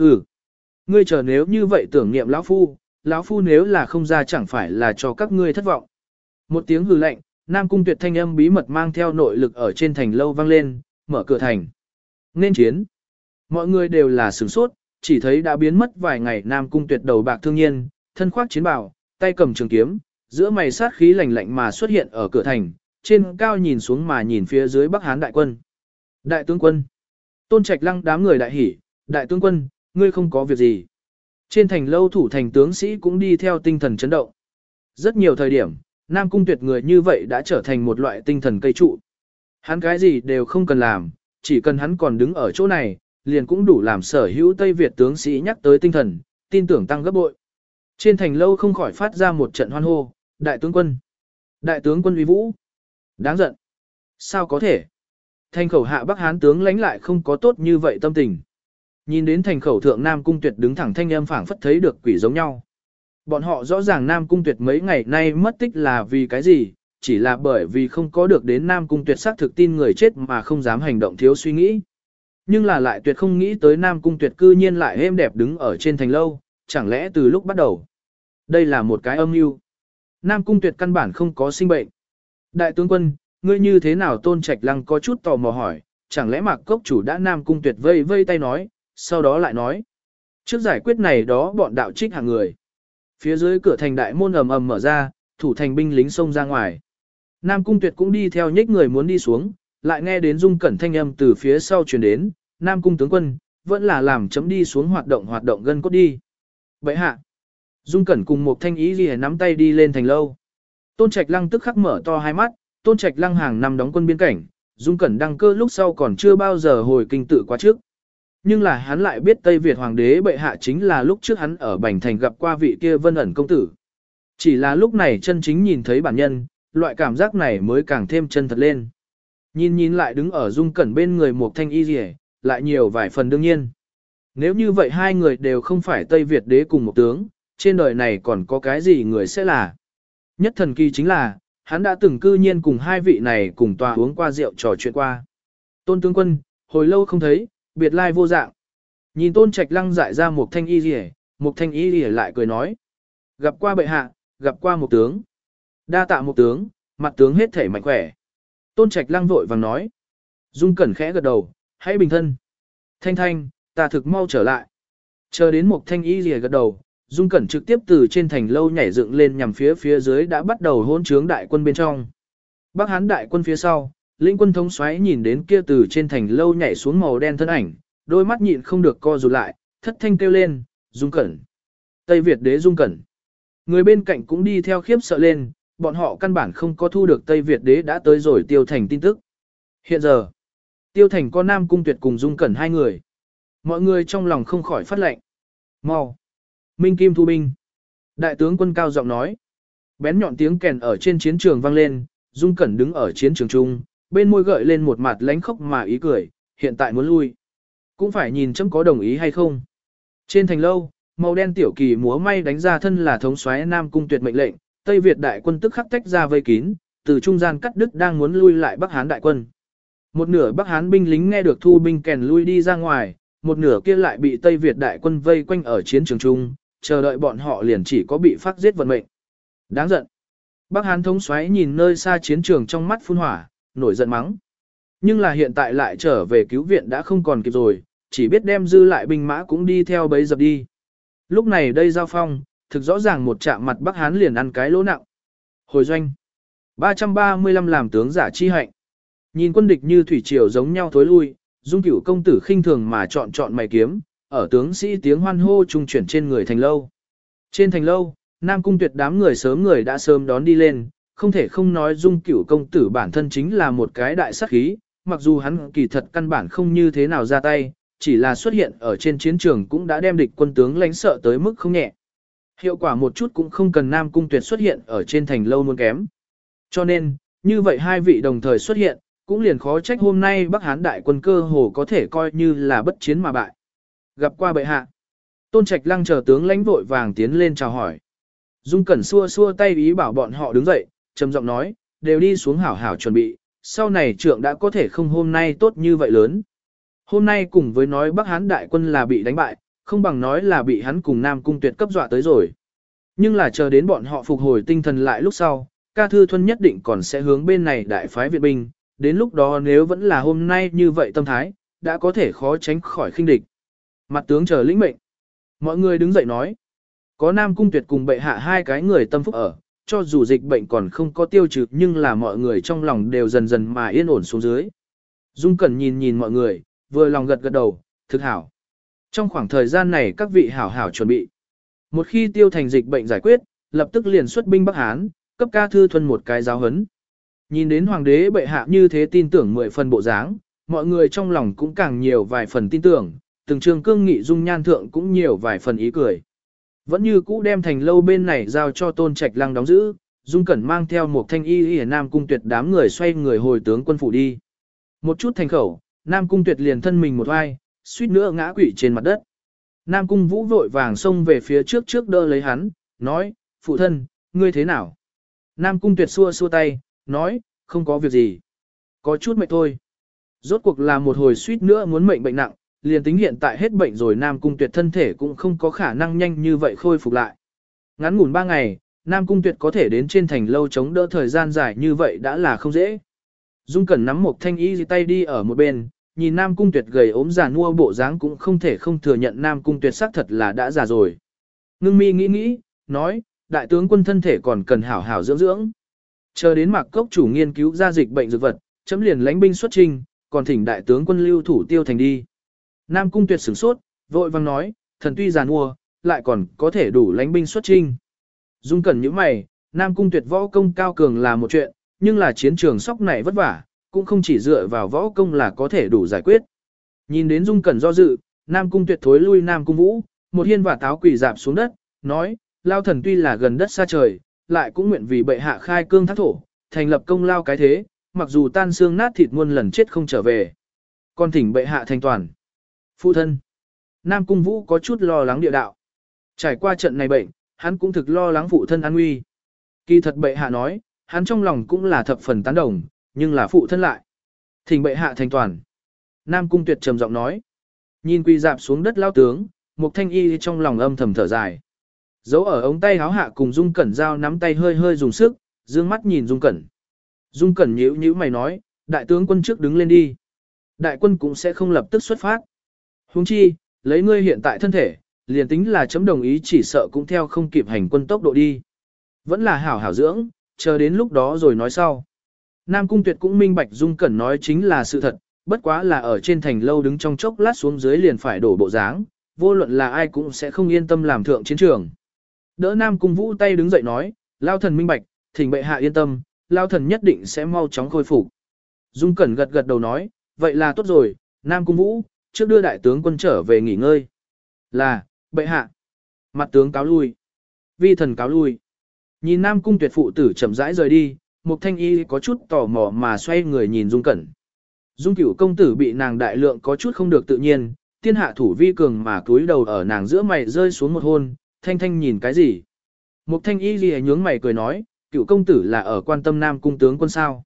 Hừ, ngươi chờ nếu như vậy tưởng niệm lão phu, lão phu nếu là không ra chẳng phải là cho các ngươi thất vọng. Một tiếng hừ lạnh, Nam Cung Tuyệt thanh âm bí mật mang theo nội lực ở trên thành lâu vang lên, mở cửa thành. Nên chiến. Mọi người đều là sửng sốt, chỉ thấy đã biến mất vài ngày Nam Cung Tuyệt đầu bạc thương nhiên, thân khoác chiến bào, tay cầm trường kiếm, giữa mày sát khí lạnh lạnh mà xuất hiện ở cửa thành, trên cao nhìn xuống mà nhìn phía dưới Bắc Hán đại quân. Đại tướng quân. Tôn Trạch Lăng đám người đại hỉ, đại tướng quân, ngươi không có việc gì. Trên thành lâu thủ thành tướng sĩ cũng đi theo tinh thần chấn động. Rất nhiều thời điểm, Nam Cung Tuyệt người như vậy đã trở thành một loại tinh thần cây trụ. Hắn cái gì đều không cần làm, chỉ cần hắn còn đứng ở chỗ này, liền cũng đủ làm sở hữu Tây Việt tướng sĩ nhắc tới tinh thần, tin tưởng tăng gấp bội. Trên thành lâu không khỏi phát ra một trận hoan hô, đại tướng quân. Đại tướng quân uy vũ. Đáng giận. Sao có thể? Thành khẩu hạ Bắc Hán tướng lãnh lại không có tốt như vậy tâm tình. Nhìn đến thành khẩu thượng Nam Cung Tuyệt đứng thẳng thanh âm phảng phất thấy được quỷ giống nhau. Bọn họ rõ ràng Nam Cung Tuyệt mấy ngày nay mất tích là vì cái gì, chỉ là bởi vì không có được đến Nam Cung Tuyệt xác thực tin người chết mà không dám hành động thiếu suy nghĩ. Nhưng là lại tuyệt không nghĩ tới Nam Cung Tuyệt cư nhiên lại êm đẹp đứng ở trên thành lâu, chẳng lẽ từ lúc bắt đầu. Đây là một cái âm mưu. Nam Cung Tuyệt căn bản không có sinh bệnh. Đại tướng quân, ngươi như thế nào Tôn Trạch Lăng có chút tò mò hỏi, chẳng lẽ Mạc Cốc chủ đã Nam Cung Tuyệt vây vây tay nói, sau đó lại nói. Trước giải quyết này đó bọn đạo trích hàng người. Phía dưới cửa thành đại môn ầm ầm mở ra, thủ thành binh lính xông ra ngoài. Nam Cung Tuyệt cũng đi theo nhích người muốn đi xuống, lại nghe đến dung cẩn thanh âm từ phía sau truyền đến, Nam Cung tướng quân, vẫn là làm chấm đi xuống hoạt động hoạt động gân cốt đi. Vậy hạ, dung cẩn cùng một thanh ý gì nắm tay đi lên thành lâu. Tôn Trạch Lăng tức khắc mở to hai mắt, Tôn Trạch Lăng hàng năm đóng quân biên cảnh, dung cẩn đăng cơ lúc sau còn chưa bao giờ hồi kinh tự quá trước. Nhưng là hắn lại biết Tây Việt Hoàng đế bệ hạ chính là lúc trước hắn ở Bành Thành gặp qua vị kia vân ẩn công tử. Chỉ là lúc này chân chính nhìn thấy bản nhân, loại cảm giác này mới càng thêm chân thật lên. Nhìn nhìn lại đứng ở dung cẩn bên người một thanh y rỉ, lại nhiều vài phần đương nhiên. Nếu như vậy hai người đều không phải Tây Việt đế cùng một tướng, trên đời này còn có cái gì người sẽ là. Nhất thần kỳ chính là, hắn đã từng cư nhiên cùng hai vị này cùng tòa uống qua rượu trò chuyện qua. Tôn tướng quân, hồi lâu không thấy, biệt lai vô dạng. Nhìn tôn trạch lăng dại ra một thanh y rỉa, một thanh y rỉa lại cười nói. Gặp qua bệ hạ, gặp qua một tướng. Đa tạ một tướng, mặt tướng hết thể mạnh khỏe. Tôn trạch lăng vội vàng nói. Dung cẩn khẽ gật đầu, hãy bình thân. Thanh thanh, ta thực mau trở lại. Chờ đến một thanh y rỉa gật đầu, Dung Cẩn trực tiếp từ trên thành lâu nhảy dựng lên nhằm phía phía dưới đã bắt đầu hôn trướng đại quân bên trong. Bắc Hán đại quân phía sau, Linh quân thống xoáy nhìn đến kia từ trên thành lâu nhảy xuống màu đen thân ảnh, đôi mắt nhịn không được co rụt lại, thất thanh kêu lên, dung cẩn. Tây Việt đế dung cẩn. Người bên cạnh cũng đi theo khiếp sợ lên, bọn họ căn bản không có thu được Tây Việt đế đã tới rồi tiêu thành tin tức. Hiện giờ, tiêu thành có nam cung tuyệt cùng dung cẩn hai người. Mọi người trong lòng không khỏi phát lệnh. Mau! Minh Kim thu binh. Đại tướng quân cao giọng nói. Bén nhọn tiếng kèn ở trên chiến trường vang lên, dung cẩn đứng ở chiến trường trung, bên môi gợi lên một mặt lánh khóc mà ý cười, hiện tại muốn lui. Cũng phải nhìn chấm có đồng ý hay không. Trên thành lâu, màu đen tiểu kỳ múa may đánh ra thân là thống soái Nam Cung tuyệt mệnh lệnh, Tây Việt đại quân tức khắc tách ra vây kín, từ trung gian cắt đứt đang muốn lui lại Bắc Hán đại quân. Một nửa Bắc Hán binh lính nghe được thu binh kèn lui đi ra ngoài, một nửa kia lại bị Tây Việt đại quân vây quanh ở chiến trường trung, chờ đợi bọn họ liền chỉ có bị phát giết vận mệnh. Đáng giận. Bắc Hán thống soái nhìn nơi xa chiến trường trong mắt phun hỏa, nổi giận mắng. Nhưng là hiện tại lại trở về cứu viện đã không còn kịp rồi, chỉ biết đem dư lại binh mã cũng đi theo bấy dập đi. Lúc này đây giao phong, thực rõ ràng một chạm mặt Bắc Hán liền ăn cái lỗ nặng. Hồi doanh. 335 làm tướng giả chi hạnh. Nhìn quân địch như thủy triều giống nhau thối lui, dung cửu công tử khinh thường mà chọn chọn mày kiếm, ở tướng sĩ tiếng hoan hô trung chuyển trên người thành lâu. Trên thành lâu, Nam cung tuyệt đám người sớm người đã sớm đón đi lên, không thể không nói dung cửu công tử bản thân chính là một cái đại sát khí, mặc dù hắn kỳ thật căn bản không như thế nào ra tay, chỉ là xuất hiện ở trên chiến trường cũng đã đem địch quân tướng lãnh sợ tới mức không nhẹ. Hiệu quả một chút cũng không cần Nam Cung Tuyệt xuất hiện ở trên thành lâu muôn kém. Cho nên, như vậy hai vị đồng thời xuất hiện, cũng liền khó trách hôm nay Bắc Hán đại quân cơ hồ có thể coi như là bất chiến mà bại. Gặp qua bệ hạ, Tôn Trạch Lăng chờ tướng lãnh vội vàng tiến lên chào hỏi. Dung Cẩn xua xua tay ý bảo bọn họ đứng dậy, trầm giọng nói, đều đi xuống hảo hảo chuẩn bị, sau này trưởng đã có thể không hôm nay tốt như vậy lớn. Hôm nay cùng với nói Bắc Hán đại quân là bị đánh bại, không bằng nói là bị hắn cùng Nam Cung Tuyệt cấp dọa tới rồi. Nhưng là chờ đến bọn họ phục hồi tinh thần lại lúc sau, ca thư thuân nhất định còn sẽ hướng bên này đại phái Việt binh, đến lúc đó nếu vẫn là hôm nay như vậy tâm thái, đã có thể khó tránh khỏi khinh địch. Mặt tướng chờ lĩnh mệnh. Mọi người đứng dậy nói. Có Nam Cung Tuyệt cùng bệ hạ hai cái người tâm phúc ở, cho dù dịch bệnh còn không có tiêu trừ nhưng là mọi người trong lòng đều dần dần mà yên ổn xuống dưới. Dung Cẩn nhìn nhìn mọi người, vừa lòng gật gật đầu, thực hảo. Trong khoảng thời gian này các vị hảo hảo chuẩn bị. Một khi tiêu thành dịch bệnh giải quyết, lập tức liền xuất binh Bắc Hán, cấp ca thư thuần một cái giáo hấn. Nhìn đến hoàng đế bệ hạ như thế tin tưởng mười phần bộ dáng, mọi người trong lòng cũng càng nhiều vài phần tin tưởng, từng trường cương nghị dung nhan thượng cũng nhiều vài phần ý cười. Vẫn như cũ đem thành lâu bên này giao cho tôn trạch lăng đóng giữ, dung cẩn mang theo một thanh y y nam cung tuyệt đám người xoay người hồi tướng quân phủ đi. Một chút thành khẩu, nam cung tuyệt liền thân mình một vai, suýt nữa ngã quỵ trên mặt đất. Nam cung vũ vội vàng xông về phía trước trước đỡ lấy hắn, nói, phụ thân, ngươi thế nào? Nam cung tuyệt xua xua tay, nói, không có việc gì. Có chút mệt thôi. Rốt cuộc là một hồi suýt nữa muốn mệnh bệnh nặng, liền tính hiện tại hết bệnh rồi Nam Cung Tuyệt thân thể cũng không có khả năng nhanh như vậy khôi phục lại. Ngắn ngủn 3 ngày, Nam Cung Tuyệt có thể đến trên thành lâu chống đỡ thời gian dài như vậy đã là không dễ. Dung Cẩn nắm một thanh y tay đi ở một bên, nhìn Nam Cung Tuyệt gầy ốm già nua bộ dáng cũng không thể không thừa nhận Nam Cung Tuyệt xác thật là đã già rồi. Ngưng mi nghĩ nghĩ, nói, đại tướng quân thân thể còn cần hảo hảo dưỡng dưỡng. Chờ đến mạc cốc chủ nghiên cứu ra dịch bệnh dược vật, chấm liền lãnh binh xuất trình, còn thỉnh đại tướng quân lưu thủ tiêu thành đi. Nam cung tuyệt sửng sốt, vội vang nói, thần tuy giàn mua, lại còn có thể đủ lánh binh xuất trinh. Dung cẩn những mày, Nam cung tuyệt võ công cao cường là một chuyện, nhưng là chiến trường sóc này vất vả, cũng không chỉ dựa vào võ công là có thể đủ giải quyết. Nhìn đến Dung cẩn do dự, Nam cung tuyệt thối lui Nam cung vũ, một hiên và táo quỷ dạp xuống đất, nói, lao thần tuy là gần đất xa trời, lại cũng nguyện vì bệ hạ khai cương thác thổ, thành lập công lao cái thế, mặc dù tan xương nát thịt muôn lần chết không trở về. con thỉnh bệ hạ thành toàn. Phụ thân. Nam Cung Vũ có chút lo lắng địa đạo. Trải qua trận này bệnh, hắn cũng thực lo lắng phụ thân an nguy. Kỳ thật bệ hạ nói, hắn trong lòng cũng là thập phần tán đồng, nhưng là phụ thân lại. Thỉnh bệ hạ thành toàn. Nam Cung Tuyệt trầm giọng nói. Nhìn quy dạp xuống đất lao tướng, một thanh y trong lòng âm thầm thở dài. Giấu ở ống tay háo hạ cùng Dung Cẩn giao nắm tay hơi hơi dùng sức, dương mắt nhìn Dung Cẩn. Dung Cẩn nhíu nhíu mày nói, đại tướng quân trước đứng lên đi. Đại quân cũng sẽ không lập tức xuất phát. Huống chi, lấy ngươi hiện tại thân thể, liền tính là chấm đồng ý chỉ sợ cũng theo không kịp hành quân tốc độ đi. Vẫn là hảo hảo dưỡng, chờ đến lúc đó rồi nói sau. Nam Cung Tuyệt cũng minh bạch Dung Cẩn nói chính là sự thật, bất quá là ở trên thành lâu đứng trong chốc lát xuống dưới liền phải đổ bộ dáng, vô luận là ai cũng sẽ không yên tâm làm thượng chiến trường. Đỡ Nam Cung Vũ tay đứng dậy nói, Lao thần minh bạch, thỉnh bệ hạ yên tâm, Lao thần nhất định sẽ mau chóng khôi phục. Dung Cẩn gật gật đầu nói, vậy là tốt rồi, Nam Cung Vũ, trước đưa đại tướng quân trở về nghỉ ngơi. Là, bệ hạ. Mặt tướng cáo lui. Vi thần cáo lui. Nhìn Nam Cung tuyệt phụ tử chậm rãi rời đi, Mục Thanh Y có chút tò mò mà xoay người nhìn Dung Cẩn. Dung cửu công tử bị nàng đại lượng có chút không được tự nhiên, tiên hạ thủ vi cường mà cúi đầu ở nàng giữa mày rơi xuống một hôn, Thanh Thanh nhìn cái gì? Mục Thanh Y gì nhướng mày cười nói, cựu công tử là ở quan tâm Nam Cung tướng quân sao.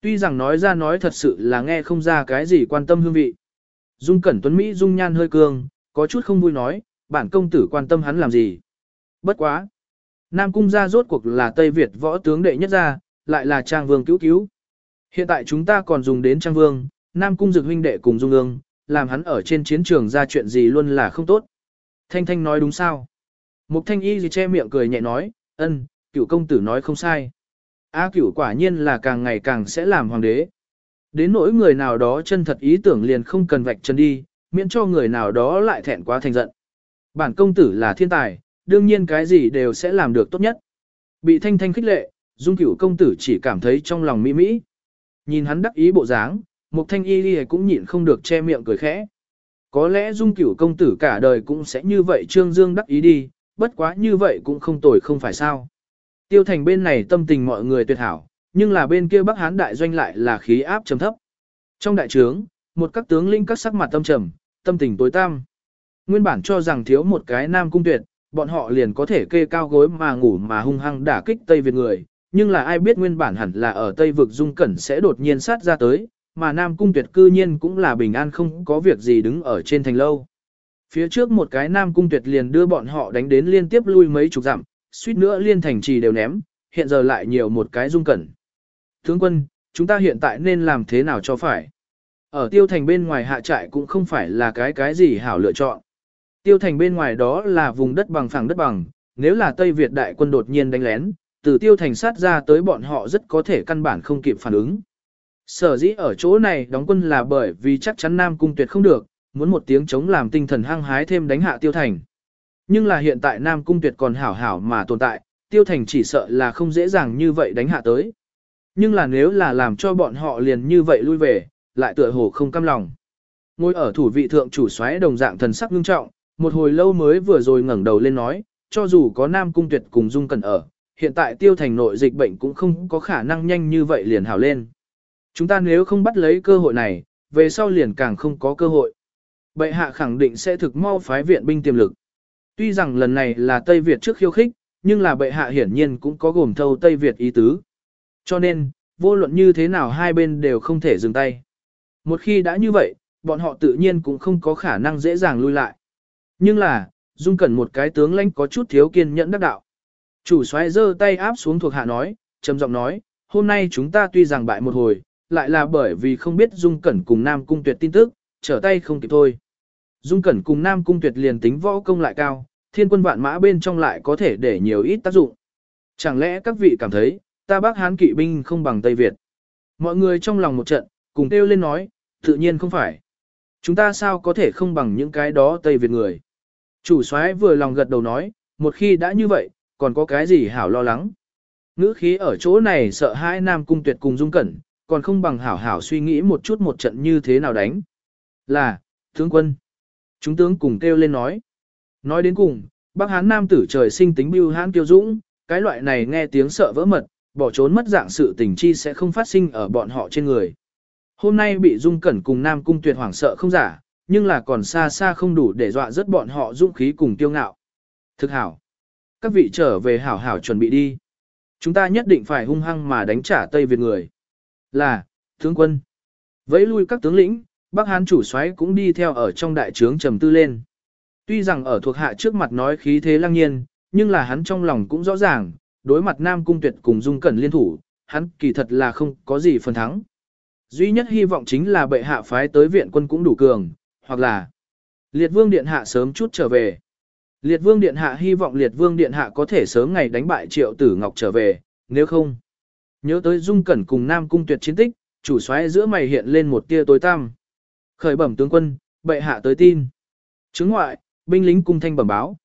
Tuy rằng nói ra nói thật sự là nghe không ra cái gì quan tâm hương vị. Dung Cẩn Tuấn Mỹ dung nhan hơi cương, có chút không vui nói, bản công tử quan tâm hắn làm gì. Bất quá. Nam Cung gia rốt cuộc là Tây Việt võ tướng đệ nhất gia, lại là Trang Vương cứu cứu. Hiện tại chúng ta còn dùng đến Trang Vương, Nam Cung dực huynh đệ cùng Dung ương, làm hắn ở trên chiến trường ra chuyện gì luôn là không tốt. Thanh Thanh nói đúng sao? Mục Thanh Y gì che miệng cười nhẹ nói, ân, cựu công tử nói không sai. A cửu quả nhiên là càng ngày càng sẽ làm hoàng đế. Đến nỗi người nào đó chân thật ý tưởng liền không cần vạch chân đi, miễn cho người nào đó lại thẹn quá thành giận. Bản công tử là thiên tài, đương nhiên cái gì đều sẽ làm được tốt nhất. Bị thanh thanh khích lệ, dung cửu công tử chỉ cảm thấy trong lòng mỹ mỹ. Nhìn hắn đắc ý bộ dáng, một thanh y đi cũng nhịn không được che miệng cười khẽ. Có lẽ dung cửu công tử cả đời cũng sẽ như vậy trương dương đắc ý đi, bất quá như vậy cũng không tồi không phải sao. Tiêu thành bên này tâm tình mọi người tuyệt hảo, nhưng là bên kia Bắc Hán đại doanh lại là khí áp trầm thấp. Trong đại trướng, một các tướng linh các sắc mặt tâm trầm, tâm tình tối tăm. Nguyên bản cho rằng thiếu một cái nam cung tuyệt, bọn họ liền có thể kê cao gối mà ngủ mà hung hăng đả kích Tây Việt người, nhưng là ai biết nguyên bản hẳn là ở Tây vực Dung Cẩn sẽ đột nhiên sát ra tới, mà Nam Cung Tuyệt cư nhiên cũng là bình an không có việc gì đứng ở trên thành lâu. Phía trước một cái nam cung tuyệt liền đưa bọn họ đánh đến liên tiếp lui mấy chục dặm, suýt nữa liên thành trì đều ném, hiện giờ lại nhiều một cái dung cẩn. Tướng quân, chúng ta hiện tại nên làm thế nào cho phải? Ở tiêu thành bên ngoài hạ trại cũng không phải là cái cái gì hảo lựa chọn. Tiêu thành bên ngoài đó là vùng đất bằng phẳng đất bằng, nếu là Tây Việt đại quân đột nhiên đánh lén, từ tiêu thành sát ra tới bọn họ rất có thể căn bản không kịp phản ứng. Sở dĩ ở chỗ này đóng quân là bởi vì chắc chắn Nam Cung tuyệt không được, muốn một tiếng chống làm tinh thần hăng hái thêm đánh hạ tiêu thành. Nhưng là hiện tại Nam Cung tuyệt còn hảo hảo mà tồn tại, tiêu thành chỉ sợ là không dễ dàng như vậy đánh hạ tới. Nhưng là nếu là làm cho bọn họ liền như vậy lui về, lại tựa hồ không cam lòng. Ngồi ở thủ vị thượng chủ xoáy đồng dạng thần sắc nghiêm trọng, một hồi lâu mới vừa rồi ngẩng đầu lên nói, cho dù có Nam Cung Tuyệt cùng Dung Cẩn ở, hiện tại tiêu thành nội dịch bệnh cũng không có khả năng nhanh như vậy liền hảo lên. Chúng ta nếu không bắt lấy cơ hội này, về sau liền càng không có cơ hội. Bệ hạ khẳng định sẽ thực mau phái viện binh tiềm lực. Tuy rằng lần này là Tây Việt trước khiêu khích, nhưng là bệ hạ hiển nhiên cũng có gồm thâu Tây Việt ý tứ. Cho nên, vô luận như thế nào hai bên đều không thể dừng tay. Một khi đã như vậy, bọn họ tự nhiên cũng không có khả năng dễ dàng lui lại. Nhưng là, Dung Cẩn một cái tướng lãnh có chút thiếu kiên nhẫn đắc đạo. Chủ soái giơ tay áp xuống thuộc hạ nói, trầm giọng nói, hôm nay chúng ta tuy rằng bại một hồi, lại là bởi vì không biết Dung Cẩn cùng Nam Cung Tuyệt tin tức, trở tay không kịp thôi. Dung Cẩn cùng Nam Cung Tuyệt liền tính võ công lại cao, thiên quân vạn mã bên trong lại có thể để nhiều ít tác dụng. Chẳng lẽ các vị cảm thấy, ta bác hán kỵ binh không bằng Tây Việt? Mọi người trong lòng một trận, cùng kêu lên nói, tự nhiên không phải. Chúng ta sao có thể không bằng những cái đó Tây Việt người? Chủ soái vừa lòng gật đầu nói, một khi đã như vậy, còn có cái gì hảo lo lắng? Ngữ khí ở chỗ này sợ hai Nam Cung Tuyệt cùng Dung Cẩn, còn không bằng hảo hảo suy nghĩ một chút một trận như thế nào đánh. Là, tướng quân. Chúng tướng cùng kêu lên nói. Nói đến cùng, bác hán nam tử trời sinh tính bưu hán tiêu dũng, cái loại này nghe tiếng sợ vỡ mật, bỏ trốn mất dạng sự tình chi sẽ không phát sinh ở bọn họ trên người. Hôm nay bị Dung Cẩn cùng Nam Cung tuyệt hoảng sợ không giả, nhưng là còn xa xa không đủ để dọa rất bọn họ dũng khí cùng tiêu ngạo. Thực hảo. Các vị trở về hảo hảo chuẩn bị đi. Chúng ta nhất định phải hung hăng mà đánh trả Tây Việt người. Là, tướng quân. Vẫy lui các tướng lĩnh, Bắc Hán chủ soái cũng đi theo ở trong đại trướng trầm tư lên. Tuy rằng ở thuộc hạ trước mặt nói khí thế lăng nhiên, nhưng là hắn trong lòng cũng rõ ràng, đối mặt Nam Cung Tuyệt cùng Dung Cẩn liên thủ, hắn kỳ thật là không có gì phần thắng. Duy nhất hy vọng chính là bệ hạ phái tới viện quân cũng đủ cường, hoặc là Liệt Vương Điện Hạ sớm chút trở về. Liệt Vương Điện Hạ hy vọng Liệt Vương Điện Hạ có thể sớm ngày đánh bại Triệu Tử Ngọc trở về, nếu không. Nhớ tới Dung Cẩn cùng Nam Cung Tuyệt chiến tích, chủ soái giữa mày hiện lên một tia tối tăm. Khởi bẩm tướng quân, bệ hạ tới tin. Chứng ngoại, binh lính cung thanh bẩm báo.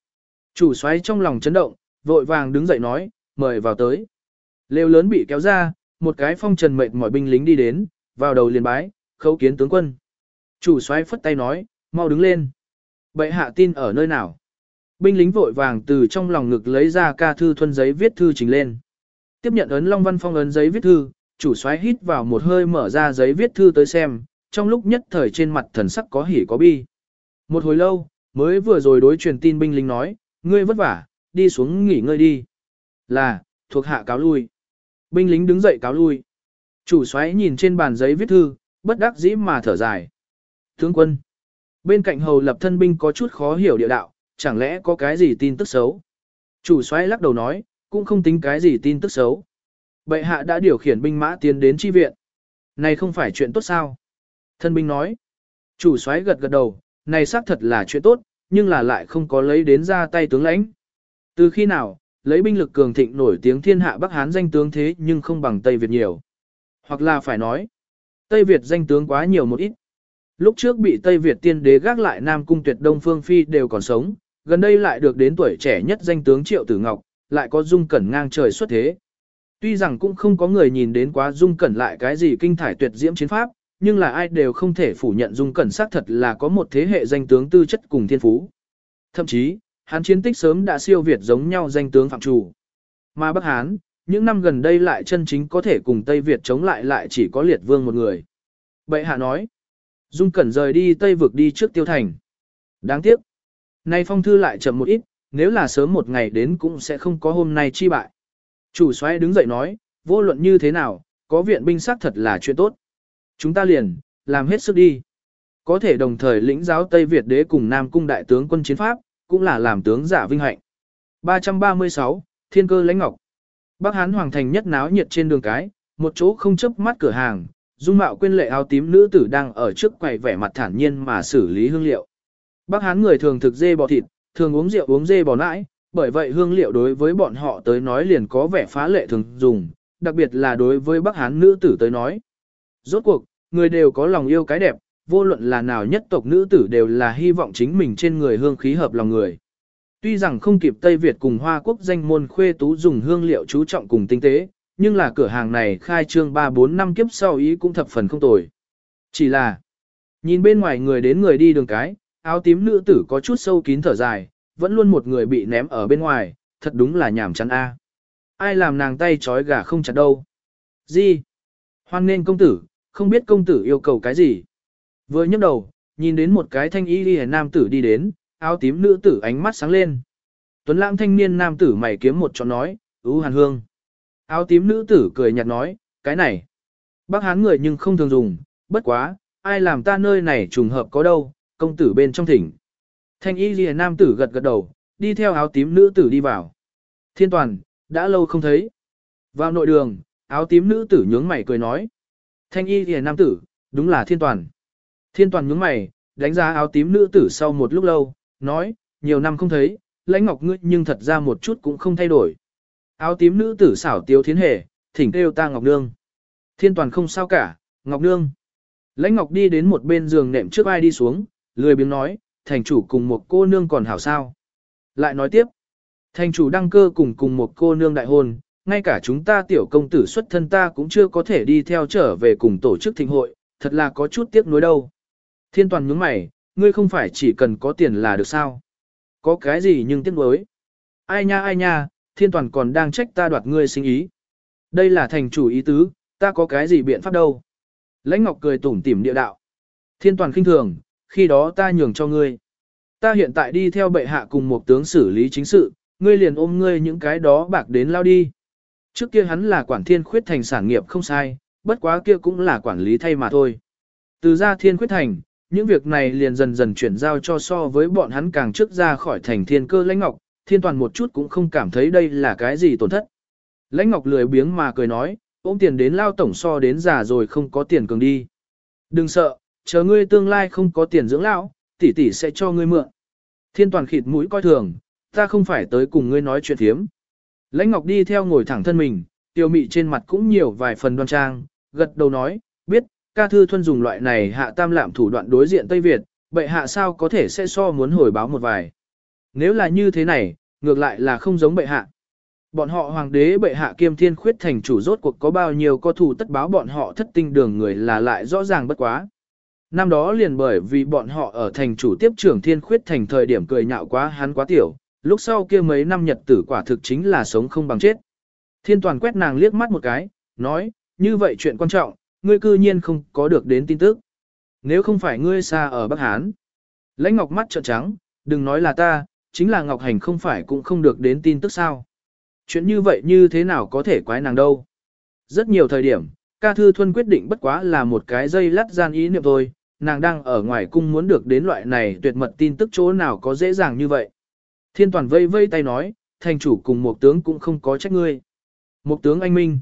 Chủ soái trong lòng chấn động, vội vàng đứng dậy nói, mời vào tới. Lều lớn bị kéo ra, một cái phong trần mệt mỏi binh lính đi đến, vào đầu liền bái, khấu kiến tướng quân. Chủ soái phất tay nói, mau đứng lên. Bệ hạ tin ở nơi nào? Binh lính vội vàng từ trong lòng ngực lấy ra ca thư thuân giấy viết thư trình lên. Tiếp nhận ấn Long Văn Phong ấn giấy viết thư, chủ soái hít vào một hơi mở ra giấy viết thư tới xem, trong lúc nhất thời trên mặt thần sắc có hỉ có bi. Một hồi lâu, mới vừa rồi đối truyền tin binh lính nói, ngươi vất vả, đi xuống nghỉ ngơi đi. Là, thuộc hạ cáo lui. Binh lính đứng dậy cáo lui. Chủ soái nhìn trên bàn giấy viết thư, bất đắc dĩ mà thở dài. Tướng quân. Bên cạnh hầu lập thân binh có chút khó hiểu địa đạo, chẳng lẽ có cái gì tin tức xấu. Chủ soái lắc đầu nói, cũng không tính cái gì tin tức xấu. Bệ hạ đã điều khiển binh mã tiến đến chi viện. Này không phải chuyện tốt sao? Thân binh nói. Chủ soái gật gật đầu, này xác thật là chuyện tốt, nhưng là lại không có lấy đến ra tay tướng lãnh. Từ khi nào, lấy binh lực cường thịnh nổi tiếng thiên hạ Bắc Hán danh tướng thế nhưng không bằng Tây Việt nhiều. Hoặc là phải nói, Tây Việt danh tướng quá nhiều một ít. Lúc trước bị Tây Việt tiên đế gác lại Nam Cung Tuyệt Đông Phương Phi đều còn sống, gần đây lại được đến tuổi trẻ nhất danh tướng Triệu Tử Ngọc, lại có dung cẩn ngang trời xuất thế. Tuy rằng cũng không có người nhìn đến quá dung cẩn lại cái gì kinh thải tuyệt diễm chiến pháp, nhưng là ai đều không thể phủ nhận dung cẩn xác thật là có một thế hệ danh tướng tư chất cùng thiên phú. Thậm chí, hắn chiến tích sớm đã siêu việt giống nhau danh tướng phạm chủ. Mà Bắc Hán, những năm gần đây lại chân chính có thể cùng Tây Việt chống lại lại chỉ có liệt vương một người. Bệ hạ nói, Dung Cẩn rời đi Tây vực đi trước tiêu thành. Đáng tiếc, nay phong thư lại chậm một ít, nếu là sớm một ngày đến cũng sẽ không có hôm nay chi bại. Chủ soái đứng dậy nói, vô luận như thế nào, có viện binh sắc thật là chuyện tốt. Chúng ta liền, làm hết sức đi. Có thể đồng thời lĩnh giáo Tây Việt đế cùng Nam cung đại tướng quân chiến pháp, cũng là làm tướng giả vinh hạnh. 336, Thiên cơ lãnh ngọc. Bắc Hán Hoàng thành nhất náo nhiệt trên đường cái, một chỗ không chấp mắt cửa hàng, dung mạo quyên lệ áo tím nữ tử đang ở trước quầy vẻ mặt thản nhiên mà xử lý hương liệu. Bắc Hán người thường thực dê bò thịt, thường uống rượu uống dê bò nãi, bởi vậy hương liệu đối với bọn họ tới nói liền có vẻ phá lệ thường dùng, đặc biệt là đối với Bắc Hán nữ tử tới nói. Rốt cuộc, người đều có lòng yêu cái đẹp, vô luận là nào nhất tộc nữ tử đều là hy vọng chính mình trên người hương khí hợp lòng người. Tuy rằng không kịp Tây Việt cùng Hoa Quốc danh môn khuê tú dùng hương liệu chú trọng cùng tinh tế, nhưng là cửa hàng này khai trương 3-4 năm kiếp sau ý cũng thập phần không tồi. Chỉ là, nhìn bên ngoài người đến người đi đường cái, áo tím nữ tử có chút sâu kín thở dài, vẫn luôn một người bị ném ở bên ngoài, thật đúng là nhảm chán a. Ai làm nàng tay trói gà không chặt đâu. Gì? Hoan nên công tử, không biết công tử yêu cầu cái gì. Vừa nhấc đầu, nhìn đến một cái thanh y đi nam tử đi đến, áo tím nữ tử ánh mắt sáng lên. Tuấn lãng thanh niên nam tử mày kiếm một chọn nói, ưu hàn hương. Áo tím nữ tử cười nhạt nói, cái này. Bác hán người nhưng không thường dùng, bất quá, ai làm ta nơi này trùng hợp có đâu, công tử bên trong thỉnh. Thanh y ghi nam tử gật gật đầu, đi theo áo tím nữ tử đi vào. Thiên toàn, đã lâu không thấy. Vào nội đường, áo tím nữ tử nhướng mày cười nói. Thanh y ghi nam tử, đúng là thiên toàn. Thiên toàn nhướng mày, đánh giá áo tím nữ tử sau một lúc lâu, nói, nhiều năm không thấy, lãnh ngọc ngươi nhưng thật ra một chút cũng không thay đổi. Áo tím nữ tử xảo tiếu thiến hề, thỉnh kêu ta ngọc nương. Thiên toàn không sao cả, ngọc nương. Lãnh ngọc đi đến một bên giường nệm trước ai đi xuống, lười biếng nói, thành chủ cùng một cô nương còn hảo sao. Lại nói tiếp, thành chủ đăng cơ cùng cùng một cô nương đại hôn, ngay cả chúng ta tiểu công tử xuất thân ta cũng chưa có thể đi theo trở về cùng tổ chức thịnh hội, thật là có chút tiếc nuối đâu. Thiên toàn nhướng mày, ngươi không phải chỉ cần có tiền là được sao? Có cái gì nhưng tiếc nuối? Ai nha ai nha, thiên toàn còn đang trách ta đoạt ngươi sinh ý. Đây là thành chủ ý tứ, ta có cái gì biện pháp đâu. Lãnh Ngọc cười tủm tỉm địa đạo. Thiên toàn khinh thường, khi đó ta nhường cho ngươi. Ta hiện tại đi theo bệ hạ cùng một tướng xử lý chính sự, ngươi liền ôm ngươi những cái đó bạc đến lao đi. Trước kia hắn là quản thiên khuyết thành sản nghiệp không sai, bất quá kia cũng là quản lý thay mà thôi. Từ ra thiên khuyết thành, những việc này liền dần dần chuyển giao cho so với bọn hắn càng trước ra khỏi thành thiên cơ lãnh ngọc, thiên toàn một chút cũng không cảm thấy đây là cái gì tổn thất. Lãnh ngọc lười biếng mà cười nói, ôm tiền đến lao tổng so đến già rồi không có tiền cường đi. Đừng sợ, chờ ngươi tương lai không có tiền dưỡng lão, tỷ tỷ sẽ cho ngươi mượn. Thiên toàn khịt mũi coi thường, ta không phải tới cùng ngươi nói chuyện thiếm. Lãnh Ngọc đi theo ngồi thẳng thân mình, tiêu mị trên mặt cũng nhiều vài phần đoan trang, gật đầu nói, biết, ca thư thuần dùng loại này hạ tam lạm thủ đoạn đối diện Tây Việt, bệ hạ sao có thể sẽ so muốn hồi báo một vài. Nếu là như thế này, ngược lại là không giống bệ hạ. Bọn họ hoàng đế bệ hạ kiêm thiên khuyết thành chủ rốt cuộc có bao nhiêu có thù tất báo bọn họ thất tinh đường người là lại rõ ràng bất quá. Năm đó liền bởi vì bọn họ ở thành chủ tiếp trưởng thiên khuyết thành thời điểm cười nhạo quá hắn quá tiểu, lúc sau kia mấy năm nhật tử quả thực chính là sống không bằng chết. Thiên toàn quét nàng liếc mắt một cái, nói, như vậy chuyện quan trọng, ngươi cư nhiên không có được đến tin tức. Nếu không phải ngươi xa ở Bắc Hán. Lãnh Ngọc mắt trợn trắng, đừng nói là ta, chính là Ngọc Hành không phải cũng không được đến tin tức sao. Chuyện như vậy như thế nào có thể quái nàng đâu. Rất nhiều thời điểm, ca thư thuân quyết định bất quá là một cái dây lắt gian ý niệm thôi, nàng đang ở ngoài cung muốn được đến loại này tuyệt mật tin tức chỗ nào có dễ dàng như vậy. Thiên toàn vây vây tay nói, thành chủ cùng một tướng cũng không có trách ngươi. Một tướng anh minh.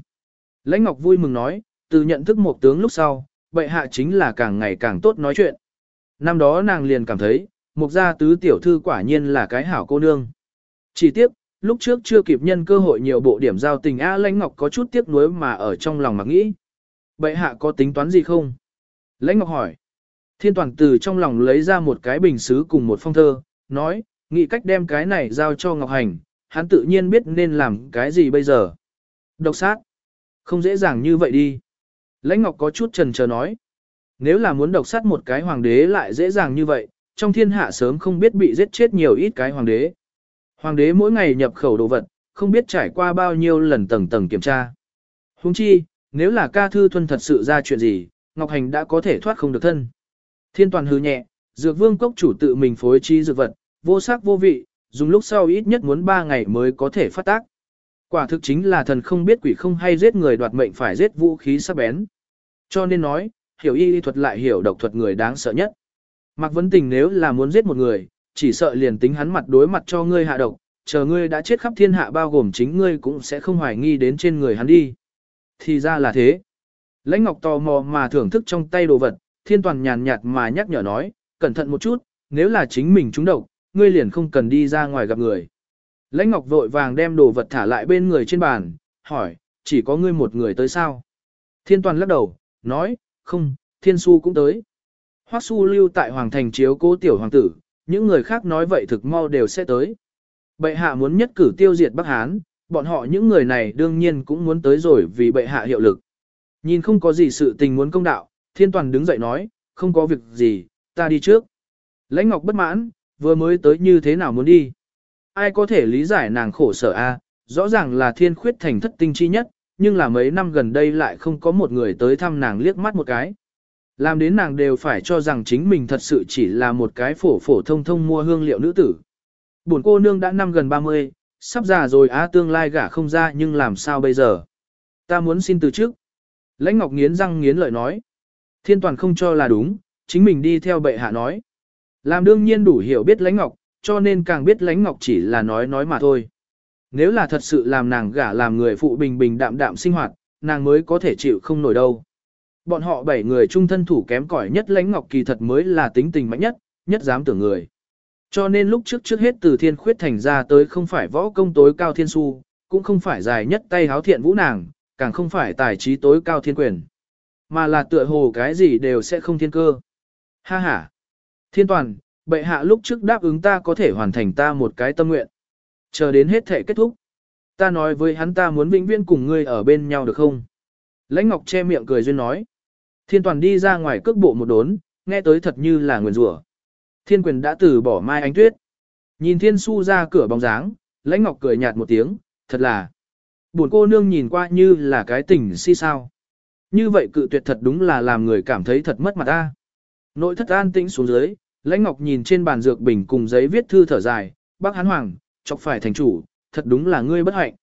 Lãnh Ngọc vui mừng nói, từ nhận thức một tướng lúc sau, bệ hạ chính là càng ngày càng tốt nói chuyện. Năm đó nàng liền cảm thấy, mục gia tứ tiểu thư quả nhiên là cái hảo cô nương. Chỉ tiếc, lúc trước chưa kịp nhân cơ hội nhiều bộ điểm giao tình A Lãnh Ngọc có chút tiếc nuối mà ở trong lòng mặc nghĩ. Bệ hạ có tính toán gì không? Lãnh Ngọc hỏi. Thiên toàn từ trong lòng lấy ra một cái bình xứ cùng một phong thơ, nói, nghĩ cách đem cái này giao cho Ngọc Hành, hắn tự nhiên biết nên làm cái gì bây giờ. Độc sát. Không dễ dàng như vậy đi. Lãnh Ngọc có chút trần chờ nói. Nếu là muốn độc sát một cái hoàng đế lại dễ dàng như vậy, trong thiên hạ sớm không biết bị giết chết nhiều ít cái hoàng đế. Hoàng đế mỗi ngày nhập khẩu đồ vật, không biết trải qua bao nhiêu lần tầng tầng kiểm tra. Huống chi, nếu là ca thư thuần thật sự ra chuyện gì, Ngọc Hành đã có thể thoát không được thân. Thiên toàn hư nhẹ, dược vương cốc chủ tự mình phối trí dược vật, vô sắc vô vị, dùng lúc sau ít nhất muốn 3 ngày mới có thể phát tác. Quả thực chính là thần không biết quỷ không hay giết người đoạt mệnh phải giết vũ khí sắc bén. Cho nên nói, hiểu y thuật lại hiểu độc thuật người đáng sợ nhất. Mạc Vấn Tình nếu là muốn giết một người, chỉ sợ liền tính hắn mặt đối mặt cho ngươi hạ độc, chờ ngươi đã chết khắp thiên hạ bao gồm chính ngươi cũng sẽ không hoài nghi đến trên người hắn đi. Thì ra là thế. Lãnh Ngọc tò mò mà thưởng thức trong tay đồ vật, thiên toàn nhàn nhạt mà nhắc nhở nói, cẩn thận một chút, nếu là chính mình trúng độc, ngươi liền không cần đi ra ngoài gặp người. Lãnh Ngọc vội vàng đem đồ vật thả lại bên người trên bàn, hỏi, chỉ có ngươi một người tới sao? Thiên toàn lắc đầu, nói, không, thiên su cũng tới. Hoắc su lưu tại Hoàng Thành chiếu cố tiểu hoàng tử, những người khác nói vậy thực mau đều sẽ tới. Bệ hạ muốn nhất cử tiêu diệt Bắc Hán, bọn họ những người này đương nhiên cũng muốn tới rồi vì bệ hạ hiệu lực. Nhìn không có gì sự tình muốn công đạo, thiên toàn đứng dậy nói, không có việc gì, ta đi trước. Lãnh Ngọc bất mãn, vừa mới tới như thế nào muốn đi. Ai có thể lý giải nàng khổ sở a? rõ ràng là thiên khuyết thành thất tinh chi nhất, nhưng là mấy năm gần đây lại không có một người tới thăm nàng liếc mắt một cái. Làm đến nàng đều phải cho rằng chính mình thật sự chỉ là một cái phổ phổ thông thông mua hương liệu nữ tử. Buồn cô nương đã năm gần 30, sắp già rồi á tương lai gả không ra nhưng làm sao bây giờ. Ta muốn xin từ trước. Lãnh Ngọc nghiến răng nghiến lợi nói. Thiên toàn không cho là đúng, chính mình đi theo bệ hạ nói. Làm đương nhiên đủ hiểu biết Lãnh Ngọc, cho nên càng biết Lãnh Ngọc chỉ là nói nói mà thôi. Nếu là thật sự làm nàng gả làm người phụ bình bình đạm đạm sinh hoạt, nàng mới có thể chịu không nổi đâu. Bọn họ bảy người trung thân thủ kém cỏi nhất Lãnh Ngọc kỳ thật mới là tính tình mạnh nhất, nhất dám tưởng người. Cho nên lúc trước trước hết từ thiên khuyết thành ra tới không phải võ công tối cao thiên su, cũng không phải dài nhất tay háo thiện vũ nàng, càng không phải tài trí tối cao thiên quyền. Mà là tựa hồ cái gì đều sẽ không thiên cơ. Ha ha! Thiên toàn, bệ hạ lúc trước đáp ứng ta có thể hoàn thành ta một cái tâm nguyện. Chờ đến hết thể kết thúc. Ta nói với hắn ta muốn vĩnh viễn cùng ngươi ở bên nhau được không? Lãnh Ngọc che miệng cười duyên nói. Thiên toàn đi ra ngoài cước bộ một đốn, nghe tới thật như là nguyền rủa. Thiên quyền đã từ bỏ mai ánh tuyết. Nhìn thiên su ra cửa bóng dáng, lãnh ngọc cười nhạt một tiếng, thật là. Buồn cô nương nhìn qua như là cái tình si sao. Như vậy cự tuyệt thật đúng là làm người cảm thấy thật mất mặt ta. Nội thất an tĩnh xuống dưới, lãnh ngọc nhìn trên bàn dược bình cùng giấy viết thư thở dài, bác hán hoàng, chọc phải thành chủ, thật đúng là ngươi bất hạnh.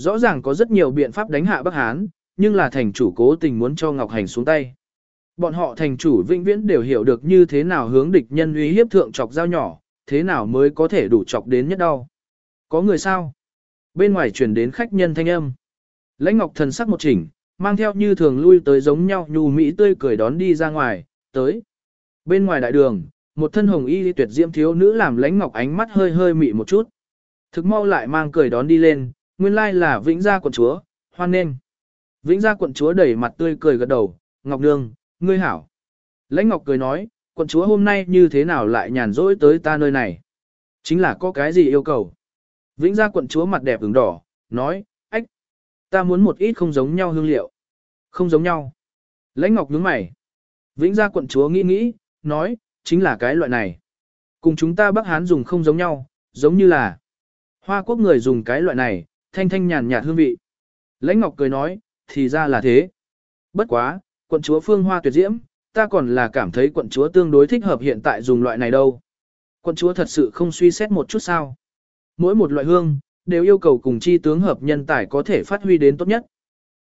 Rõ ràng có rất nhiều biện pháp đánh hạ Bắc Hán, nhưng là thành chủ cố tình muốn cho Ngọc Hành xuống tay. Bọn họ thành chủ vĩnh viễn đều hiểu được như thế nào hướng địch nhân uy hiếp thượng chọc dao nhỏ, thế nào mới có thể đủ chọc đến nhất đau. Có người sao? Bên ngoài truyền đến khách nhân thanh âm. Lãnh Ngọc thần sắc một chỉnh, mang theo như thường lui tới giống nhau nhu mỹ tươi cười đón đi ra ngoài, tới. Bên ngoài đại đường, một thân hồng y tuyệt diễm thiếu nữ làm Lãnh Ngọc ánh mắt hơi hơi mị một chút. Thực mau lại mang cười đón đi lên, nguyên lai là Vĩnh Gia quận chúa, hoan nghênh. Vĩnh Gia quận chúa đẩy mặt tươi cười gật đầu, Ngọc Nương, ngươi hảo. Lãnh Ngọc cười nói, quận chúa hôm nay như thế nào lại nhàn rỗi tới ta nơi này? Chính là có cái gì yêu cầu? Vĩnh gia quận chúa mặt đẹp ửng đỏ, nói, ách, ta muốn một ít không giống nhau hương liệu. Không giống nhau. Lãnh Ngọc nhướng mày. Vĩnh gia quận chúa nghĩ nghĩ, nói, chính là cái loại này. Cùng chúng ta Bắc Hán dùng không giống nhau, giống như là Hoa quốc người dùng cái loại này, thanh thanh nhàn nhạt hương vị. Lãnh Ngọc cười nói, thì ra là thế. Bất quá, quận chúa phương hoa tuyệt diễm, ta còn là cảm thấy quận chúa tương đối thích hợp hiện tại dùng loại này đâu. Quận chúa thật sự không suy xét một chút sao. Mỗi một loại hương, đều yêu cầu cùng chi tướng hợp nhân tài có thể phát huy đến tốt nhất.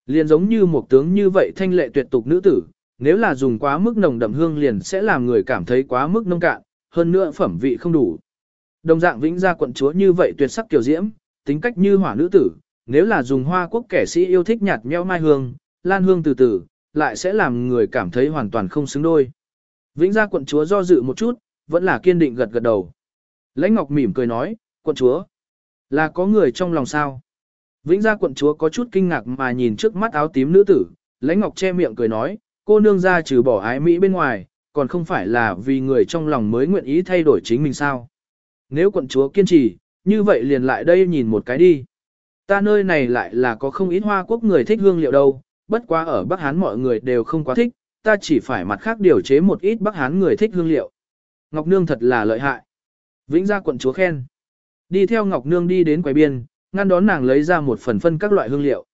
Liền giống như một tướng như vậy thanh lệ tuyệt tục nữ tử, nếu là dùng quá mức nồng đậm hương liền sẽ làm người cảm thấy quá mức nông cạn, hơn nữa phẩm vị không đủ. Đồng dạng vĩnh gia quận chúa như vậy tuyệt sắc tiểu diễm, tính cách như hỏa nữ tử, nếu là dùng hoa quốc kẻ sĩ yêu thích nhạt nhẽo mai hương, lan hương từ từ, lại sẽ làm người cảm thấy hoàn toàn không xứng đôi. Vĩnh gia quận chúa do dự một chút, vẫn là kiên định gật gật đầu. Lãnh Ngọc mỉm cười nói, quận chúa, là có người trong lòng sao? Vĩnh gia quận chúa có chút kinh ngạc mà nhìn trước mắt áo tím nữ tử, Lãnh Ngọc che miệng cười nói, cô nương gia trừ bỏ ái Mỹ bên ngoài, còn không phải là vì người trong lòng mới nguyện ý thay đổi chính mình sao? Nếu quận chúa kiên trì, như vậy liền lại đây nhìn một cái đi. Ta nơi này lại là có không ít hoa quốc người thích hương liệu đâu, bất quá ở Bắc Hán mọi người đều không quá thích, ta chỉ phải mặt khác điều chế một ít Bắc Hán người thích hương liệu. Ngọc Nương thật là lợi hại. Vĩnh gia quận chúa khen. Đi theo Ngọc Nương đi đến quầy biên, ngăn đón nàng lấy ra một phần phân các loại hương liệu.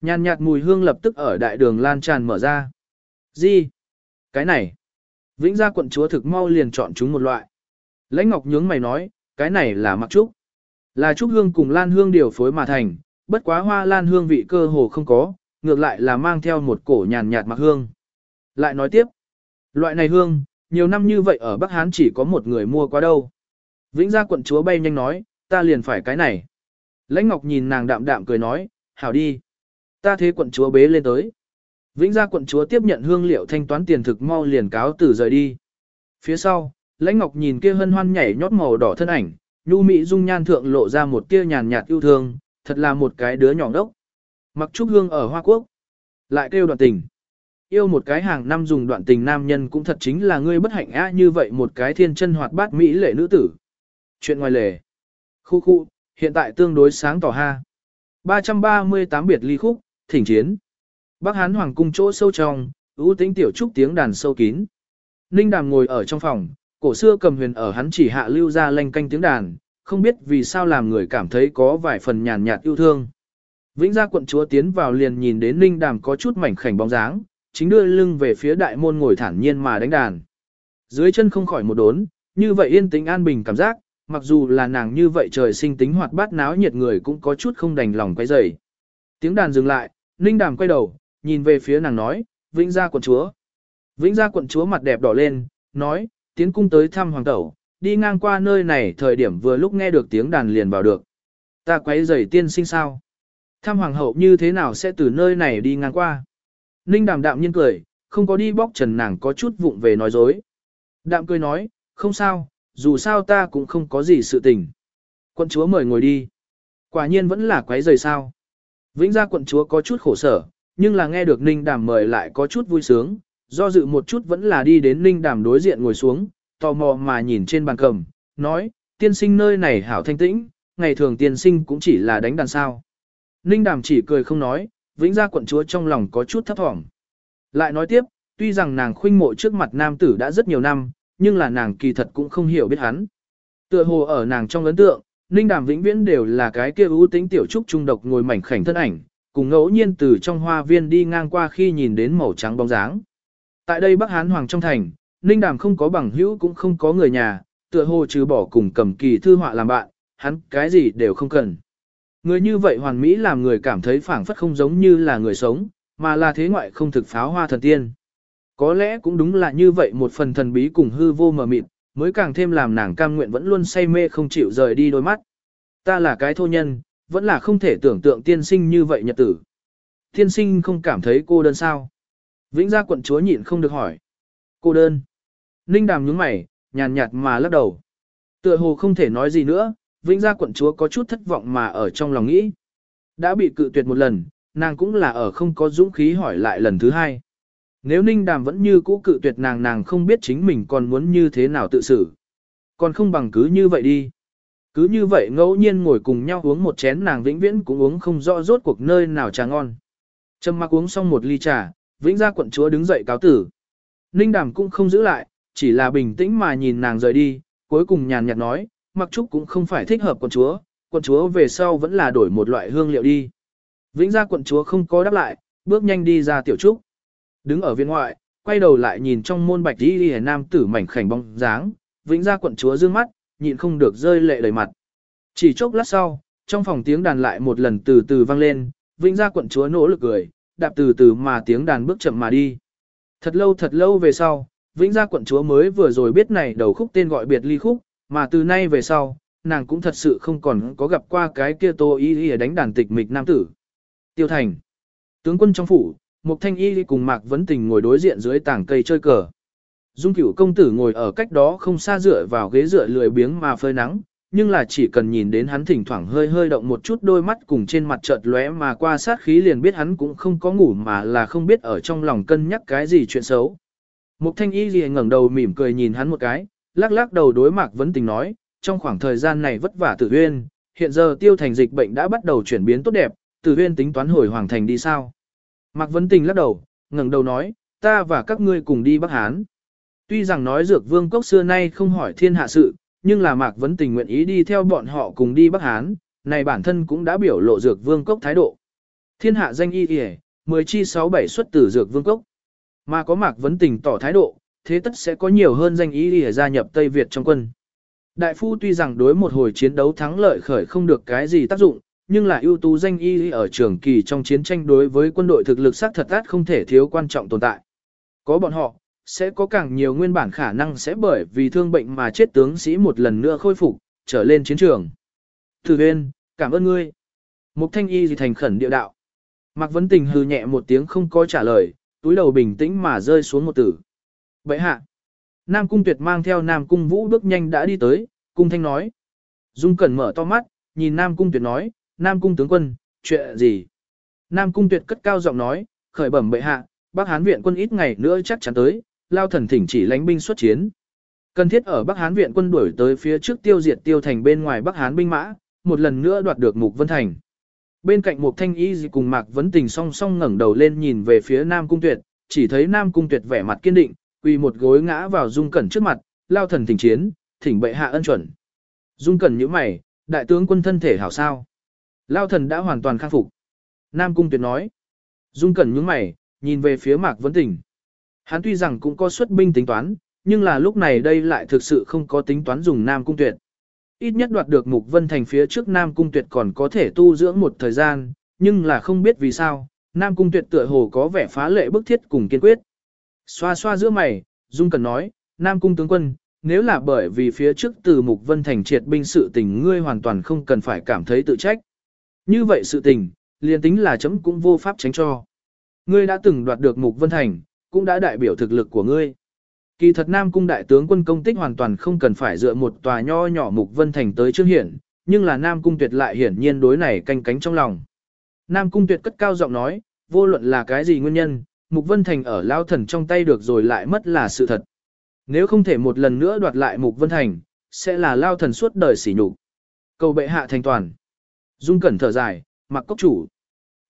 Nhàn nhạt mùi hương lập tức ở đại đường lan tràn mở ra. Gì? Cái này. Vĩnh gia quận chúa thực mau liền chọn chúng một loại. Lãnh Ngọc nhướng mày nói, cái này là mặc trúc. Là trúc hương cùng lan hương điều phối mà thành, bất quá hoa lan hương vị cơ hồ không có, ngược lại là mang theo một cổ nhàn nhạt mặc hương. Lại nói tiếp, loại này hương, nhiều năm như vậy ở Bắc Hán chỉ có một người mua qua đâu. Vĩnh gia quận chúa bay nhanh nói, ta liền phải cái này. Lãnh Ngọc nhìn nàng đạm đạm cười nói, hảo đi. Ta thế quận chúa bế lên tới. Vĩnh gia quận chúa tiếp nhận hương liệu thanh toán tiền thực mau liền cáo từ rời đi. Phía sau, Lãnh Ngọc nhìn kia hân hoan nhảy nhót màu đỏ thân ảnh, nhu mỹ dung nhan thượng lộ ra một tia nhàn nhạt yêu thương, thật là một cái đứa nhỏ đốc. Mặc trúc hương ở Hoa Quốc, lại kêu đoạn tình. Yêu một cái hàng năm dùng đoạn tình nam nhân cũng thật chính là ngươi bất hạnh á như vậy một cái thiên chân hoạt bát mỹ lệ nữ tử. Chuyện ngoài lề. Khu khu, hiện tại tương đối sáng tỏ ha. 338 biệt ly khúc, thỉnh chiến. Bắc Hán Hoàng cung chỗ sâu trong, ưu tĩnh tiểu trúc tiếng đàn sâu kín. Ninh Đàm ngồi ở trong phòng, cổ xưa cầm huyền ở hắn chỉ hạ lưu ra lanh canh tiếng đàn, không biết vì sao làm người cảm thấy có vài phần nhàn nhạt yêu thương. Vĩnh gia quận chúa tiến vào liền nhìn đến Ninh Đàm có chút mảnh khảnh bóng dáng, chính đưa lưng về phía đại môn ngồi thản nhiên mà đánh đàn. Dưới chân không khỏi một đốn, như vậy yên tĩnh an bình cảm giác, mặc dù là nàng như vậy trời sinh tính hoạt bát náo nhiệt người cũng có chút không đành lòng quay dậy. Tiếng đàn dừng lại, Ninh Đàm quay đầu, nhìn về phía nàng nói, Vĩnh gia quận chúa. Vĩnh gia quận chúa mặt đẹp đỏ lên, nói, tiến cung tới thăm hoàng tẩu, đi ngang qua nơi này thời điểm vừa lúc nghe được tiếng đàn liền vào được. Ta quấy rầy tiên sinh sao? Thăm hoàng hậu như thế nào sẽ từ nơi này đi ngang qua? Ninh đàm đạm nhiên cười, không có đi bóc trần nàng có chút vụng về nói dối. Đạm cười nói, không sao, dù sao ta cũng không có gì sự tình. Quận chúa mời ngồi đi. Quả nhiên vẫn là quấy rầy sao. Vĩnh gia quận chúa có chút khổ sở, nhưng là nghe được Ninh đàm mời lại có chút vui sướng, do dự một chút vẫn là đi đến Ninh đàm đối diện ngồi xuống, tò mò mà nhìn trên bàn cầm, nói, tiên sinh nơi này hảo thanh tĩnh, ngày thường tiên sinh cũng chỉ là đánh đàn sao. Ninh đàm chỉ cười không nói, vĩnh gia quận chúa trong lòng có chút thấp thỏm. Lại nói tiếp, tuy rằng nàng khuynh mộ trước mặt nam tử đã rất nhiều năm, nhưng là nàng kỳ thật cũng không hiểu biết hắn. Tựa hồ ở nàng trong ấn tượng, Ninh Đàm vĩnh viễn đều là cái kia ưu tính tiểu trúc trung độc ngồi mảnh khảnh thân ảnh, cùng ngẫu nhiên từ trong hoa viên đi ngang qua khi nhìn đến màu trắng bóng dáng. Tại đây Bắc Hán Hoàng trong thành, Ninh Đàm không có bằng hữu cũng không có người nhà, tựa hồ trừ bỏ cùng cầm kỳ thư họa làm bạn, hắn cái gì đều không cần. Người như vậy hoàn mỹ làm người cảm thấy phảng phất không giống như là người sống, mà là thế ngoại không thực pháo hoa thần tiên. Có lẽ cũng đúng là như vậy một phần thần bí cùng hư vô mờ mịt, mới càng thêm làm nàng cam nguyện vẫn luôn say mê không chịu rời đi đôi mắt. Ta là cái thô nhân, vẫn là không thể tưởng tượng tiên sinh như vậy nhật tử. Tiên sinh không cảm thấy cô đơn sao? Vĩnh gia quận chúa nhịn không được hỏi. Cô đơn. Ninh đàm nhướng mày, nhàn nhạt mà lắc đầu. Tựa hồ không thể nói gì nữa, vĩnh gia quận chúa có chút thất vọng mà ở trong lòng nghĩ. Đã bị cự tuyệt một lần, nàng cũng là ở không có dũng khí hỏi lại lần thứ hai. Nếu ninh đàm vẫn như cũ cự tuyệt nàng nàng không biết chính mình còn muốn như thế nào tự xử. Còn không bằng cứ như vậy đi. Cứ như vậy ngẫu nhiên ngồi cùng nhau uống một chén nàng vĩnh viễn cũng uống không rõ rốt cuộc nơi nào trà ngon. Trầm mặc uống xong một ly trà, vĩnh gia quận chúa đứng dậy cáo tử. Ninh đàm cũng không giữ lại, chỉ là bình tĩnh mà nhìn nàng rời đi, cuối cùng nhàn nhạt nói, mặc trúc cũng không phải thích hợp quận chúa, quận chúa về sau vẫn là đổi một loại hương liệu đi. Vĩnh gia quận chúa không có đáp lại, bước nhanh đi ra tiểu trúc. Đứng ở viên ngoại, quay đầu lại nhìn trong môn bạch đi hề nam tử mảnh khảnh bóng dáng, vĩnh gia quận chúa dương mắt, nhịn không được rơi lệ đầy mặt. Chỉ chốc lát sau, trong phòng tiếng đàn lại một lần từ từ vang lên, vĩnh gia quận chúa nỗ lực cười, đạp từ từ mà tiếng đàn bước chậm mà đi. Thật lâu thật lâu về sau, vĩnh gia quận chúa mới vừa rồi biết này đầu khúc tên gọi biệt ly khúc, mà từ nay về sau, nàng cũng thật sự không còn có gặp qua cái kia tô y y đánh đàn tịch mịch nam tử. Tiêu thành. Tướng quân trong phủ, một thanh y cùng mạc vấn tình ngồi đối diện dưới tảng cây chơi cờ. Dung cửu công tử ngồi ở cách đó không xa dựa vào ghế dựa lười biếng mà phơi nắng, nhưng là chỉ cần nhìn đến hắn thỉnh thoảng hơi hơi động một chút đôi mắt cùng trên mặt chợt lóe mà qua sát khí liền biết hắn cũng không có ngủ mà là không biết ở trong lòng cân nhắc cái gì chuyện xấu. Mục thanh y liền ngẩng đầu mỉm cười nhìn hắn một cái, lắc lắc đầu đối mạc vấn tình nói, trong khoảng thời gian này vất vả tử huyên, hiện giờ tiêu thành dịch bệnh đã bắt đầu chuyển biến tốt đẹp, tử huyên tính toán hồi hoàng thành đi sao. Mạc vấn tình lắc đầu, ngẩng đầu nói, ta và các ngươi cùng đi Bắc Hán. Tuy rằng nói dược vương cốc xưa nay không hỏi thiên hạ sự, nhưng là Mạc Vấn Tình nguyện ý đi theo bọn họ cùng đi Bắc Hán, này bản thân cũng đã biểu lộ dược vương cốc thái độ. Thiên hạ danh y kìa, 10 chi 6 7 xuất từ dược vương cốc. Mà có Mạc Vấn Tình tỏ thái độ, thế tất sẽ có nhiều hơn danh y kìa gia nhập Tây Việt trong quân. Đại phu tuy rằng đối một hồi chiến đấu thắng lợi khởi không được cái gì tác dụng, nhưng là ưu tú danh y ở trường kỳ trong chiến tranh đối với quân đội thực lực xác thật át không thể thiếu quan trọng tồn tại. Có bọn họ, sẽ có càng nhiều nguyên bản khả năng sẽ bởi vì thương bệnh mà chết tướng sĩ một lần nữa khôi phục, trở lên chiến trường. Thử bên, cảm ơn ngươi. Mục thanh y gì thành khẩn địa đạo. Mạc Vấn Tình hừ nhẹ một tiếng không có trả lời, túi đầu bình tĩnh mà rơi xuống một tử. Vậy hạ. Nam Cung Tuyệt mang theo Nam Cung Vũ bước nhanh đã đi tới, Cung Thanh nói. Dung Cẩn mở to mắt, nhìn Nam Cung Tuyệt nói, Nam Cung tướng quân, chuyện gì? Nam Cung Tuyệt cất cao giọng nói, khởi bẩm bệ hạ, Bắc Hán viện quân ít ngày nữa chắc chắn tới, lao thần thỉnh chỉ lánh binh xuất chiến. Cần thiết ở Bắc Hán viện quân đuổi tới phía trước tiêu diệt tiêu thành bên ngoài Bắc Hán binh mã, một lần nữa đoạt được Mục Vân Thành. Bên cạnh một thanh y cùng Mạc Vấn Tình song song ngẩng đầu lên nhìn về phía Nam Cung Tuyệt, chỉ thấy Nam Cung Tuyệt vẻ mặt kiên định, quỳ một gối ngã vào Dung Cẩn trước mặt, lao thần thỉnh chiến, thỉnh bệ hạ ân chuẩn. Dung Cẩn nhíu mày, đại tướng quân thân thể hảo sao? Lao thần đã hoàn toàn khắc phục. Nam Cung Tuyệt nói. Dung Cẩn nhướng mày, nhìn về phía Mạc Vấn Tình. Hắn tuy rằng cũng có xuất binh tính toán, nhưng là lúc này đây lại thực sự không có tính toán dùng Nam Cung Tuyệt. Ít nhất đoạt được Mục Vân Thành phía trước Nam Cung Tuyệt còn có thể tu dưỡng một thời gian, nhưng là không biết vì sao, Nam Cung Tuyệt tựa hồ có vẻ phá lệ bức thiết cùng kiên quyết. Xoa xoa giữa mày, Dung Cần nói, Nam Cung tướng quân, nếu là bởi vì phía trước từ Mục Vân Thành triệt binh sự tình ngươi hoàn toàn không cần phải cảm thấy tự trách. Như vậy sự tình, liền tính là chấm cũng vô pháp tránh cho. Ngươi đã từng đoạt được Mục Vân Thành, cũng đã đại biểu thực lực của ngươi. Kỳ thật Nam Cung đại tướng quân công tích hoàn toàn không cần phải dựa một tòa nho nhỏ Mục Vân Thành tới trước hiển, nhưng là Nam Cung tuyệt lại hiển nhiên đối này canh cánh trong lòng. Nam Cung tuyệt cất cao giọng nói, vô luận là cái gì nguyên nhân, Mục Vân Thành ở lao thần trong tay được rồi lại mất là sự thật. Nếu không thể một lần nữa đoạt lại Mục Vân Thành, sẽ là lao thần suốt đời sỉ nhục. Cầu bệ hạ thành toàn. Dung cẩn thở dài, mặc cốc chủ.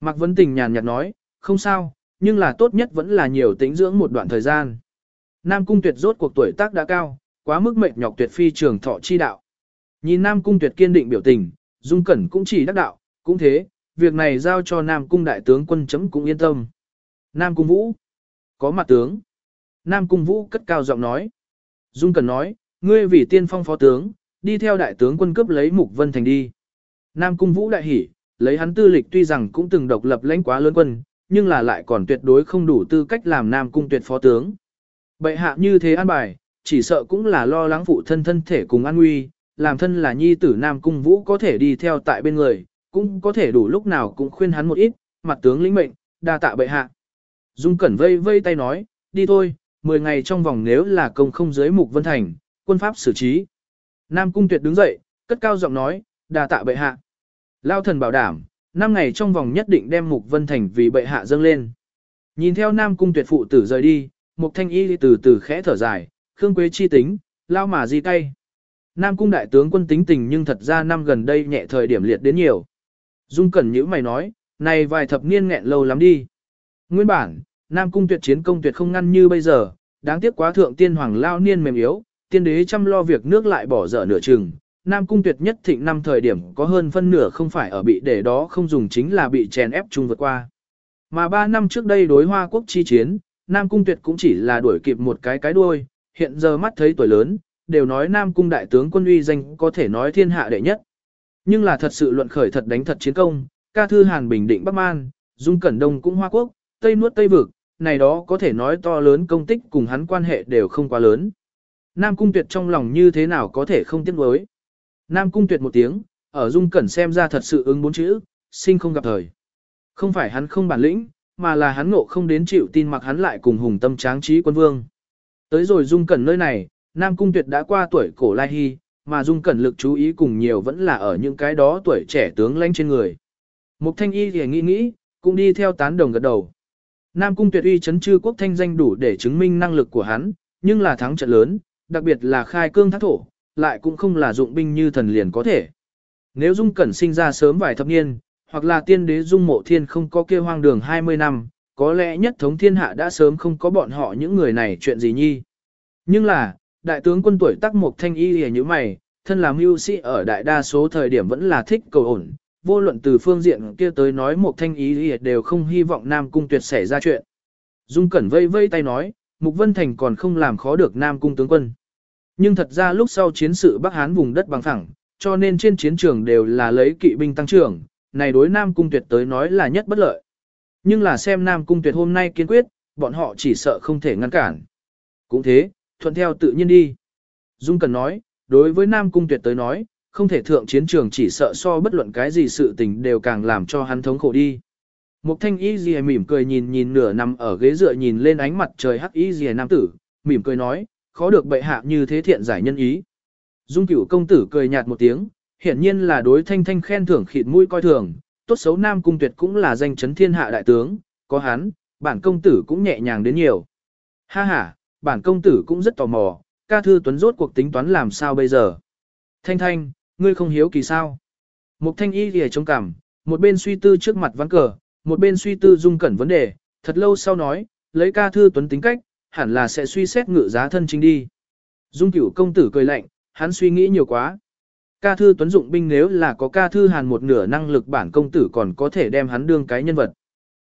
Mạc Vấn Tình nhàn nhạt nói, không sao, nhưng là tốt nhất vẫn là nhiều tính dưỡng một đoạn thời gian. Nam Cung Tuyệt rốt cuộc tuổi tác đã cao, quá mức mệt nhọc tuyệt phi trường thọ chi đạo. Nhìn Nam Cung Tuyệt kiên định biểu tình, Dung Cẩn cũng chỉ đắc đạo, cũng thế, việc này giao cho Nam Cung đại tướng quân chấm cũng yên tâm. Nam Cung Vũ, có mặt tướng. Nam Cung Vũ cất cao giọng nói. Dung Cẩn nói, ngươi vì tiên phong phó tướng, đi theo đại tướng quân cướp lấy Mục Vân Thành đi. Nam Cung Vũ đại hỉ, lấy hắn tư lịch tuy rằng cũng từng độc lập lãnh quá lớn quân, nhưng là lại còn tuyệt đối không đủ tư cách làm Nam Cung tuyệt phó tướng. Bệ hạ như thế an bài, chỉ sợ cũng là lo lắng phụ thân thân thể cùng an nguy, làm thân là nhi tử Nam Cung Vũ có thể đi theo tại bên người, cũng có thể đủ lúc nào cũng khuyên hắn một ít, mặt tướng lĩnh mệnh, đa tạ bệ hạ. Dung Cẩn vây vây tay nói, đi thôi, 10 ngày trong vòng nếu là công không giới mục vân thành, quân pháp xử trí. Nam Cung Tuyệt đứng dậy, cất cao giọng nói, đa tạ bệ hạ. Lao thần bảo đảm, Năm ngày trong vòng nhất định đem mục vân thành vì bệ hạ dâng lên. Nhìn theo Nam Cung Tuyệt phụ tử rời đi, Mục thanh y từ từ khẽ thở dài, Khương Quế chi tính, lao mà di cay. Nam cung đại tướng quân tính tình nhưng thật ra năm gần đây nhẹ thời điểm liệt đến nhiều. Dung Cẩn nhữ mày nói, này vài thập niên nghẹn lâu lắm đi. Nguyên bản, Nam cung tuyệt chiến công tuyệt không ngăn như bây giờ, đáng tiếc quá thượng tiên hoàng lao niên mềm yếu, tiên đế chăm lo việc nước lại bỏ dở nửa chừng. Nam cung tuyệt nhất thịnh năm thời điểm có hơn phân nửa không phải ở bị để đó không dùng chính là bị chèn ép chung vượt qua. Mà ba năm trước đây đối hoa quốc chi chiến, Nam Cung Tuyệt cũng chỉ là đuổi kịp một cái cái đuôi, hiện giờ mắt thấy tuổi lớn, đều nói Nam Cung đại tướng quân uy danh có thể nói thiên hạ đệ nhất. Nhưng là thật sự luận khởi thật đánh thật chiến công, ca thư Hàn Bình Định Bắc Man, Dung Cẩn Đông cũng Hoa Quốc, Tây nuốt Tây vực, này đó có thể nói to lớn công tích cùng hắn quan hệ đều không quá lớn. Nam Cung Tuyệt trong lòng như thế nào có thể không tiếc nuối. Nam Cung Tuyệt một tiếng, ở Dung Cẩn xem ra thật sự ứng bốn chữ, sinh không gặp thời. Không phải hắn không bản lĩnh, mà là hắn ngộ không đến chịu tin mặc hắn lại cùng hùng tâm tráng trí quân vương. Tới rồi Dung Cẩn nơi này, Nam Cung Tuyệt đã qua tuổi cổ lai hy, mà Dung Cẩn lực chú ý cùng nhiều vẫn là ở những cái đó tuổi trẻ tướng lãnh trên người. Mục Thanh Y thì nghĩ nghĩ, cũng đi theo tán đồng gật đầu. Nam Cung Tuyệt uy chấn chư quốc thanh danh đủ để chứng minh năng lực của hắn, nhưng là thắng trận lớn, đặc biệt là khai cương thác thổ, lại cũng không là dụng binh như thần liền có thể. Nếu Dung Cẩn sinh ra sớm vài thập niên, hoặc là tiên đế dung mộ thiên không có kia hoang đường 20 năm, có lẽ nhất thống thiên hạ đã sớm không có bọn họ những người này chuyện gì nhi. Nhưng là, đại tướng quân tuổi tắc một thanh y hề như mày, thân làm mưu sĩ ở đại đa số thời điểm vẫn là thích cầu ổn, vô luận từ phương diện kia tới nói một thanh y đều không hy vọng Nam Cung tuyệt xảy ra chuyện. Dung Cẩn vây vây tay nói, Mục Vân Thành còn không làm khó được Nam Cung tướng quân. Nhưng thật ra lúc sau chiến sự Bắc Hán vùng đất bằng phẳng, cho nên trên chiến trường đều là lấy kỵ binh tăng trưởng, này đối Nam Cung Tuyệt tới nói là nhất bất lợi. Nhưng là xem Nam Cung Tuyệt hôm nay kiên quyết, bọn họ chỉ sợ không thể ngăn cản. Cũng thế, thuận theo tự nhiên đi. Dung Cần nói, đối với Nam Cung Tuyệt tới nói, không thể thượng chiến trường chỉ sợ so bất luận cái gì sự tình đều càng làm cho hắn thống khổ đi. Mục thanh y gì mỉm cười nhìn nhìn nửa nằm ở ghế dựa nhìn lên ánh mặt trời hắc y gì nam tử, mỉm cười nói, khó được bệ hạ như thế thiện giải nhân ý. Dung cửu công tử cười nhạt một tiếng, hiển nhiên là đối thanh thanh khen thưởng khịt mũi coi thường, tốt xấu nam cung tuyệt cũng là danh chấn thiên hạ đại tướng, có hắn, bản công tử cũng nhẹ nhàng đến nhiều. Ha ha, bản công tử cũng rất tò mò, ca thư tuấn rốt cuộc tính toán làm sao bây giờ. Thanh thanh, ngươi không hiếu kỳ sao. Mục thanh y lìa trong cảm, một bên suy tư trước mặt ván cờ, một bên suy tư dung cẩn vấn đề, thật lâu sau nói, lấy ca thư tuấn tính cách, hẳn là sẽ suy xét ngự giá thân chính đi. Dung cửu công tử cười lạnh, hắn suy nghĩ nhiều quá. Ca thư tuấn dụng binh nếu là có ca thư hàn một nửa năng lực bản công tử còn có thể đem hắn đương cái nhân vật.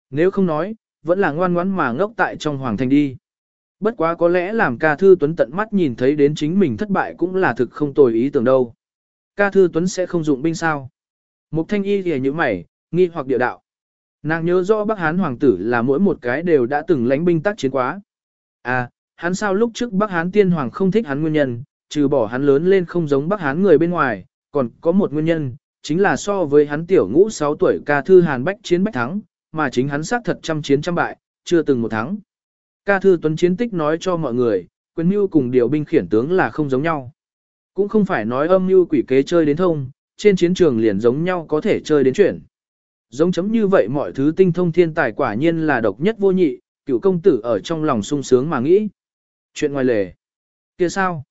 Nếu không nói, vẫn là ngoan ngoãn mà ngốc tại trong hoàng thành đi. Bất quá có lẽ làm ca thư tuấn tận mắt nhìn thấy đến chính mình thất bại cũng là thực không tồi ý tưởng đâu. Ca thư tuấn sẽ không dụng binh sao? Mục thanh y thì như mày, nghi hoặc địa đạo. Nàng nhớ rõ Bắc Hán hoàng tử là mỗi một cái đều đã từng lãnh binh tác chiến quá. À, hắn sao lúc trước Bắc Hán tiên hoàng không thích hắn nguyên nhân, trừ bỏ hắn lớn lên không giống Bắc Hán người bên ngoài, còn có một nguyên nhân, chính là so với hắn tiểu ngũ 6 tuổi ca thư hàn bách chiến bách thắng, mà chính hắn xác thật trăm chiến trăm bại, chưa từng một thắng. Ca thư tuấn chiến tích nói cho mọi người, quyền mưu cùng điều binh khiển tướng là không giống nhau. Cũng không phải nói âm mưu quỷ kế chơi đến thông, trên chiến trường liền giống nhau có thể chơi đến chuyển. Giống chấm như vậy mọi thứ tinh thông thiên tài quả nhiên là độc nhất vô nhị, cựu công tử ở trong lòng sung sướng mà nghĩ. Chuyện ngoài lề. kia sao?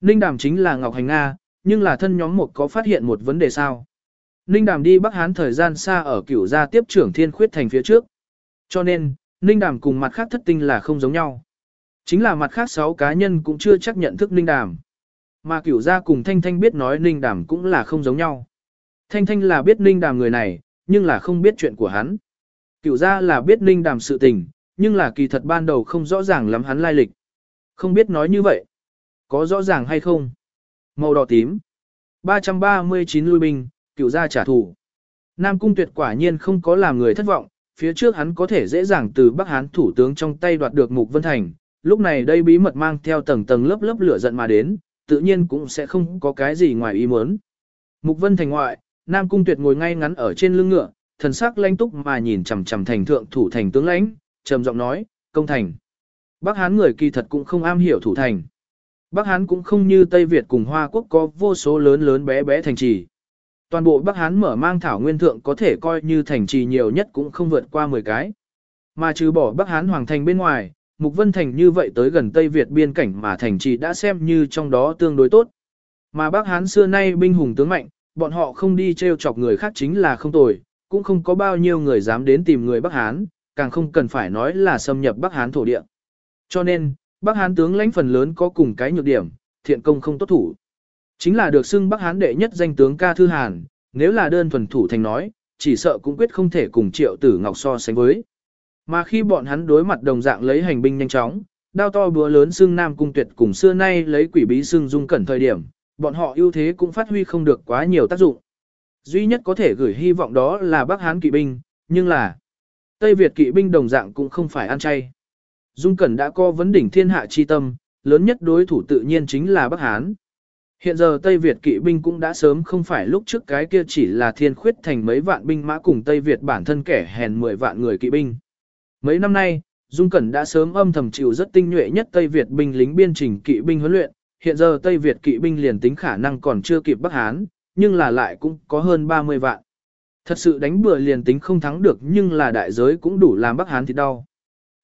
Ninh Đàm chính là Ngọc Hành Nga, nhưng là thân nhóm một có phát hiện một vấn đề sao? Ninh Đàm đi Bắc Hán thời gian xa ở cửu gia tiếp trưởng thiên khuyết thành phía trước. Cho nên, Ninh Đàm cùng mặt khác thất tinh là không giống nhau. Chính là mặt khác sáu cá nhân cũng chưa chắc nhận thức Ninh Đàm. Mà cửu gia cùng Thanh Thanh biết nói Ninh Đàm cũng là không giống nhau. Thanh Thanh là biết Ninh Đàm người này, nhưng là không biết chuyện của hắn. Cửu gia là biết Ninh Đàm sự tình, nhưng là kỳ thật ban đầu không rõ ràng lắm hắn lai lịch. Không biết nói như vậy. Có rõ ràng hay không? Màu đỏ tím. 339 lui binh, cựu gia trả thù. Nam Cung Tuyệt quả nhiên không có làm người thất vọng, phía trước hắn có thể dễ dàng từ Bắc Hán thủ tướng trong tay đoạt được Mục Vân Thành, lúc này đây bí mật mang theo tầng tầng lớp lớp lửa giận mà đến, tự nhiên cũng sẽ không có cái gì ngoài ý muốn. Mục Vân Thành ngoại, Nam Cung Tuyệt ngồi ngay ngắn ở trên lưng ngựa, thần sắc lãnh túc mà nhìn chằm chằm thành thượng thủ thành tướng lãnh, trầm giọng nói, công thành. Bắc Hán người kỳ thật cũng không am hiểu thủ thành. Bắc Hán cũng không như Tây Việt cùng Hoa Quốc có vô số lớn lớn bé bé thành trì. Toàn bộ Bắc Hán mở mang thảo nguyên thượng có thể coi như thành trì nhiều nhất cũng không vượt qua 10 cái. Mà trừ bỏ Bắc Hán hoàng thành bên ngoài, Mục Vân Thành như vậy tới gần Tây Việt biên cảnh mà thành trì đã xem như trong đó tương đối tốt. Mà Bắc Hán xưa nay binh hùng tướng mạnh, bọn họ không đi trêu chọc người khác chính là không tồi, cũng không có bao nhiêu người dám đến tìm người Bắc Hán, càng không cần phải nói là xâm nhập Bắc Hán thổ địa. Cho nên, Bắc Hán tướng lãnh phần lớn có cùng cái nhược điểm, thiện công không tốt thủ. Chính là được xưng Bắc Hán đệ nhất danh tướng ca thư Hàn, nếu là đơn thuần thủ thành nói, chỉ sợ cũng quyết không thể cùng triệu tử ngọc so sánh với. Mà khi bọn hắn đối mặt đồng dạng lấy hành binh nhanh chóng, đao to búa lớn xưng Nam Cung Tuyệt cùng xưa nay lấy quỷ bí xưng dung cẩn thời điểm, bọn họ ưu thế cũng phát huy không được quá nhiều tác dụng. Duy nhất có thể gửi hy vọng đó là Bắc Hán kỵ binh, nhưng là Tây Việt kỵ binh đồng dạng cũng không phải ăn chay. Dung Cẩn đã co vấn đỉnh thiên hạ chi tâm, lớn nhất đối thủ tự nhiên chính là Bắc Hán. Hiện giờ Tây Việt kỵ binh cũng đã sớm không phải lúc trước cái kia chỉ là thiên khuyết thành mấy vạn binh mã cùng Tây Việt bản thân kẻ hèn 10 vạn người kỵ binh. Mấy năm nay, Dung Cẩn đã sớm âm thầm chịu rất tinh nhuệ nhất Tây Việt binh lính biên trình kỵ binh huấn luyện, hiện giờ Tây Việt kỵ binh liền tính khả năng còn chưa kịp Bắc Hán, nhưng là lại cũng có hơn 30 vạn. Thật sự đánh bừa liền tính không thắng được nhưng là đại giới cũng đủ làm Bắc Hán thì đau.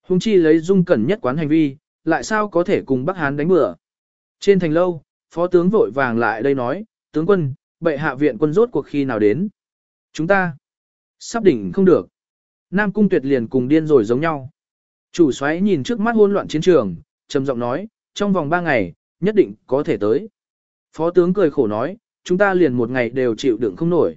Hùng chi lấy dung cẩn nhất quán hành vi, lại sao có thể cùng Bắc Hán đánh bừa. Trên thành lâu, phó tướng vội vàng lại đây nói, tướng quân, bệ hạ viện quân rốt cuộc khi nào đến. Chúng ta, sắp đỉnh không được. Nam cung tuyệt liền cùng điên rồi giống nhau. Chủ xoáy nhìn trước mắt hỗn loạn chiến trường, trầm giọng nói, trong vòng 3 ngày, nhất định có thể tới. Phó tướng cười khổ nói, chúng ta liền một ngày đều chịu đựng không nổi.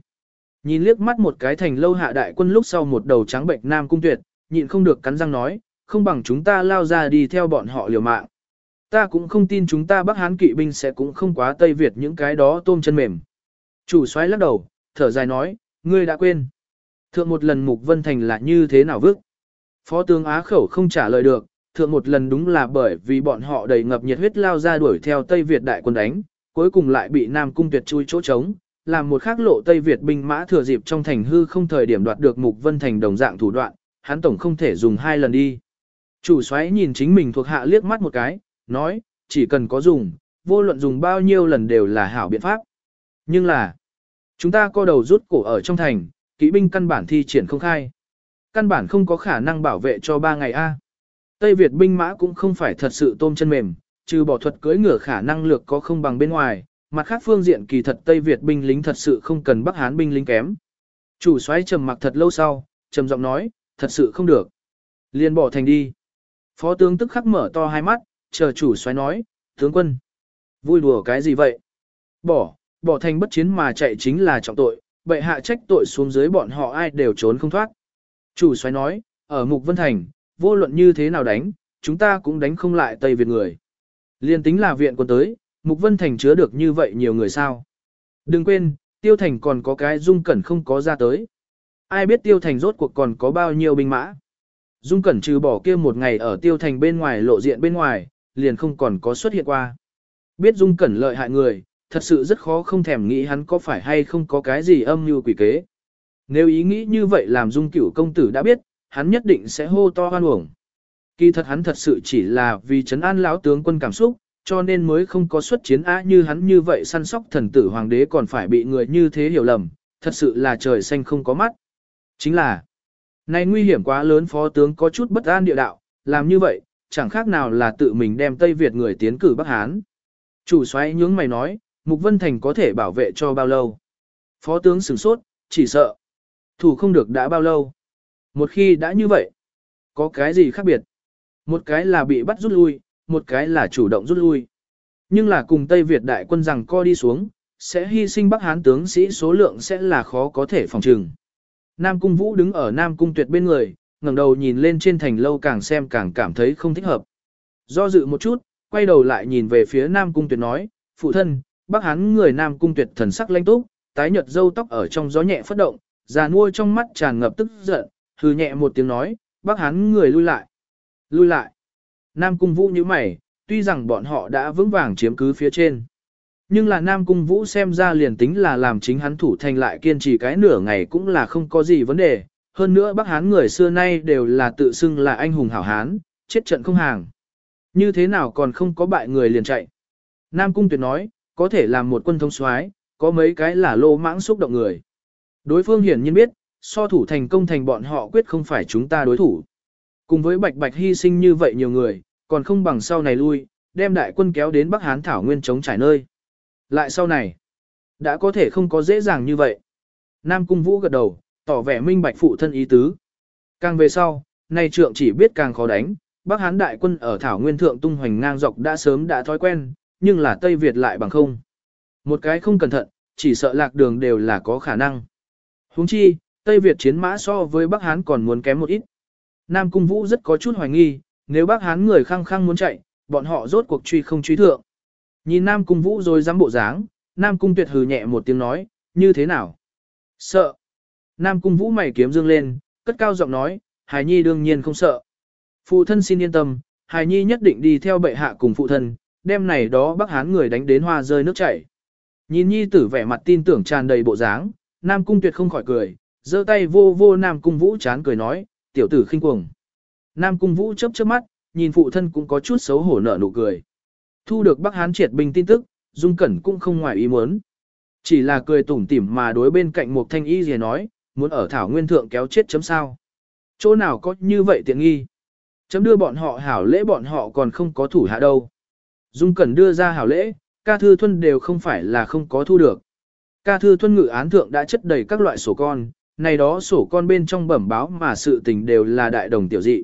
Nhìn liếc mắt một cái thành lâu hạ đại quân lúc sau một đầu trắng bệnh nam cung tuyệt, nhịn không được cắn răng nói, không bằng chúng ta lao ra đi theo bọn họ liều mạng. Ta cũng không tin chúng ta Bắc Hán kỵ binh sẽ cũng không quá Tây Việt những cái đó tôm chân mềm. Chủ soái lắc đầu, thở dài nói, ngươi đã quên. Thượng một lần Mục Vân Thành là như thế nào vức Phó tướng Á Khẩu không trả lời được, thượng một lần đúng là bởi vì bọn họ đầy ngập nhiệt huyết lao ra đuổi theo Tây Việt đại quân đánh, cuối cùng lại bị Nam Cung Tuyệt chui chỗ trống, làm một khác lộ Tây Việt binh mã thừa dịp trong thành hư không thời điểm đoạt được Mục Vân Thành đồng dạng thủ đoạn, hắn tổng không thể dùng hai lần đi. Chủ xoáy nhìn chính mình thuộc hạ liếc mắt một cái, nói, chỉ cần có dùng, vô luận dùng bao nhiêu lần đều là hảo biện pháp. Nhưng là, chúng ta co đầu rút cổ ở trong thành, kỵ binh căn bản thi triển không khai. Căn bản không có khả năng bảo vệ cho ba ngày A. Tây Việt binh mã cũng không phải thật sự tôm chân mềm, trừ bỏ thuật cưỡi ngựa khả năng lược có không bằng bên ngoài, mặt khác phương diện kỳ thật Tây Việt binh lính thật sự không cần Bắc Hán binh lính kém. Chủ soái trầm mặc thật lâu sau, trầm giọng nói, thật sự không được. Liên bỏ thành đi. Phó tướng tức khắc mở to hai mắt, chờ chủ soái nói, tướng quân. Vui đùa cái gì vậy? Bỏ, bỏ thành bất chiến mà chạy chính là trọng tội, bệ hạ trách tội xuống dưới bọn họ ai đều trốn không thoát. Chủ soái nói, ở Mục Vân Thành, vô luận như thế nào đánh, chúng ta cũng đánh không lại Tây Việt người. Liên tính là viện quân tới, Mục Vân Thành chứa được như vậy nhiều người sao. Đừng quên, Tiêu Thành còn có cái dung cẩn không có ra tới. Ai biết Tiêu Thành rốt cuộc còn có bao nhiêu binh mã. Dung cẩn trừ bỏ kia một ngày ở Tiêu Thành bên ngoài lộ diện bên ngoài, liền không còn có xuất hiện qua. Biết Dung cẩn lợi hại người, thật sự rất khó không thèm nghĩ hắn có phải hay không có cái gì âm mưu quỷ kế. Nếu ý nghĩ như vậy làm Dung cửu công tử đã biết, hắn nhất định sẽ hô to hoan uổng. Kỳ thật hắn thật sự chỉ là vì chấn an lão tướng quân cảm xúc, cho nên mới không có xuất chiến á như hắn như vậy săn sóc thần tử hoàng đế còn phải bị người như thế hiểu lầm, thật sự là trời xanh không có mắt. Chính là, này nguy hiểm quá lớn phó tướng có chút bất an địa đạo, làm như vậy, chẳng khác nào là tự mình đem Tây Việt người tiến cử Bắc Hán. Chủ xoáy nhướng mày nói, Mục Vân Thành có thể bảo vệ cho bao lâu? Phó tướng sửng sốt, chỉ sợ. Thủ không được đã bao lâu? Một khi đã như vậy, có cái gì khác biệt? Một cái là bị bắt rút lui, một cái là chủ động rút lui. Nhưng là cùng Tây Việt đại quân rằng co đi xuống, sẽ hy sinh Bắc Hán tướng sĩ số lượng sẽ là khó có thể phòng trừng. Nam Cung Vũ đứng ở Nam Cung Tuyệt bên người, ngẩng đầu nhìn lên trên thành lâu càng xem càng cảm thấy không thích hợp. Do dự một chút, quay đầu lại nhìn về phía Nam Cung Tuyệt nói, phụ thân, Bắc Hán người Nam Cung Tuyệt thần sắc lãnh túc, tái nhợt râu tóc ở trong gió nhẹ phất động, già nuôi trong mắt tràn ngập tức giận, hừ nhẹ một tiếng nói, Bắc Hán người lui lại. Lui lại. Nam Cung Vũ như mày, tuy rằng bọn họ đã vững vàng chiếm cứ phía trên. Nhưng là Nam Cung Vũ xem ra liền tính là làm chính hắn thủ thành lại kiên trì cái nửa ngày cũng là không có gì vấn đề. Hơn nữa Bắc Hán người xưa nay đều là tự xưng là anh hùng hảo Hán, chết trận không hàng. Như thế nào còn không có bại người liền chạy. Nam Cung Tuyệt nói, có thể làm một quân thông soái, có mấy cái là lô mãng xúc động người. Đối phương hiển nhiên biết, so thủ thành công thành bọn họ quyết không phải chúng ta đối thủ. Cùng với bạch bạch hy sinh như vậy nhiều người, còn không bằng sau này lui, đem đại quân kéo đến Bắc Hán Thảo Nguyên chống trải nơi. Lại sau này, đã có thể không có dễ dàng như vậy. Nam Cung Vũ gật đầu, tỏ vẻ minh bạch phụ thân ý tứ. Càng về sau, nay trượng chỉ biết càng khó đánh, Bắc Hán đại quân ở Thảo Nguyên thượng tung hoành ngang dọc đã sớm đã thói quen, nhưng là Tây Việt lại bằng không. Một cái không cẩn thận, chỉ sợ lạc đường đều là có khả năng. Huống chi, Tây Việt chiến mã so với Bắc Hán còn muốn kém một ít. Nam Cung Vũ rất có chút hoài nghi, nếu Bắc Hán người khăng khăng muốn chạy, bọn họ rốt cuộc truy không truy thượng. Nhìn Nam Cung Vũ rồi dám bộ dáng, Nam Cung Tuyệt hừ nhẹ một tiếng nói, như thế nào? Sợ. Nam Cung Vũ mày kiếm dương lên, cất cao giọng nói, Hải Nhi đương nhiên không sợ. Phụ thân xin yên tâm, Hải Nhi nhất định đi theo bệ hạ cùng phụ thân, đêm này đó Bắc Hán người đánh đến hoa rơi nước chảy. Nhìn Nhi tử vẻ mặt tin tưởng tràn đầy bộ dáng, Nam Cung Tuyệt không khỏi cười, giơ tay vô vô Nam Cung Vũ chán cười nói, tiểu tử khinh cuồng. Nam Cung Vũ chớp chớp mắt, nhìn phụ thân cũng có chút xấu hổ nở nụ cười. Thu được Bắc Hán triệt binh tin tức, Dung Cẩn cũng không ngoài ý muốn. Chỉ là cười tủm tỉm mà đối bên cạnh một thanh y gì nói, muốn ở Thảo Nguyên Thượng kéo chết chấm sao. Chỗ nào có như vậy tiện nghi. Chấm đưa bọn họ hảo lễ bọn họ còn không có thủ hạ đâu. Dung Cẩn đưa ra hảo lễ, ca thư thuân đều không phải là không có thu được. Ca thư thuân ngự án thượng đã chất đầy các loại sổ con, này đó sổ con bên trong bẩm báo mà sự tình đều là đại đồng tiểu dị.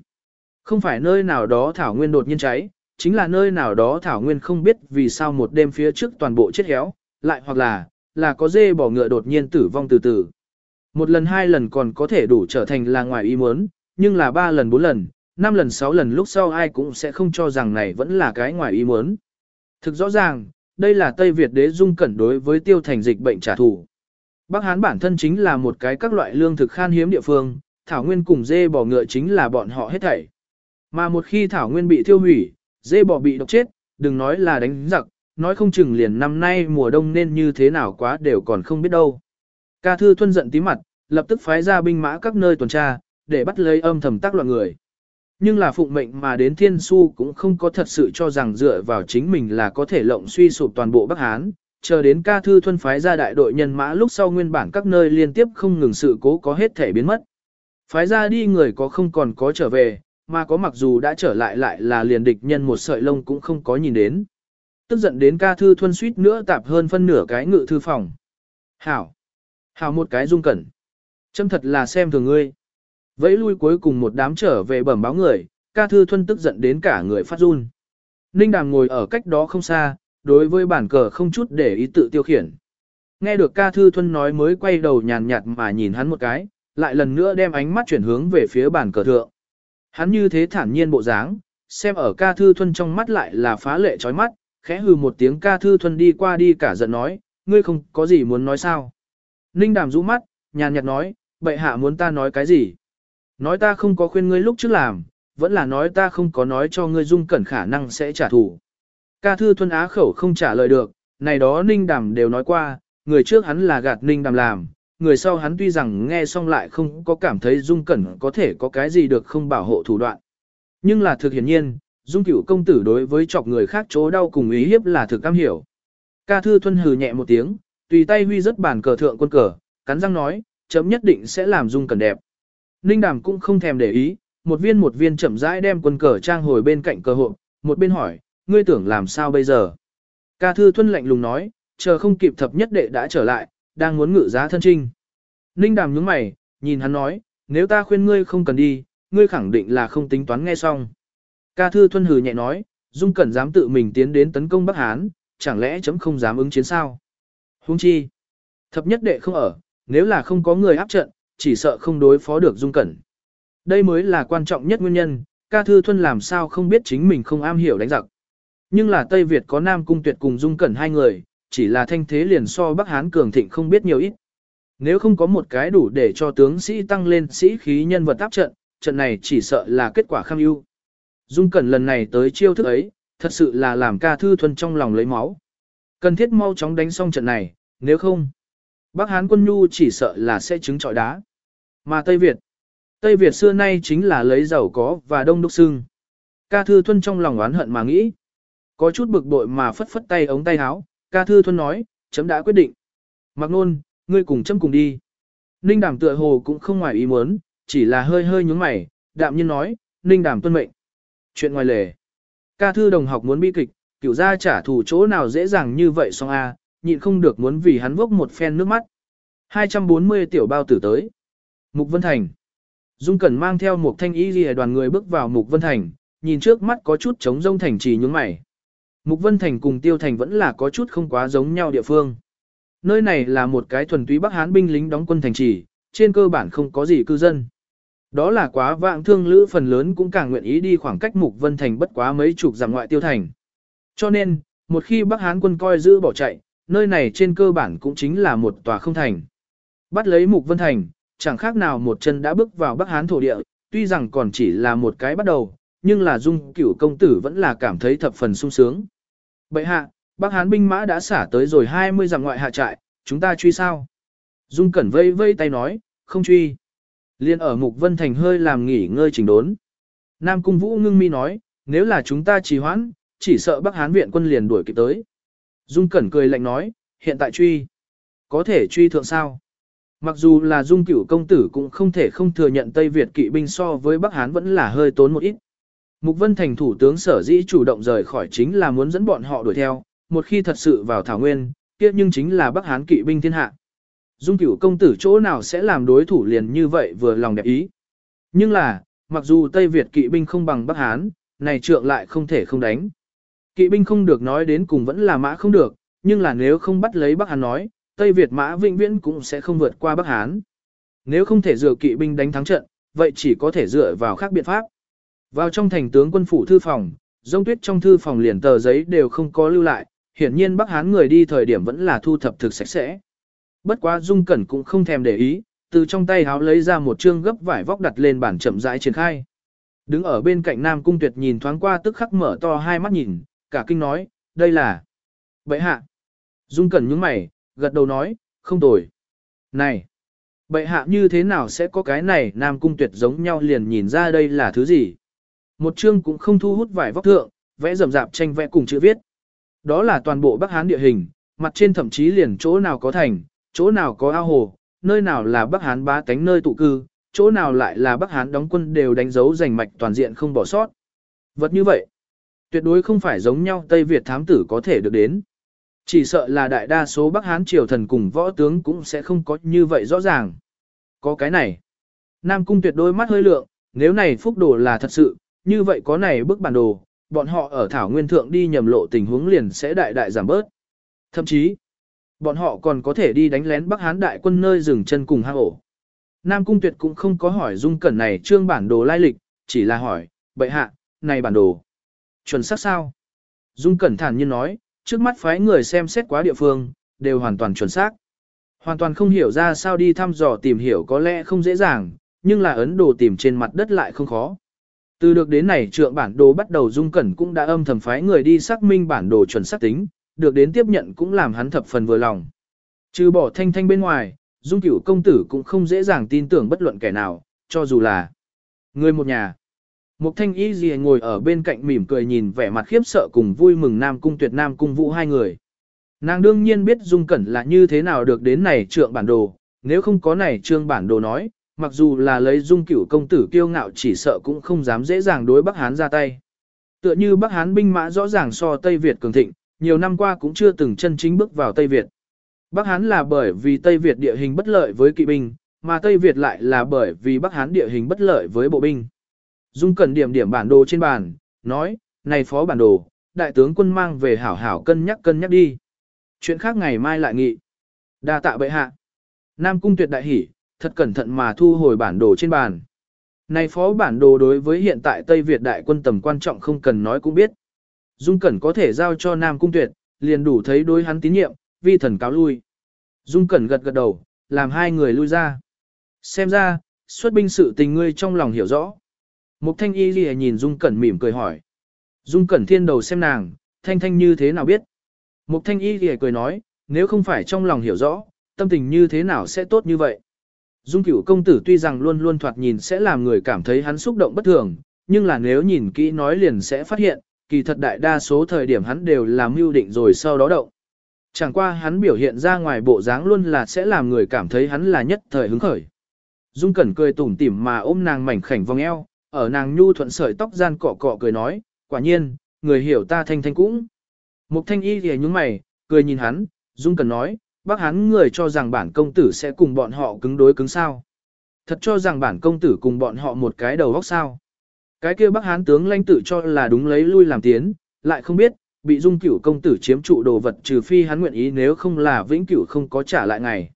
Không phải nơi nào đó thảo nguyên đột nhiên cháy, chính là nơi nào đó thảo nguyên không biết vì sao một đêm phía trước toàn bộ chết héo, lại hoặc là, là có dê bỏ ngựa đột nhiên tử vong từ từ. Một lần hai lần còn có thể đủ trở thành là ngoài ý muốn, nhưng là ba lần bốn lần, năm lần sáu lần lúc sau ai cũng sẽ không cho rằng này vẫn là cái ngoài ý muốn. Thực rõ ràng, đây là Tây Việt đế dung cẩn đối với tiêu thành dịch bệnh trả thù. Bắc Hán bản thân chính là một cái các loại lương thực khan hiếm địa phương, thảo nguyên cùng dê bò ngựa chính là bọn họ hết thảy. Mà một khi thảo nguyên bị thiêu hủy, dê bò bị độc chết, đừng nói là đánh giặc, nói không chừng liền năm nay mùa đông nên như thế nào quá đều còn không biết đâu. Ca thư thuân giận tí mặt, lập tức phái ra binh mã các nơi tuần tra, để bắt lấy âm thầm tác loạn người. Nhưng là phụng mệnh mà đến thiên su cũng không có thật sự cho rằng dựa vào chính mình là có thể lộng suy sụp toàn bộ Bắc Hán, chờ đến ca thư thuân phái ra đại đội nhân mã lúc sau nguyên bản các nơi liên tiếp không ngừng sự cố có hết thể biến mất. Phái ra đi người có không còn có trở về, mà có mặc dù đã trở lại lại là liền địch nhân một sợi lông cũng không có nhìn đến. Tức giận đến ca thư thuân suýt nữa tạp hơn phân nửa cái ngự thư phòng. Hảo! Hảo một cái dung cẩn. Châm thật là xem thường ngươi. Vẫy lui cuối cùng một đám trở về bẩm báo người, ca thư thuân tức giận đến cả người phát run. Ninh đàm ngồi ở cách đó không xa, đối với bản cờ không chút để ý tự tiêu khiển. Nghe được ca thư thuân nói mới quay đầu nhàn nhạt mà nhìn hắn một cái, lại lần nữa đem ánh mắt chuyển hướng về phía bản cờ thượng. Hắn như thế thản nhiên bộ dáng, xem ở ca thư thuân trong mắt lại là phá lệ chói mắt, khẽ hừ một tiếng ca thư thuân đi qua đi cả giận nói, ngươi không có gì muốn nói sao. Ninh đàm rũ mắt, nhàn nhạt nói, bệ hạ muốn ta nói cái gì? Nói ta không có khuyên ngươi lúc trước làm, vẫn là nói ta không có nói cho ngươi dung cẩn khả năng sẽ trả thù. Ca thư thuân á khẩu không trả lời được, này đó ninh đàm đều nói qua, người trước hắn là gạt ninh đàm làm, người sau hắn tuy rằng nghe xong lại không có cảm thấy dung cẩn có thể có cái gì được không bảo hộ thủ đoạn. Nhưng là thực hiển nhiên, dung cửu công tử đối với chọc người khác chỗ đau cùng ý hiếp là thực cam hiểu. Ca thư thuân hừ nhẹ một tiếng, tùy tay huy rất bàn cờ thượng quân cờ, cắn răng nói, chấm nhất định sẽ làm dung cẩn đẹp. Ninh đàm cũng không thèm để ý, một viên một viên chậm rãi đem quân cờ trang hồi bên cạnh cờ hộ, một bên hỏi, ngươi tưởng làm sao bây giờ? Ca thư thuân lạnh lùng nói, chờ không kịp thập nhất đệ đã trở lại, đang muốn ngự giá thân trinh. Ninh đàm nhướng mày, nhìn hắn nói, nếu ta khuyên ngươi không cần đi, ngươi khẳng định là không tính toán nghe xong. Ca thư thuân hừ nhẹ nói, Dung Cẩn dám tự mình tiến đến tấn công Bắc Hán, chẳng lẽ chấm không dám ứng chiến sao? Hung chi? Thập nhất đệ không ở, nếu là không có người áp trận, chỉ sợ không đối phó được Dung Cẩn. Đây mới là quan trọng nhất nguyên nhân, ca thư thuân làm sao không biết chính mình không am hiểu đánh giặc. Nhưng là Tây Việt có Nam Cung Tuyệt cùng Dung Cẩn hai người, chỉ là thanh thế liền so Bắc Hán cường thịnh không biết nhiều ít. Nếu không có một cái đủ để cho tướng sĩ tăng lên sĩ khí nhân vật áp trận, trận này chỉ sợ là kết quả kham ưu. Dung Cẩn lần này tới chiêu thức ấy, thật sự là làm ca thư thuần trong lòng lấy máu. Cần thiết mau chóng đánh xong trận này, nếu không, Bắc Hán quân nhu chỉ sợ là sẽ trứng trọi đá. Mà Tây Việt, Tây Việt xưa nay chính là lấy giàu có và đông đúc xưng. Ca thư thuần trong lòng oán hận mà nghĩ. Có chút bực bội mà phất phất tay ống tay áo, ca thư thuân nói, chấm đã quyết định. Mặc nôn, ngươi cùng chấm cùng đi. Ninh đàm tựa hồ cũng không ngoài ý muốn, chỉ là hơi hơi nhúng mày, đạm nhiên nói, Ninh đàm tuân mệnh. Chuyện ngoài lề. Ca thư đồng học muốn bi kịch, cửu gia trả thù chỗ nào dễ dàng như vậy song A, nhịn không được muốn vì hắn vốc một phen nước mắt. 240 tiểu bao tử tới. Mục Vân Thành. Dung Cẩn mang theo một thanh y ghi đoàn người bước vào Mục Vân Thành, nhìn trước mắt có chút trống rông thành trì nhướng mày. Mục Vân Thành cùng Tiêu Thành vẫn là có chút không quá giống nhau địa phương. Nơi này là một cái thuần túy Bắc Hán binh lính đóng quân thành trì, trên cơ bản không có gì cư dân. Đó là quá vạng thương lữ phần lớn cũng càng nguyện ý đi khoảng cách Mục Vân Thành bất quá mấy chục dặm ngoại tiêu thành. Cho nên, một khi Bắc Hán quân coi giữ bỏ chạy, nơi này trên cơ bản cũng chính là một tòa không thành. Bắt lấy Mục Vân Thành, chẳng khác nào một chân đã bước vào Bắc Hán thổ địa, tuy rằng còn chỉ là một cái bắt đầu, nhưng là dung cửu công tử vẫn là cảm thấy thập phần sung sướng bệ hạ, Bắc Hán binh mã đã xả tới rồi 20 dặm ngoại hạ trại, chúng ta truy sao? Dung Cẩn vây vây tay nói, không truy. Liên ở Mục Vân Thành hơi làm nghỉ ngơi chỉnh đốn. Nam Cung Vũ ngưng mi nói, nếu là chúng ta trì hoãn, chỉ sợ Bắc Hán viện quân liền đuổi kịp tới. Dung Cẩn cười lạnh nói, hiện tại truy. Có thể truy thượng sao? Mặc dù là Dung Cửu công tử cũng không thể không thừa nhận Tây Việt kỵ binh so với Bắc Hán vẫn là hơi tốn một ít. Mục Vân Thành thủ tướng sở dĩ chủ động rời khỏi chính là muốn dẫn bọn họ đuổi theo, một khi thật sự vào Thảo Nguyên, kia nhưng chính là Bắc Hán kỵ binh thiên hạ. Dung cửu công tử chỗ nào sẽ làm đối thủ liền như vậy vừa lòng đẹp ý. Nhưng là, mặc dù Tây Việt kỵ binh không bằng Bắc Hán, này trượng lại không thể không đánh. Kỵ binh không được nói đến cùng vẫn là mã không được, nhưng là nếu không bắt lấy Bắc Hán nói, Tây Việt mã vĩnh viễn cũng sẽ không vượt qua Bắc Hán. Nếu không thể dựa kỵ binh đánh thắng trận, vậy chỉ có thể dựa vào khác biện pháp. Vào trong thành tướng quân phủ thư phòng, dông tuyết trong thư phòng liền tờ giấy đều không có lưu lại, hiển nhiên Bắc Hán người đi thời điểm vẫn là thu thập thực sạch sẽ. Bất quá Dung Cẩn cũng không thèm để ý, từ trong tay háo lấy ra một chương gấp vải vóc đặt lên bản chậm rãi triển khai. Đứng ở bên cạnh Nam Cung Tuyệt nhìn thoáng qua tức khắc mở to hai mắt nhìn, cả kinh nói, đây là... Bệ hạ. Dung Cẩn nhướng mày, gật đầu nói, không tồi. Này, bệ hạ như thế nào sẽ có cái này Nam Cung Tuyệt giống nhau liền nhìn ra đây là thứ gì? Một chương cũng không thu hút vải vóc thượng, vẽ rầm rạp tranh vẽ cùng chữ viết. Đó là toàn bộ Bắc Hán địa hình, mặt trên thậm chí liền chỗ nào có thành, chỗ nào có ao hồ, nơi nào là Bắc Hán bá tánh nơi tụ cư, chỗ nào lại là Bắc Hán đóng quân đều đánh dấu rành mạch toàn diện không bỏ sót. Vật như vậy, tuyệt đối không phải giống nhau Tây Việt thám tử có thể được đến. Chỉ sợ là đại đa số Bắc Hán triều thần cùng võ tướng cũng sẽ không có như vậy rõ ràng. Có cái này. Nam Cung tuyệt đôi mắt hơi lượng, nếu này phúc đồ là thật sự, như vậy có này bức bản đồ, bọn họ ở Thảo Nguyên Thượng đi nhầm lộ tình huống liền sẽ đại đại giảm bớt. Thậm chí, bọn họ còn có thể đi đánh lén Bắc Hán đại quân nơi dừng chân cùng hang ổ. Nam Cung Tuyệt cũng không có hỏi Dung Cẩn này trương bản đồ lai lịch, chỉ là hỏi, bệ hạ, này bản đồ. Chuẩn xác sao? Dung Cẩn thản nhiên nói, trước mắt phái người xem xét quá địa phương, đều hoàn toàn chuẩn xác. Hoàn toàn không hiểu ra sao đi thăm dò tìm hiểu có lẽ không dễ dàng, nhưng là ấn đồ tìm trên mặt đất lại không khó. Từ được đến này trượng bản đồ bắt đầu Dung Cẩn cũng đã âm thầm phái người đi xác minh bản đồ chuẩn xác tính, được đến tiếp nhận cũng làm hắn thập phần vừa lòng. Trừ bỏ thanh thanh bên ngoài, Dung cửu công tử cũng không dễ dàng tin tưởng bất luận kẻ nào, cho dù là người một nhà. Mục thanh y gì ngồi ở bên cạnh mỉm cười nhìn vẻ mặt khiếp sợ cùng vui mừng Nam Cung tuyệt Nam Cung vũ hai người. Nàng đương nhiên biết Dung Cẩn là như thế nào được đến này trượng bản đồ, nếu không có này trương bản đồ nói, mặc dù là lấy Dung cửu công tử kiêu ngạo chỉ sợ cũng không dám dễ dàng đối Bắc Hán ra tay. Tựa như Bắc Hán binh mã rõ ràng so Tây Việt cường thịnh, nhiều năm qua cũng chưa từng chân chính bước vào Tây Việt. Bắc Hán là bởi vì Tây Việt địa hình bất lợi với kỵ binh, mà Tây Việt lại là bởi vì Bắc Hán địa hình bất lợi với bộ binh. Dung cần điểm điểm bản đồ trên bàn, nói, này phó bản đồ, đại tướng quân mang về hảo hảo cân nhắc cân nhắc đi. Chuyện khác ngày mai lại nghị. đa tạ bệ hạ. Nam cung tuyệt đại hỉ, thật cẩn thận mà thu hồi bản đồ trên bàn. Này phó bản đồ đối với hiện tại Tây Việt đại quân tầm quan trọng không cần nói cũng biết. Dung Cẩn có thể giao cho Nam Cung Tuyệt, liền đủ thấy đối hắn tín nhiệm, vi thần cáo lui. Dung Cẩn gật gật đầu, làm hai người lui ra. Xem ra, xuất binh sự tình ngươi trong lòng hiểu rõ. Mục Thanh Y Ghi nhìn Dung Cẩn mỉm cười hỏi. Dung Cẩn thiên đầu xem nàng, Thanh Thanh như thế nào biết. Mục Thanh Y Ghi cười nói, nếu không phải trong lòng hiểu rõ, tâm tình như thế nào sẽ tốt như vậy. Dung cửu công tử tuy rằng luôn luôn thoạt nhìn sẽ làm người cảm thấy hắn xúc động bất thường, nhưng là nếu nhìn kỹ nói liền sẽ phát hiện, kỳ thật đại đa số thời điểm hắn đều làm mưu định rồi sau đó động. Chẳng qua hắn biểu hiện ra ngoài bộ dáng luôn là sẽ làm người cảm thấy hắn là nhất thời hứng khởi. Dung Cẩn cười tủm tỉm mà ôm nàng mảnh khảnh vòng eo, ở nàng nhu thuận sợi tóc gian cọ cọ cười nói, quả nhiên, người hiểu ta thanh thanh cũng. Mục thanh y thì nhúng mày, cười nhìn hắn, Dung Cẩn nói, bác hắn người cho rằng bản công tử sẽ cùng bọn họ cứng đối cứng sao. Thật cho rằng bản công tử cùng bọn họ một cái đầu góc sao. Cái kia bác hán tướng lãnh tử cho là đúng lấy lui làm tiến, lại không biết, bị dung cửu công tử chiếm trụ đồ vật trừ phi hắn nguyện ý nếu không là vĩnh cửu không có trả lại ngày.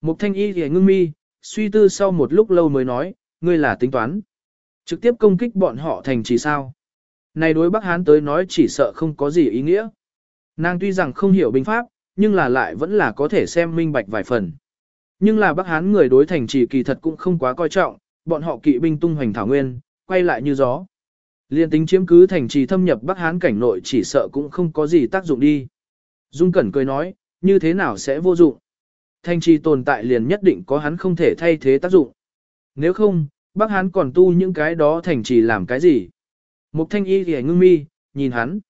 Mục thanh y thì ngưng mi, suy tư sau một lúc lâu mới nói, ngươi là tính toán. Trực tiếp công kích bọn họ thành trì sao. Này đối Bắc Hán tới nói chỉ sợ không có gì ý nghĩa. Nàng tuy rằng không hiểu binh pháp, nhưng là lại vẫn là có thể xem minh bạch vài phần. Nhưng là Bắc Hán người đối thành trì kỳ thật cũng không quá coi trọng, bọn họ kỵ binh tung hoành thảo nguyên, quay lại như gió. Liên tính chiếm cứ thành trì thâm nhập Bắc Hán cảnh nội chỉ sợ cũng không có gì tác dụng đi. Dung Cẩn cười nói, như thế nào sẽ vô dụng. Thành trì tồn tại liền nhất định có hắn không thể thay thế tác dụng. Nếu không, Bắc Hán còn tu những cái đó thành trì làm cái gì? Mục thanh y thì ngưng mi, nhìn hắn.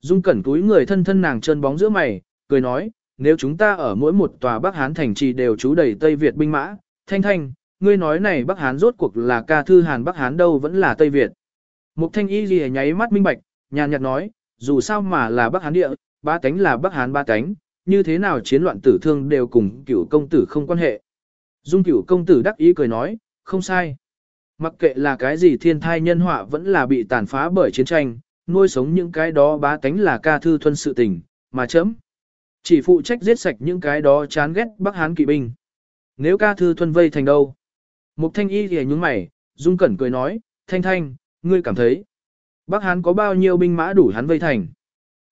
Dung Cẩn túi người thân thân nàng chân bóng giữa mày, cười nói, nếu chúng ta ở mỗi một tòa Bắc Hán thành trì đều trú đầy Tây Việt binh mã, thanh thanh, ngươi nói này Bắc Hán rốt cuộc là ca thư Hàn Bắc Hán đâu vẫn là Tây Việt. Mục thanh y gì nháy mắt minh bạch, nhàn nhạt nói, dù sao mà là Bắc Hán địa, ba tánh là Bắc Hán ba tánh, như thế nào chiến loạn tử thương đều cùng cửu công tử không quan hệ. Dung cửu công tử đắc ý cười nói, không sai. Mặc kệ là cái gì thiên thai nhân họa vẫn là bị tàn phá bởi chiến tranh, nuôi sống những cái đó bá tánh là ca thư thuần sự tình, mà chấm. Chỉ phụ trách giết sạch những cái đó chán ghét Bắc Hán kỵ binh. Nếu ca thư thuần vây thành đâu? Mục thanh y thì nhúng mày, Dung Cẩn cười nói, thanh thanh, ngươi cảm thấy. Bắc Hán có bao nhiêu binh mã đủ hắn vây thành?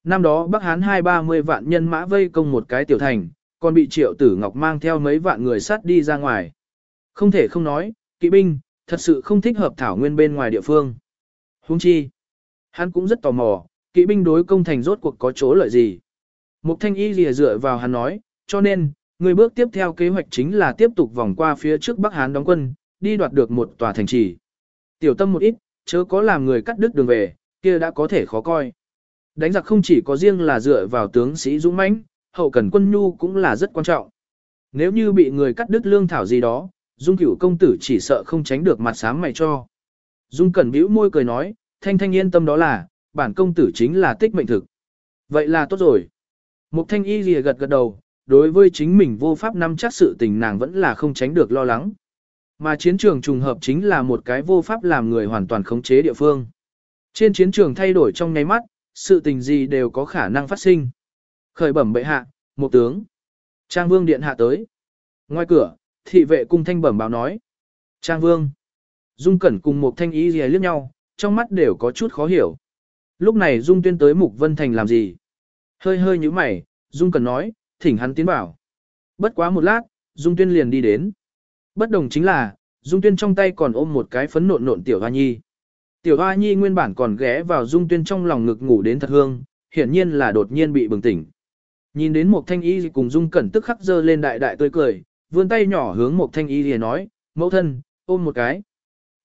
Năm đó Bắc Hán hai ba mươi vạn nhân mã vây công một cái tiểu thành, còn bị triệu tử ngọc mang theo mấy vạn người sát đi ra ngoài. Không thể không nói, kỵ binh, thật sự không thích hợp thảo nguyên bên ngoài địa phương. Huống chi, hắn cũng rất tò mò, kỵ binh đối công thành rốt cuộc có chỗ lợi gì. Mục thanh y lìa dựa vào hắn nói, cho nên, người bước tiếp theo kế hoạch chính là tiếp tục vòng qua phía trước Bắc Hán đóng quân, đi đoạt được một tòa thành trì. Tiểu tâm một ít, chớ có làm người cắt đứt đường về, kia đã có thể khó coi. Đánh giặc không chỉ có riêng là dựa vào tướng sĩ dũng mãnh, hậu cần quân nhu cũng là rất quan trọng. Nếu như bị người cắt đứt lương thảo gì đó, Dung Cửu công tử chỉ sợ không tránh được mặt sáng mày cho. Dung Cẩn bĩu môi cười nói, thanh thanh yên tâm đó là, bản công tử chính là tích mệnh thực. Vậy là tốt rồi. Mục thanh y lìa gật gật đầu, đối với chính mình vô pháp nắm chắc sự tình nàng vẫn là không tránh được lo lắng. Mà chiến trường trùng hợp chính là một cái vô pháp làm người hoàn toàn khống chế địa phương. Trên chiến trường thay đổi trong nháy mắt, sự tình gì đều có khả năng phát sinh. Khởi bẩm bệ hạ, một tướng. Trang vương điện hạ tới. Ngoài cửa, thị vệ cung thanh bẩm báo nói. Trang vương. Dung Cẩn cùng một thanh ý gì liếc nhau, trong mắt đều có chút khó hiểu. Lúc này Dung Tuyên tới Mục Vân Thành làm gì? Hơi hơi như mày, Dung cần nói, thỉnh hắn tiến bảo. Bất quá một lát, Dung Tuyên liền đi đến. Bất đồng chính là, Dung Tuyên trong tay còn ôm một cái phấn nộn nộn tiểu hoa nhi. Tiểu hoa nhi nguyên bản còn ghé vào Dung Tuyên trong lòng ngực ngủ đến thật hương, hiển nhiên là đột nhiên bị bừng tỉnh. Nhìn đến một thanh y cùng Dung Cẩn tức khắc dơ lên đại đại tươi cười, vươn tay nhỏ hướng một thanh y liền nói, mẫu thân, ôm một cái.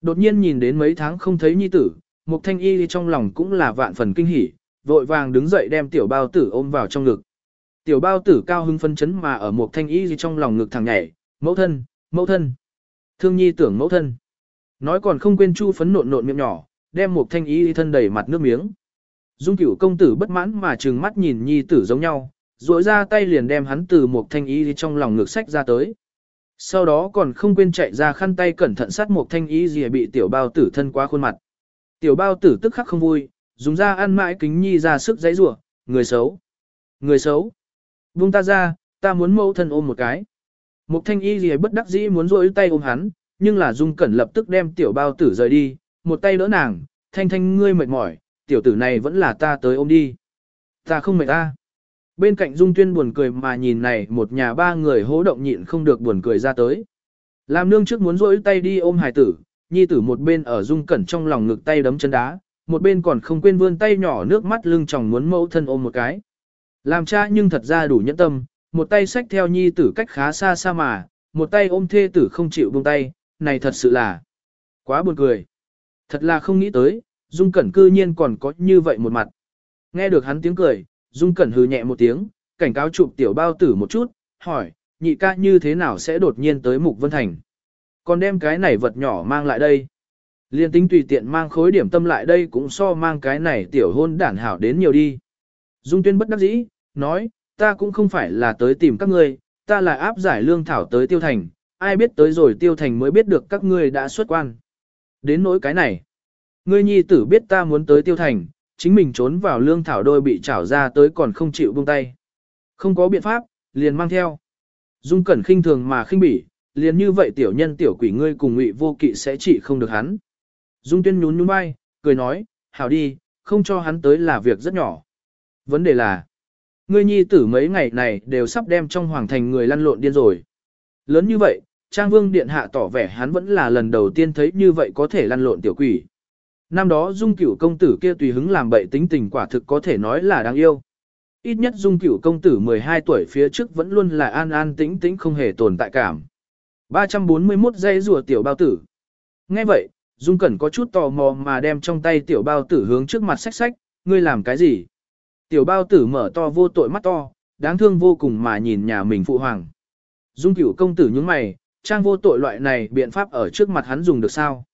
Đột nhiên nhìn đến mấy tháng không thấy nhi tử, một thanh y trong lòng cũng là vạn phần kinh hỉ, vội vàng đứng dậy đem tiểu bao tử ôm vào trong ngực. Tiểu bao tử cao hưng phân chấn mà ở một thanh y trong lòng ngực thằng nhảy, mẫu thân, mẫu thân. Thương nhi tưởng mẫu thân. Nói còn không quên chu phấn nộn nộn miệng nhỏ, đem một thanh y thân đầy mặt nước miếng. Dung cửu công tử bất mãn mà trừng mắt nhìn nhi tử giống nhau, duỗi ra tay liền đem hắn từ một thanh y trong lòng ngực sách ra tới. Sau đó còn không quên chạy ra khăn tay cẩn thận sát một thanh y gì bị tiểu bao tử thân qua khuôn mặt. Tiểu bao tử tức khắc không vui, dùng ra ăn mãi kính nhi ra sức giấy rủa người xấu. Người xấu. Buông ta ra, ta muốn mẫu thân ôm một cái. Mục thanh y gì bất đắc dĩ muốn rỗi tay ôm hắn, nhưng là dung cẩn lập tức đem tiểu bao tử rời đi, một tay đỡ nàng, thanh thanh ngươi mệt mỏi, tiểu tử này vẫn là ta tới ôm đi. Ta không mệt ta. Bên cạnh Dung Tuyên buồn cười mà nhìn này một nhà ba người hố động nhịn không được buồn cười ra tới. Làm nương trước muốn rỗi tay đi ôm hài tử, nhi tử một bên ở Dung Cẩn trong lòng ngực tay đấm chân đá, một bên còn không quên vươn tay nhỏ nước mắt lưng tròng muốn mẫu thân ôm một cái. Làm cha nhưng thật ra đủ nhẫn tâm, một tay xách theo nhi tử cách khá xa xa mà, một tay ôm thê tử không chịu buông tay, này thật sự là quá buồn cười. Thật là không nghĩ tới, Dung Cẩn cư nhiên còn có như vậy một mặt. Nghe được hắn tiếng cười, Dung Cẩn hừ nhẹ một tiếng, cảnh cáo chụp tiểu bao tử một chút, hỏi, nhị ca như thế nào sẽ đột nhiên tới Mục Vân Thành. Còn đem cái này vật nhỏ mang lại đây. Liên tính tùy tiện mang khối điểm tâm lại đây cũng so mang cái này tiểu hôn đản hảo đến nhiều đi. Dung Tuyên bất đắc dĩ, nói, ta cũng không phải là tới tìm các ngươi, ta là áp giải lương thảo tới tiêu thành, ai biết tới rồi tiêu thành mới biết được các ngươi đã xuất quan. Đến nỗi cái này, ngươi nhi tử biết ta muốn tới tiêu thành, chính mình trốn vào lương thảo đôi bị trảo ra tới còn không chịu buông tay. Không có biện pháp, liền mang theo. Dung cẩn khinh thường mà khinh bỉ, liền như vậy tiểu nhân tiểu quỷ ngươi cùng ngụy vô kỵ sẽ chỉ không được hắn. Dung tuyên nhún nhún vai, cười nói, hảo đi, không cho hắn tới là việc rất nhỏ. Vấn đề là, ngươi nhi tử mấy ngày này đều sắp đem trong hoàng thành người lăn lộn điên rồi. Lớn như vậy, Trang Vương Điện Hạ tỏ vẻ hắn vẫn là lần đầu tiên thấy như vậy có thể lăn lộn tiểu quỷ. Năm đó dung cửu công tử kia tùy hứng làm bậy tính tình quả thực có thể nói là đáng yêu. Ít nhất dung cửu công tử 12 tuổi phía trước vẫn luôn là an an tĩnh tĩnh không hề tồn tại cảm. 341 giây rùa tiểu bao tử. Nghe vậy, Dung Cẩn có chút tò mò mà đem trong tay tiểu bao tử hướng trước mặt sách sách, ngươi làm cái gì? Tiểu bao tử mở to vô tội mắt to, đáng thương vô cùng mà nhìn nhà mình phụ hoàng. Dung cửu công tử nhướng mày, trang vô tội loại này biện pháp ở trước mặt hắn dùng được sao?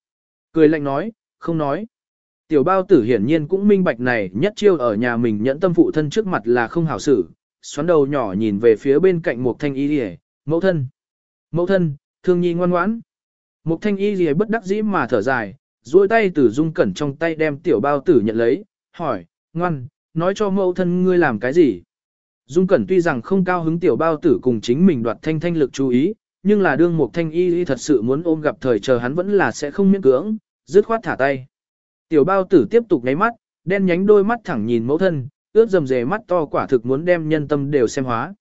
Cười lạnh nói, không nói. Tiểu bao tử hiển nhiên cũng minh bạch này nhất chiêu ở nhà mình nhẫn tâm phụ thân trước mặt là không hảo xử, xoắn đầu nhỏ nhìn về phía bên cạnh một thanh y rìa, mẫu thân. Mẫu thân, thương nhi ngoan ngoãn. Mục thanh y rìa bất đắc dĩ mà thở dài, duỗi tay từ dung cẩn trong tay đem tiểu bao tử nhận lấy, hỏi, ngoan, nói cho mẫu thân ngươi làm cái gì. Dung cẩn tuy rằng không cao hứng tiểu bao tử cùng chính mình đoạt thanh thanh lực chú ý, nhưng là đương mục thanh y thật sự muốn ôm gặp thời chờ hắn vẫn là sẽ không miễn cưỡng, dứt khoát thả tay. Tiểu bao tử tiếp tục ngáy mắt, đen nhánh đôi mắt thẳng nhìn mẫu thân, ướt dầm dề mắt to quả thực muốn đem nhân tâm đều xem hóa.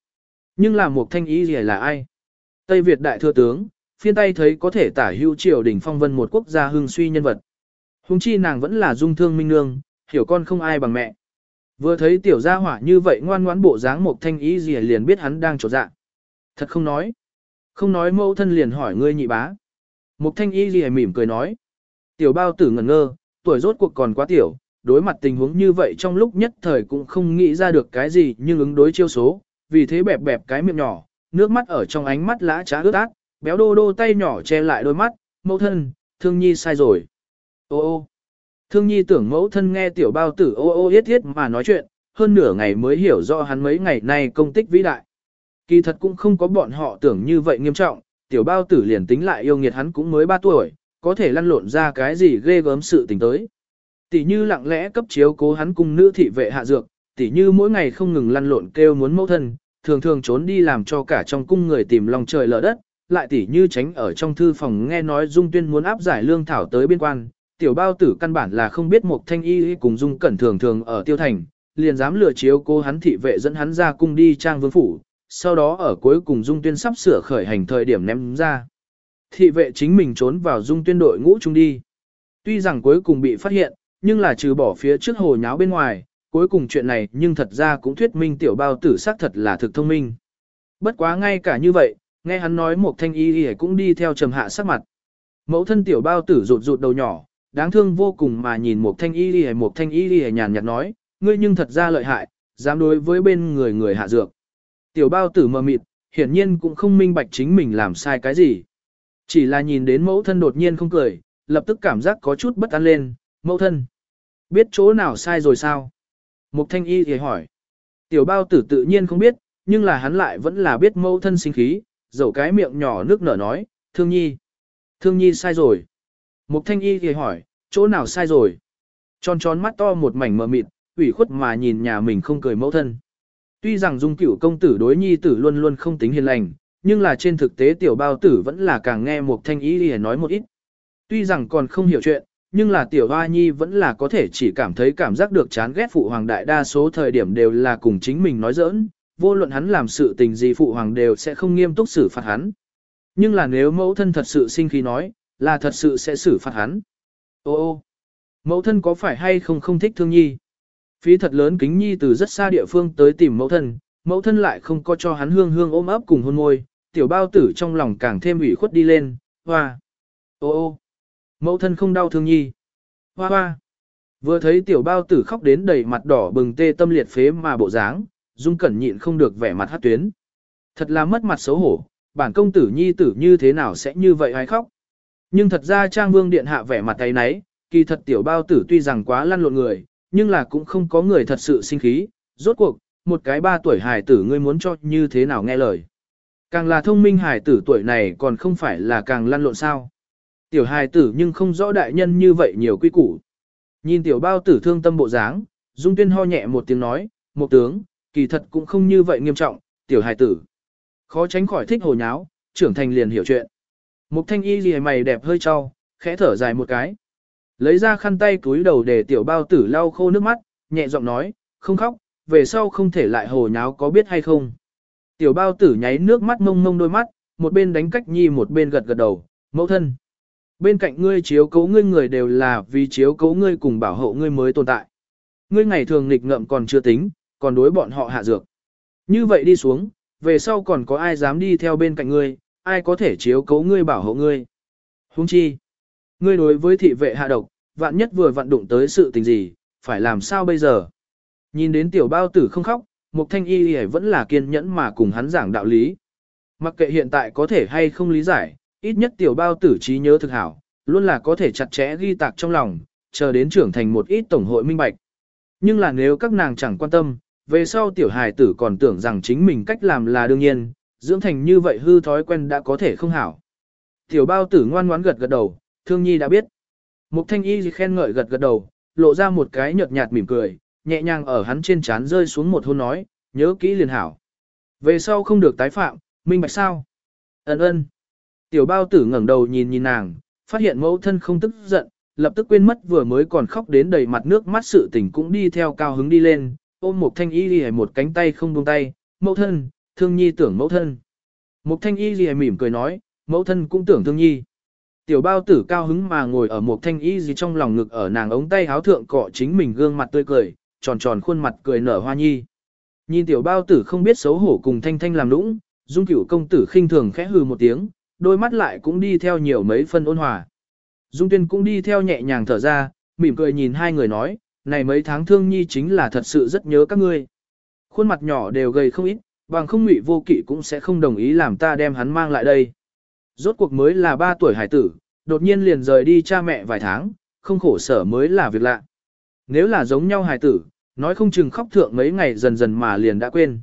Nhưng là mục thanh Y gì là ai? Tây Việt đại thừa tướng, phiên tay thấy có thể tả hưu triều đỉnh phong vân một quốc gia hưng suy nhân vật. Hùng chi nàng vẫn là dung thương minh nương, hiểu con không ai bằng mẹ. Vừa thấy tiểu gia hỏa như vậy ngoan ngoãn bộ dáng một thanh ý gì liền biết hắn đang trột dạ. Thật không nói. Không nói mẫu thân liền hỏi ngươi nhị bá. Một thanh ý gì mỉm cười nói. Tiểu bao tử ngẩn ngơ, tuổi rốt cuộc còn quá tiểu, đối mặt tình huống như vậy trong lúc nhất thời cũng không nghĩ ra được cái gì nhưng ứng đối chiêu số, vì thế bẹp bẹp cái miệng nhỏ, nước mắt ở trong ánh mắt lã trá ướt át, béo đô đô tay nhỏ che lại đôi mắt, mẫu thân, thương nhi sai rồi. Ô ô, thương nhi tưởng mẫu thân nghe tiểu bao tử ô ô yết yết mà nói chuyện, hơn nửa ngày mới hiểu rõ hắn mấy ngày nay công tích vĩ đại. Kỳ thật cũng không có bọn họ tưởng như vậy nghiêm trọng, tiểu bao tử liền tính lại yêu nghiệt hắn cũng mới 3 tuổi, có thể lăn lộn ra cái gì ghê gớm sự tình tới. Tỷ như lặng lẽ cấp chiếu cố hắn cùng nữ thị vệ hạ dược, tỷ như mỗi ngày không ngừng lăn lộn kêu muốn mẫu thân, thường thường trốn đi làm cho cả trong cung người tìm lòng trời lở đất, lại tỷ như tránh ở trong thư phòng nghe nói Dung Tuyên muốn áp giải lương thảo tới biên quan, tiểu bao tử căn bản là không biết một thanh y cùng Dung Cẩn thường thường ở tiêu thành, liền dám lừa chiếu cô hắn thị vệ dẫn hắn ra cung đi trang vương phủ, sau đó ở cuối cùng Dung Tuyên sắp sửa khởi hành thời điểm ném ra. Thị vệ chính mình trốn vào Dung Tuyên đội ngũ chung đi. Tuy rằng cuối cùng bị phát hiện, nhưng là trừ bỏ phía trước hồ nháo bên ngoài, cuối cùng chuyện này nhưng thật ra cũng thuyết minh tiểu bao tử xác thật là thực thông minh. Bất quá ngay cả như vậy, nghe hắn nói một thanh y y cũng đi theo trầm hạ sắc mặt. Mẫu thân tiểu bao tử rụt rụt đầu nhỏ, đáng thương vô cùng mà nhìn một thanh y y một thanh y y nhàn nhạt nói, ngươi nhưng thật ra lợi hại, dám đối với bên người người hạ dược. Tiểu bao tử mờ mịt, hiển nhiên cũng không minh bạch chính mình làm sai cái gì. Chỉ là nhìn đến mẫu thân đột nhiên không cười, lập tức cảm giác có chút bất an lên, mẫu thân. Biết chỗ nào sai rồi sao? Mục thanh y thì hỏi. Tiểu bao tử tự nhiên không biết, nhưng là hắn lại vẫn là biết mẫu thân sinh khí, dẫu cái miệng nhỏ nước nở nói, thương nhi. Thương nhi sai rồi. Mục thanh y thì hỏi, chỗ nào sai rồi? Tròn tròn mắt to một mảnh mờ mịt, ủy khuất mà nhìn nhà mình không cười mẫu thân. Tuy rằng dung cửu công tử đối nhi tử luôn luôn không tính hiền lành, nhưng là trên thực tế tiểu bao tử vẫn là càng nghe một thanh ý thì nói một ít. Tuy rằng còn không hiểu chuyện, nhưng là tiểu hoa nhi vẫn là có thể chỉ cảm thấy cảm giác được chán ghét phụ hoàng đại đa số thời điểm đều là cùng chính mình nói giỡn, vô luận hắn làm sự tình gì phụ hoàng đều sẽ không nghiêm túc xử phạt hắn. Nhưng là nếu mẫu thân thật sự sinh khí nói, là thật sự sẽ xử phạt hắn. Ô ô, mẫu thân có phải hay không không thích thương nhi? Phí thật lớn kính nhi từ rất xa địa phương tới tìm mẫu thân, mẫu thân lại không có cho hắn hương hương ôm ấp cùng hôn môi, tiểu bao tử trong lòng càng thêm ủy khuất đi lên, hoa. Ô ô, mẫu thân không đau thương nhi. Hoa hoa. Vừa thấy tiểu bao tử khóc đến đầy mặt đỏ bừng tê tâm liệt phế mà bộ dáng, dung cẩn nhịn không được vẻ mặt hát tuyến. Thật là mất mặt xấu hổ, bản công tử nhi tử như thế nào sẽ như vậy hay khóc. Nhưng thật ra trang vương điện hạ vẻ mặt tay nấy, kỳ thật tiểu bao tử tuy rằng quá lăn lộn người, nhưng là cũng không có người thật sự sinh khí, rốt cuộc, một cái ba tuổi hài tử ngươi muốn cho như thế nào nghe lời. Càng là thông minh hài tử tuổi này còn không phải là càng lăn lộn sao. Tiểu hài tử nhưng không rõ đại nhân như vậy nhiều quy củ. Nhìn tiểu bao tử thương tâm bộ dáng, Dung Tuyên ho nhẹ một tiếng nói, một tướng, kỳ thật cũng không như vậy nghiêm trọng, tiểu hài tử. Khó tránh khỏi thích hồ nháo, trưởng thành liền hiểu chuyện. Mục thanh y gì mày đẹp hơi trao, khẽ thở dài một cái. Lấy ra khăn tay cúi đầu để tiểu bao tử lau khô nước mắt, nhẹ giọng nói, không khóc, về sau không thể lại hồ nháo có biết hay không. Tiểu bao tử nháy nước mắt mông mông đôi mắt, một bên đánh cách nhi một bên gật gật đầu, mẫu thân. Bên cạnh ngươi chiếu cấu ngươi người đều là vì chiếu cấu ngươi cùng bảo hộ ngươi mới tồn tại. Ngươi ngày thường nghịch ngợm còn chưa tính, còn đối bọn họ hạ dược. Như vậy đi xuống, về sau còn có ai dám đi theo bên cạnh ngươi, ai có thể chiếu cấu ngươi bảo hộ ngươi. Huống chi, ngươi đối với thị vệ hạ độc, vạn nhất vừa vặn đụng tới sự tình gì, phải làm sao bây giờ? Nhìn đến tiểu bao tử không khóc, Mục Thanh Y vẫn là kiên nhẫn mà cùng hắn giảng đạo lý. Mặc kệ hiện tại có thể hay không lý giải, ít nhất tiểu bao tử trí nhớ thực hảo, luôn là có thể chặt chẽ ghi tạc trong lòng, chờ đến trưởng thành một ít tổng hội minh bạch. Nhưng là nếu các nàng chẳng quan tâm, về sau tiểu hài tử còn tưởng rằng chính mình cách làm là đương nhiên, dưỡng thành như vậy hư thói quen đã có thể không hảo. Tiểu bao tử ngoan ngoãn gật gật đầu, thương nhi đã biết. Mục thanh y khen ngợi gật gật đầu, lộ ra một cái nhợt nhạt mỉm cười, nhẹ nhàng ở hắn trên trán rơi xuống một hôn nói, nhớ kỹ liền hảo. Về sau không được tái phạm, minh bạch sao? Ấn ơn. Tiểu bao tử ngẩng đầu nhìn nhìn nàng, phát hiện mẫu thân không tức giận, lập tức quên mất vừa mới còn khóc đến đầy mặt nước mắt sự tình cũng đi theo cao hứng đi lên, ôm một thanh y lìa một cánh tay không buông tay, mẫu thân, thương nhi tưởng mẫu thân. Một thanh y lìa mỉm cười nói, mẫu thân cũng tưởng thương nhi. Tiểu bao tử cao hứng mà ngồi ở một thanh y gì trong lòng ngực ở nàng ống tay háo thượng cọ chính mình gương mặt tươi cười, tròn tròn khuôn mặt cười nở hoa nhi. Nhìn tiểu bao tử không biết xấu hổ cùng thanh thanh làm lũng dung cửu công tử khinh thường khẽ hừ một tiếng, đôi mắt lại cũng đi theo nhiều mấy phân ôn hòa. Dung tuyên cũng đi theo nhẹ nhàng thở ra, mỉm cười nhìn hai người nói, này mấy tháng thương nhi chính là thật sự rất nhớ các ngươi. Khuôn mặt nhỏ đều gầy không ít, bằng không ngụy vô kỵ cũng sẽ không đồng ý làm ta đem hắn mang lại đây. Rốt cuộc mới là ba tuổi hải tử, đột nhiên liền rời đi cha mẹ vài tháng, không khổ sở mới là việc lạ. Nếu là giống nhau hải tử, nói không chừng khóc thượng mấy ngày dần dần mà liền đã quên.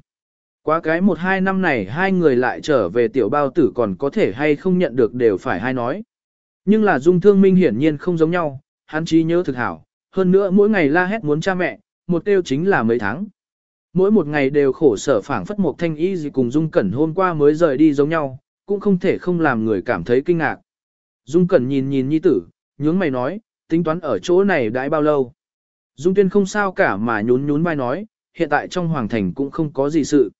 Quá cái một hai năm này hai người lại trở về tiểu bao tử còn có thể hay không nhận được đều phải hai nói. Nhưng là dung thương minh hiển nhiên không giống nhau, hắn trí nhớ thực hảo, hơn nữa mỗi ngày la hét muốn cha mẹ, một tiêu chính là mấy tháng. Mỗi một ngày đều khổ sở phảng phất một thanh y gì cùng dung cẩn hôm qua mới rời đi giống nhau, cũng không thể không làm người cảm thấy kinh ngạc. Dung cẩn nhìn nhìn nhi tử, nhướng mày nói, tính toán ở chỗ này đãi bao lâu. Dung tuyên không sao cả mà nhún nhún vai nói, hiện tại trong hoàng thành cũng không có gì sự.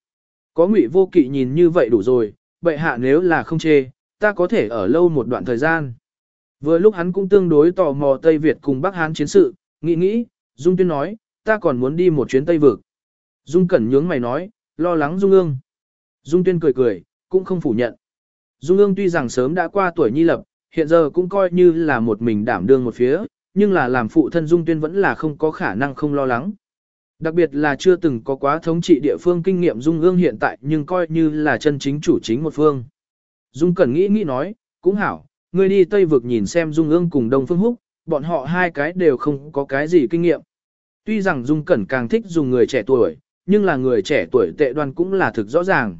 Có ngụy vô kỵ nhìn như vậy đủ rồi, bệ hạ nếu là không chê, ta có thể ở lâu một đoạn thời gian. Vừa lúc hắn cũng tương đối tò mò Tây Việt cùng Bắc Hán chiến sự, nghĩ nghĩ, Dung Tuyên nói, ta còn muốn đi một chuyến Tây Vực. Dung Cẩn nhướng mày nói, lo lắng Dung ương. Dung Tuyên cười cười, cũng không phủ nhận. Dung ương tuy rằng sớm đã qua tuổi nhi lập, hiện giờ cũng coi như là một mình đảm đương một phía, nhưng là làm phụ thân Dung Tuyên vẫn là không có khả năng không lo lắng. Đặc biệt là chưa từng có quá thống trị địa phương kinh nghiệm Dung ương hiện tại nhưng coi như là chân chính chủ chính một phương. Dung Cẩn nghĩ nghĩ nói, cũng hảo, ngươi đi Tây vực nhìn xem Dung ương cùng Đông Phương Húc, bọn họ hai cái đều không có cái gì kinh nghiệm. Tuy rằng Dung Cẩn càng thích dùng người trẻ tuổi, nhưng là người trẻ tuổi tệ đoan cũng là thực rõ ràng.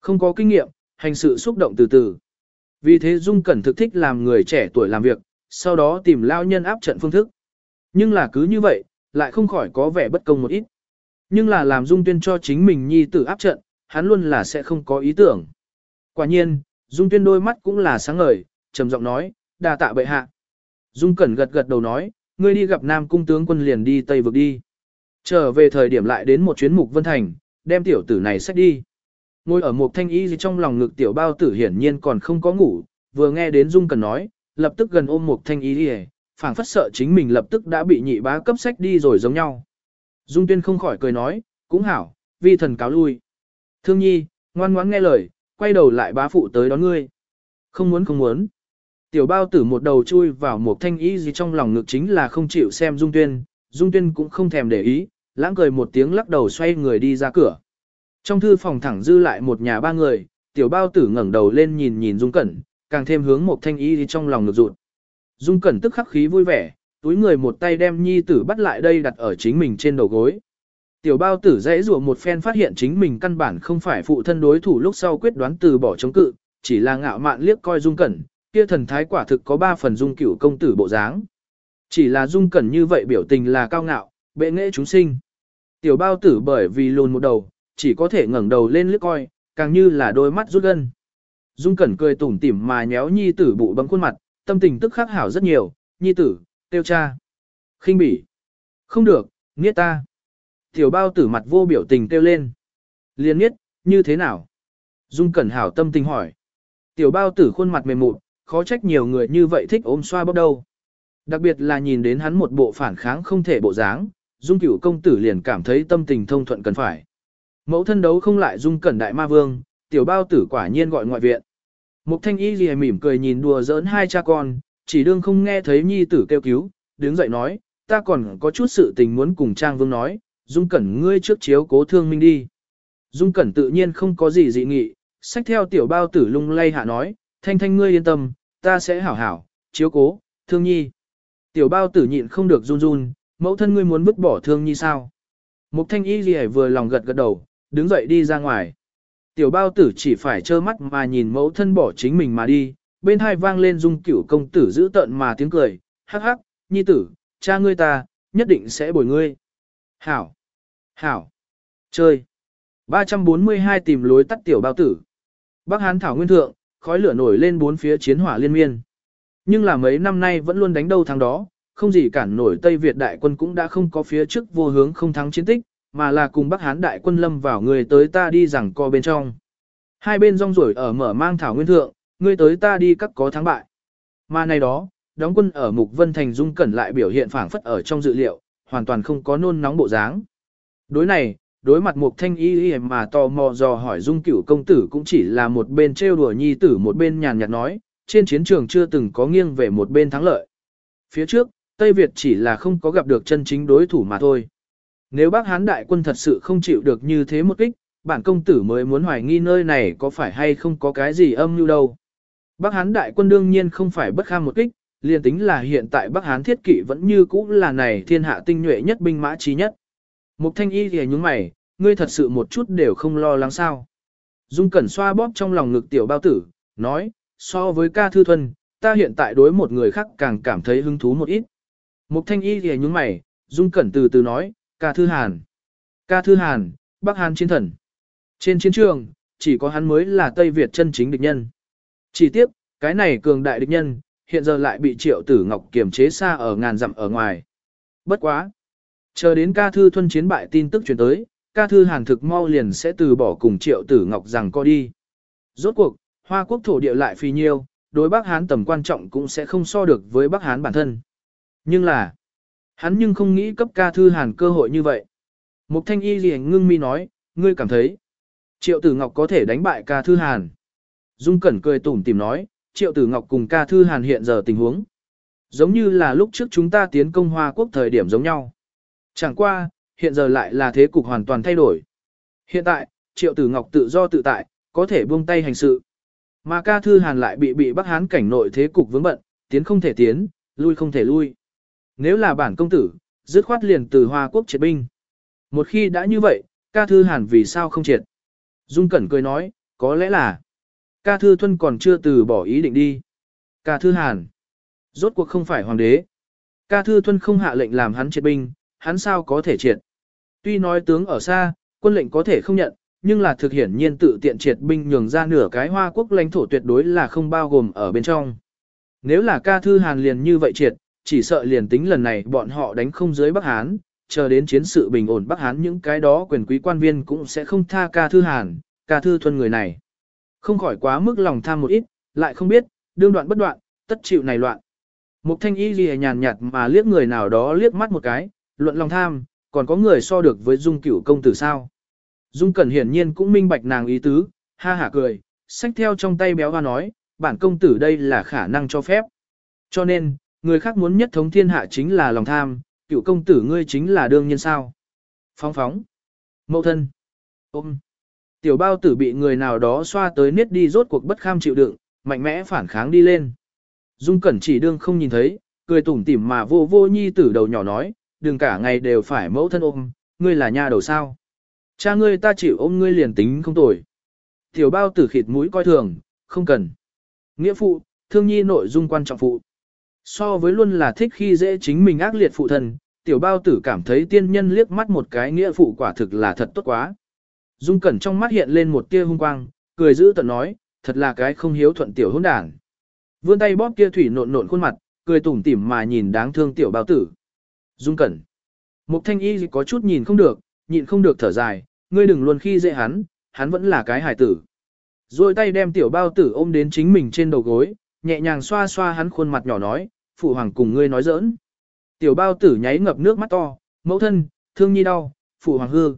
Không có kinh nghiệm, hành sự xúc động từ từ. Vì thế Dung Cẩn thực thích làm người trẻ tuổi làm việc, sau đó tìm lao nhân áp trận phương thức. Nhưng là cứ như vậy, lại không khỏi có vẻ bất công một ít. Nhưng là làm Dung Tuyên cho chính mình nhi tử áp trận, hắn luôn là sẽ không có ý tưởng. Quả nhiên, Dung Tuyên đôi mắt cũng là sáng ngời, trầm giọng nói, đà tạ bệ hạ. Dung Cẩn gật gật đầu nói, ngươi đi gặp Nam Cung tướng quân liền đi Tây vực đi. Trở về thời điểm lại đến một chuyến mục Vân Thành, đem tiểu tử này xách đi. Ngồi ở một thanh y gì trong lòng ngực tiểu bao tử hiển nhiên còn không có ngủ, vừa nghe đến Dung Cẩn nói, lập tức gần ôm một thanh y gì, phảng phất sợ chính mình lập tức đã bị nhị bá cấp sách đi rồi giống nhau. Dung Tuyên không khỏi cười nói, cũng hảo, vi thần cáo lui. Thương nhi, ngoan ngoãn nghe lời, quay đầu lại bá phụ tới đón ngươi. Không muốn không muốn. Tiểu bao tử một đầu chui vào một thanh ý gì trong lòng ngực chính là không chịu xem Dung Tuyên, Dung Tuyên cũng không thèm để ý, lãng cười một tiếng lắc đầu xoay người đi ra cửa. Trong thư phòng thẳng dư lại một nhà ba người, tiểu bao tử ngẩng đầu lên nhìn nhìn Dung Cẩn, càng thêm hướng một thanh ý gì trong lòng ngực rụt. Dung Cẩn tức khắc khí vui vẻ, túi người một tay đem nhi tử bắt lại đây đặt ở chính mình trên đầu gối. Tiểu bao tử dãy rủa một phen phát hiện chính mình căn bản không phải phụ thân đối thủ lúc sau quyết đoán từ bỏ chống cự, chỉ là ngạo mạn liếc coi Dung Cẩn, kia thần thái quả thực có ba phần dung cửu công tử bộ dáng. Chỉ là dung cẩn như vậy biểu tình là cao ngạo, bệ nghệ chúng sinh. Tiểu bao tử bởi vì lùn một đầu, chỉ có thể ngẩng đầu lên liếc coi, càng như là đôi mắt rút gân. Dung cẩn cười tủm tỉm mà nhéo nhi tử bụ bấm khuôn mặt, tâm tình tức khắc hảo rất nhiều, nhi tử, tiêu cha. khinh bỉ. Không được, nghiết ta. Tiểu bao tử mặt vô biểu tình kêu lên. Liên nghiết, như thế nào? Dung cẩn hảo tâm tình hỏi. Tiểu bao tử khuôn mặt mềm mụn, khó trách nhiều người như vậy thích ôm xoa bóp đâu. Đặc biệt là nhìn đến hắn một bộ phản kháng không thể bộ dáng, dung cửu công tử liền cảm thấy tâm tình thông thuận cần phải. Mẫu thân đấu không lại dung cẩn đại ma vương, tiểu bao tử quả nhiên gọi ngoại viện. Mục thanh y liễu mỉm cười nhìn đùa giỡn hai cha con, chỉ đương không nghe thấy nhi tử kêu cứu, đứng dậy nói, ta còn có chút sự tình muốn cùng trang vương nói, dung cẩn ngươi trước chiếu cố thương minh đi. Dung cẩn tự nhiên không có gì dị nghị, sách theo tiểu bao tử lung lay hạ nói, thanh thanh ngươi yên tâm, ta sẽ hảo hảo, chiếu cố, thương nhi. Tiểu bao tử nhịn không được run run, mẫu thân ngươi muốn vứt bỏ thương nhi sao? Mục thanh y gì vừa lòng gật gật đầu, đứng dậy đi ra ngoài. Tiểu bao tử chỉ phải trơ mắt mà nhìn mẫu thân bỏ chính mình mà đi, bên hai vang lên dung cửu công tử giữ tận mà tiếng cười, hắc hắc, nhi tử, cha ngươi ta, nhất định sẽ bồi ngươi. Hảo! Hảo! Chơi! 342 tìm lối tắt tiểu bao tử. Bắc Hán Thảo Nguyên Thượng, khói lửa nổi lên bốn phía chiến hỏa liên miên. Nhưng là mấy năm nay vẫn luôn đánh đâu thắng đó, không gì cản nổi Tây Việt đại quân cũng đã không có phía trước vô hướng không thắng chiến tích, mà là cùng Bắc Hán đại quân lâm vào người tới ta đi rằng co bên trong. Hai bên rong rổi ở mở mang thảo nguyên thượng, người tới ta đi các có thắng bại. Mà này đó, đóng quân ở Mục Vân Thành Dung Cẩn lại biểu hiện phảng phất ở trong dự liệu, hoàn toàn không có nôn nóng bộ dáng. Đối này, đối mặt Mục Thanh Y Y mà tò mò dò hỏi Dung Cửu công tử cũng chỉ là một bên trêu đùa nhi tử một bên nhàn nhạt nói, trên chiến trường chưa từng có nghiêng về một bên thắng lợi. Phía trước, Tây Việt chỉ là không có gặp được chân chính đối thủ mà thôi. Nếu bác Hán đại quân thật sự không chịu được như thế một kích, bản công tử mới muốn hoài nghi nơi này có phải hay không có cái gì âm mưu đâu. Bắc Hán đại quân đương nhiên không phải bất kham một kích, liền tính là hiện tại Bắc Hán thiết kỵ vẫn như cũ là này thiên hạ tinh nhuệ nhất binh mã trí nhất. Mục thanh y thì nhúng mày, ngươi thật sự một chút đều không lo lắng sao. Dung cẩn xoa bóp trong lòng ngực tiểu bao tử, nói, so với ca thư thuần, ta hiện tại đối một người khác càng cảm thấy hứng thú một ít. Mục thanh y thì nhúng mày, Dung cẩn từ từ nói, ca thư hàn. Ca thư hàn, Bắc Hàn chiến thần. Trên chiến trường, chỉ có hắn mới là Tây Việt chân chính địch nhân. Chỉ tiếc, cái này cường đại địch nhân, hiện giờ lại bị triệu tử ngọc kiềm chế xa ở ngàn dặm ở ngoài. Bất quá. Chờ đến ca thư thuân chiến bại tin tức truyền tới, ca thư hàn thực mau liền sẽ từ bỏ cùng triệu tử ngọc rằng co đi. Rốt cuộc, hoa quốc thổ địa lại phi nhiêu, đối Bắc Hán tầm quan trọng cũng sẽ không so được với Bắc Hán bản thân. Nhưng là, hắn nhưng không nghĩ cấp ca thư hàn cơ hội như vậy. Mục thanh y liền ngưng mi nói, ngươi cảm thấy, triệu tử ngọc có thể đánh bại ca thư hàn. Dung Cẩn cười tủm tìm nói, Triệu Tử Ngọc cùng ca thư hàn hiện giờ tình huống. Giống như là lúc trước chúng ta tiến công Hoa Quốc thời điểm giống nhau. Chẳng qua, hiện giờ lại là thế cục hoàn toàn thay đổi. Hiện tại, Triệu Tử Ngọc tự do tự tại, có thể buông tay hành sự. Mà ca thư hàn lại bị bị Bắc Hán cảnh nội thế cục vướng bận, tiến không thể tiến, lui không thể lui. Nếu là bản công tử, dứt khoát liền từ Hoa Quốc triệt binh. Một khi đã như vậy, ca thư hàn vì sao không triệt? Dung Cẩn cười nói, có lẽ là Ca Thư Thuân còn chưa từ bỏ ý định đi. Ca Thư Hàn. Rốt cuộc không phải hoàng đế. Ca Thư Thuân không hạ lệnh làm hắn triệt binh, hắn sao có thể triệt. Tuy nói tướng ở xa, quân lệnh có thể không nhận, nhưng là thực hiển nhiên tự tiện triệt binh nhường ra nửa cái hoa quốc lãnh thổ tuyệt đối là không bao gồm ở bên trong. Nếu là ca thư Hàn liền như vậy triệt, chỉ sợ liền tính lần này bọn họ đánh không dưới Bắc Hán, chờ đến chiến sự bình ổn Bắc Hán những cái đó quyền quý quan viên cũng sẽ không tha ca thư Hàn, ca thư thuần người này. Không khỏi quá mức lòng tham một ít, lại không biết, đương đoạn bất đoạn, tất chịu này loạn. Mục thanh y ghi nhàn nhạt mà liếc người nào đó liếc mắt một cái, luận lòng tham, còn có người so được với dung cửu công tử sao. Dung cẩn hiển nhiên cũng minh bạch nàng ý tứ, ha hả cười, xách theo trong tay béo hoa nói, bản công tử đây là khả năng cho phép. Cho nên, người khác muốn nhất thống thiên hạ chính là lòng tham, cựu công tử ngươi chính là đương nhiên sao. Phóng phóng. Mậu thân. Ôm. Tiểu bao tử bị người nào đó xoa tới niết đi rốt cuộc bất kham chịu đựng, mạnh mẽ phản kháng đi lên. Dung Cẩn chỉ đương không nhìn thấy, cười tủm tỉm mà vô vô nhi tử đầu nhỏ nói, đừng cả ngày đều phải mẫu thân ôm, ngươi là nhà đầu sao. Cha ngươi ta chịu ôm ngươi liền tính không tồi. Tiểu bao tử khịt mũi coi thường, không cần. Nghĩa phụ, thương nhi nội dung quan trọng phụ. So với luôn là thích khi dễ chính mình ác liệt phụ thân, tiểu bao tử cảm thấy tiên nhân liếc mắt một cái nghĩa phụ quả thực là thật tốt quá. Dung Cẩn trong mắt hiện lên một tia hung quang, cười giữ tận nói, thật là cái không hiếu thuận tiểu hôn đảng. Vươn tay bóp kia thủy nộn nộn khuôn mặt, cười tủm tỉm mà nhìn đáng thương tiểu bao tử. Dung Cẩn. Mục thanh y có chút nhìn không được, nhịn không được thở dài, ngươi đừng luôn khi dễ hắn, hắn vẫn là cái hải tử. Rồi tay đem tiểu bao tử ôm đến chính mình trên đầu gối, nhẹ nhàng xoa xoa hắn khuôn mặt nhỏ nói, phụ hoàng cùng ngươi nói giỡn. Tiểu bao tử nháy ngập nước mắt to, mẫu thân, thương nhi đau, phụ hoàng hư.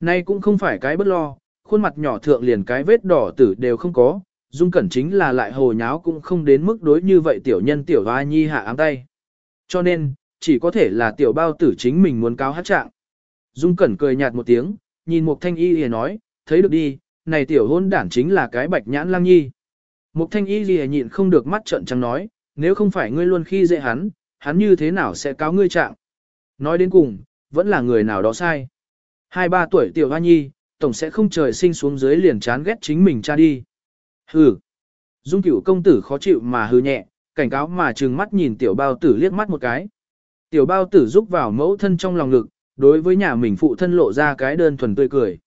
Nay cũng không phải cái bất lo, khuôn mặt nhỏ thượng liền cái vết đỏ tử đều không có, Dung Cẩn chính là lại hồ nháo cũng không đến mức đối như vậy tiểu nhân tiểu hoa nhi hạ ám tay. Cho nên, chỉ có thể là tiểu bao tử chính mình muốn cáo hát trạng. Dung Cẩn cười nhạt một tiếng, nhìn Mục Thanh Y lìa nói, thấy được đi, này tiểu hôn đản chính là cái bạch nhãn lang nhi. Mục Thanh Y lìa nhịn không được mắt trợn trắng nói, nếu không phải ngươi luôn khi dễ hắn, hắn như thế nào sẽ cáo ngươi trạng. Nói đến cùng, vẫn là người nào đó sai. Hai ba tuổi tiểu hoa nhi, tổng sẽ không trời sinh xuống dưới liền chán ghét chính mình cha đi. Hừ. Dung cửu công tử khó chịu mà hừ nhẹ, cảnh cáo mà trừng mắt nhìn tiểu bao tử liếc mắt một cái. Tiểu bao tử rúc vào mẫu thân trong lòng ngực, đối với nhà mình phụ thân lộ ra cái đơn thuần tươi cười.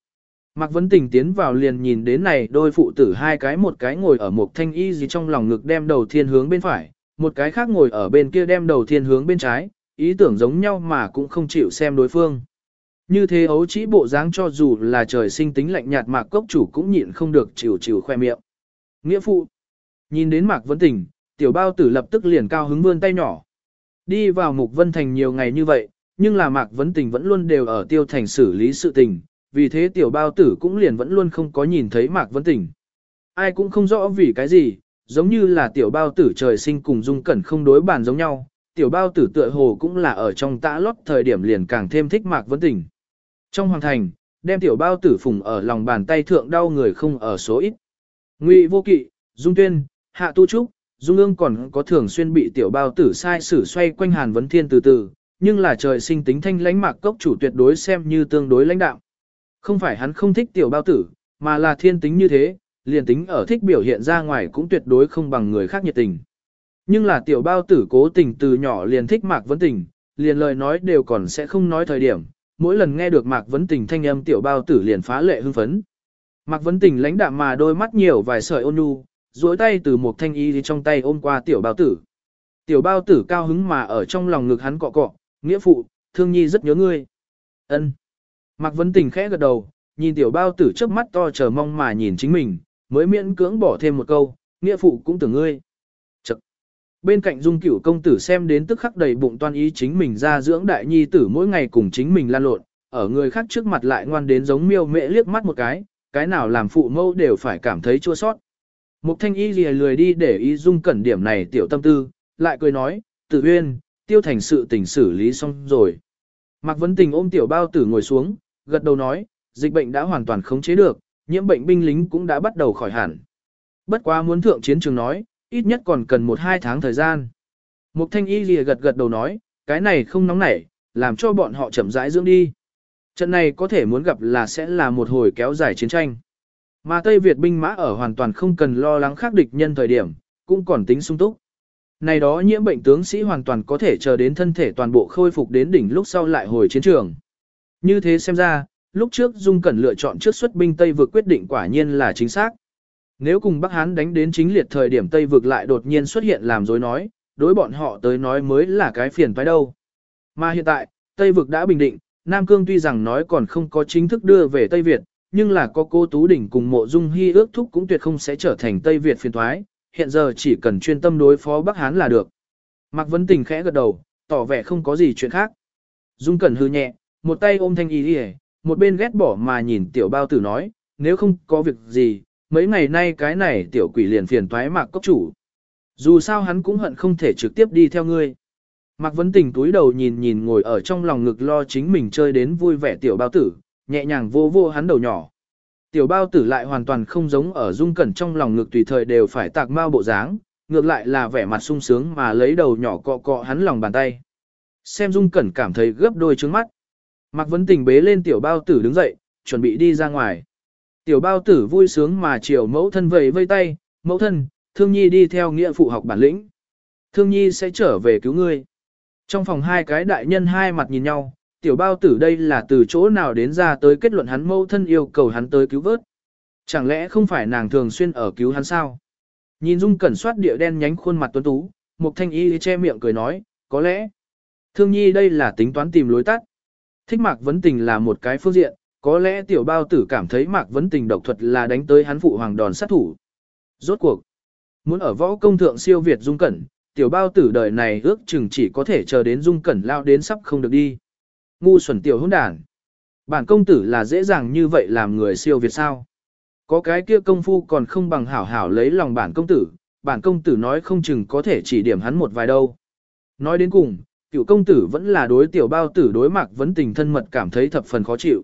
Mạc Vấn Tình tiến vào liền nhìn đến này đôi phụ tử hai cái một cái ngồi ở một thanh y gì trong lòng ngực đem đầu thiên hướng bên phải, một cái khác ngồi ở bên kia đem đầu thiên hướng bên trái, ý tưởng giống nhau mà cũng không chịu xem đối phương. Như thế ấu chỉ bộ dáng cho dù là trời sinh tính lạnh nhạt mạc cốc chủ cũng nhịn không được chịu chịu khoe miệng. Nghĩa phụ, nhìn đến mạc vấn tình, tiểu bao tử lập tức liền cao hứng vươn tay nhỏ. Đi vào Mục Vân Thành nhiều ngày như vậy, nhưng là Mạc Vấn Tình vẫn luôn đều ở tiêu thành xử lý sự tình, vì thế tiểu bao tử cũng liền vẫn luôn không có nhìn thấy Mạc Vấn Tình. Ai cũng không rõ vì cái gì, giống như là tiểu bao tử trời sinh cùng dung cẩn không đối bàn giống nhau, tiểu bao tử tựa hồ cũng là ở trong tã lót thời điểm liền càng thêm thích Mạc Vấn Tình. Trong hoàng thành, đem tiểu bao tử phùng ở lòng bàn tay thượng đau người không ở số ít. Ngụy Vô Kỵ, Dung Tuyên, Hạ Tu Trúc, Dung ương còn có thường xuyên bị tiểu bao tử sai sử xoay quanh Hàn Vấn Thiên từ từ, nhưng là trời sinh tính thanh lãnh mạc cốc chủ tuyệt đối xem như tương đối lãnh đạo. Không phải hắn không thích tiểu bao tử, mà là thiên tính như thế, liền tính ở thích biểu hiện ra ngoài cũng tuyệt đối không bằng người khác nhiệt tình. Nhưng là tiểu bao tử cố tình từ nhỏ liền thích mạc vấn tình, liền lời nói đều còn sẽ không nói thời điểm, mỗi lần nghe được mạc vấn tình thanh âm tiểu bao tử liền phá lệ hưng phấn. Mạc vấn tình lãnh đạm mà đôi mắt nhiều vài sợi ôn nhu, duỗi tay từ một thanh y trong tay ôm qua tiểu bao tử. Tiểu bao tử cao hứng mà ở trong lòng ngực hắn cọ cọ, nghĩa phụ, thương nhi rất nhớ ngươi. ân Mạc vấn tình khẽ gật đầu, nhìn tiểu bao tử trước mắt to chờ mong mà nhìn chính mình, mới miễn cưỡng bỏ thêm một câu, nghĩa phụ cũng tưởng ngươi. Chật. Bên cạnh dung cửu công tử xem đến tức khắc đầy bụng toan ý chính mình ra dưỡng đại nhi tử mỗi ngày cùng chính mình lan lộn, ở người khác trước mặt lại ngoan đến giống miêu mẹ liếc mắt một cái, cái nào làm phụ mâu đều phải cảm thấy chua sót. Mục thanh y lìa lười đi để ý dung cẩn điểm này tiểu tâm tư, lại cười nói, tử huyên, tiêu thành sự tình xử lý xong rồi. Mạc Vấn Tình ôm tiểu bao tử ngồi xuống, gật đầu nói, dịch bệnh đã hoàn toàn khống chế được, nhiễm bệnh binh lính cũng đã bắt đầu khỏi hẳn. Bất quá muốn thượng chiến trường nói, ít nhất còn cần 1-2 tháng thời gian. Mục thanh y lìa gật gật đầu nói, cái này không nóng nảy, làm cho bọn họ chậm rãi dưỡng đi. Trận này có thể muốn gặp là sẽ là một hồi kéo dài chiến tranh. Mà Tây Việt binh mã ở hoàn toàn không cần lo lắng khắc địch nhân thời điểm, cũng còn tính sung túc. Này đó nhiễm bệnh tướng sĩ hoàn toàn có thể chờ đến thân thể toàn bộ khôi phục đến đỉnh lúc sau lại hồi chiến trường. Như thế xem ra, lúc trước Dung Cẩn lựa chọn trước xuất binh Tây vực quyết định quả nhiên là chính xác. Nếu cùng Bắc Hán đánh đến chính liệt thời điểm Tây vực lại đột nhiên xuất hiện làm dối nói, đối bọn họ tới nói mới là cái phiền phải đâu. Mà hiện tại, Tây vực đã bình định, Nam Cương tuy rằng nói còn không có chính thức đưa về Tây Việt, nhưng là có cô Tú Đỉnh cùng mộ dung hy ước thúc cũng tuyệt không sẽ trở thành Tây Việt phiền thoái, hiện giờ chỉ cần chuyên tâm đối phó Bắc Hán là được. Mạc Vấn Tình khẽ gật đầu, tỏ vẻ không có gì chuyện khác. Dung Cẩn hư nhẹ, một tay ôm thanh y đi một bên ghét bỏ mà nhìn tiểu bao tử nói, nếu không có việc gì, mấy ngày nay cái này tiểu quỷ liền phiền toái mạc cốc chủ. Dù sao hắn cũng hận không thể trực tiếp đi theo ngươi. Mạc Vấn Tình túi đầu nhìn nhìn ngồi ở trong lòng ngực lo chính mình chơi đến vui vẻ tiểu bao tử, nhẹ nhàng vô vô hắn đầu nhỏ. Tiểu bao tử lại hoàn toàn không giống ở dung cẩn trong lòng ngực tùy thời đều phải tạc mau bộ dáng, ngược lại là vẻ mặt sung sướng mà lấy đầu nhỏ cọ cọ hắn lòng bàn tay. Xem dung cẩn cảm thấy gấp đôi trứng mắt. Mạc Vấn Tình bế lên tiểu bao tử đứng dậy, chuẩn bị đi ra ngoài. Tiểu bao tử vui sướng mà chiều mẫu thân vầy vây tay, mẫu thân, thương nhi đi theo nghĩa phụ học bản lĩnh. Thương nhi sẽ trở về cứu ngươi. Trong phòng hai cái đại nhân hai mặt nhìn nhau, tiểu bao tử đây là từ chỗ nào đến ra tới kết luận hắn mẫu thân yêu cầu hắn tới cứu vớt. Chẳng lẽ không phải nàng thường xuyên ở cứu hắn sao? Nhìn Dung Cẩn soát địa đen nhánh khuôn mặt tuấn tú, Mục Thanh Y che miệng cười nói, có lẽ, thương nhi đây là tính toán tìm lối tắt. Thích Mạc Vấn Tình là một cái phương diện, có lẽ tiểu bao tử cảm thấy Mạc Vấn Tình độc thuật là đánh tới hắn phụ hoàng đòn sát thủ. Rốt cuộc, muốn ở võ công thượng siêu Việt Dung Cẩn, tiểu bao tử đời này ước chừng chỉ có thể chờ đến Dung Cẩn lao đến sắp không được đi. Ngu xuẩn tiểu hỗn đản. Bản công tử là dễ dàng như vậy làm người siêu Việt sao. Có cái kia công phu còn không bằng hảo hảo lấy lòng bản công tử, bản công tử nói không chừng có thể chỉ điểm hắn một vài đâu. Nói đến cùng, cựu công tử vẫn là đối tiểu bao tử đối mặt vấn tình thân mật cảm thấy thập phần khó chịu.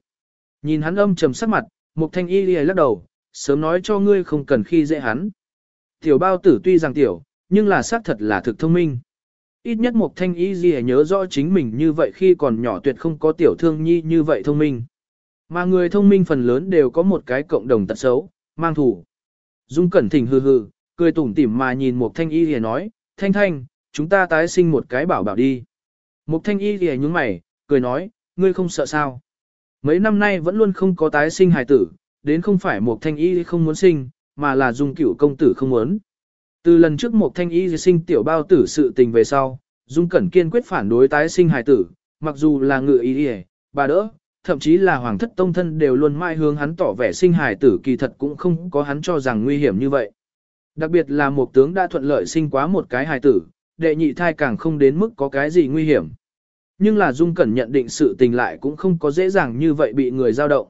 Nhìn hắn âm trầm sắc mặt, mục thanh y lìa lắc đầu, sớm nói cho ngươi không cần khi dễ hắn. Tiểu bao tử tuy rằng tiểu, nhưng là xác thật là thực thông minh. Ít nhất một thanh y gì nhớ rõ chính mình như vậy khi còn nhỏ tuyệt không có tiểu thương nhi như vậy thông minh. Mà người thông minh phần lớn đều có một cái cộng đồng tật xấu, mang thủ. Dung cẩn thỉnh hừ hừ, cười tủm tỉm mà nhìn một thanh y gì nói, thanh thanh, chúng ta tái sinh một cái bảo bảo đi. Một thanh y gì nhúng mày, cười nói, ngươi không sợ sao. Mấy năm nay vẫn luôn không có tái sinh hài tử, đến không phải một thanh y không muốn sinh, mà là dung cửu công tử không muốn. Từ lần trước một thanh y sinh tiểu bao tử sự tình về sau, Dung Cẩn kiên quyết phản đối tái sinh hài tử, mặc dù là ngự y y, bà đỡ, thậm chí là hoàng thất tông thân đều luôn mai hướng hắn tỏ vẻ sinh hài tử kỳ thật cũng không có hắn cho rằng nguy hiểm như vậy. Đặc biệt là một tướng đã thuận lợi sinh quá một cái hài tử, đệ nhị thai càng không đến mức có cái gì nguy hiểm. Nhưng là Dung Cẩn nhận định sự tình lại cũng không có dễ dàng như vậy bị người giao động.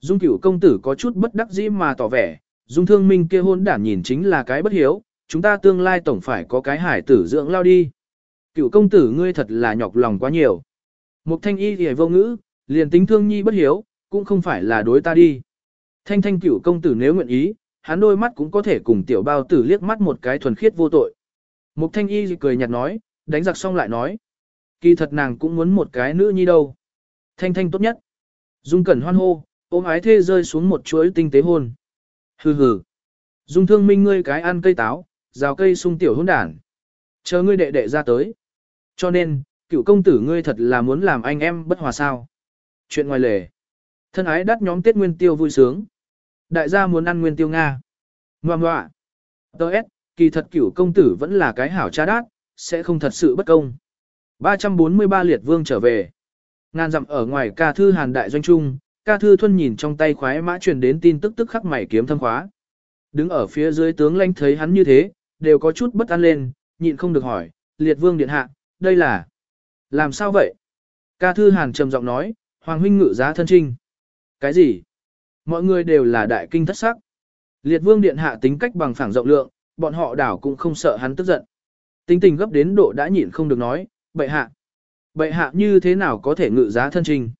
Dung cửu công tử có chút bất đắc dĩ mà tỏ vẻ, Dung thương minh kia hôn đản nhìn chính là cái bất hiếu, chúng ta tương lai tổng phải có cái hải tử dưỡng lao đi. cựu công tử ngươi thật là nhọc lòng quá nhiều. Mục thanh y thì vô ngữ, liền tính thương nhi bất hiếu, cũng không phải là đối ta đi. Thanh thanh cựu công tử nếu nguyện ý, hắn đôi mắt cũng có thể cùng tiểu bao tử liếc mắt một cái thuần khiết vô tội. Mục thanh y cười nhạt nói, đánh giặc xong lại nói. Kỳ thật nàng cũng muốn một cái nữ nhi đâu. Thanh thanh tốt nhất. Dung cẩn hoan hô, ôm ái thê rơi xuống một chuỗi tinh tế hôn. Hừ hừ. Dung thương minh ngươi cái ăn cây táo, rào cây sung tiểu hôn đản. Chờ ngươi đệ đệ ra tới. Cho nên, cựu công tử ngươi thật là muốn làm anh em bất hòa sao. Chuyện ngoài lề. Thân ái đắt nhóm Tết Nguyên Tiêu vui sướng. Đại gia muốn ăn Nguyên Tiêu Nga. Ngoà ngoạ. Đợt, kỳ thật cựu công tử vẫn là cái hảo cha đát, sẽ không thật sự bất công. 343 liệt vương trở về. Ngàn dặm ở ngoài ca thư hàn đại doanh trung, ca thư thuân nhìn trong tay khoái mã truyền đến tin tức tức khắc mày kiếm thâm khóa. Đứng ở phía dưới tướng lãnh thấy hắn như thế, đều có chút bất an lên, nhịn không được hỏi, liệt vương điện hạ, đây là... Làm sao vậy? Ca thư hàn trầm giọng nói, hoàng huynh ngự giá thân trinh. Cái gì? Mọi người đều là đại kinh thất sắc. Liệt vương điện hạ tính cách bằng phẳng rộng lượng, bọn họ đảo cũng không sợ hắn tức giận. Tính tình gấp đến độ đã nhịn không được nói, bệ hạ. Bệ hạ như thế nào có thể ngự giá thân trinh?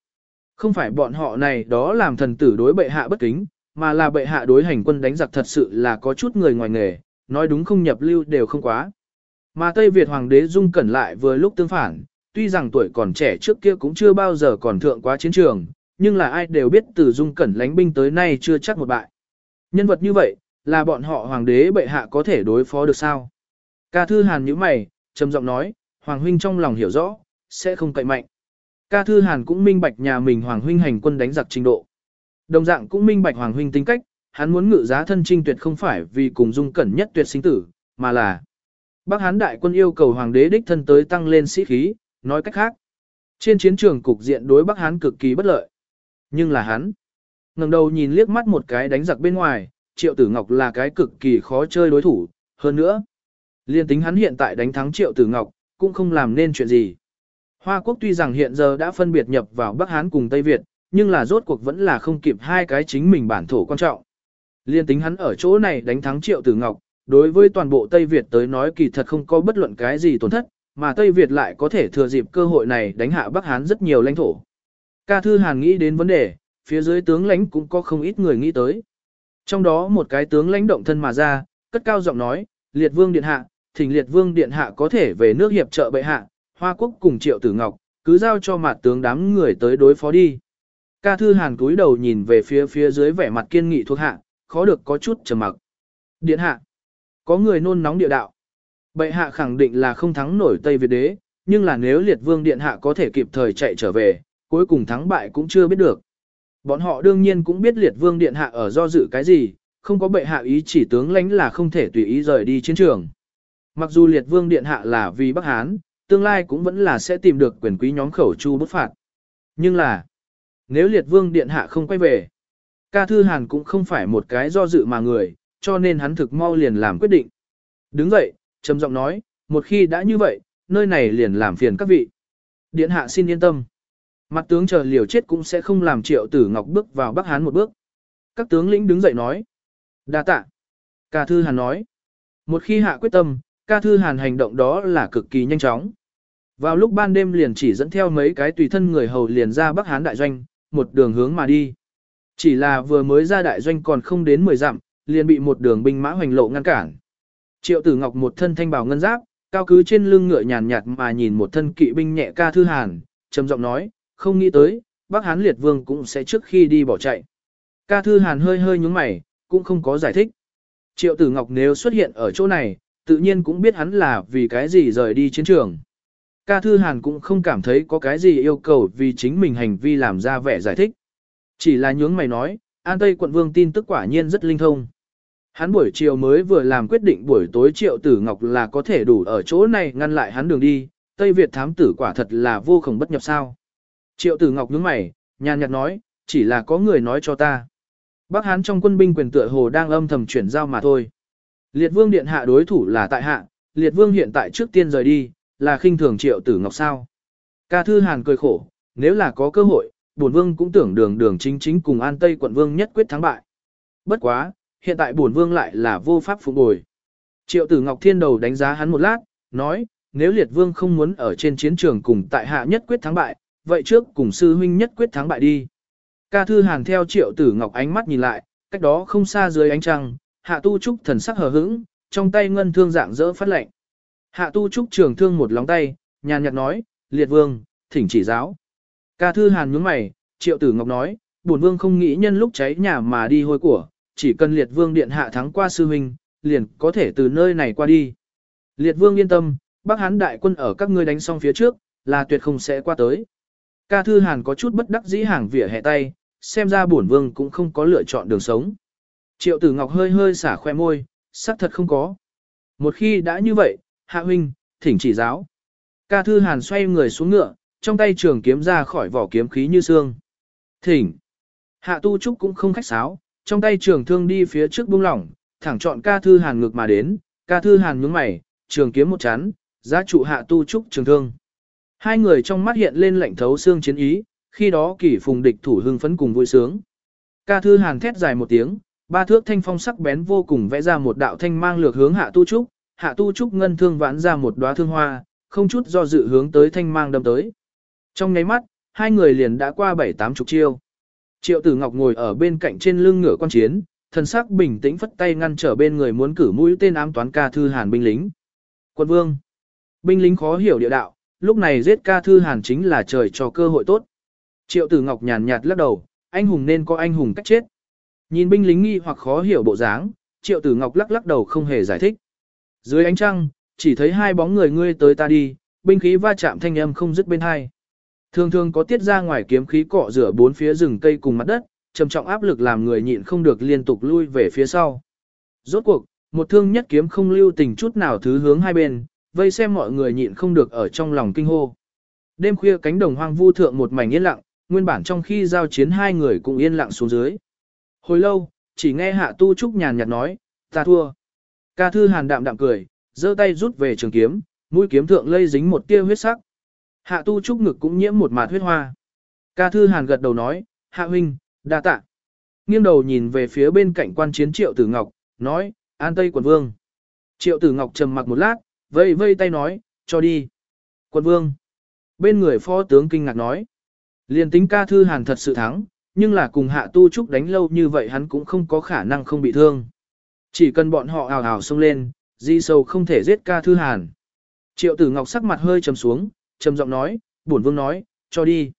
Không phải bọn họ này đó làm thần tử đối bệ hạ bất kính, mà là bệ hạ đối hành quân đánh giặc thật sự là có chút người ngoài nghề, nói đúng không nhập lưu đều không quá. Mà Tây Việt Hoàng đế Dung Cẩn lại vừa lúc tương phản, tuy rằng tuổi còn trẻ trước kia cũng chưa bao giờ còn thượng quá chiến trường, nhưng là ai đều biết từ Dung Cẩn lánh binh tới nay chưa chắc một bại. Nhân vật như vậy, là bọn họ Hoàng đế bệ hạ có thể đối phó được sao? Ca Thư Hàn như mày, trầm giọng nói, Hoàng huynh trong lòng hiểu rõ, sẽ không cậy mạnh. Ca Thư Hàn cũng minh bạch nhà mình Hoàng huynh hành quân đánh giặc trình độ. Đồng dạng cũng minh bạch Hoàng huynh tính cách, hắn muốn ngự giá thân trinh tuyệt không phải vì cùng dung cẩn nhất tuyệt sinh tử, mà là Bắc Hán đại quân yêu cầu hoàng đế đích thân tới tăng lên sĩ khí, nói cách khác. Trên chiến trường cục diện đối Bắc Hán cực kỳ bất lợi. Nhưng là hắn. ngẩng đầu nhìn liếc mắt một cái đánh giặc bên ngoài, Triệu Tử Ngọc là cái cực kỳ khó chơi đối thủ, hơn nữa. Liên tính hắn hiện tại đánh thắng Triệu Tử Ngọc, cũng không làm nên chuyện gì. Hoa quốc tuy rằng hiện giờ đã phân biệt nhập vào Bắc Hán cùng Tây Việt, nhưng là rốt cuộc vẫn là không kịp hai cái chính mình bản thổ quan trọng. Liên tính hắn ở chỗ này đánh thắng Triệu Tử Ngọc, đối với toàn bộ Tây Việt tới nói kỳ thật không có bất luận cái gì tổn thất, mà Tây Việt lại có thể thừa dịp cơ hội này đánh hạ Bắc Hán rất nhiều lãnh thổ. Ca Thư Hàn nghĩ đến vấn đề, phía dưới tướng lãnh cũng có không ít người nghĩ tới. Trong đó một cái tướng lãnh động thân mà ra, cất cao giọng nói, Liệt Vương Điện Hạ, thỉnh Liệt Vương Điện Hạ có thể về nước hiệp trợ bệ hạ, Hoa Quốc cùng Triệu Tử Ngọc, cứ giao cho mặt tướng đám người tới đối phó đi. Ca Thư Hàn cúi đầu nhìn về phía phía dưới vẻ mặt kiên nghị thuộc hạ, khó được có chút trầm mặc. Điện hạ, có người nôn nóng địa đạo. Bệ hạ khẳng định là không thắng nổi Tây Việt đế, nhưng là nếu liệt vương điện hạ có thể kịp thời chạy trở về, cuối cùng thắng bại cũng chưa biết được. Bọn họ đương nhiên cũng biết liệt vương điện hạ ở do dự cái gì, không có bệ hạ ý chỉ tướng lãnh là không thể tùy ý rời đi chiến trường. Mặc dù liệt vương điện hạ là vì Bắc Hán, tương lai cũng vẫn là sẽ tìm được quyền quý nhóm khẩu chu bút phạt. Nhưng là, nếu liệt vương điện hạ không quay về, Ca Thư Hàn cũng không phải một cái do dự mà người, cho nên hắn thực mau liền làm quyết định. Đứng dậy, trầm giọng nói, một khi đã như vậy, nơi này liền làm phiền các vị. Điện hạ xin yên tâm. Mặt tướng chờ liều chết cũng sẽ không làm triệu tử ngọc bước vào Bắc Hán một bước. Các tướng lĩnh đứng dậy nói. đa tạ. Ca Thư Hàn nói. Một khi hạ quyết tâm, Ca Thư Hàn hành động đó là cực kỳ nhanh chóng. Vào lúc ban đêm liền chỉ dẫn theo mấy cái tùy thân người hầu liền ra Bắc Hán đại doanh, một đường hướng mà đi. Chỉ là vừa mới ra đại doanh còn không đến 10 dặm, liền bị một đường binh mã hoành lộ ngăn cản. Triệu Tử Ngọc một thân thanh bào ngân giáp, cao cứ trên lưng ngựa nhàn nhạt mà nhìn một thân kỵ binh nhẹ ca thư hàn, trầm giọng nói, không nghĩ tới, Bắc Hán Liệt Vương cũng sẽ trước khi đi bỏ chạy. Ca thư hàn hơi hơi nhúng mày, cũng không có giải thích. Triệu Tử Ngọc nếu xuất hiện ở chỗ này, tự nhiên cũng biết hắn là vì cái gì rời đi chiến trường. Ca Thư Hàn cũng không cảm thấy có cái gì yêu cầu vì chính mình hành vi làm ra vẻ giải thích. Chỉ là nhướng mày nói, An Tây quận vương tin tức quả nhiên rất linh thông. Hắn buổi chiều mới vừa làm quyết định buổi tối triệu tử ngọc là có thể đủ ở chỗ này ngăn lại hắn đường đi, Tây Việt thám tử quả thật là vô cùng bất nhập sao. Triệu tử ngọc nhướng mày, nhàn nhạt nói, chỉ là có người nói cho ta. Bắc Hán trong quân binh quyền tựa hồ đang âm thầm chuyển giao mà thôi. Liệt vương điện hạ đối thủ là tại hạ, liệt vương hiện tại trước tiên rời đi, là khinh thường triệu tử ngọc sao. Ca thư hàn cười khổ, nếu là có cơ hội, bổn vương cũng tưởng đường đường chính chính cùng an tây quận vương nhất quyết thắng bại. Bất quá, hiện tại bổn vương lại là vô pháp phục bồi. Triệu tử ngọc thiên đầu đánh giá hắn một lát, nói, nếu liệt vương không muốn ở trên chiến trường cùng tại hạ nhất quyết thắng bại, vậy trước cùng sư huynh nhất quyết thắng bại đi. Ca thư hàng theo triệu tử ngọc ánh mắt nhìn lại, cách đó không xa dưới ánh trăng, hạ tu trúc thần sắc hờ hững, trong tay ngân thương dạng dỡ phát lệnh. Hạ tu trúc trường thương một lóng tay, nhàn nhạt nói, liệt vương, thỉnh chỉ giáo. Ca thư hàn nhướng mày, triệu tử ngọc nói, bổn vương không nghĩ nhân lúc cháy nhà mà đi hôi của, chỉ cần liệt vương điện hạ thắng qua sư huynh, liền có thể từ nơi này qua đi. Liệt vương yên tâm, Bắc Hán đại quân ở các ngươi đánh xong phía trước, là tuyệt không sẽ qua tới. Ca Thư Hàn có chút bất đắc dĩ hàng vỉa hẹ tay, xem ra bổn vương cũng không có lựa chọn đường sống. Triệu Tử Ngọc hơi hơi xả khoe môi, xác thật không có. Một khi đã như vậy, Hạ huynh, thỉnh chỉ giáo. Ca Thư Hàn xoay người xuống ngựa, trong tay trường kiếm ra khỏi vỏ kiếm khí như xương. Thỉnh. Hạ Tu Trúc cũng không khách sáo, trong tay trường thương đi phía trước buông lỏng, thẳng chọn Ca Thư Hàn ngược mà đến. Ca Thư Hàn nhướng mày, trường kiếm một chán, giá trụ Hạ Tu Trúc trường thương. Hai người trong mắt hiện lên lạnh thấu xương chiến ý, khi đó kỷ phùng địch thủ hưng phấn cùng vui sướng. Ca thư hàn thét dài một tiếng, ba thước thanh phong sắc bén vô cùng vẽ ra một đạo thanh mang lược hướng hạ tu trúc, hạ tu trúc ngân thương vãn ra một đóa thương hoa, không chút do dự hướng tới thanh mang đâm tới. Trong nháy mắt, hai người liền đã qua bảy tám chục chiêu. Triệu tử ngọc ngồi ở bên cạnh trên lưng ngựa quan chiến, thần sắc bình tĩnh phất tay ngăn trở bên người muốn cử mũi tên ám toán ca thư hàn binh lính. Quân vương. Binh lính khó hiểu địa đạo, lúc này giết ca thư hàn chính là trời cho cơ hội tốt. Triệu tử ngọc nhàn nhạt lắc đầu, anh hùng nên có anh hùng cách chết. Nhìn binh lính nghi hoặc khó hiểu bộ dáng, triệu tử ngọc lắc lắc đầu không hề giải thích. Dưới ánh trăng, chỉ thấy hai bóng người ngươi tới ta đi, binh khí va chạm thanh âm không dứt bên hai. Thường thường có tiết ra ngoài kiếm khí cọ rửa bốn phía rừng cây cùng mặt đất, trầm trọng áp lực làm người nhịn không được liên tục lui về phía sau. Rốt cuộc, một thương nhất kiếm không lưu tình chút nào thứ hướng hai bên, vây xem mọi người nhịn không được ở trong lòng kinh hô. Đêm khuya cánh đồng hoang vu thượng một mảnh yên lặng, nguyên bản trong khi giao chiến hai người cũng yên lặng xuống dưới. Hồi lâu, chỉ nghe hạ tu trúc nhàn nhạt nói, ta thua. Ca thư hàn đạm đạm cười, giơ tay rút về trường kiếm, mũi kiếm thượng lây dính một tia huyết sắc. Hạ tu trúc ngực cũng nhiễm một mạt huyết hoa. Ca thư hàn gật đầu nói, hạ huynh, đa tạ. Nghiêng đầu nhìn về phía bên cạnh quan chiến triệu tử ngọc, nói, an tây quận vương. Triệu tử ngọc trầm mặc một lát, vây vây tay nói, cho đi. Quận vương. Bên người phó tướng kinh ngạc nói. Liên tính ca thư hàn thật sự thắng, nhưng là cùng hạ tu trúc đánh lâu như vậy hắn cũng không có khả năng không bị thương. Chỉ cần bọn họ ào ào xông lên, di sâu không thể giết ca thư hàn. Triệu tử ngọc sắc mặt hơi trầm xuống, trầm giọng nói, bổn vương nói, cho đi.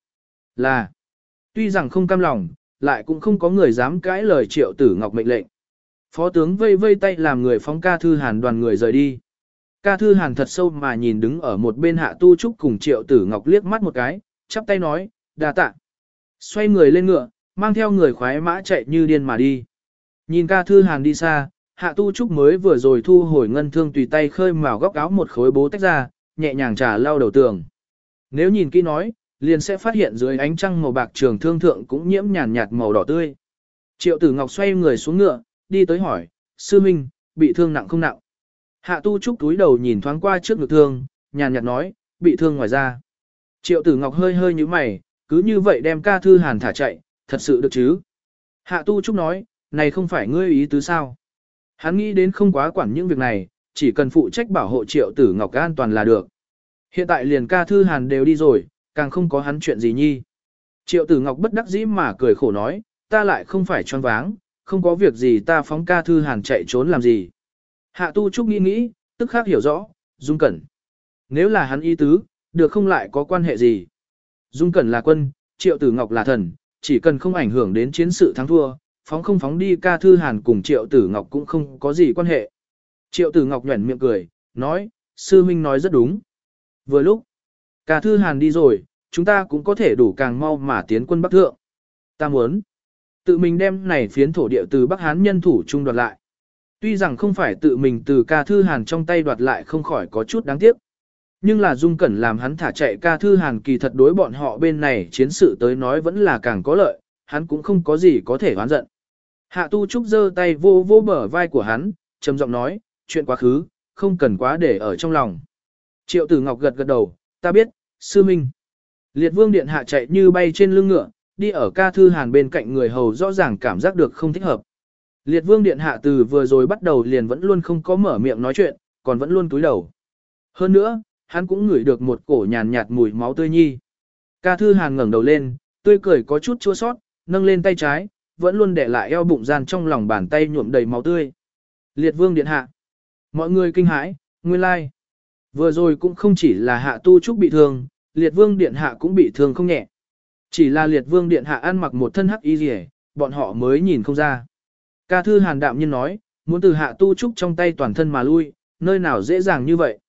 Là, tuy rằng không cam lòng, lại cũng không có người dám cãi lời triệu tử ngọc mệnh lệnh. Phó tướng vây vây tay làm người phóng ca thư hàn đoàn người rời đi. Ca Thư Hàn thật sâu mà nhìn đứng ở một bên hạ tu trúc cùng triệu tử ngọc liếc mắt một cái, chắp tay nói, đà tạ. Xoay người lên ngựa, mang theo người khoái mã chạy như điên mà đi. Nhìn ca Thư Hàn đi xa, hạ tu trúc mới vừa rồi thu hồi ngân thương tùy tay khơi mào góc áo một khối bố tách ra, nhẹ nhàng trà lau đầu tường. Nếu nhìn kỹ nói, liền sẽ phát hiện dưới ánh trăng màu bạc trường thương thượng cũng nhiễm nhàn nhạt màu đỏ tươi. Triệu tử ngọc xoay người xuống ngựa, đi tới hỏi, sư minh, bị thương nặng không nặng. Hạ tu trúc túi đầu nhìn thoáng qua trước ngực thương, nhàn nhạt nói, bị thương ngoài ra. Triệu tử ngọc hơi hơi như mày, cứ như vậy đem ca thư hàn thả chạy, thật sự được chứ. Hạ tu trúc nói, này không phải ngươi ý tứ sao. Hắn nghĩ đến không quá quản những việc này, chỉ cần phụ trách bảo hộ triệu tử ngọc an toàn là được. Hiện tại liền ca thư hàn đều đi rồi, càng không có hắn chuyện gì nhi. Triệu tử ngọc bất đắc dĩ mà cười khổ nói, ta lại không phải choáng váng, không có việc gì ta phóng ca thư hàn chạy trốn làm gì. Hạ tu trúc nghĩ nghĩ, tức khác hiểu rõ, Dung Cẩn. Nếu là hắn y tứ, được không lại có quan hệ gì. Dung Cẩn là quân, Triệu Tử Ngọc là thần, chỉ cần không ảnh hưởng đến chiến sự thắng thua, phóng không phóng đi ca thư hàn cùng Triệu Tử Ngọc cũng không có gì quan hệ. Triệu Tử Ngọc nhuẩn miệng cười, nói, sư minh nói rất đúng. Vừa lúc, Cả thư hàn đi rồi, chúng ta cũng có thể đủ càng mau mà tiến quân Bắc Thượng. Ta muốn, tự mình đem này phiến thổ địa từ Bắc Hán nhân thủ trung đoạt lại. Tuy rằng không phải tự mình từ ca thư hàn trong tay đoạt lại không khỏi có chút đáng tiếc. Nhưng là Dung Cẩn làm hắn thả chạy ca thư hàn kỳ thật đối bọn họ bên này chiến sự tới nói vẫn là càng có lợi, hắn cũng không có gì có thể oán giận. Hạ tu trúc giơ tay vô vô bờ vai của hắn, trầm giọng nói, chuyện quá khứ, không cần quá để ở trong lòng. Triệu tử ngọc gật gật đầu, ta biết, sư minh. Liệt vương điện hạ chạy như bay trên lưng ngựa, đi ở ca thư hàn bên cạnh người hầu rõ ràng cảm giác được không thích hợp. Liệt vương điện hạ từ vừa rồi bắt đầu liền vẫn luôn không có mở miệng nói chuyện, còn vẫn luôn túi đầu. Hơn nữa, hắn cũng ngửi được một cổ nhàn nhạt mùi máu tươi nhi. Ca thư hàn ngẩng đầu lên, tươi cười có chút chua sót, nâng lên tay trái, vẫn luôn để lại eo bụng gian trong lòng bàn tay nhuộm đầy máu tươi. Liệt vương điện hạ. Mọi người kinh hãi, nguyên lai. Like. Vừa rồi cũng không chỉ là hạ tu trúc bị thương, liệt vương điện hạ cũng bị thương không nhẹ. Chỉ là liệt vương điện hạ ăn mặc một thân hắc y rỉ, bọn họ mới nhìn không ra. Ca thư hàn đạm nhiên nói, muốn từ hạ tu trúc trong tay toàn thân mà lui, nơi nào dễ dàng như vậy.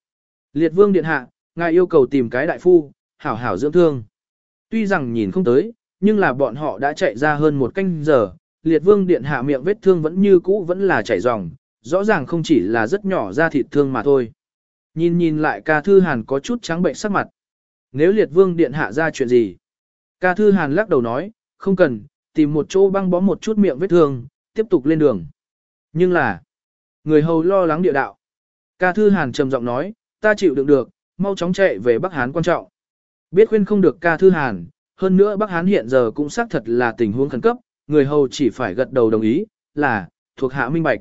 Liệt vương điện hạ, ngài yêu cầu tìm cái đại phu, hảo hảo dưỡng thương. Tuy rằng nhìn không tới, nhưng là bọn họ đã chạy ra hơn một canh giờ, liệt vương điện hạ miệng vết thương vẫn như cũ vẫn là chảy ròng, rõ ràng không chỉ là rất nhỏ ra thịt thương mà thôi. Nhìn nhìn lại ca thư hàn có chút trắng bệnh sắc mặt. Nếu liệt vương điện hạ ra chuyện gì? Ca thư hàn lắc đầu nói, không cần, tìm một chỗ băng bó một chút miệng vết thương, tiếp tục lên đường. Nhưng là, người hầu lo lắng địa đạo. Ca thư hàn trầm giọng nói, ta chịu đựng được, mau chóng chạy về Bắc Hán quan trọng. Biết khuyên không được ca thư hàn, hơn nữa Bắc Hán hiện giờ cũng xác thật là tình huống khẩn cấp, người hầu chỉ phải gật đầu đồng ý, là, thuộc hạ minh bạch.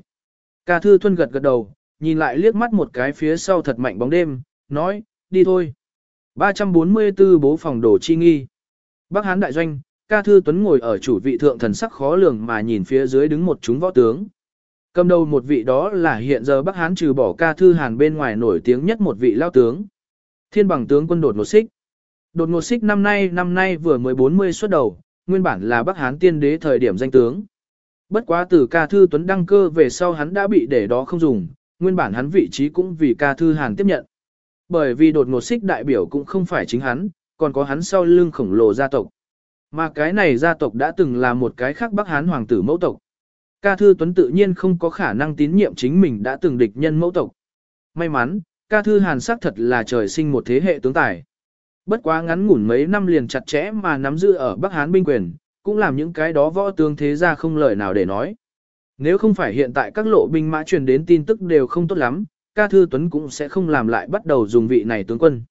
Ca thư thuân gật gật đầu, nhìn lại liếc mắt một cái phía sau thật mạnh bóng đêm, nói, đi thôi. 344 bố phòng đồ chi nghi. Bắc Hán đại doanh, ca thư tuấn ngồi ở chủ vị thượng thần sắc khó lường mà nhìn phía dưới đứng một chúng võ tướng. Cầm đầu một vị đó là hiện giờ Bắc Hán trừ bỏ ca thư hàn bên ngoài nổi tiếng nhất một vị lao tướng. Thiên bằng tướng quân đột ngột xích. Đột ngột xích năm nay năm nay vừa mới 40 xuất đầu, nguyên bản là Bắc Hán tiên đế thời điểm danh tướng. Bất quá từ ca thư tuấn đăng cơ về sau hắn đã bị để đó không dùng, nguyên bản hắn vị trí cũng vì ca thư hàn tiếp nhận. Bởi vì đột ngột xích đại biểu cũng không phải chính hắn, còn có hắn sau lưng khổng lồ gia tộc. Mà cái này gia tộc đã từng là một cái khác Bắc Hán hoàng tử mẫu tộc. Ca Thư Tuấn tự nhiên không có khả năng tín nhiệm chính mình đã từng địch nhân mẫu tộc. May mắn, Ca Thư Hàn sắc thật là trời sinh một thế hệ tướng tài. Bất quá ngắn ngủn mấy năm liền chặt chẽ mà nắm giữ ở Bắc Hán binh quyền, cũng làm những cái đó võ tướng thế ra không lời nào để nói. Nếu không phải hiện tại các lộ binh mã truyền đến tin tức đều không tốt lắm, Ca Thư Tuấn cũng sẽ không làm lại bắt đầu dùng vị này tướng quân.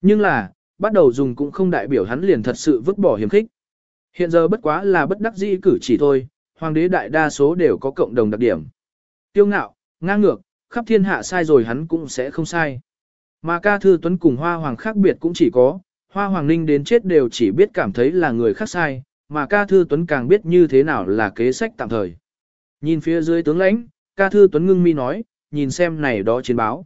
Nhưng là, bắt đầu dùng cũng không đại biểu hắn liền thật sự vứt bỏ hiểm khích. Hiện giờ bất quá là bất đắc dĩ cử chỉ thôi, hoàng đế đại đa số đều có cộng đồng đặc điểm. Tiêu ngạo, ngang ngược, khắp thiên hạ sai rồi hắn cũng sẽ không sai. Mà ca thư tuấn cùng hoa hoàng khác biệt cũng chỉ có, hoa hoàng ninh đến chết đều chỉ biết cảm thấy là người khác sai, mà ca thư tuấn càng biết như thế nào là kế sách tạm thời. Nhìn phía dưới tướng lãnh, ca thư tuấn ngưng mi nói, nhìn xem này đó chiến báo.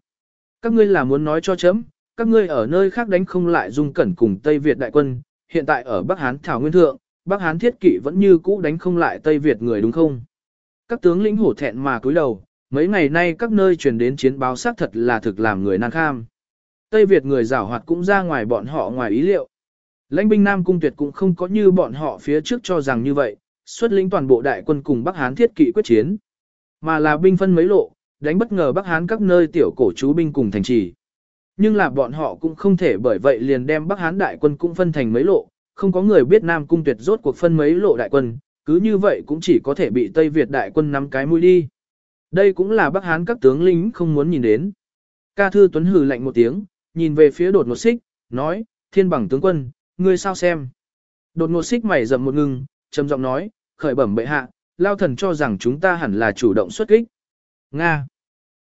Các ngươi là muốn nói cho chấm, các ngươi ở nơi khác đánh không lại dung cẩn cùng Tây Việt đại quân, hiện tại ở Bắc Hán Thảo Nguyên Thượng, Bắc Hán thiết kỵ vẫn như cũ đánh không lại Tây Việt người đúng không? Các tướng lĩnh hổ thẹn mà cúi đầu, mấy ngày nay các nơi truyền đến chiến báo xác thật là thực làm người nan kham. Tây Việt người giảo hoạt cũng ra ngoài bọn họ ngoài ý liệu. Lãnh binh Nam Cung Tuyệt cũng không có như bọn họ phía trước cho rằng như vậy, xuất lĩnh toàn bộ đại quân cùng Bắc Hán thiết kỵ quyết chiến. Mà là binh phân mấy lộ, đánh bất ngờ Bắc Hán các nơi tiểu cổ chú binh cùng thành trì. Nhưng là bọn họ cũng không thể bởi vậy liền đem Bắc Hán đại quân cũng phân thành mấy lộ, không có người biết Nam Cung Tuyệt rốt cuộc phân mấy lộ đại quân, cứ như vậy cũng chỉ có thể bị Tây Việt đại quân nắm cái mũi đi. Đây cũng là Bắc Hán các tướng lính không muốn nhìn đến. Ca Thư Tuấn hừ lạnh một tiếng, nhìn về phía đột một xích, nói, thiên bằng tướng quân, ngươi sao xem. Đột ngột xích mày rậm một ngưng, trầm giọng nói, khởi bẩm bệ hạ, lao thần cho rằng chúng ta hẳn là chủ động xuất kích. Nga.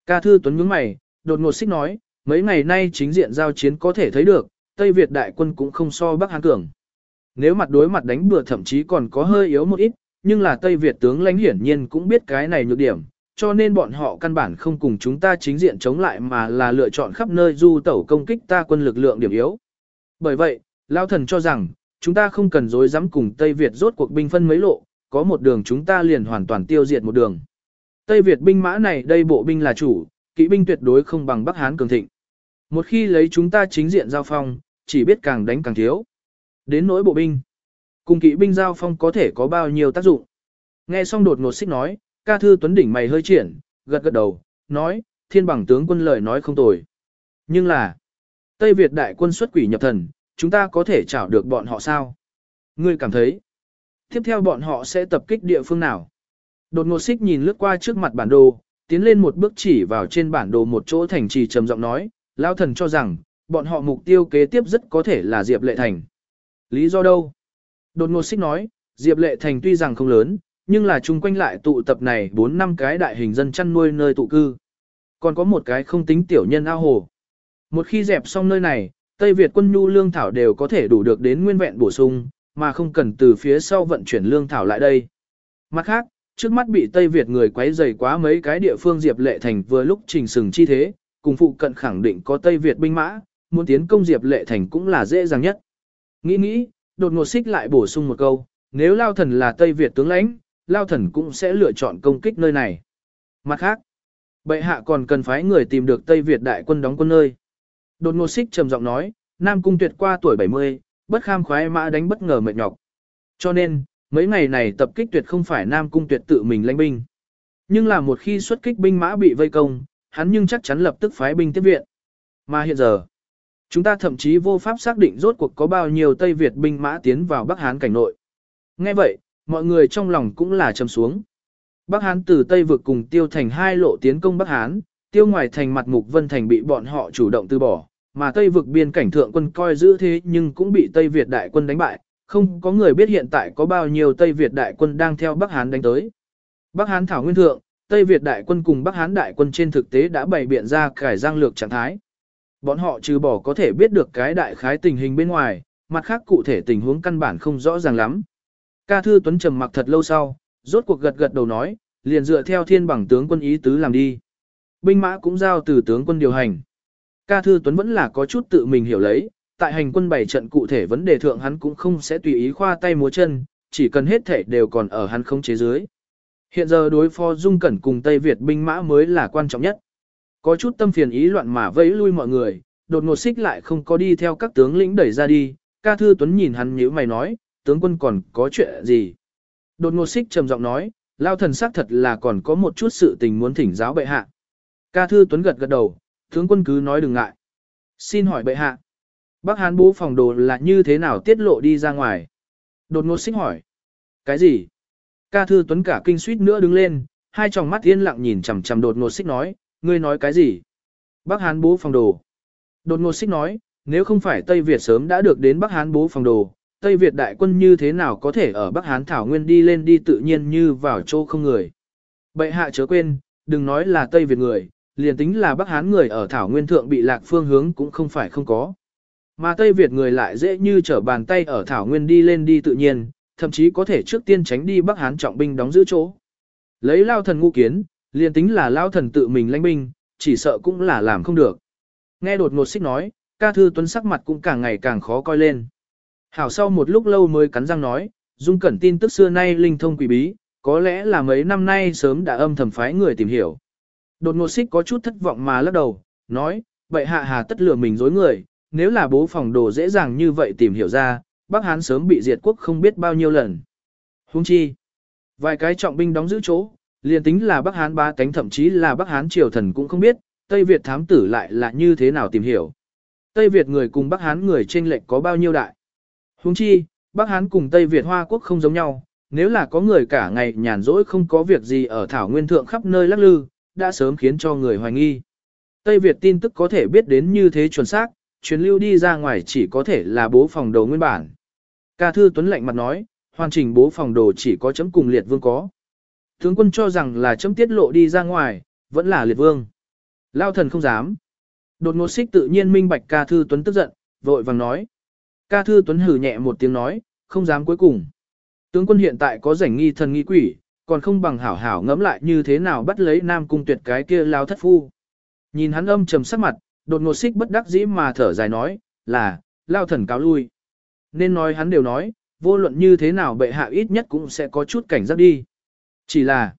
Ca Thư Tuấn nhướng mày, đột ngột xích nói, mấy ngày nay chính diện giao chiến có thể thấy được, Tây Việt đại quân cũng không so Bắc Hán cường. Nếu mặt đối mặt đánh bừa thậm chí còn có hơi yếu một ít, nhưng là Tây Việt tướng lãnh hiển nhiên cũng biết cái này nhược điểm, cho nên bọn họ căn bản không cùng chúng ta chính diện chống lại mà là lựa chọn khắp nơi du tẩu công kích ta quân lực lượng điểm yếu. Bởi vậy, Lao Thần cho rằng, chúng ta không cần dối dám cùng Tây Việt rốt cuộc binh phân mấy lộ, có một đường chúng ta liền hoàn toàn tiêu diệt một đường. Tây Việt binh mã này đây bộ binh là chủ, kỵ binh tuyệt đối không bằng Bắc Hán cường thịnh. Một khi lấy chúng ta chính diện giao phong, chỉ biết càng đánh càng thiếu. Đến nỗi bộ binh, cùng kỵ binh giao phong có thể có bao nhiêu tác dụng. Nghe xong đột ngột xích nói, ca thư tuấn đỉnh mày hơi triển, gật gật đầu, nói, thiên bằng tướng quân lời nói không tồi. Nhưng là, Tây Việt đại quân xuất quỷ nhập thần, chúng ta có thể chảo được bọn họ sao? Ngươi cảm thấy, tiếp theo bọn họ sẽ tập kích địa phương nào? Đột ngột xích nhìn lướt qua trước mặt bản đồ, tiến lên một bước chỉ vào trên bản đồ một chỗ thành trì trầm giọng nói, Lao thần cho rằng, bọn họ mục tiêu kế tiếp rất có thể là Diệp Lệ Thành. Lý do đâu? Đột ngột xích nói, Diệp Lệ Thành tuy rằng không lớn, nhưng là chung quanh lại tụ tập này 4 năm cái đại hình dân chăn nuôi nơi tụ cư. Còn có một cái không tính tiểu nhân ao hồ. Một khi dẹp xong nơi này, Tây Việt quân nhu lương thảo đều có thể đủ được đến nguyên vẹn bổ sung, mà không cần từ phía sau vận chuyển lương thảo lại đây. Mặt khác, trước mắt bị Tây Việt người quấy rầy quá mấy cái địa phương Diệp Lệ Thành vừa lúc trình sừng chi thế, cùng phụ cận khẳng định có Tây Việt binh mã, muốn tiến công Diệp Lệ Thành cũng là dễ dàng nhất. Nghĩ nghĩ, đột ngột xích lại bổ sung một câu, nếu Lao Thần là Tây Việt tướng lãnh, Lao Thần cũng sẽ lựa chọn công kích nơi này. Mặt khác, bệ hạ còn cần phái người tìm được Tây Việt đại quân đóng quân nơi. Đột ngột xích trầm giọng nói, Nam Cung tuyệt qua tuổi 70, bất kham khoái mã đánh bất ngờ mệt nhọc. Cho nên, mấy ngày này tập kích tuyệt không phải Nam Cung tuyệt tự mình lãnh binh. Nhưng là một khi xuất kích binh mã bị vây công, hắn nhưng chắc chắn lập tức phái binh tiếp viện. Mà hiện giờ, chúng ta thậm chí vô pháp xác định rốt cuộc có bao nhiêu Tây Việt binh mã tiến vào Bắc Hán cảnh nội. Nghe vậy, mọi người trong lòng cũng là trầm xuống. Bắc Hán từ Tây vực cùng tiêu thành hai lộ tiến công Bắc Hán, tiêu ngoài thành mặt mục vân thành bị bọn họ chủ động từ bỏ, mà Tây vực biên cảnh thượng quân coi giữ thế nhưng cũng bị Tây Việt đại quân đánh bại, không có người biết hiện tại có bao nhiêu Tây Việt đại quân đang theo Bắc Hán đánh tới. Bắc Hán thảo nguyên thượng, Tây Việt đại quân cùng Bắc Hán đại quân trên thực tế đã bày biện ra cải giang lược trạng thái. Bọn họ trừ bỏ có thể biết được cái đại khái tình hình bên ngoài, mặt khác cụ thể tình huống căn bản không rõ ràng lắm. Ca Thư Tuấn trầm mặc thật lâu sau, rốt cuộc gật gật đầu nói, liền dựa theo thiên bằng tướng quân ý tứ làm đi. Binh mã cũng giao từ tướng quân điều hành. Ca Thư Tuấn vẫn là có chút tự mình hiểu lấy, tại hành quân bảy trận cụ thể vấn đề thượng hắn cũng không sẽ tùy ý khoa tay múa chân, chỉ cần hết thể đều còn ở hắn không chế dưới. Hiện giờ đối phó Dung Cẩn cùng Tây Việt binh mã mới là quan trọng nhất. Có chút tâm phiền ý loạn mà vẫy lui mọi người, đột ngột xích lại không có đi theo các tướng lĩnh đẩy ra đi, ca thư tuấn nhìn hắn nhíu mày nói, tướng quân còn có chuyện gì? Đột ngột xích trầm giọng nói, lao thần xác thật là còn có một chút sự tình muốn thỉnh giáo bệ hạ. Ca thư tuấn gật gật đầu, tướng quân cứ nói đừng ngại. Xin hỏi bệ hạ, Bắc Hán bố phòng đồ là như thế nào tiết lộ đi ra ngoài? Đột ngột xích hỏi. Cái gì? Ca thư tuấn cả kinh suýt nữa đứng lên, hai tròng mắt yên lặng nhìn chằm chằm đột ngột xích nói, ngươi nói cái gì? Bắc Hán bố phòng đồ. Đột ngột xích nói, nếu không phải Tây Việt sớm đã được đến Bắc Hán bố phòng đồ, Tây Việt đại quân như thế nào có thể ở Bắc Hán Thảo Nguyên đi lên đi tự nhiên như vào chỗ không người. Bệ hạ chớ quên, đừng nói là Tây Việt người, liền tính là Bắc Hán người ở Thảo Nguyên thượng bị lạc phương hướng cũng không phải không có. Mà Tây Việt người lại dễ như trở bàn tay ở Thảo Nguyên đi lên đi tự nhiên, thậm chí có thể trước tiên tránh đi Bắc Hán trọng binh đóng giữ chỗ. Lấy lao thần ngu kiến, liền tính là lao thần tự mình lãnh binh, chỉ sợ cũng là làm không được. Nghe đột ngột xích nói, ca thư tuấn sắc mặt cũng càng ngày càng khó coi lên. Hảo sau một lúc lâu mới cắn răng nói, Dung Cẩn tin tức xưa nay linh thông quỷ bí, có lẽ là mấy năm nay sớm đã âm thầm phái người tìm hiểu. Đột ngột xích có chút thất vọng mà lắc đầu, nói, vậy hạ hà tất lừa mình dối người, nếu là bố phòng đồ dễ dàng như vậy tìm hiểu ra, Bắc Hán sớm bị diệt quốc không biết bao nhiêu lần. Hung chi, vài cái trọng binh đóng giữ chỗ, liền tính là Bắc Hán ba cánh thậm chí là Bắc Hán triều thần cũng không biết, Tây Việt thám tử lại là như thế nào tìm hiểu. Tây Việt người cùng Bắc Hán người trên lệch có bao nhiêu đại. Hung chi, Bắc Hán cùng Tây Việt Hoa Quốc không giống nhau, nếu là có người cả ngày nhàn rỗi không có việc gì ở Thảo Nguyên Thượng khắp nơi lắc lư, đã sớm khiến cho người hoài nghi. Tây Việt tin tức có thể biết đến như thế chuẩn xác, chuyến lưu đi ra ngoài chỉ có thể là bố phòng đồ nguyên bản. Ca thư Tuấn lạnh mặt nói, hoàn chỉnh bố phòng đồ chỉ có chấm cùng liệt vương có. Tướng quân cho rằng là chấm tiết lộ đi ra ngoài, vẫn là liệt vương. Lao thần không dám. Đột ngột xích tự nhiên minh bạch ca thư Tuấn tức giận, vội vàng nói. Ca thư Tuấn hử nhẹ một tiếng nói, không dám cuối cùng. Tướng quân hiện tại có rảnh nghi thần nghi quỷ, còn không bằng hảo hảo ngẫm lại như thế nào bắt lấy nam cung tuyệt cái kia lao thất phu. Nhìn hắn âm trầm sắc mặt, đột ngột xích bất đắc dĩ mà thở dài nói, là, lao thần cáo lui. Nên nói hắn đều nói, vô luận như thế nào bệ hạ ít nhất cũng sẽ có chút cảnh giác đi. Chỉ là,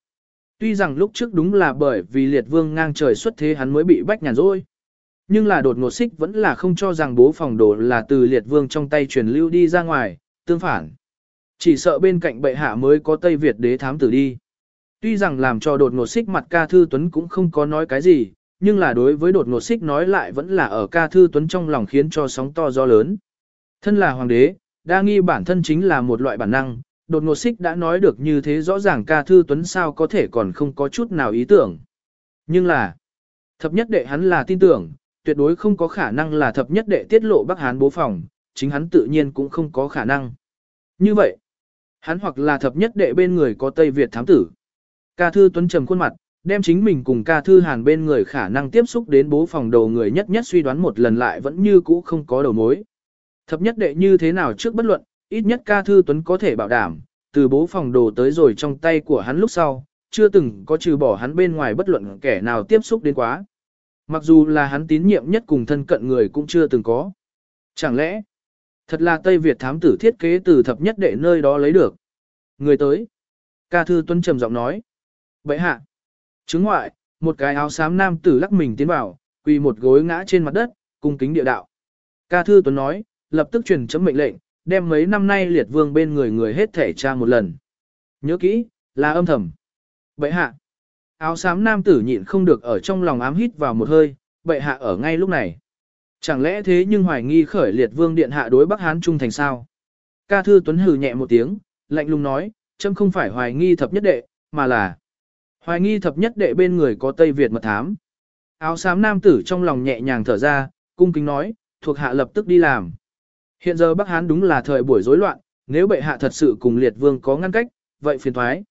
tuy rằng lúc trước đúng là bởi vì liệt vương ngang trời xuất thế hắn mới bị bách nhàn rồi Nhưng là đột ngột xích vẫn là không cho rằng bố phòng đồ là từ liệt vương trong tay truyền lưu đi ra ngoài, tương phản. Chỉ sợ bên cạnh bệ hạ mới có Tây Việt đế thám tử đi. Tuy rằng làm cho đột ngột xích mặt ca thư tuấn cũng không có nói cái gì, nhưng là đối với đột ngột xích nói lại vẫn là ở ca thư tuấn trong lòng khiến cho sóng to gió lớn. Thân là hoàng đế, đa nghi bản thân chính là một loại bản năng, đột ngột xích đã nói được như thế rõ ràng ca thư tuấn sao có thể còn không có chút nào ý tưởng. Nhưng là, thập nhất đệ hắn là tin tưởng, tuyệt đối không có khả năng là thập nhất đệ tiết lộ Bắc Hán bố phòng, chính hắn tự nhiên cũng không có khả năng. Như vậy, hắn hoặc là thập nhất đệ bên người có Tây Việt thám tử. Ca thư tuấn trầm khuôn mặt, đem chính mình cùng ca thư hàn bên người khả năng tiếp xúc đến bố phòng đầu người nhất nhất suy đoán một lần lại vẫn như cũ không có đầu mối. Thập nhất đệ như thế nào trước bất luận, ít nhất ca thư tuấn có thể bảo đảm, từ bố phòng đồ tới rồi trong tay của hắn lúc sau, chưa từng có trừ bỏ hắn bên ngoài bất luận kẻ nào tiếp xúc đến quá. Mặc dù là hắn tín nhiệm nhất cùng thân cận người cũng chưa từng có. Chẳng lẽ, thật là Tây Việt thám tử thiết kế từ thập nhất đệ nơi đó lấy được. Người tới. Ca thư tuấn trầm giọng nói. Vậy hạ. Chứng ngoại, một cái áo xám nam tử lắc mình tiến vào, quỳ một gối ngã trên mặt đất, cung kính địa đạo. Ca thư tuấn nói, lập tức truyền chấm mệnh lệnh, đem mấy năm nay liệt vương bên người người hết thể tra một lần. Nhớ kỹ, là âm thầm. Bệ hạ. Áo xám nam tử nhịn không được ở trong lòng ám hít vào một hơi, bệ hạ ở ngay lúc này. Chẳng lẽ thế nhưng hoài nghi khởi liệt vương điện hạ đối Bắc Hán trung thành sao? Ca thư tuấn hừ nhẹ một tiếng, lạnh lùng nói, chấm không phải hoài nghi thập nhất đệ, mà là hoài nghi thập nhất đệ bên người có Tây Việt mật thám. Áo xám nam tử trong lòng nhẹ nhàng thở ra, cung kính nói, thuộc hạ lập tức đi làm. Hiện giờ Bắc Hán đúng là thời buổi rối loạn, nếu bệ hạ thật sự cùng liệt vương có ngăn cách, vậy phiền thoái.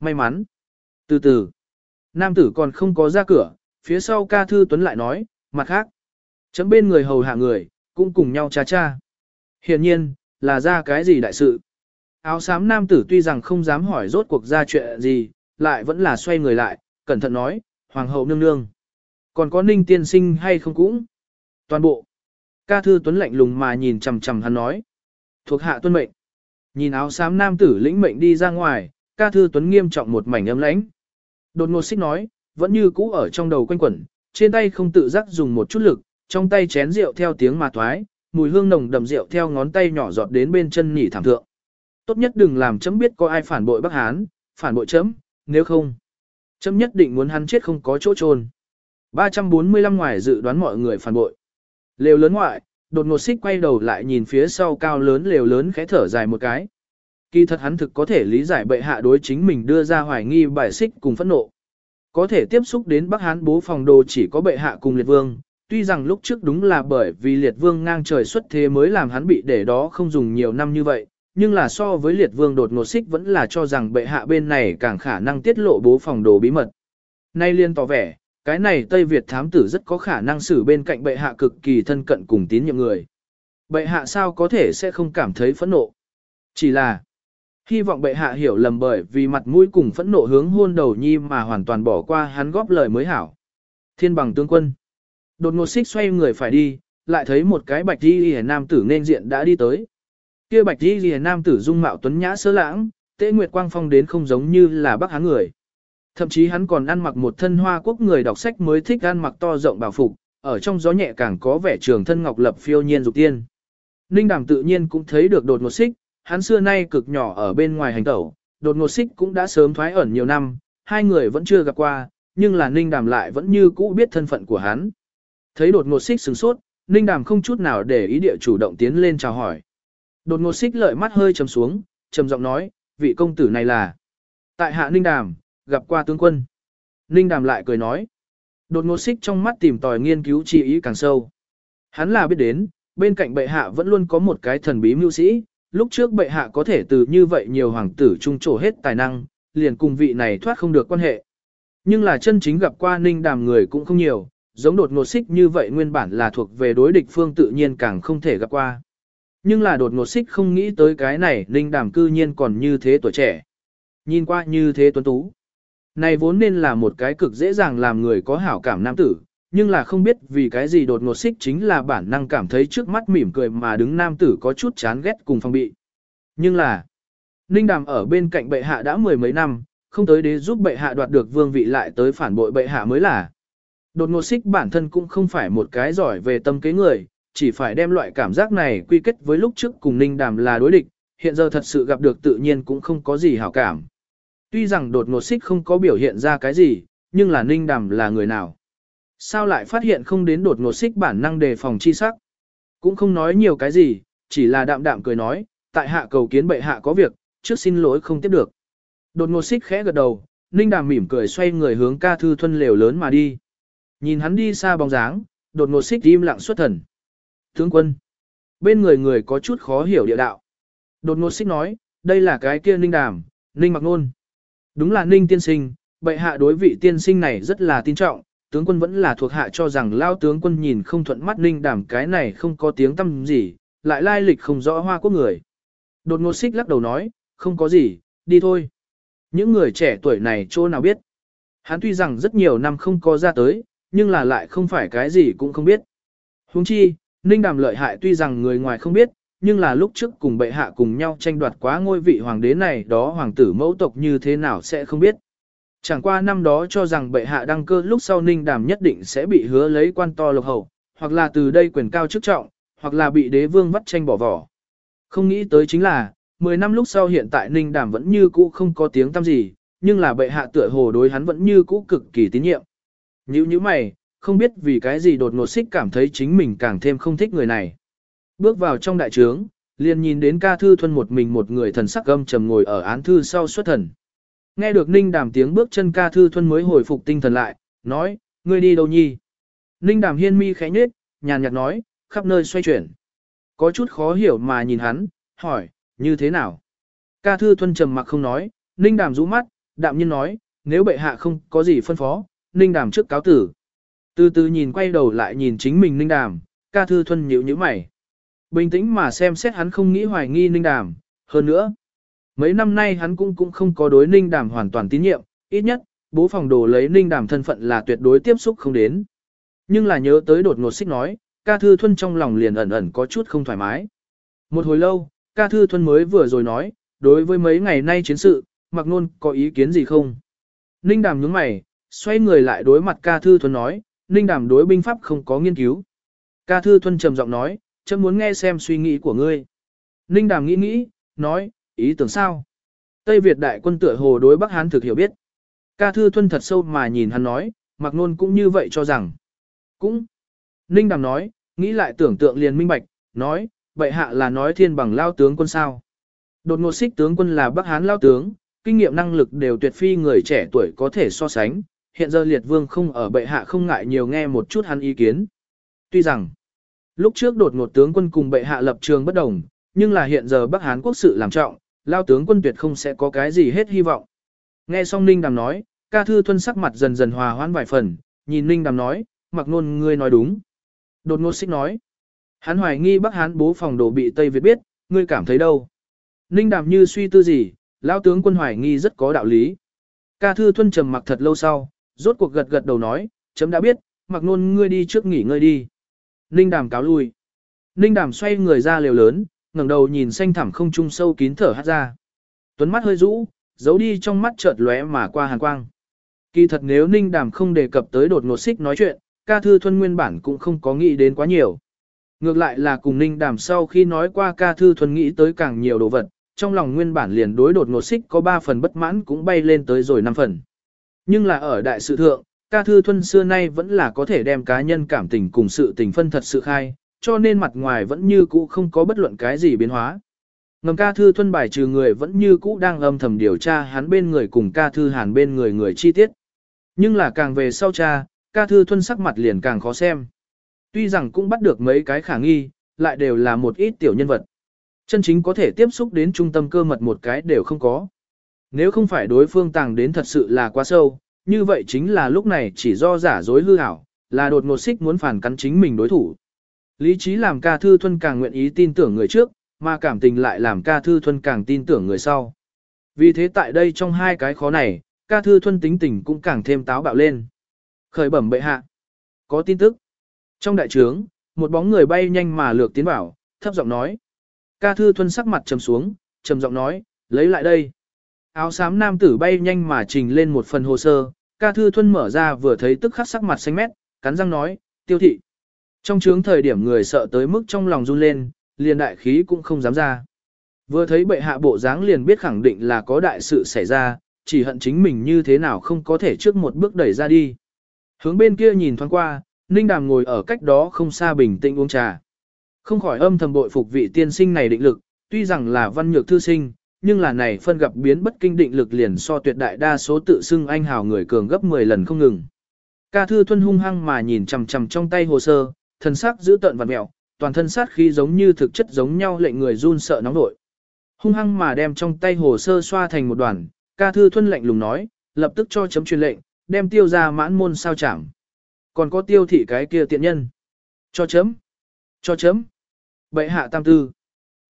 May mắn. Từ từ, nam tử còn không có ra cửa, phía sau ca thư tuấn lại nói, mặt khác. Chấm bên người hầu hạ người, cũng cùng nhau cha cha. Hiện nhiên, là ra cái gì đại sự. Áo xám nam tử tuy rằng không dám hỏi rốt cuộc ra chuyện gì, lại vẫn là xoay người lại, cẩn thận nói, hoàng hậu nương nương. Còn có ninh tiên sinh hay không cũng? Toàn bộ. Ca thư tuấn lạnh lùng mà nhìn chằm chằm hắn nói. Thuộc hạ tuân mệnh. Nhìn áo xám nam tử lĩnh mệnh đi ra ngoài, ca thư tuấn nghiêm trọng một mảnh âm lãnh. Đột ngột xích nói, vẫn như cũ ở trong đầu quanh quẩn, trên tay không tự giác dùng một chút lực, trong tay chén rượu theo tiếng mà thoái, mùi hương nồng đậm rượu theo ngón tay nhỏ giọt đến bên chân nhỉ thảm thượng. Tốt nhất đừng làm chấm biết có ai phản bội Bắc Hán, phản bội chấm, nếu không, chấm nhất định muốn hắn chết không có chỗ trôn. 345 ngoài dự đoán mọi người phản bội. Lều lớn ngoại, đột ngột xích quay đầu lại nhìn phía sau cao lớn lều lớn khẽ thở dài một cái. Kỳ thật hắn thực có thể lý giải bệ hạ đối chính mình đưa ra hoài nghi bài xích cùng phẫn nộ. Có thể tiếp xúc đến Bắc Hán bố phòng đồ chỉ có bệ hạ cùng liệt vương, tuy rằng lúc trước đúng là bởi vì liệt vương ngang trời xuất thế mới làm hắn bị để đó không dùng nhiều năm như vậy, nhưng là so với liệt vương đột ngột xích vẫn là cho rằng bệ hạ bên này càng khả năng tiết lộ bố phòng đồ bí mật. Nay liên tỏ vẻ, cái này Tây Việt thám tử rất có khả năng xử bên cạnh bệ hạ cực kỳ thân cận cùng tín nhiệm người. Bệ hạ sao có thể sẽ không cảm thấy phẫn nộ? Chỉ là, hy vọng bệ hạ hiểu lầm bởi vì mặt mũi cùng phẫn nộ hướng hôn đầu nhi mà hoàn toàn bỏ qua hắn góp lời mới hảo. Thiên bằng tướng quân. Đột ngột xích xoay người phải đi, lại thấy một cái bạch đi lìa nam tử nên diện đã đi tới. kia bạch đi lìa nam tử dung mạo tuấn nhã sơ lãng, tế nguyệt quang phong đến không giống như là bắc hán người. Thậm chí hắn còn ăn mặc một thân hoa quốc người đọc sách mới thích ăn mặc to rộng bảo phục, ở trong gió nhẹ càng có vẻ trường thân ngọc lập phiêu nhiên dục tiên. Ninh đàm tự nhiên cũng thấy được đột ngột xích, hắn xưa nay cực nhỏ ở bên ngoài hành tẩu, đột ngột xích cũng đã sớm thoái ẩn nhiều năm, hai người vẫn chưa gặp qua, nhưng là ninh đàm lại vẫn như cũ biết thân phận của hắn. Thấy đột ngột xích sửng sốt, ninh đàm không chút nào để ý địa chủ động tiến lên chào hỏi. Đột ngột xích lợi mắt hơi trầm xuống, trầm giọng nói, vị công tử này là. Tại hạ ninh đàm, gặp qua tướng quân. Ninh đàm lại cười nói. Đột ngột xích trong mắt tìm tòi nghiên cứu chi ý càng sâu. Hắn là biết đến, bên cạnh bệ hạ vẫn luôn có một cái thần bí mưu sĩ, lúc trước bệ hạ có thể từ như vậy nhiều hoàng tử trung trổ hết tài năng, liền cùng vị này thoát không được quan hệ. Nhưng là chân chính gặp qua ninh đàm người cũng không nhiều, giống đột ngột xích như vậy nguyên bản là thuộc về đối địch phương tự nhiên càng không thể gặp qua. Nhưng là đột ngột xích không nghĩ tới cái này ninh đàm cư nhiên còn như thế tuổi trẻ. Nhìn qua như thế tuấn tú. Này vốn nên là một cái cực dễ dàng làm người có hảo cảm nam tử, nhưng là không biết vì cái gì đột ngột xích chính là bản năng cảm thấy trước mắt mỉm cười mà đứng nam tử có chút chán ghét cùng phong bị. Nhưng là, Ninh Đàm ở bên cạnh bệ hạ đã mười mấy năm, không tới đế giúp bệ hạ đoạt được vương vị lại tới phản bội bệ hạ mới là. Đột ngột xích bản thân cũng không phải một cái giỏi về tâm kế người, chỉ phải đem loại cảm giác này quy kết với lúc trước cùng Ninh Đàm là đối địch, hiện giờ thật sự gặp được tự nhiên cũng không có gì hảo cảm. Tuy rằng đột ngột xích không có biểu hiện ra cái gì, nhưng là Ninh Đàm là người nào. Sao lại phát hiện không đến đột ngột xích bản năng đề phòng chi sắc? Cũng không nói nhiều cái gì, chỉ là đạm đạm cười nói, tại hạ cầu kiến bệ hạ có việc, trước xin lỗi không tiếp được. Đột ngột xích khẽ gật đầu, Ninh Đàm mỉm cười xoay người hướng ca thư thuân lều lớn mà đi. Nhìn hắn đi xa bóng dáng, đột ngột xích im lặng xuất thần. Tướng quân. Bên người người có chút khó hiểu địa đạo. Đột ngột xích nói, đây là cái kia Ninh Đàm, Ninh Mặc Nôn. Đúng là Ninh tiên sinh, bệ hạ đối vị tiên sinh này rất là tin trọng, tướng quân vẫn là thuộc hạ cho rằng lao tướng quân nhìn không thuận mắt Ninh Đàm cái này không có tiếng tâm gì, lại lai lịch không rõ hoa quốc người. Đột ngột xích lắc đầu nói, không có gì, đi thôi. Những người trẻ tuổi này chỗ nào biết. Hắn tuy rằng rất nhiều năm không có ra tới, nhưng là lại không phải cái gì cũng không biết. Huống chi, Ninh Đàm lợi hại tuy rằng người ngoài không biết, nhưng là lúc trước cùng bệ hạ cùng nhau tranh đoạt quá ngôi vị hoàng đế này đó hoàng tử mẫu tộc như thế nào sẽ không biết. Chẳng qua năm đó cho rằng bệ hạ đăng cơ lúc sau Ninh Đàm nhất định sẽ bị hứa lấy quan to lộc hậu, hoặc là từ đây quyền cao chức trọng, hoặc là bị đế vương vắt tranh bỏ vỏ. Không nghĩ tới chính là, 10 năm lúc sau hiện tại Ninh Đàm vẫn như cũ không có tiếng tăm gì, nhưng là bệ hạ tựa hồ đối hắn vẫn như cũ cực kỳ tín nhiệm. Nhữ như mày, không biết vì cái gì đột ngột xích cảm thấy chính mình càng thêm không thích người này. Bước vào trong đại trướng, liền nhìn đến ca thư thuần một mình một người thần sắc gâm trầm ngồi ở án thư sau xuất thần. Nghe được Ninh Đàm tiếng bước chân ca thư thuần mới hồi phục tinh thần lại, nói, ngươi đi đâu nhi? Ninh Đàm hiên mi khẽ nhếch, nhàn nhạt nói, khắp nơi xoay chuyển. Có chút khó hiểu mà nhìn hắn, hỏi, như thế nào? Ca thư thuần trầm mặc không nói, Ninh Đàm rũ mắt, đạm nhiên nói, nếu bệ hạ không có gì phân phó, Ninh Đàm trước cáo tử. Từ từ nhìn quay đầu lại nhìn chính mình Ninh Đàm, ca thư thuần nhíu nhíu mày. Bình tĩnh mà xem xét hắn không nghĩ hoài nghi Ninh Đàm, hơn nữa. Mấy năm nay hắn cũng cũng không có đối Ninh Đàm hoàn toàn tín nhiệm, ít nhất, bố phòng đồ lấy Ninh Đàm thân phận là tuyệt đối tiếp xúc không đến. Nhưng là nhớ tới đột ngột xích nói, ca thư thuần trong lòng liền ẩn ẩn có chút không thoải mái. Một hồi lâu, ca thư thuần mới vừa rồi nói, đối với mấy ngày nay chiến sự, mặc nôn có ý kiến gì không? Ninh Đàm nhướng mày, xoay người lại đối mặt ca thư thuần nói, Ninh Đàm đối binh pháp không có nghiên cứu. Ca thư thuần trầm giọng nói, chấm muốn nghe xem suy nghĩ của ngươi. Ninh Đàm nghĩ nghĩ, nói, ý tưởng sao? Tây Việt đại quân tựa hồ đối Bắc Hán thực hiểu biết. Ca Thư thuần thật sâu mà nhìn hắn nói, mặc nôn cũng như vậy cho rằng. Cũng. Ninh Đàm nói, nghĩ lại tưởng tượng liền minh bạch, nói, vậy hạ là nói thiên bằng lao tướng quân sao. Đột ngột xích tướng quân là Bắc Hán lao tướng, kinh nghiệm năng lực đều tuyệt phi người trẻ tuổi có thể so sánh. Hiện giờ liệt vương không ở bệ hạ không ngại nhiều nghe một chút hắn ý kiến. Tuy rằng, Lúc trước đột ngột tướng quân cùng bệ hạ lập trường bất đồng, nhưng là hiện giờ Bắc Hán quốc sự làm trọng, lao tướng quân tuyệt không sẽ có cái gì hết hy vọng. Nghe xong Ninh Đàm nói, ca thư thuân sắc mặt dần dần hòa hoãn vài phần, nhìn Ninh Đàm nói, mặc nôn ngươi nói đúng. Đột ngột xích nói, hắn hoài nghi Bắc Hán bố phòng đồ bị Tây Việt biết, ngươi cảm thấy đâu. Ninh Đàm như suy tư gì, lao tướng quân hoài nghi rất có đạo lý. Ca thư thuân trầm mặc thật lâu sau, rốt cuộc gật gật đầu nói, chấm đã biết, mặc nôn ngươi đi trước nghỉ ngơi đi. Ninh đàm cáo lui. Ninh đàm xoay người ra lều lớn, ngẩng đầu nhìn xanh thẳm không trung sâu kín thở hát ra. Tuấn mắt hơi rũ, giấu đi trong mắt chợt lóe mà qua hàn quang. Kỳ thật nếu Ninh đàm không đề cập tới đột ngột xích nói chuyện, ca thư thuần nguyên bản cũng không có nghĩ đến quá nhiều. Ngược lại là cùng Ninh đàm sau khi nói qua ca thư thuần nghĩ tới càng nhiều đồ vật, trong lòng nguyên bản liền đối đột ngột xích có 3 phần bất mãn cũng bay lên tới rồi 5 phần. Nhưng là ở đại sự thượng, ca thư thuần xưa nay vẫn là có thể đem cá nhân cảm tình cùng sự tình phân thật sự khai, cho nên mặt ngoài vẫn như cũ không có bất luận cái gì biến hóa. Ngầm ca thư thuần bài trừ người vẫn như cũ đang âm thầm điều tra hắn bên người cùng ca thư hàn bên người người chi tiết. Nhưng là càng về sau cha, ca thư thuần sắc mặt liền càng khó xem. Tuy rằng cũng bắt được mấy cái khả nghi, lại đều là một ít tiểu nhân vật. Chân chính có thể tiếp xúc đến trung tâm cơ mật một cái đều không có. Nếu không phải đối phương tàng đến thật sự là quá sâu, như vậy chính là lúc này chỉ do giả dối hư ảo, là đột ngột xích muốn phản cắn chính mình đối thủ. Lý trí làm ca thư thuân càng nguyện ý tin tưởng người trước, mà cảm tình lại làm ca thư thuân càng tin tưởng người sau. Vì thế tại đây trong hai cái khó này, ca thư thuân tính tình cũng càng thêm táo bạo lên. Khởi bẩm bệ hạ. Có tin tức. Trong đại trướng, một bóng người bay nhanh mà lược tiến vào, thấp giọng nói. Ca thư thuân sắc mặt trầm xuống, trầm giọng nói, lấy lại đây. Áo xám nam tử bay nhanh mà trình lên một phần hồ sơ, ca thư thuân mở ra vừa thấy tức khắc sắc mặt xanh mét, cắn răng nói, tiêu thị. Trong chướng thời điểm người sợ tới mức trong lòng run lên, liền đại khí cũng không dám ra. Vừa thấy bệ hạ bộ dáng liền biết khẳng định là có đại sự xảy ra, chỉ hận chính mình như thế nào không có thể trước một bước đẩy ra đi. Hướng bên kia nhìn thoáng qua, Ninh Đàm ngồi ở cách đó không xa bình tĩnh uống trà. Không khỏi âm thầm bội phục vị tiên sinh này định lực, tuy rằng là văn nhược thư sinh, nhưng là này phân gặp biến bất kinh định lực liền so tuyệt đại đa số tự xưng anh hào người cường gấp 10 lần không ngừng. Ca thư thuân hung hăng mà nhìn chằm chằm trong tay hồ sơ, thân sắc giữ tợn và mẹo, toàn thân sát khí giống như thực chất giống nhau lệnh người run sợ nóng nổi. Hung hăng mà đem trong tay hồ sơ xoa thành một đoàn, ca thư thuân lạnh lùng nói, lập tức cho chấm truyền lệnh, đem tiêu ra mãn môn sao chẳng. Còn có tiêu thị cái kia tiện nhân. Cho chấm. Cho chấm. Bệ hạ tam tư.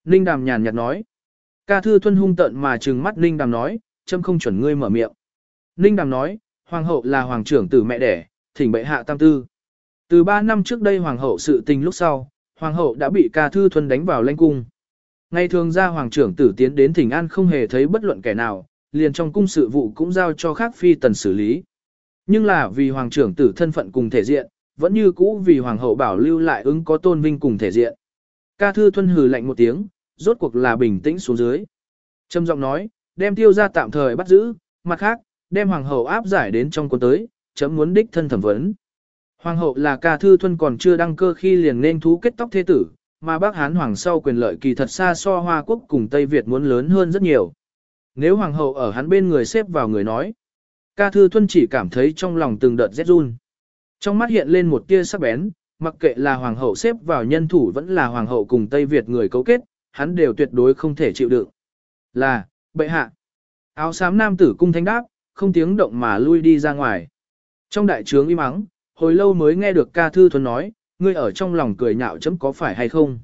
Ninh đàm nhàn nhạt nói. Ca thư thuân hung tận mà trừng mắt Ninh đàm nói, châm không chuẩn ngươi mở miệng. Ninh đàm nói, hoàng hậu là hoàng trưởng tử mẹ đẻ, thỉnh bệ hạ tam tư. Từ 3 năm trước đây hoàng hậu sự tình lúc sau, hoàng hậu đã bị ca thư Thuần đánh vào lãnh cung. Ngày thường ra hoàng trưởng tử tiến đến thỉnh an không hề thấy bất luận kẻ nào, liền trong cung sự vụ cũng giao cho khác phi tần xử lý. Nhưng là vì hoàng trưởng tử thân phận cùng thể diện, vẫn như cũ vì hoàng hậu bảo lưu lại ứng có tôn vinh cùng thể diện. Ca thư Thuần hừ lạnh một tiếng, rốt cuộc là bình tĩnh xuống dưới. Trâm giọng nói, đem tiêu ra tạm thời bắt giữ, mặt khác, đem hoàng hậu áp giải đến trong quân tới, chấm muốn đích thân thẩm vấn. Hoàng hậu là ca thư thuân còn chưa đăng cơ khi liền nên thú kết tóc thế tử, mà bác Hán hoàng sau quyền lợi kỳ thật xa so Hoa quốc cùng Tây Việt muốn lớn hơn rất nhiều. Nếu hoàng hậu ở hắn bên người xếp vào người nói, ca thư thuân chỉ cảm thấy trong lòng từng đợt rét run. Trong mắt hiện lên một tia sắc bén, mặc kệ là hoàng hậu xếp vào nhân thủ vẫn là hoàng hậu cùng Tây Việt người cấu kết, hắn đều tuyệt đối không thể chịu đựng. Là, bệ hạ. Áo xám nam tử cung thánh đáp, không tiếng động mà lui đi ra ngoài. Trong đại trướng im mắng, hồi lâu mới nghe được ca thư thuần nói, ngươi ở trong lòng cười nhạo chấm có phải hay không.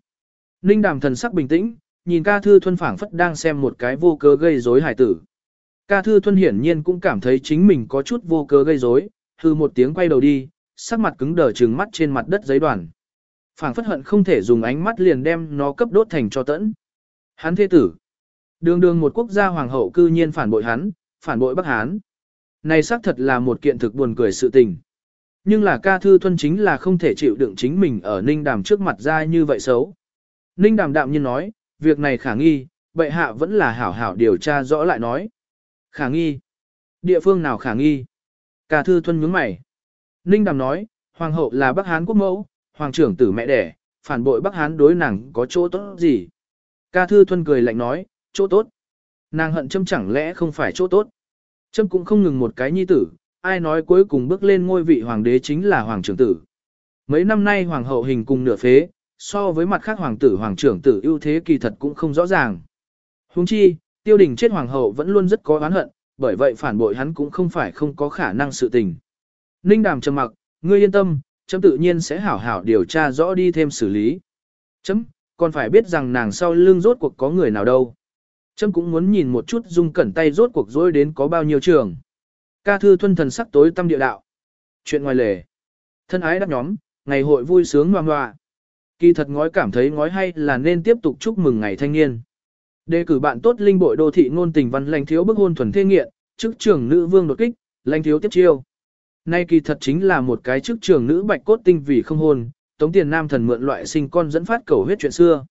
Ninh đàm thần sắc bình tĩnh, nhìn ca thư thuần phảng phất đang xem một cái vô cớ gây rối hải tử. Ca thư thuần hiển nhiên cũng cảm thấy chính mình có chút vô cớ gây rối, hư một tiếng quay đầu đi, sắc mặt cứng đờ trừng mắt trên mặt đất giấy đoàn. Phảng phất hận không thể dùng ánh mắt liền đem nó cấp đốt thành cho tẫn. Hắn thế tử. Đường đường một quốc gia hoàng hậu cư nhiên phản bội hắn, phản bội Bắc Hán. Này xác thật là một kiện thực buồn cười sự tình. Nhưng là ca thư thuân chính là không thể chịu đựng chính mình ở Ninh Đàm trước mặt ra như vậy xấu. Ninh Đàm đạm nhiên nói, việc này khả nghi, bệ hạ vẫn là hảo hảo điều tra rõ lại nói. Khả nghi. Địa phương nào khả nghi? Ca thư thuân nhướng mày. Ninh Đàm nói, Hoàng hậu là Bắc Hán quốc mẫu, Hoàng trưởng tử mẹ đẻ, phản bội Bắc Hán đối nàng có chỗ tốt gì? Ca thư thuân cười lạnh nói, chỗ tốt. Nàng hận châm chẳng lẽ không phải chỗ tốt. Châm cũng không ngừng một cái nhi tử, ai nói cuối cùng bước lên ngôi vị hoàng đế chính là hoàng trưởng tử. Mấy năm nay hoàng hậu hình cùng nửa phế, so với mặt khác hoàng tử hoàng trưởng tử ưu thế kỳ thật cũng không rõ ràng. Huống chi, tiêu đình chết hoàng hậu vẫn luôn rất có oán hận, bởi vậy phản bội hắn cũng không phải không có khả năng sự tình. Ninh đàm trầm mặc, ngươi yên tâm, chấm tự nhiên sẽ hảo hảo điều tra rõ đi thêm xử lý. Chấm, còn phải biết rằng nàng sau lưng rốt cuộc có người nào đâu. Chấm cũng muốn nhìn một chút dung cẩn tay rốt cuộc dối đến có bao nhiêu trường. Ca thư thuân thần sắc tối tâm địa đạo. Chuyện ngoài lề. Thân ái đáp nhóm, ngày hội vui sướng ngoan ngoạ. Kỳ thật ngói cảm thấy ngói hay là nên tiếp tục chúc mừng ngày thanh niên. Đề cử bạn tốt linh bội đô thị ngôn tình văn lành thiếu bức hôn thuần thê nghiện, chức trưởng nữ vương đột kích, lành thiếu tiếp chiêu. Nay kỳ thật chính là một cái chức trưởng nữ bạch cốt tinh vì không hôn, tống tiền nam thần mượn loại sinh con dẫn phát cầu huyết chuyện xưa.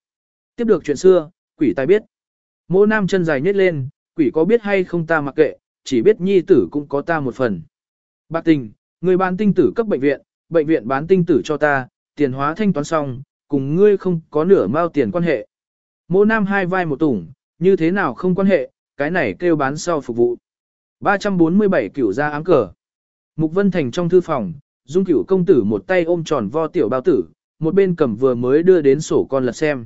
Tiếp được chuyện xưa, quỷ tai biết. Mô nam chân dài nhét lên, quỷ có biết hay không ta mặc kệ, chỉ biết nhi tử cũng có ta một phần. Bạc tình, người bán tinh tử cấp bệnh viện, bệnh viện bán tinh tử cho ta, tiền hóa thanh toán xong, cùng ngươi không có nửa mao tiền quan hệ. Mô nam hai vai một tủng, như thế nào không quan hệ, cái này kêu bán sau phục vụ. 347 cửu ra ám cờ. Mục Vân Thành trong thư phòng, Dung cửu công tử một tay ôm tròn vo tiểu bao tử, một bên cầm vừa mới đưa đến sổ con lật xem.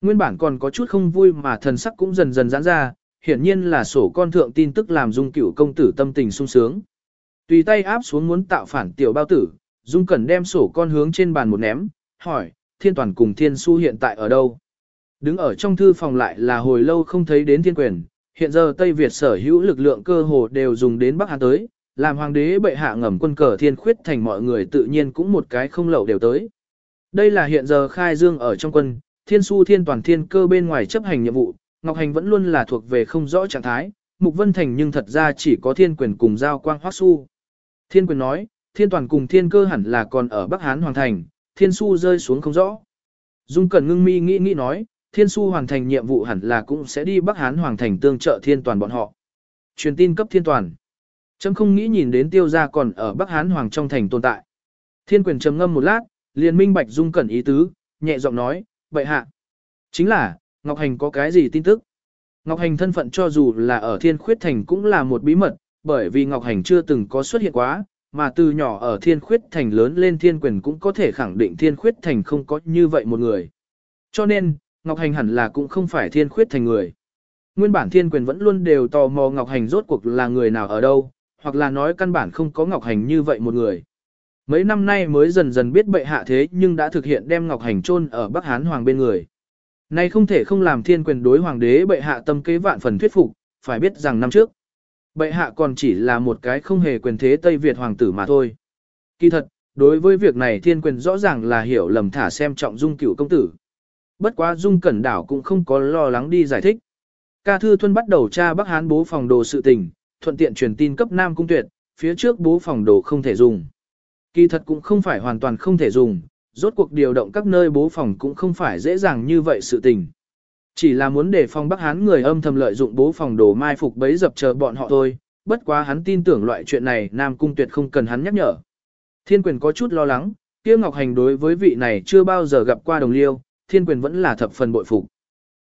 Nguyên bản còn có chút không vui mà thần sắc cũng dần dần giãn ra, hiển nhiên là sổ con thượng tin tức làm dung cửu công tử tâm tình sung sướng. Tùy tay áp xuống muốn tạo phản tiểu bao tử, dung cẩn đem sổ con hướng trên bàn một ném, hỏi, thiên toàn cùng thiên su hiện tại ở đâu? Đứng ở trong thư phòng lại là hồi lâu không thấy đến thiên quyền, hiện giờ Tây Việt sở hữu lực lượng cơ hồ đều dùng đến Bắc Hán tới, làm hoàng đế bệ hạ ngầm quân cờ thiên khuyết thành mọi người tự nhiên cũng một cái không lậu đều tới. Đây là hiện giờ khai dương ở trong quân, thiên su thiên toàn thiên cơ bên ngoài chấp hành nhiệm vụ, Ngọc Hành vẫn luôn là thuộc về không rõ trạng thái, Mục Vân Thành nhưng thật ra chỉ có thiên quyền cùng giao quang hoác su. Thiên quyền nói, thiên toàn cùng thiên cơ hẳn là còn ở Bắc Hán Hoàng Thành, thiên su rơi xuống không rõ. Dung Cẩn ngưng mi nghĩ nghĩ nói, thiên su hoàn thành nhiệm vụ hẳn là cũng sẽ đi Bắc Hán Hoàng Thành tương trợ thiên toàn bọn họ. Truyền tin cấp thiên toàn. Chấm không nghĩ nhìn đến tiêu gia còn ở Bắc Hán Hoàng trong thành tồn tại. Thiên quyền trầm ngâm một lát, liền minh bạch dung cẩn ý tứ, nhẹ giọng nói, vậy hạ. Chính là, Ngọc Hành có cái gì tin tức? Ngọc Hành thân phận cho dù là ở Thiên Khuyết Thành cũng là một bí mật, bởi vì Ngọc Hành chưa từng có xuất hiện quá, mà từ nhỏ ở Thiên Khuyết Thành lớn lên Thiên Quyền cũng có thể khẳng định Thiên Khuyết Thành không có như vậy một người. Cho nên, Ngọc Hành hẳn là cũng không phải Thiên Khuyết Thành người. Nguyên bản Thiên Quyền vẫn luôn đều tò mò Ngọc Hành rốt cuộc là người nào ở đâu, hoặc là nói căn bản không có Ngọc Hành như vậy một người. Mấy năm nay mới dần dần biết bệ hạ thế nhưng đã thực hiện đem Ngọc Hành chôn ở Bắc Hán Hoàng bên người. Nay không thể không làm thiên quyền đối hoàng đế bệ hạ tâm kế vạn phần thuyết phục, phải biết rằng năm trước, bệ hạ còn chỉ là một cái không hề quyền thế Tây Việt hoàng tử mà thôi. Kỳ thật, đối với việc này thiên quyền rõ ràng là hiểu lầm thả xem trọng dung cửu công tử. Bất quá dung cẩn đảo cũng không có lo lắng đi giải thích. Ca Thư Thuân bắt đầu tra Bắc Hán bố phòng đồ sự tình, thuận tiện truyền tin cấp Nam Cung Tuyệt, phía trước bố phòng đồ không thể dùng. Kỳ thật cũng không phải hoàn toàn không thể dùng, rốt cuộc điều động các nơi bố phòng cũng không phải dễ dàng như vậy sự tình. Chỉ là muốn để phòng Bắc Hán người âm thầm lợi dụng bố phòng đồ mai phục bấy dập chờ bọn họ thôi, bất quá hắn tin tưởng loại chuyện này Nam Cung Tuyệt không cần hắn nhắc nhở. Thiên quyền có chút lo lắng, kia Ngọc Hành đối với vị này chưa bao giờ gặp qua đồng liêu, thiên quyền vẫn là thập phần bội phục.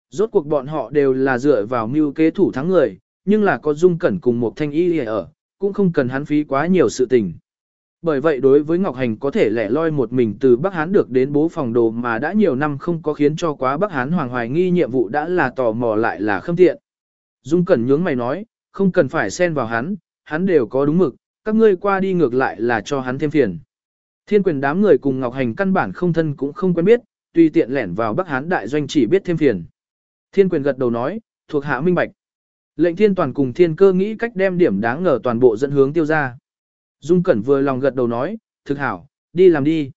Rốt cuộc bọn họ đều là dựa vào mưu kế thủ thắng người, nhưng là có dung cẩn cùng một thanh y ở, cũng không cần hắn phí quá nhiều sự tình. Bởi vậy đối với Ngọc Hành có thể lẻ loi một mình từ Bắc Hán được đến bố phòng đồ mà đã nhiều năm không có khiến cho quá Bắc Hán hoàng hoài nghi nhiệm vụ đã là tò mò lại là khâm tiện. Dung Cẩn nhướng mày nói, không cần phải xen vào hắn, hắn đều có đúng mực, các ngươi qua đi ngược lại là cho hắn thêm phiền. Thiên quyền đám người cùng Ngọc Hành căn bản không thân cũng không quen biết, tùy tiện lẻn vào Bắc Hán đại doanh chỉ biết thêm phiền. Thiên quyền gật đầu nói, thuộc hạ minh bạch. Lệnh thiên toàn cùng thiên cơ nghĩ cách đem điểm đáng ngờ toàn bộ dẫn hướng tiêu ra. Dung Cẩn vừa lòng gật đầu nói, thực hảo, đi làm đi.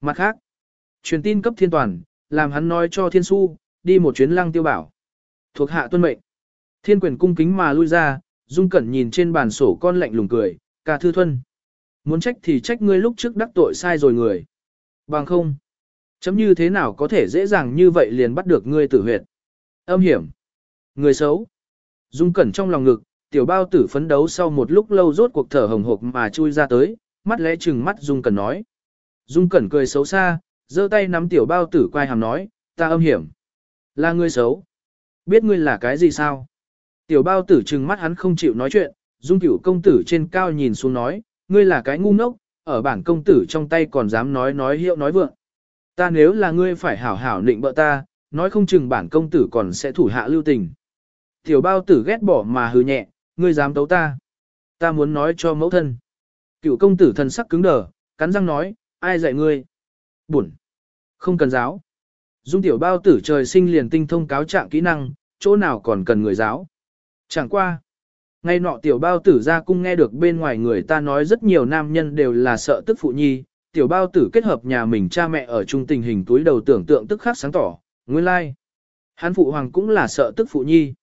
Mặt khác, truyền tin cấp thiên toàn, làm hắn nói cho thiên su, đi một chuyến lăng tiêu bảo. Thuộc hạ tuân mệnh. Thiên quyền cung kính mà lui ra, Dung Cẩn nhìn trên bàn sổ con lạnh lùng cười, ca thư thuân. Muốn trách thì trách ngươi lúc trước đắc tội sai rồi người. Bằng không. Chấm như thế nào có thể dễ dàng như vậy liền bắt được ngươi tử huyệt. Âm hiểm. Người xấu. Dung Cẩn trong lòng ngực, tiểu bao tử phấn đấu sau một lúc lâu rốt cuộc thở hồng hộc mà chui ra tới, mắt lẽ chừng mắt Dung Cẩn nói. Dung Cẩn cười xấu xa, giơ tay nắm tiểu bao tử quay hàm nói, ta âm hiểm. Là ngươi xấu. Biết ngươi là cái gì sao? Tiểu bao tử chừng mắt hắn không chịu nói chuyện, Dung cửu công tử trên cao nhìn xuống nói, ngươi là cái ngu ngốc, ở bản công tử trong tay còn dám nói nói hiệu nói vượng. Ta nếu là ngươi phải hảo hảo định bợ ta, nói không chừng bản công tử còn sẽ thủ hạ lưu tình. Tiểu bao tử ghét bỏ mà hừ nhẹ, ngươi dám tấu ta. Ta muốn nói cho mẫu thân. Cựu công tử thần sắc cứng đờ, cắn răng nói, ai dạy ngươi? Bụn. Không cần giáo. Dung tiểu bao tử trời sinh liền tinh thông cáo trạng kỹ năng, chỗ nào còn cần người giáo. Chẳng qua. Ngay nọ tiểu bao tử ra cung nghe được bên ngoài người ta nói rất nhiều nam nhân đều là sợ tức phụ nhi, tiểu bao tử kết hợp nhà mình cha mẹ ở chung tình hình túi đầu tưởng tượng tức khắc sáng tỏ, nguyên lai. Like. Hán phụ hoàng cũng là sợ tức phụ nhi.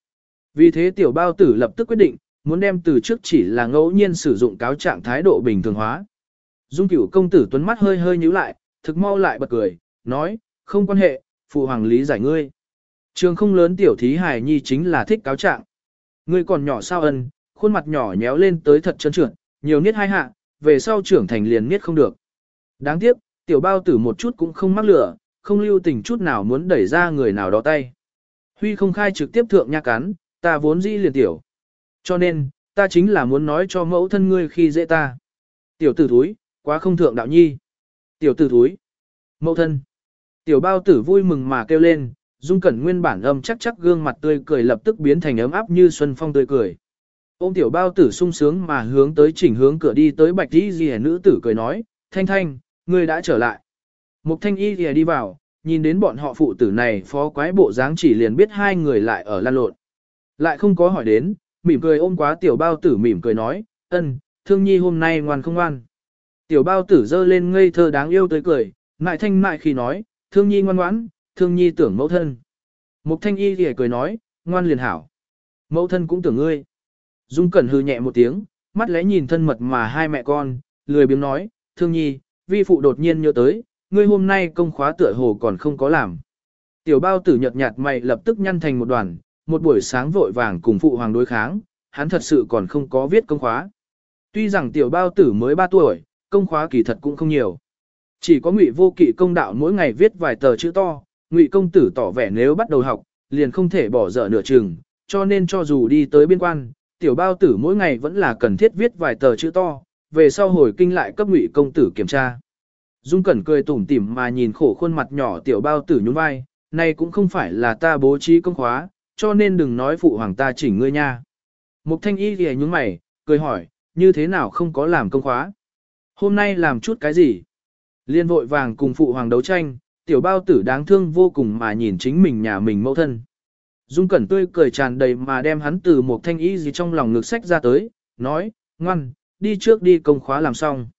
Vì thế tiểu bao tử lập tức quyết định, muốn đem từ trước chỉ là ngẫu nhiên sử dụng cáo trạng thái độ bình thường hóa. Dung cửu công tử tuấn mắt hơi hơi nhíu lại, thực mau lại bật cười, nói, không quan hệ, phụ hoàng lý giải ngươi. Trường không lớn tiểu thí hài nhi chính là thích cáo trạng. Ngươi còn nhỏ sao ân, khuôn mặt nhỏ nhéo lên tới thật chân trượt, nhiều niết hai hạ, về sau trưởng thành liền niết không được. Đáng tiếc, tiểu bao tử một chút cũng không mắc lửa, không lưu tình chút nào muốn đẩy ra người nào đó tay. Huy không khai trực tiếp thượng nha cắn, ta vốn dĩ liền tiểu. Cho nên, ta chính là muốn nói cho mẫu thân ngươi khi dễ ta. Tiểu tử thúi, quá không thượng đạo nhi. Tiểu tử thúi, mẫu thân. Tiểu bao tử vui mừng mà kêu lên, dung cẩn nguyên bản âm chắc chắc gương mặt tươi cười lập tức biến thành ấm áp như xuân phong tươi cười. Ôm tiểu bao tử sung sướng mà hướng tới chỉnh hướng cửa đi tới bạch y ghi nữ tử cười nói, thanh thanh, ngươi đã trở lại. Mục thanh y ghi đi vào, nhìn đến bọn họ phụ tử này phó quái bộ dáng chỉ liền biết hai người lại ở lan lộn. Lại không có hỏi đến, mỉm cười ôm quá tiểu bao tử mỉm cười nói, ân, thương nhi hôm nay ngoan không ngoan. Tiểu bao tử dơ lên ngây thơ đáng yêu tới cười, mại thanh mại khi nói, thương nhi ngoan ngoãn, thương nhi tưởng mẫu thân. Mục thanh y thì cười nói, ngoan liền hảo. Mẫu thân cũng tưởng ngươi. Dung cẩn hư nhẹ một tiếng, mắt lẽ nhìn thân mật mà hai mẹ con, lười biếng nói, thương nhi, vi phụ đột nhiên nhớ tới, ngươi hôm nay công khóa tựa hồ còn không có làm. Tiểu bao tử nhợt nhạt mày lập tức nhăn thành một đoàn, một buổi sáng vội vàng cùng phụ hoàng đối kháng, hắn thật sự còn không có viết công khóa. Tuy rằng tiểu bao tử mới 3 tuổi, công khóa kỳ thật cũng không nhiều. Chỉ có ngụy vô kỵ công đạo mỗi ngày viết vài tờ chữ to, ngụy công tử tỏ vẻ nếu bắt đầu học, liền không thể bỏ dở nửa chừng, cho nên cho dù đi tới biên quan, tiểu bao tử mỗi ngày vẫn là cần thiết viết vài tờ chữ to, về sau hồi kinh lại cấp ngụy công tử kiểm tra. Dung Cẩn cười tủm tỉm mà nhìn khổ khuôn mặt nhỏ tiểu bao tử nhún vai, này cũng không phải là ta bố trí công khóa, cho nên đừng nói phụ hoàng ta chỉnh ngươi nha. Mục thanh y thì nhướng mày, cười hỏi, như thế nào không có làm công khóa? Hôm nay làm chút cái gì? Liên vội vàng cùng phụ hoàng đấu tranh, tiểu bao tử đáng thương vô cùng mà nhìn chính mình nhà mình mẫu thân. Dung Cẩn tươi cười tràn đầy mà đem hắn từ một thanh y gì trong lòng ngực sách ra tới, nói, ngoan, đi trước đi công khóa làm xong.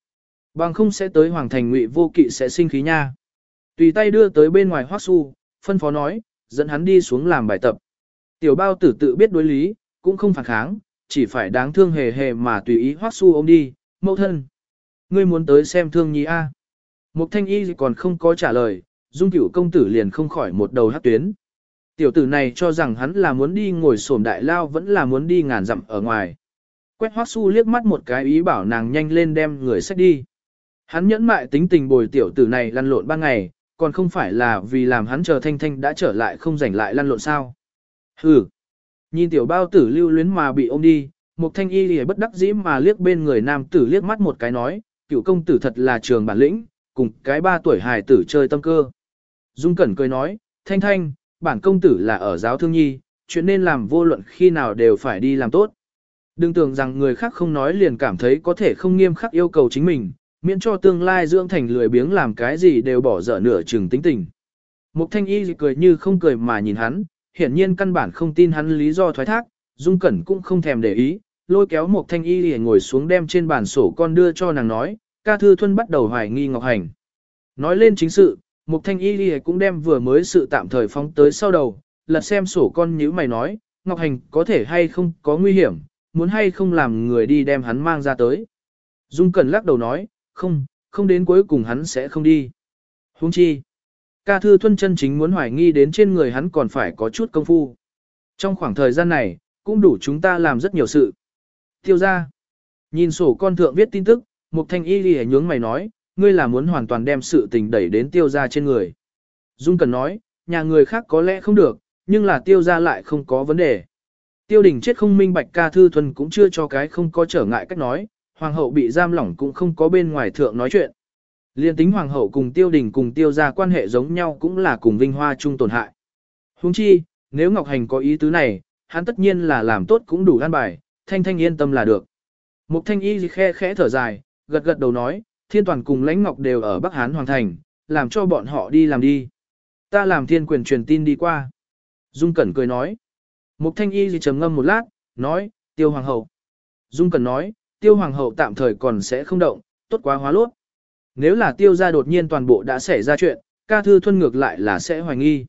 Bằng không sẽ tới hoàng thành ngụy vô kỵ sẽ sinh khí nha. Tùy tay đưa tới bên ngoài hoác su, phân phó nói, dẫn hắn đi xuống làm bài tập. Tiểu bao tử tự biết đối lý, cũng không phản kháng, chỉ phải đáng thương hề hề mà tùy ý hoác su ôm đi, mẫu thân. Ngươi muốn tới xem thương nhi A. Mục thanh y còn không có trả lời, dung cửu công tử liền không khỏi một đầu hát tuyến. Tiểu tử này cho rằng hắn là muốn đi ngồi sổm đại lao vẫn là muốn đi ngàn dặm ở ngoài. Quét hoác su liếc mắt một cái ý bảo nàng nhanh lên đem người sách đi. Hắn nhẫn mại tính tình bồi tiểu tử này lăn lộn ba ngày, còn không phải là vì làm hắn chờ thanh thanh đã trở lại không rảnh lại lăn lộn sao. Hừ. Nhìn tiểu bao tử lưu luyến mà bị ôm đi, một thanh y lìa bất đắc dĩ mà liếc bên người nam tử liếc mắt một cái nói, cựu công tử thật là trường bản lĩnh, cùng cái ba tuổi hài tử chơi tâm cơ. Dung Cẩn cười nói, thanh thanh, bản công tử là ở giáo thương nhi, chuyện nên làm vô luận khi nào đều phải đi làm tốt. Đừng tưởng rằng người khác không nói liền cảm thấy có thể không nghiêm khắc yêu cầu chính mình, miễn cho tương lai dưỡng thành lười biếng làm cái gì đều bỏ dở nửa chừng tính tình. Mục thanh y cười như không cười mà nhìn hắn, hiển nhiên căn bản không tin hắn lý do thoái thác, Dung Cẩn cũng không thèm để ý, lôi kéo một thanh y để ngồi xuống đem trên bàn sổ con đưa cho nàng nói, ca thư thuân bắt đầu hoài nghi Ngọc Hành. Nói lên chính sự, một thanh y để cũng đem vừa mới sự tạm thời phóng tới sau đầu, lật xem sổ con nhíu mày nói, Ngọc Hành có thể hay không có nguy hiểm, muốn hay không làm người đi đem hắn mang ra tới. Dung Cẩn lắc đầu nói, không, không đến cuối cùng hắn sẽ không đi. Huống chi, ca thư thuân chân chính muốn hoài nghi đến trên người hắn còn phải có chút công phu. Trong khoảng thời gian này, cũng đủ chúng ta làm rất nhiều sự. Tiêu ra, nhìn sổ con thượng viết tin tức, Mục Thanh Y lìa nhướng mày nói, ngươi là muốn hoàn toàn đem sự tình đẩy đến tiêu ra trên người. Dung Cần nói, nhà người khác có lẽ không được, nhưng là tiêu ra lại không có vấn đề. Tiêu đình chết không minh bạch ca thư thuần cũng chưa cho cái không có trở ngại cách nói, hoàng hậu bị giam lỏng cũng không có bên ngoài thượng nói chuyện. Liên tính hoàng hậu cùng tiêu đình cùng tiêu ra quan hệ giống nhau cũng là cùng vinh hoa chung tổn hại. Huống chi, nếu Ngọc Hành có ý tứ này, hắn tất nhiên là làm tốt cũng đủ an bài, thanh thanh yên tâm là được. Mục thanh y khe khẽ thở dài, gật gật đầu nói, thiên toàn cùng lãnh ngọc đều ở Bắc Hán Hoàng Thành, làm cho bọn họ đi làm đi. Ta làm thiên quyền truyền tin đi qua. Dung Cẩn cười nói. Mục thanh y gì trầm ngâm một lát, nói, tiêu hoàng hậu. Dung Cẩn nói, tiêu hoàng hậu tạm thời còn sẽ không động, tốt quá hóa lốt. Nếu là tiêu gia đột nhiên toàn bộ đã xảy ra chuyện, ca thư thuân ngược lại là sẽ hoài nghi.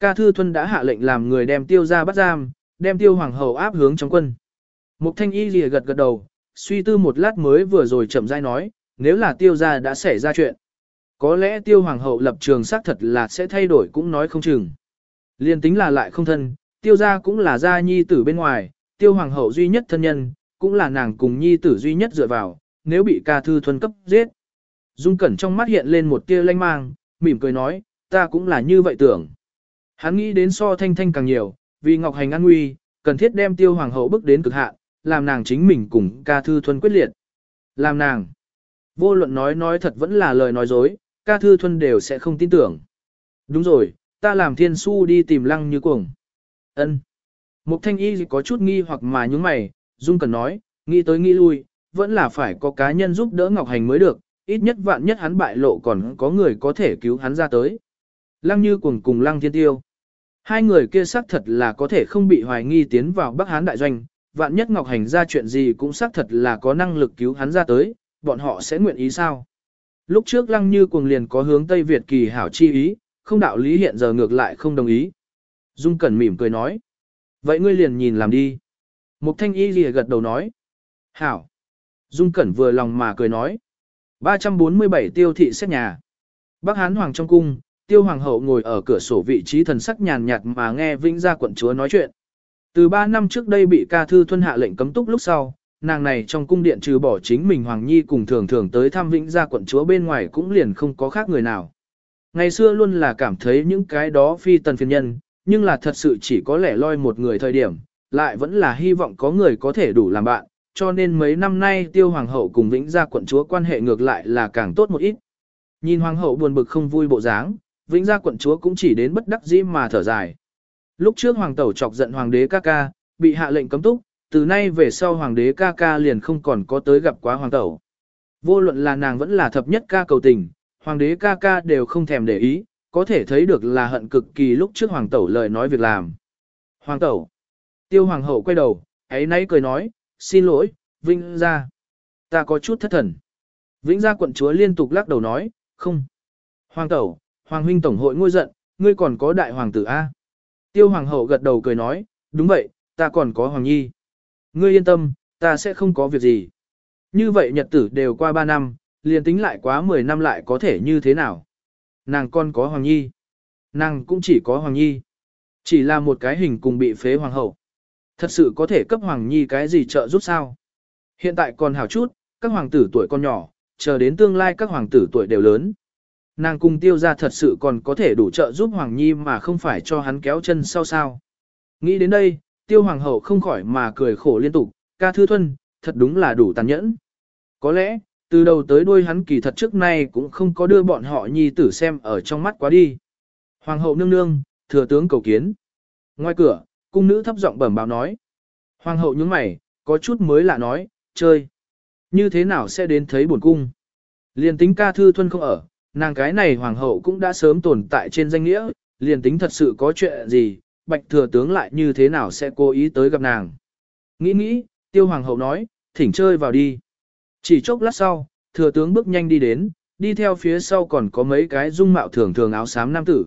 Ca thư thuân đã hạ lệnh làm người đem tiêu gia bắt giam, đem tiêu hoàng hậu áp hướng trong quân. Mục thanh y lìa gật gật đầu, suy tư một lát mới vừa rồi chậm rãi nói, nếu là tiêu gia đã xảy ra chuyện. Có lẽ tiêu hoàng hậu lập trường xác thật là sẽ thay đổi cũng nói không chừng. Liên tính là lại không thân, tiêu gia cũng là gia nhi tử bên ngoài, tiêu hoàng hậu duy nhất thân nhân, cũng là nàng cùng nhi tử duy nhất dựa vào, nếu bị ca thư thuần cấp giết. Dung Cẩn trong mắt hiện lên một tia lanh mang, mỉm cười nói, ta cũng là như vậy tưởng. Hắn nghĩ đến so thanh thanh càng nhiều, vì Ngọc Hành an nguy, cần thiết đem tiêu hoàng hậu bước đến cực hạn, làm nàng chính mình cùng ca thư thuần quyết liệt. Làm nàng. Vô luận nói nói thật vẫn là lời nói dối, ca thư thuần đều sẽ không tin tưởng. Đúng rồi, ta làm thiên su đi tìm lăng như cuồng. ân Mục thanh y có chút nghi hoặc mà nhúng mày, Dung Cẩn nói, nghĩ tới nghĩ lui, vẫn là phải có cá nhân giúp đỡ Ngọc Hành mới được, ít nhất vạn nhất hắn bại lộ còn có người có thể cứu hắn ra tới. Lăng Như cùng cùng Lăng Thiên Tiêu. Hai người kia xác thật là có thể không bị hoài nghi tiến vào Bắc Hán đại doanh, vạn nhất Ngọc Hành ra chuyện gì cũng xác thật là có năng lực cứu hắn ra tới, bọn họ sẽ nguyện ý sao? Lúc trước Lăng Như cuồng liền có hướng Tây Việt kỳ hảo chi ý, không đạo lý hiện giờ ngược lại không đồng ý. Dung Cẩn mỉm cười nói. Vậy ngươi liền nhìn làm đi. Mục thanh y lìa gật đầu nói. Hảo. Dung Cẩn vừa lòng mà cười nói. 347 tiêu thị xét nhà. Bắc Hán Hoàng trong cung, tiêu hoàng hậu ngồi ở cửa sổ vị trí thần sắc nhàn nhạt mà nghe Vĩnh gia quận chúa nói chuyện. Từ 3 năm trước đây bị ca thư thuân hạ lệnh cấm túc lúc sau, nàng này trong cung điện trừ bỏ chính mình Hoàng Nhi cùng thường thường tới thăm Vĩnh gia quận chúa bên ngoài cũng liền không có khác người nào. Ngày xưa luôn là cảm thấy những cái đó phi tần phiền nhân, nhưng là thật sự chỉ có lẻ loi một người thời điểm, lại vẫn là hy vọng có người có thể đủ làm bạn, cho nên mấy năm nay tiêu hoàng hậu cùng vĩnh gia quận chúa quan hệ ngược lại là càng tốt một ít. Nhìn hoàng hậu buồn bực không vui bộ dáng, vĩnh gia quận chúa cũng chỉ đến bất đắc dĩ mà thở dài. Lúc trước hoàng tẩu chọc giận hoàng đế ca ca, bị hạ lệnh cấm túc, từ nay về sau hoàng đế ca ca liền không còn có tới gặp quá hoàng tẩu. Vô luận là nàng vẫn là thập nhất ca cầu tình, hoàng đế ca ca đều không thèm để ý, có thể thấy được là hận cực kỳ lúc trước hoàng tẩu lời nói việc làm. Hoàng tẩu. Tiêu hoàng hậu quay đầu, ấy nay cười nói, xin lỗi, vĩnh ra. Ta có chút thất thần. Vĩnh gia quận chúa liên tục lắc đầu nói, không. Hoàng tẩu, hoàng huynh tổng hội ngôi giận, ngươi còn có đại hoàng tử A. Tiêu hoàng hậu gật đầu cười nói, đúng vậy, ta còn có hoàng nhi. Ngươi yên tâm, ta sẽ không có việc gì. Như vậy nhật tử đều qua 3 năm, liền tính lại quá 10 năm lại có thể như thế nào. Nàng con có hoàng nhi. Nàng cũng chỉ có hoàng nhi. Chỉ là một cái hình cùng bị phế hoàng hậu. Thật sự có thể cấp hoàng nhi cái gì trợ giúp sao? Hiện tại còn hảo chút, các hoàng tử tuổi còn nhỏ, chờ đến tương lai các hoàng tử tuổi đều lớn. Nàng cùng tiêu ra thật sự còn có thể đủ trợ giúp Hoàng Nhi mà không phải cho hắn kéo chân sau sao. Nghĩ đến đây, tiêu hoàng hậu không khỏi mà cười khổ liên tục, ca thư thuân, thật đúng là đủ tàn nhẫn. Có lẽ, từ đầu tới đuôi hắn kỳ thật trước nay cũng không có đưa bọn họ nhi tử xem ở trong mắt quá đi. Hoàng hậu nương nương, thừa tướng cầu kiến. Ngoài cửa, cung nữ thấp giọng bẩm báo nói. Hoàng hậu nhướng mày, có chút mới lạ nói, chơi. Như thế nào sẽ đến thấy buồn cung? Liền tính ca thư thuân không ở, nàng cái này hoàng hậu cũng đã sớm tồn tại trên danh nghĩa, liền tính thật sự có chuyện gì, bạch thừa tướng lại như thế nào sẽ cố ý tới gặp nàng. Nghĩ nghĩ, tiêu hoàng hậu nói, thỉnh chơi vào đi. Chỉ chốc lát sau, thừa tướng bước nhanh đi đến, đi theo phía sau còn có mấy cái dung mạo thường thường áo xám nam tử.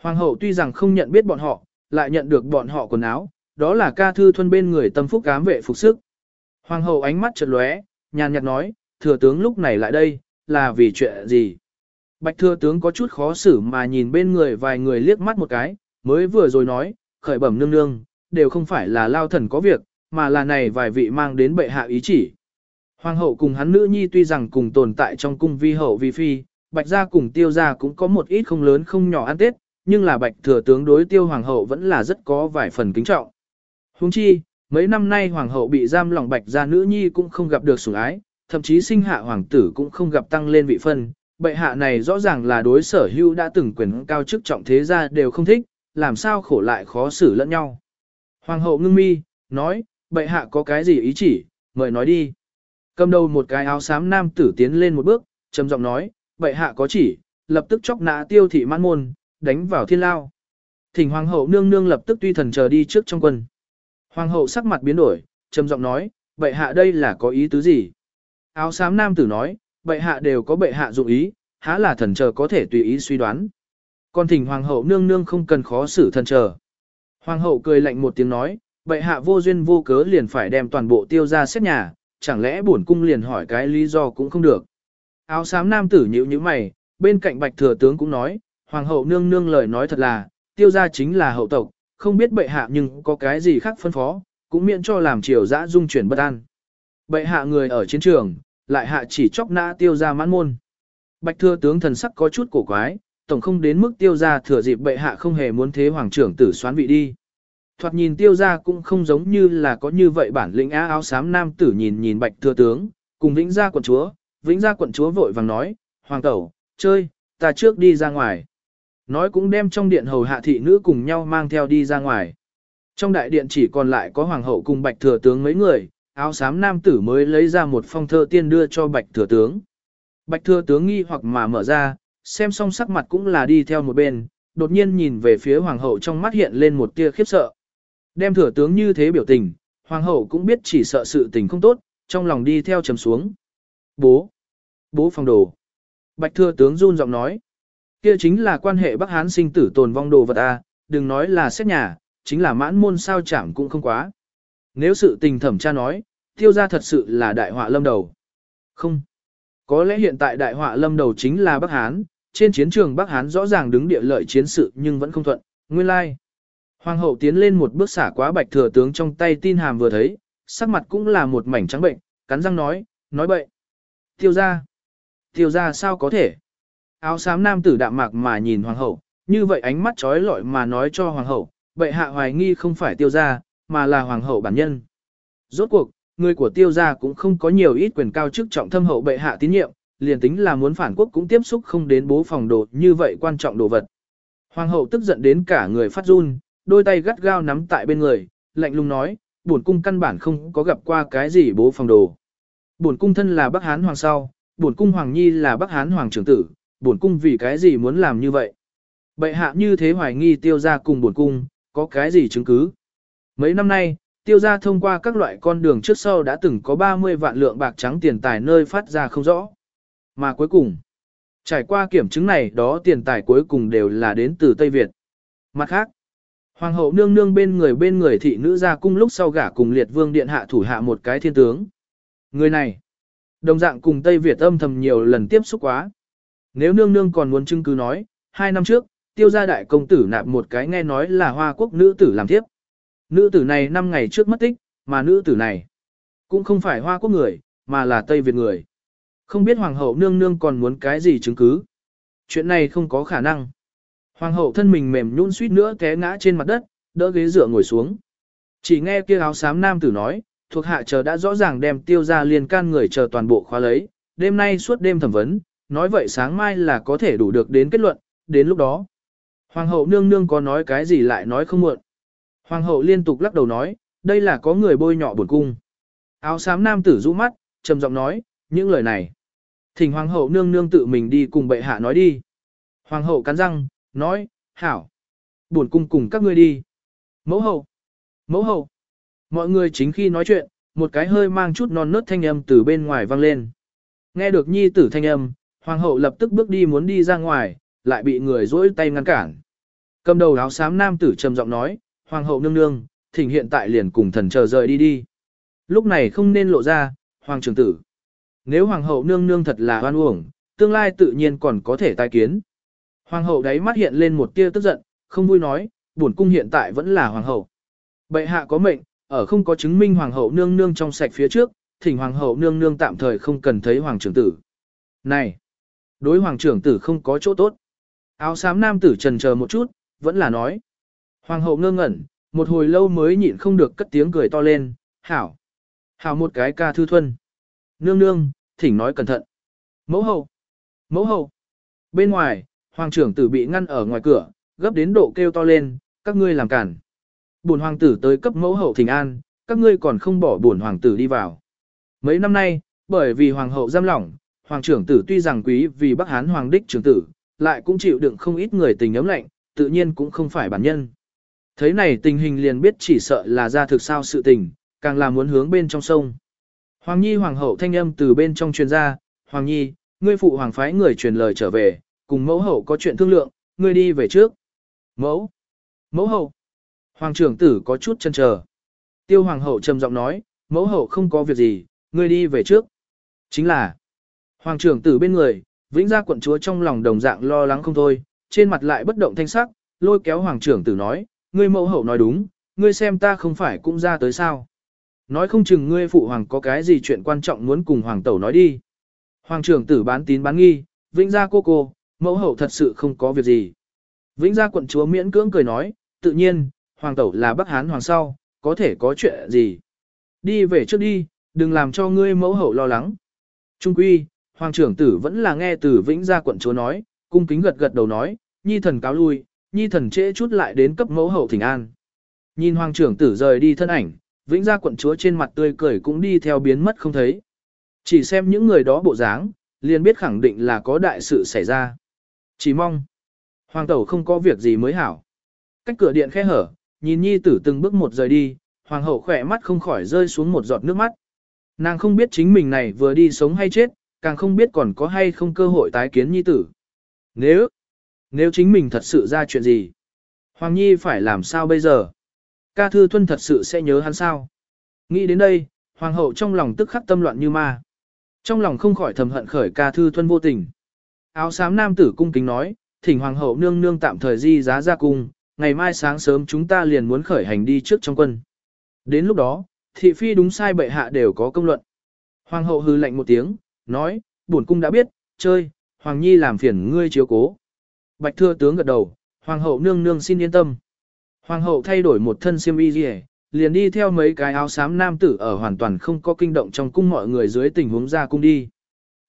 Hoàng hậu tuy rằng không nhận biết bọn họ, lại nhận được bọn họ quần áo, đó là ca thư thuân bên người tâm phúc cám vệ phục sức. Hoàng hậu ánh mắt chợt lóe, nhàn nhạt nói, thừa tướng lúc này lại đây, là vì chuyện gì? Bạch thừa tướng có chút khó xử mà nhìn bên người vài người liếc mắt một cái, mới vừa rồi nói, khởi bẩm nương nương, đều không phải là lao thần có việc, mà là này vài vị mang đến bệ hạ ý chỉ. Hoàng hậu cùng hắn nữ nhi tuy rằng cùng tồn tại trong cung vi hậu vi phi, bạch gia cùng tiêu gia cũng có một ít không lớn không nhỏ ăn tết, nhưng là bạch thừa tướng đối tiêu hoàng hậu vẫn là rất có vài phần kính trọng. Huống chi, mấy năm nay hoàng hậu bị giam lòng bạch gia nữ nhi cũng không gặp được sủng ái, thậm chí sinh hạ hoàng tử cũng không gặp tăng lên vị phân, bệ hạ này rõ ràng là đối sở hữu đã từng quyền cao chức trọng thế gia đều không thích, làm sao khổ lại khó xử lẫn nhau. Hoàng hậu ngưng mi, nói, bệ hạ có cái gì ý chỉ, mời nói đi. Cầm đầu một cái áo xám nam tử tiến lên một bước, trầm giọng nói, bệ hạ có chỉ, lập tức chóc nã tiêu thị mãn môn, đánh vào thiên lao. Thỉnh hoàng hậu nương nương lập tức tuy thần chờ đi trước trong quân. Hoàng hậu sắc mặt biến đổi, trầm giọng nói, bệ hạ đây là có ý tứ gì? Áo xám nam tử nói, bệ hạ đều có bệ hạ dụng ý, há là thần chờ có thể tùy ý suy đoán. Còn thỉnh hoàng hậu nương nương không cần khó xử thần chờ. Hoàng hậu cười lạnh một tiếng nói, bệ hạ vô duyên vô cớ liền phải đem toàn bộ tiêu ra xét nhà, chẳng lẽ bổn cung liền hỏi cái lý do cũng không được. Áo xám nam tử nhíu như mày, bên cạnh bạch thừa tướng cũng nói, hoàng hậu nương nương lời nói thật là, tiêu gia chính là hậu tộc, không biết bệ hạ nhưng có cái gì khác phân phó, cũng miễn cho làm triều dã dung chuyển bất an. Bệ hạ người ở chiến trường, lại hạ chỉ chóc nã tiêu gia mãn môn. Bạch thừa tướng thần sắc có chút cổ quái, tổng không đến mức tiêu gia thừa dịp bệ hạ không hề muốn thế hoàng trưởng tử xoán vị đi. Thoạt nhìn tiêu gia cũng không giống như là có như vậy bản lĩnh á áo xám nam tử nhìn nhìn bạch thừa tướng, cùng vĩnh gia quận chúa, vĩnh gia quận chúa vội vàng nói, hoàng tẩu, chơi, ta trước đi ra ngoài. Nói cũng đem trong điện hầu hạ thị nữ cùng nhau mang theo đi ra ngoài. Trong đại điện chỉ còn lại có hoàng hậu cùng bạch thừa tướng mấy người, áo xám nam tử mới lấy ra một phong thơ tiên đưa cho bạch thừa tướng. Bạch thừa tướng nghi hoặc mà mở ra, xem xong sắc mặt cũng là đi theo một bên, đột nhiên nhìn về phía hoàng hậu trong mắt hiện lên một tia khiếp sợ. Đem thừa tướng như thế biểu tình, hoàng hậu cũng biết chỉ sợ sự tình không tốt, trong lòng đi theo trầm xuống. Bố! Bố phòng đồ! Bạch thừa tướng run giọng nói. Kia chính là quan hệ Bắc Hán sinh tử tồn vong đồ vật a, đừng nói là xét nhà, chính là mãn môn sao chẳng cũng không quá. Nếu sự tình thẩm tra nói, tiêu gia thật sự là đại họa lâm đầu. Không. Có lẽ hiện tại đại họa lâm đầu chính là Bắc Hán, trên chiến trường Bắc Hán rõ ràng đứng địa lợi chiến sự nhưng vẫn không thuận, nguyên lai. Hoàng hậu tiến lên một bước xả quá bạch thừa tướng trong tay tin hàm vừa thấy, sắc mặt cũng là một mảnh trắng bệnh, cắn răng nói, nói bậy. Tiêu ra. Tiêu ra sao có thể? Áo xám nam tử đạm mạc mà nhìn hoàng hậu, như vậy ánh mắt trói lọi mà nói cho hoàng hậu, bệ hạ hoài nghi không phải tiêu gia, mà là hoàng hậu bản nhân. Rốt cuộc, người của tiêu gia cũng không có nhiều ít quyền cao chức trọng thâm hậu bệ hạ tín nhiệm, liền tính là muốn phản quốc cũng tiếp xúc không đến bố phòng đồ như vậy quan trọng đồ vật. Hoàng hậu tức giận đến cả người phát run, đôi tay gắt gao nắm tại bên người, lạnh lùng nói, bổn cung căn bản không có gặp qua cái gì bố phòng đồ. Bổn cung thân là Bắc Hán hoàng sau, bổn cung hoàng nhi là Bắc Hán hoàng trưởng tử, bổn cung vì cái gì muốn làm như vậy? Bệ hạ như thế hoài nghi tiêu gia cùng bổn cung, có cái gì chứng cứ? Mấy năm nay, tiêu gia thông qua các loại con đường trước sau đã từng có 30 vạn lượng bạc trắng tiền tài nơi phát ra không rõ. Mà cuối cùng, trải qua kiểm chứng này đó tiền tài cuối cùng đều là đến từ Tây Việt. Mặt khác, Hoàng hậu nương nương bên người bên người thị nữ ra cung lúc sau gả cùng liệt vương điện hạ thủ hạ một cái thiên tướng. Người này, đồng dạng cùng Tây Việt âm thầm nhiều lần tiếp xúc quá. Nếu nương nương còn muốn chứng cứ nói, hai năm trước, tiêu gia đại công tử nạp một cái nghe nói là hoa quốc nữ tử làm thiếp, Nữ tử này năm ngày trước mất tích, mà nữ tử này cũng không phải hoa quốc người, mà là Tây Việt người. Không biết hoàng hậu nương nương còn muốn cái gì chứng cứ. Chuyện này không có khả năng. Hoàng hậu thân mình mềm nhũn suýt nữa té ngã trên mặt đất, đỡ ghế dựa ngồi xuống. Chỉ nghe kia áo xám nam tử nói, thuộc hạ chờ đã rõ ràng đem tiêu ra liền can người chờ toàn bộ khóa lấy, đêm nay suốt đêm thẩm vấn, nói vậy sáng mai là có thể đủ được đến kết luận, đến lúc đó. Hoàng hậu nương nương có nói cái gì lại nói không muộn. Hoàng hậu liên tục lắc đầu nói, đây là có người bôi nhọ buồn cung. Áo xám nam tử rũ mắt, trầm giọng nói, những lời này. Thỉnh hoàng hậu nương nương tự mình đi cùng bệ hạ nói đi. Hoàng hậu cắn răng, nói, hảo. Buồn cung cùng các ngươi đi. Mẫu hậu. Mẫu hậu. Mọi người chính khi nói chuyện, một cái hơi mang chút non nớt thanh âm từ bên ngoài vang lên. Nghe được nhi tử thanh âm, hoàng hậu lập tức bước đi muốn đi ra ngoài, lại bị người dỗi tay ngăn cản. Cầm đầu áo xám nam tử trầm giọng nói, hoàng hậu nương nương, thỉnh hiện tại liền cùng thần chờ rời đi đi. Lúc này không nên lộ ra, hoàng trưởng tử. Nếu hoàng hậu nương nương thật là oan uổng, tương lai tự nhiên còn có thể tai kiến. Hoàng hậu đáy mắt hiện lên một tia tức giận, không vui nói, bổn cung hiện tại vẫn là hoàng hậu. Bệ hạ có mệnh, ở không có chứng minh hoàng hậu nương nương trong sạch phía trước, thỉnh hoàng hậu nương nương tạm thời không cần thấy hoàng trưởng tử. Này, đối hoàng trưởng tử không có chỗ tốt. Áo xám nam tử trần chờ một chút, vẫn là nói. Hoàng hậu ngơ ngẩn, một hồi lâu mới nhịn không được cất tiếng cười to lên, hảo. Hảo một cái ca thư thuần. Nương nương, thỉnh nói cẩn thận. Mẫu hậu. Mẫu hậu. Bên ngoài, Hoàng trưởng tử bị ngăn ở ngoài cửa, gấp đến độ kêu to lên, các ngươi làm cản. Bổn hoàng tử tới cấp mẫu hậu thỉnh an, các ngươi còn không bỏ bổn hoàng tử đi vào. Mấy năm nay, bởi vì hoàng hậu giam lỏng, hoàng trưởng tử tuy rằng quý vì Bắc Hán hoàng đích trưởng tử, lại cũng chịu đựng không ít người tình ấm lạnh, tự nhiên cũng không phải bản nhân. Thấy này tình hình liền biết chỉ sợ là ra thực sao sự tình, càng là muốn hướng bên trong sông. Hoàng Nhi hoàng hậu thanh âm từ bên trong truyền ra, Hoàng Nhi, ngươi phụ hoàng phái người truyền lời trở về, cùng mẫu hậu có chuyện thương lượng, ngươi đi về trước. Mẫu! Mẫu hậu! Hoàng trưởng tử có chút chân chờ. Tiêu hoàng hậu trầm giọng nói, mẫu hậu không có việc gì, ngươi đi về trước. Chính là, hoàng trưởng tử bên người, vĩnh gia quận chúa trong lòng đồng dạng lo lắng không thôi, trên mặt lại bất động thanh sắc, lôi kéo hoàng trưởng tử nói, ngươi mẫu hậu nói đúng, ngươi xem ta không phải cũng ra tới sao. Nói không chừng ngươi phụ hoàng có cái gì chuyện quan trọng muốn cùng hoàng tẩu nói đi. Hoàng trưởng tử bán tín bán nghi, vĩnh gia cô cô, Mẫu hậu thật sự không có việc gì. Vĩnh gia quận chúa miễn cưỡng cười nói, tự nhiên, hoàng tẩu là bắc hán hoàng sau, có thể có chuyện gì. Đi về trước đi, đừng làm cho ngươi mẫu hậu lo lắng. Trung quy, hoàng trưởng tử vẫn là nghe từ vĩnh gia quận chúa nói, cung kính gật gật đầu nói, nhi thần cáo lui, nhi thần trễ chút lại đến cấp mẫu hậu thỉnh an. Nhìn hoàng trưởng tử rời đi thân ảnh, vĩnh gia quận chúa trên mặt tươi cười cũng đi theo biến mất không thấy. Chỉ xem những người đó bộ dáng, liền biết khẳng định là có đại sự xảy ra. Chỉ mong, hoàng tẩu không có việc gì mới hảo. Cách cửa điện khe hở, nhìn nhi tử từng bước một rời đi, hoàng hậu khỏe mắt không khỏi rơi xuống một giọt nước mắt. Nàng không biết chính mình này vừa đi sống hay chết, càng không biết còn có hay không cơ hội tái kiến nhi tử. Nếu, nếu chính mình thật sự ra chuyện gì, Hoàng Nhi phải làm sao bây giờ? Ca Thư Thuân thật sự sẽ nhớ hắn sao? Nghĩ đến đây, Hoàng hậu trong lòng tức khắc tâm loạn như ma. Trong lòng không khỏi thầm hận khởi Ca Thư Thuân vô tình. Áo xám nam tử cung kính nói, thỉnh hoàng hậu nương nương tạm thời di giá ra cung, ngày mai sáng sớm chúng ta liền muốn khởi hành đi trước trong quân. Đến lúc đó, thị phi đúng sai bệ hạ đều có công luận. Hoàng hậu hư lạnh một tiếng, nói, bổn cung đã biết, chơi, hoàng nhi làm phiền ngươi chiếu cố. Bạch thưa tướng gật đầu, Hoàng hậu nương nương xin yên tâm. Hoàng hậu thay đổi một thân xiêm y rìa, liền đi theo mấy cái áo xám nam tử ở hoàn toàn không có kinh động trong cung mọi người dưới tình huống ra cung đi.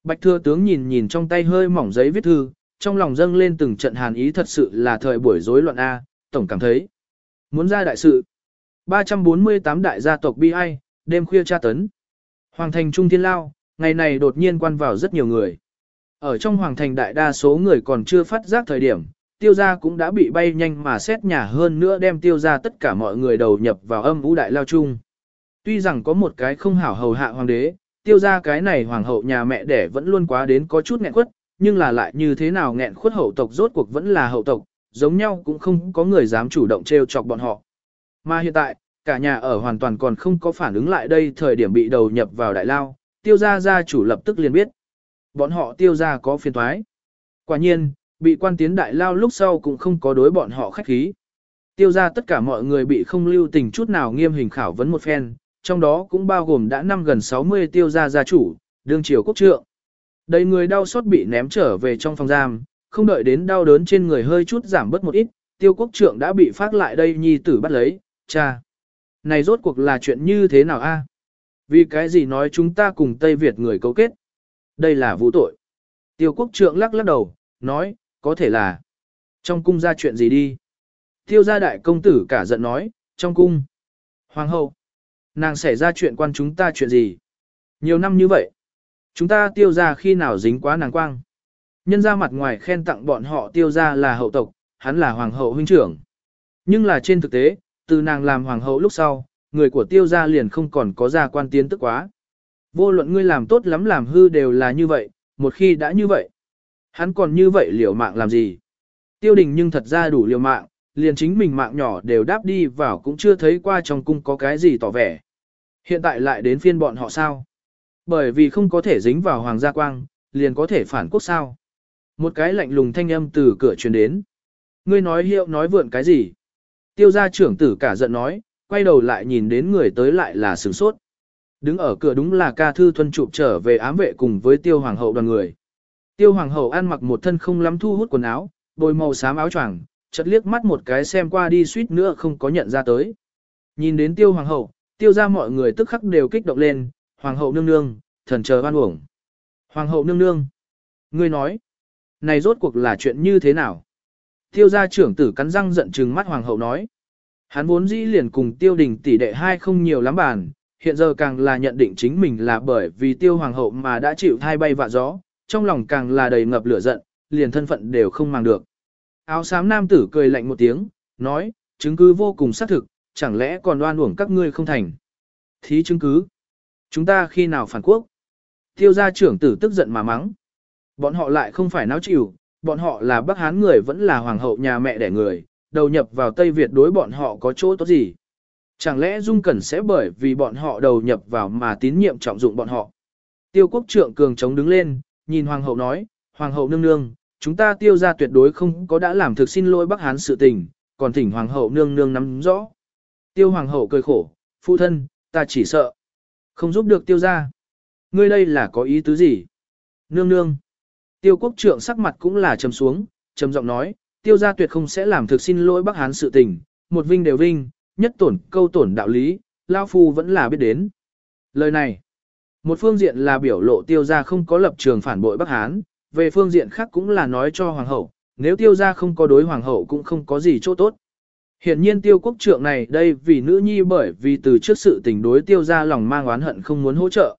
Bạch thừa tướng nhìn nhìn trong tay hơi mỏng giấy viết thư, trong lòng dâng lên từng trận hàn ý thật sự là thời buổi rối loạn A, tổng cảm thấy. Muốn ra đại sự. 348 đại gia tộc bi ai, đêm khuya tra tấn. Hoàng thành Trung Thiên Lao, ngày này đột nhiên quan vào rất nhiều người. Ở trong hoàng thành đại đa số người còn chưa phát giác thời điểm, tiêu gia cũng đã bị bay nhanh mà xét nhà hơn nữa đem tiêu gia tất cả mọi người đầu nhập vào âm vũ đại lao chung. Tuy rằng có một cái không hảo hầu hạ hoàng đế, tiêu gia cái này hoàng hậu nhà mẹ đẻ vẫn luôn quá đến có chút nghẹn khuất, nhưng là lại như thế nào nghẹn khuất hậu tộc rốt cuộc vẫn là hậu tộc, giống nhau cũng không có người dám chủ động trêu chọc bọn họ. Mà hiện tại, cả nhà ở hoàn toàn còn không có phản ứng lại đây thời điểm bị đầu nhập vào đại lao, tiêu gia gia chủ lập tức liền biết. Bọn họ tiêu gia có phiền thoái. Quả nhiên, bị quan tiến đại lao lúc sau cũng không có đối bọn họ khách khí. Tiêu gia tất cả mọi người bị không lưu tình chút nào nghiêm hình khảo vấn một phen, trong đó cũng bao gồm đã năm gần 60 tiêu gia gia chủ, đương triều quốc trượng. Đầy người đau xót bị ném trở về trong phòng giam, không đợi đến đau đớn trên người hơi chút giảm bớt một ít, tiêu quốc trượng đã bị phát lại đây nhi tử bắt lấy, cha. Này rốt cuộc là chuyện như thế nào a? Vì cái gì nói chúng ta cùng Tây Việt người cấu kết? Đây là vũ tội. Tiêu quốc trượng lắc lắc đầu, nói, có thể là trong cung ra chuyện gì đi. Tiêu gia đại công tử cả giận nói, trong cung. Hoàng hậu, nàng xảy ra chuyện quan chúng ta chuyện gì? Nhiều năm như vậy, chúng ta tiêu gia khi nào dính quá nàng quang. Nhân ra mặt ngoài khen tặng bọn họ tiêu gia là hậu tộc, hắn là hoàng hậu huynh trưởng. Nhưng là trên thực tế, từ nàng làm hoàng hậu lúc sau, người của tiêu gia liền không còn có gia quan tiến tức quá. Vô luận ngươi làm tốt lắm làm hư đều là như vậy, một khi đã như vậy. Hắn còn như vậy liều mạng làm gì? Tiêu đình nhưng thật ra đủ liều mạng, liền chính mình mạng nhỏ đều đáp đi vào cũng chưa thấy qua trong cung có cái gì tỏ vẻ. Hiện tại lại đến phiên bọn họ sao? Bởi vì không có thể dính vào hoàng gia quang, liền có thể phản quốc sao? Một cái lạnh lùng thanh âm từ cửa truyền đến. Ngươi nói hiệu nói vượn cái gì? Tiêu gia trưởng tử cả giận nói, quay đầu lại nhìn đến người tới lại là sửng sốt. Đứng ở cửa đúng là ca thư thuần chụp trở về ám vệ cùng với tiêu hoàng hậu đoàn người. Tiêu hoàng hậu ăn mặc một thân không lắm thu hút quần áo, bồi màu xám áo choàng, chật liếc mắt một cái xem qua đi suýt nữa không có nhận ra tới. Nhìn đến tiêu hoàng hậu, tiêu ra mọi người tức khắc đều kích động lên, hoàng hậu nương nương, thần chờ ban uổng. Hoàng hậu nương nương, ngươi nói, này rốt cuộc là chuyện như thế nào? Tiêu gia trưởng tử cắn răng giận trừng mắt hoàng hậu nói. Hắn vốn dĩ liền cùng tiêu đình tỷ đệ hai không nhiều lắm bản, hiện giờ càng là nhận định chính mình là bởi vì tiêu hoàng hậu mà đã chịu thai bay vạ gió, trong lòng càng là đầy ngập lửa giận, liền thân phận đều không mang được. Áo xám nam tử cười lạnh một tiếng, nói, chứng cứ vô cùng xác thực, chẳng lẽ còn đoan uổng các ngươi không thành. Thí chứng cứ. Chúng ta khi nào phản quốc? Tiêu gia trưởng tử tức giận mà mắng. Bọn họ lại không phải náo chịu, bọn họ là Bắc Hán người vẫn là hoàng hậu nhà mẹ đẻ người, đầu nhập vào Tây Việt đối bọn họ có chỗ tốt gì? Chẳng lẽ Dung Cẩn sẽ bởi vì bọn họ đầu nhập vào mà tín nhiệm trọng dụng bọn họ? Tiêu quốc trượng cường chống đứng lên, nhìn hoàng hậu nói, hoàng hậu nương nương, chúng ta tiêu ra tuyệt đối không có đã làm thực xin lỗi Bắc Hán sự tình, còn thỉnh hoàng hậu nương nương nắm rõ. Tiêu hoàng hậu cười khổ, phụ thân, ta chỉ sợ. Không giúp được tiêu ra. Ngươi đây là có ý tứ gì? Nương nương. Tiêu quốc trượng sắc mặt cũng là trầm xuống, trầm giọng nói, tiêu gia tuyệt không sẽ làm thực xin lỗi Bắc Hán sự tình, một vinh đều vinh, nhất tổn câu tổn đạo lý, Lao Phu vẫn là biết đến. Lời này, một phương diện là biểu lộ tiêu gia không có lập trường phản bội Bắc Hán, về phương diện khác cũng là nói cho Hoàng hậu, nếu tiêu gia không có đối Hoàng hậu cũng không có gì chỗ tốt. Hiện nhiên tiêu quốc trượng này đây vì nữ nhi bởi vì từ trước sự tình đối tiêu gia lòng mang oán hận không muốn hỗ trợ.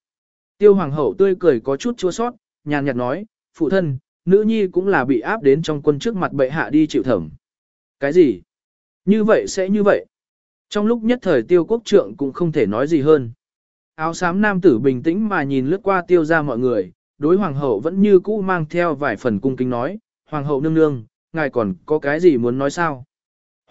Tiêu Hoàng hậu tươi cười có chút chua sót, nhàn nhạt nói, phụ thân, nữ nhi cũng là bị áp đến trong quân trước mặt bệ hạ đi chịu thẩm. Cái gì? Như vậy sẽ như vậy. Trong lúc nhất thời tiêu quốc trượng cũng không thể nói gì hơn. Áo xám nam tử bình tĩnh mà nhìn lướt qua tiêu ra mọi người, đối hoàng hậu vẫn như cũ mang theo vài phần cung kính nói, hoàng hậu nương nương, ngài còn có cái gì muốn nói sao?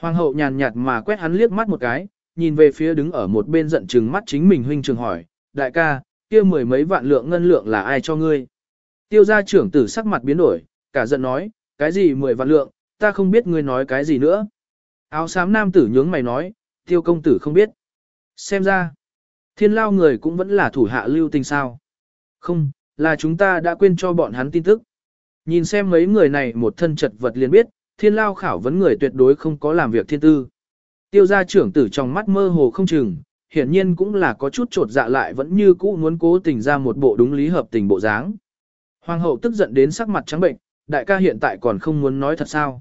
Hoàng hậu nhàn nhạt mà quét hắn liếc mắt một cái, nhìn về phía đứng ở một bên giận trừng mắt chính mình huynh trường hỏi, đại ca, kia mười mấy vạn lượng ngân lượng là ai cho ngươi? Tiêu gia trưởng tử sắc mặt biến đổi, cả giận nói, cái gì mười vạn lượng, ta không biết ngươi nói cái gì nữa. Áo xám nam tử nhướng mày nói, tiêu công tử không biết. Xem ra, thiên lao người cũng vẫn là thủ hạ lưu tình sao. Không, là chúng ta đã quên cho bọn hắn tin tức. Nhìn xem mấy người này một thân chật vật liền biết, thiên lao khảo vấn người tuyệt đối không có làm việc thiên tư. Tiêu gia trưởng tử trong mắt mơ hồ không chừng, hiển nhiên cũng là có chút trột dạ lại vẫn như cũ muốn cố tình ra một bộ đúng lý hợp tình bộ dáng. Hoàng hậu tức giận đến sắc mặt trắng bệnh, đại ca hiện tại còn không muốn nói thật sao.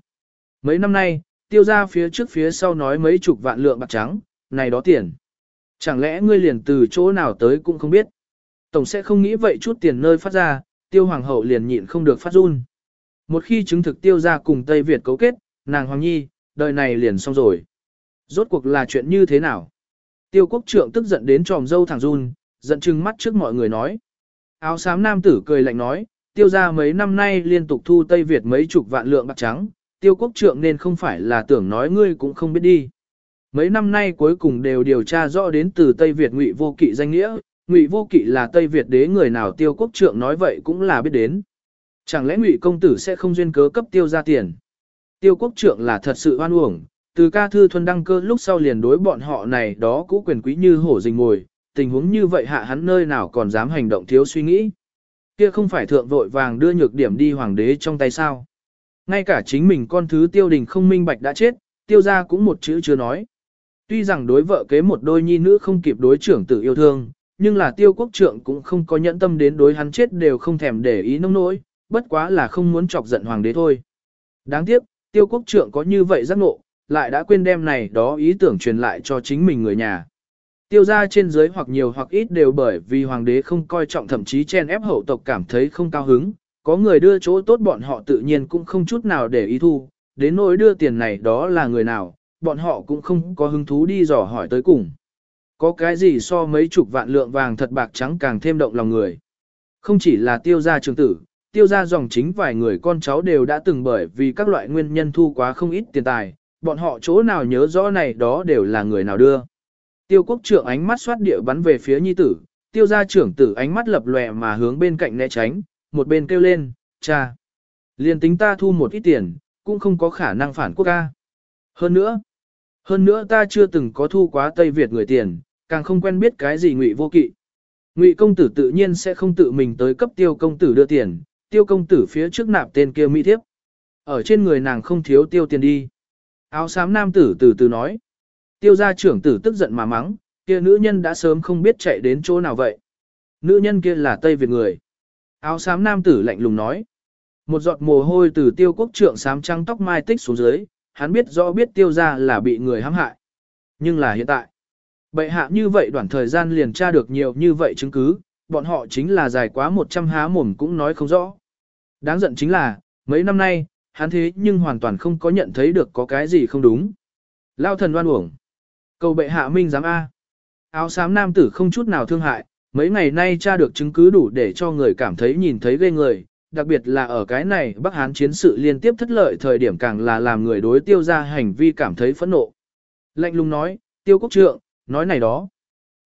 Mấy năm nay, tiêu gia phía trước phía sau nói mấy chục vạn lượng bạc trắng, này đó tiền. Chẳng lẽ ngươi liền từ chỗ nào tới cũng không biết. Tổng sẽ không nghĩ vậy chút tiền nơi phát ra, tiêu hoàng hậu liền nhịn không được phát run. Một khi chứng thực tiêu gia cùng Tây Việt cấu kết, nàng Hoàng Nhi, đời này liền xong rồi. Rốt cuộc là chuyện như thế nào? Tiêu quốc trượng tức giận đến tròm dâu thẳng run, giận chừng mắt trước mọi người nói. Áo xám nam tử cười lạnh nói, tiêu gia mấy năm nay liên tục thu Tây Việt mấy chục vạn lượng bạc trắng, tiêu quốc trượng nên không phải là tưởng nói ngươi cũng không biết đi. Mấy năm nay cuối cùng đều điều tra rõ đến từ Tây Việt ngụy vô kỵ danh nghĩa, ngụy vô kỵ là Tây Việt đế người nào tiêu quốc trượng nói vậy cũng là biết đến. Chẳng lẽ ngụy công tử sẽ không duyên cớ cấp tiêu ra tiền? Tiêu quốc trượng là thật sự oan uổng, từ ca thư thuần đăng cơ lúc sau liền đối bọn họ này đó cũ quyền quý như hổ rình ngồi, tình huống như vậy hạ hắn nơi nào còn dám hành động thiếu suy nghĩ. Kia không phải thượng vội vàng đưa nhược điểm đi hoàng đế trong tay sao. Ngay cả chính mình con thứ tiêu đình không minh bạch đã chết, tiêu ra cũng một chữ chưa nói. Tuy rằng đối vợ kế một đôi nhi nữ không kịp đối trưởng tử yêu thương, nhưng là tiêu quốc trượng cũng không có nhẫn tâm đến đối hắn chết đều không thèm để ý nông nỗi, bất quá là không muốn chọc giận hoàng đế thôi. Đáng tiếc, tiêu quốc trượng có như vậy giác ngộ, lại đã quên đem này đó ý tưởng truyền lại cho chính mình người nhà. Tiêu gia trên dưới hoặc nhiều hoặc ít đều bởi vì hoàng đế không coi trọng thậm chí chen ép hậu tộc cảm thấy không cao hứng, có người đưa chỗ tốt bọn họ tự nhiên cũng không chút nào để ý thu, đến nỗi đưa tiền này đó là người nào, bọn họ cũng không có hứng thú đi dò hỏi tới cùng. Có cái gì so mấy chục vạn lượng vàng thật bạc trắng càng thêm động lòng người. Không chỉ là tiêu gia trường tử, tiêu gia dòng chính vài người con cháu đều đã từng bởi vì các loại nguyên nhân thu quá không ít tiền tài, bọn họ chỗ nào nhớ rõ này đó đều là người nào đưa. Tiêu quốc trưởng ánh mắt xoát địa bắn về phía nhi tử, tiêu gia trưởng tử ánh mắt lập lòe mà hướng bên cạnh né tránh, một bên kêu lên, cha. Liền tính ta thu một ít tiền, cũng không có khả năng phản quốc ca. Hơn nữa, hơn nữa ta chưa từng có thu quá Tây Việt người tiền, càng không quen biết cái gì ngụy vô kỵ. Ngụy công tử tự nhiên sẽ không tự mình tới cấp tiêu công tử đưa tiền, tiêu công tử phía trước nạp tên kia mỹ thiếp. Ở trên người nàng không thiếu tiêu tiền đi. Áo xám nam tử từ từ nói. Tiêu gia trưởng tử tức giận mà mắng, kia nữ nhân đã sớm không biết chạy đến chỗ nào vậy. Nữ nhân kia là Tây Việt người. Áo xám nam tử lạnh lùng nói. Một giọt mồ hôi từ tiêu quốc trượng xám trăng tóc mai tích xuống dưới, hắn biết rõ biết tiêu gia là bị người hãm hại. Nhưng là hiện tại, bệ hạ như vậy đoạn thời gian liền tra được nhiều như vậy chứng cứ, bọn họ chính là dài quá 100 há mồm cũng nói không rõ. Đáng giận chính là, mấy năm nay, hắn thế nhưng hoàn toàn không có nhận thấy được có cái gì không đúng. Lao thần đoan uổng. Cầu bệ hạ minh giám A. Áo xám nam tử không chút nào thương hại, mấy ngày nay tra được chứng cứ đủ để cho người cảm thấy nhìn thấy ghê người, đặc biệt là ở cái này Bắc Hán chiến sự liên tiếp thất lợi thời điểm càng là làm người đối tiêu ra hành vi cảm thấy phẫn nộ. Lạnh lùng nói, tiêu quốc trượng, nói này đó.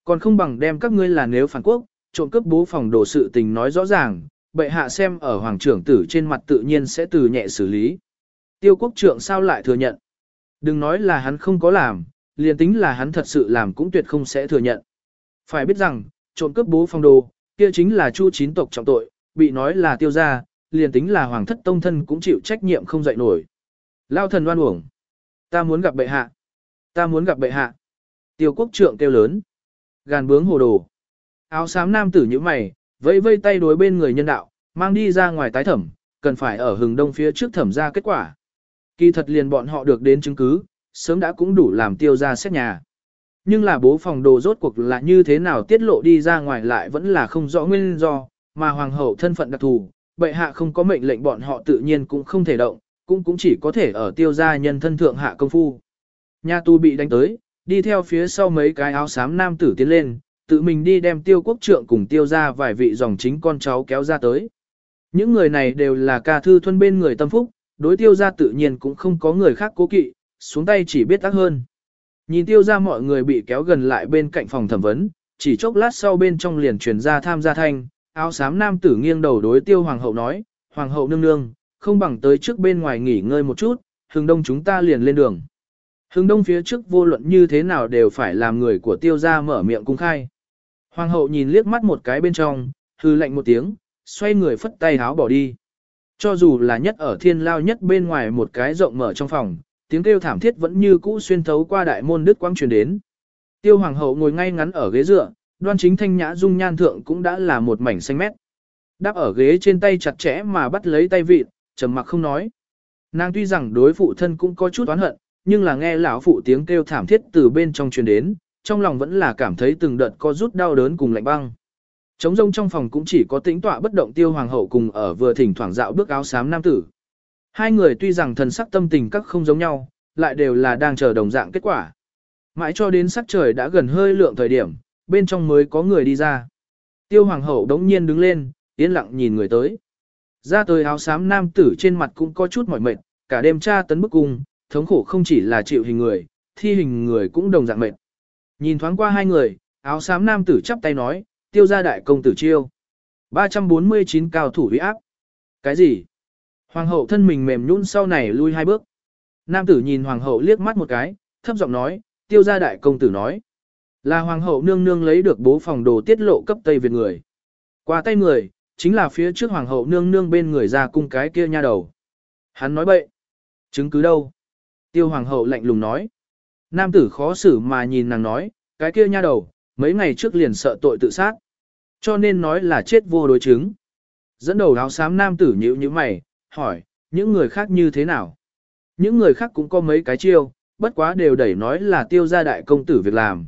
Còn không bằng đem các ngươi là nếu phản quốc, trộm cướp bố phòng đồ sự tình nói rõ ràng, bệ hạ xem ở hoàng trưởng tử trên mặt tự nhiên sẽ từ nhẹ xử lý. Tiêu quốc trượng sao lại thừa nhận? Đừng nói là hắn không có làm, liền tính là hắn thật sự làm cũng tuyệt không sẽ thừa nhận. Phải biết rằng, trộm cướp bố phong đồ, kia chính là chu chín tộc trọng tội, bị nói là tiêu gia, liền tính là hoàng thất tông thân cũng chịu trách nhiệm không dậy nổi. Lao thần đoan uổng. Ta muốn gặp bệ hạ. Ta muốn gặp bệ hạ. Tiêu quốc trượng kêu lớn. Gàn bướng hồ đồ. Áo xám nam tử như mày, vẫy vây tay đối bên người nhân đạo, mang đi ra ngoài tái thẩm, cần phải ở hừng đông phía trước thẩm ra kết quả. Kỳ thật liền bọn họ được đến chứng cứ, sớm đã cũng đủ làm tiêu ra xét nhà. Nhưng là bố phòng đồ rốt cuộc là như thế nào tiết lộ đi ra ngoài lại vẫn là không rõ nguyên do, mà hoàng hậu thân phận đặc thù, bệ hạ không có mệnh lệnh bọn họ tự nhiên cũng không thể động, cũng cũng chỉ có thể ở tiêu gia nhân thân thượng hạ công phu. Nhà tu bị đánh tới, đi theo phía sau mấy cái áo xám nam tử tiến lên, tự mình đi đem tiêu quốc trượng cùng tiêu ra vài vị dòng chính con cháu kéo ra tới. Những người này đều là ca thư thuân bên người tâm phúc, đối tiêu ra tự nhiên cũng không có người khác cố kỵ, xuống tay chỉ biết tác hơn. Nhìn tiêu ra mọi người bị kéo gần lại bên cạnh phòng thẩm vấn, chỉ chốc lát sau bên trong liền truyền ra tham gia thanh, áo xám nam tử nghiêng đầu đối tiêu hoàng hậu nói, hoàng hậu nương nương, không bằng tới trước bên ngoài nghỉ ngơi một chút, hừng đông chúng ta liền lên đường. hưng đông phía trước vô luận như thế nào đều phải làm người của tiêu gia mở miệng cung khai. Hoàng hậu nhìn liếc mắt một cái bên trong, hư lạnh một tiếng, xoay người phất tay háo bỏ đi. Cho dù là nhất ở thiên lao nhất bên ngoài một cái rộng mở trong phòng, tiếng kêu thảm thiết vẫn như cũ xuyên thấu qua đại môn đứt quang truyền đến. Tiêu hoàng hậu ngồi ngay ngắn ở ghế dựa, đoan chính thanh nhã dung nhan thượng cũng đã là một mảnh xanh mét. Đáp ở ghế trên tay chặt chẽ mà bắt lấy tay vịt, trầm mặc không nói. Nàng tuy rằng đối phụ thân cũng có chút oán hận, nhưng là nghe lão phụ tiếng kêu thảm thiết từ bên trong truyền đến, trong lòng vẫn là cảm thấy từng đợt có rút đau đớn cùng lạnh băng. Trống rông trong phòng cũng chỉ có tĩnh tọa bất động tiêu hoàng hậu cùng ở vừa thỉnh thoảng dạo bước áo xám nam tử. Hai người tuy rằng thần sắc tâm tình các không giống nhau, lại đều là đang chờ đồng dạng kết quả. Mãi cho đến sắc trời đã gần hơi lượng thời điểm, bên trong mới có người đi ra. Tiêu hoàng hậu đống nhiên đứng lên, yên lặng nhìn người tới. Ra tới áo xám nam tử trên mặt cũng có chút mỏi mệt, cả đêm tra tấn bức cung, thống khổ không chỉ là chịu hình người, thi hình người cũng đồng dạng mệt. Nhìn thoáng qua hai người, áo xám nam tử chắp tay nói, tiêu gia đại công tử chiêu. 349 cao thủ uy áp. Cái gì? Hoàng hậu thân mình mềm nhũn sau này lui hai bước. Nam tử nhìn hoàng hậu liếc mắt một cái, thấp giọng nói, tiêu gia đại công tử nói. Là hoàng hậu nương nương lấy được bố phòng đồ tiết lộ cấp Tây Việt người. Qua tay người, chính là phía trước hoàng hậu nương nương bên người ra cung cái kia nha đầu. Hắn nói bậy. Chứng cứ đâu? Tiêu hoàng hậu lạnh lùng nói. Nam tử khó xử mà nhìn nàng nói, cái kia nha đầu, mấy ngày trước liền sợ tội tự sát. Cho nên nói là chết vô đối chứng. Dẫn đầu áo xám nam tử nhíu như mày, hỏi, những người khác như thế nào? Những người khác cũng có mấy cái chiêu, bất quá đều đẩy nói là tiêu gia đại công tử việc làm.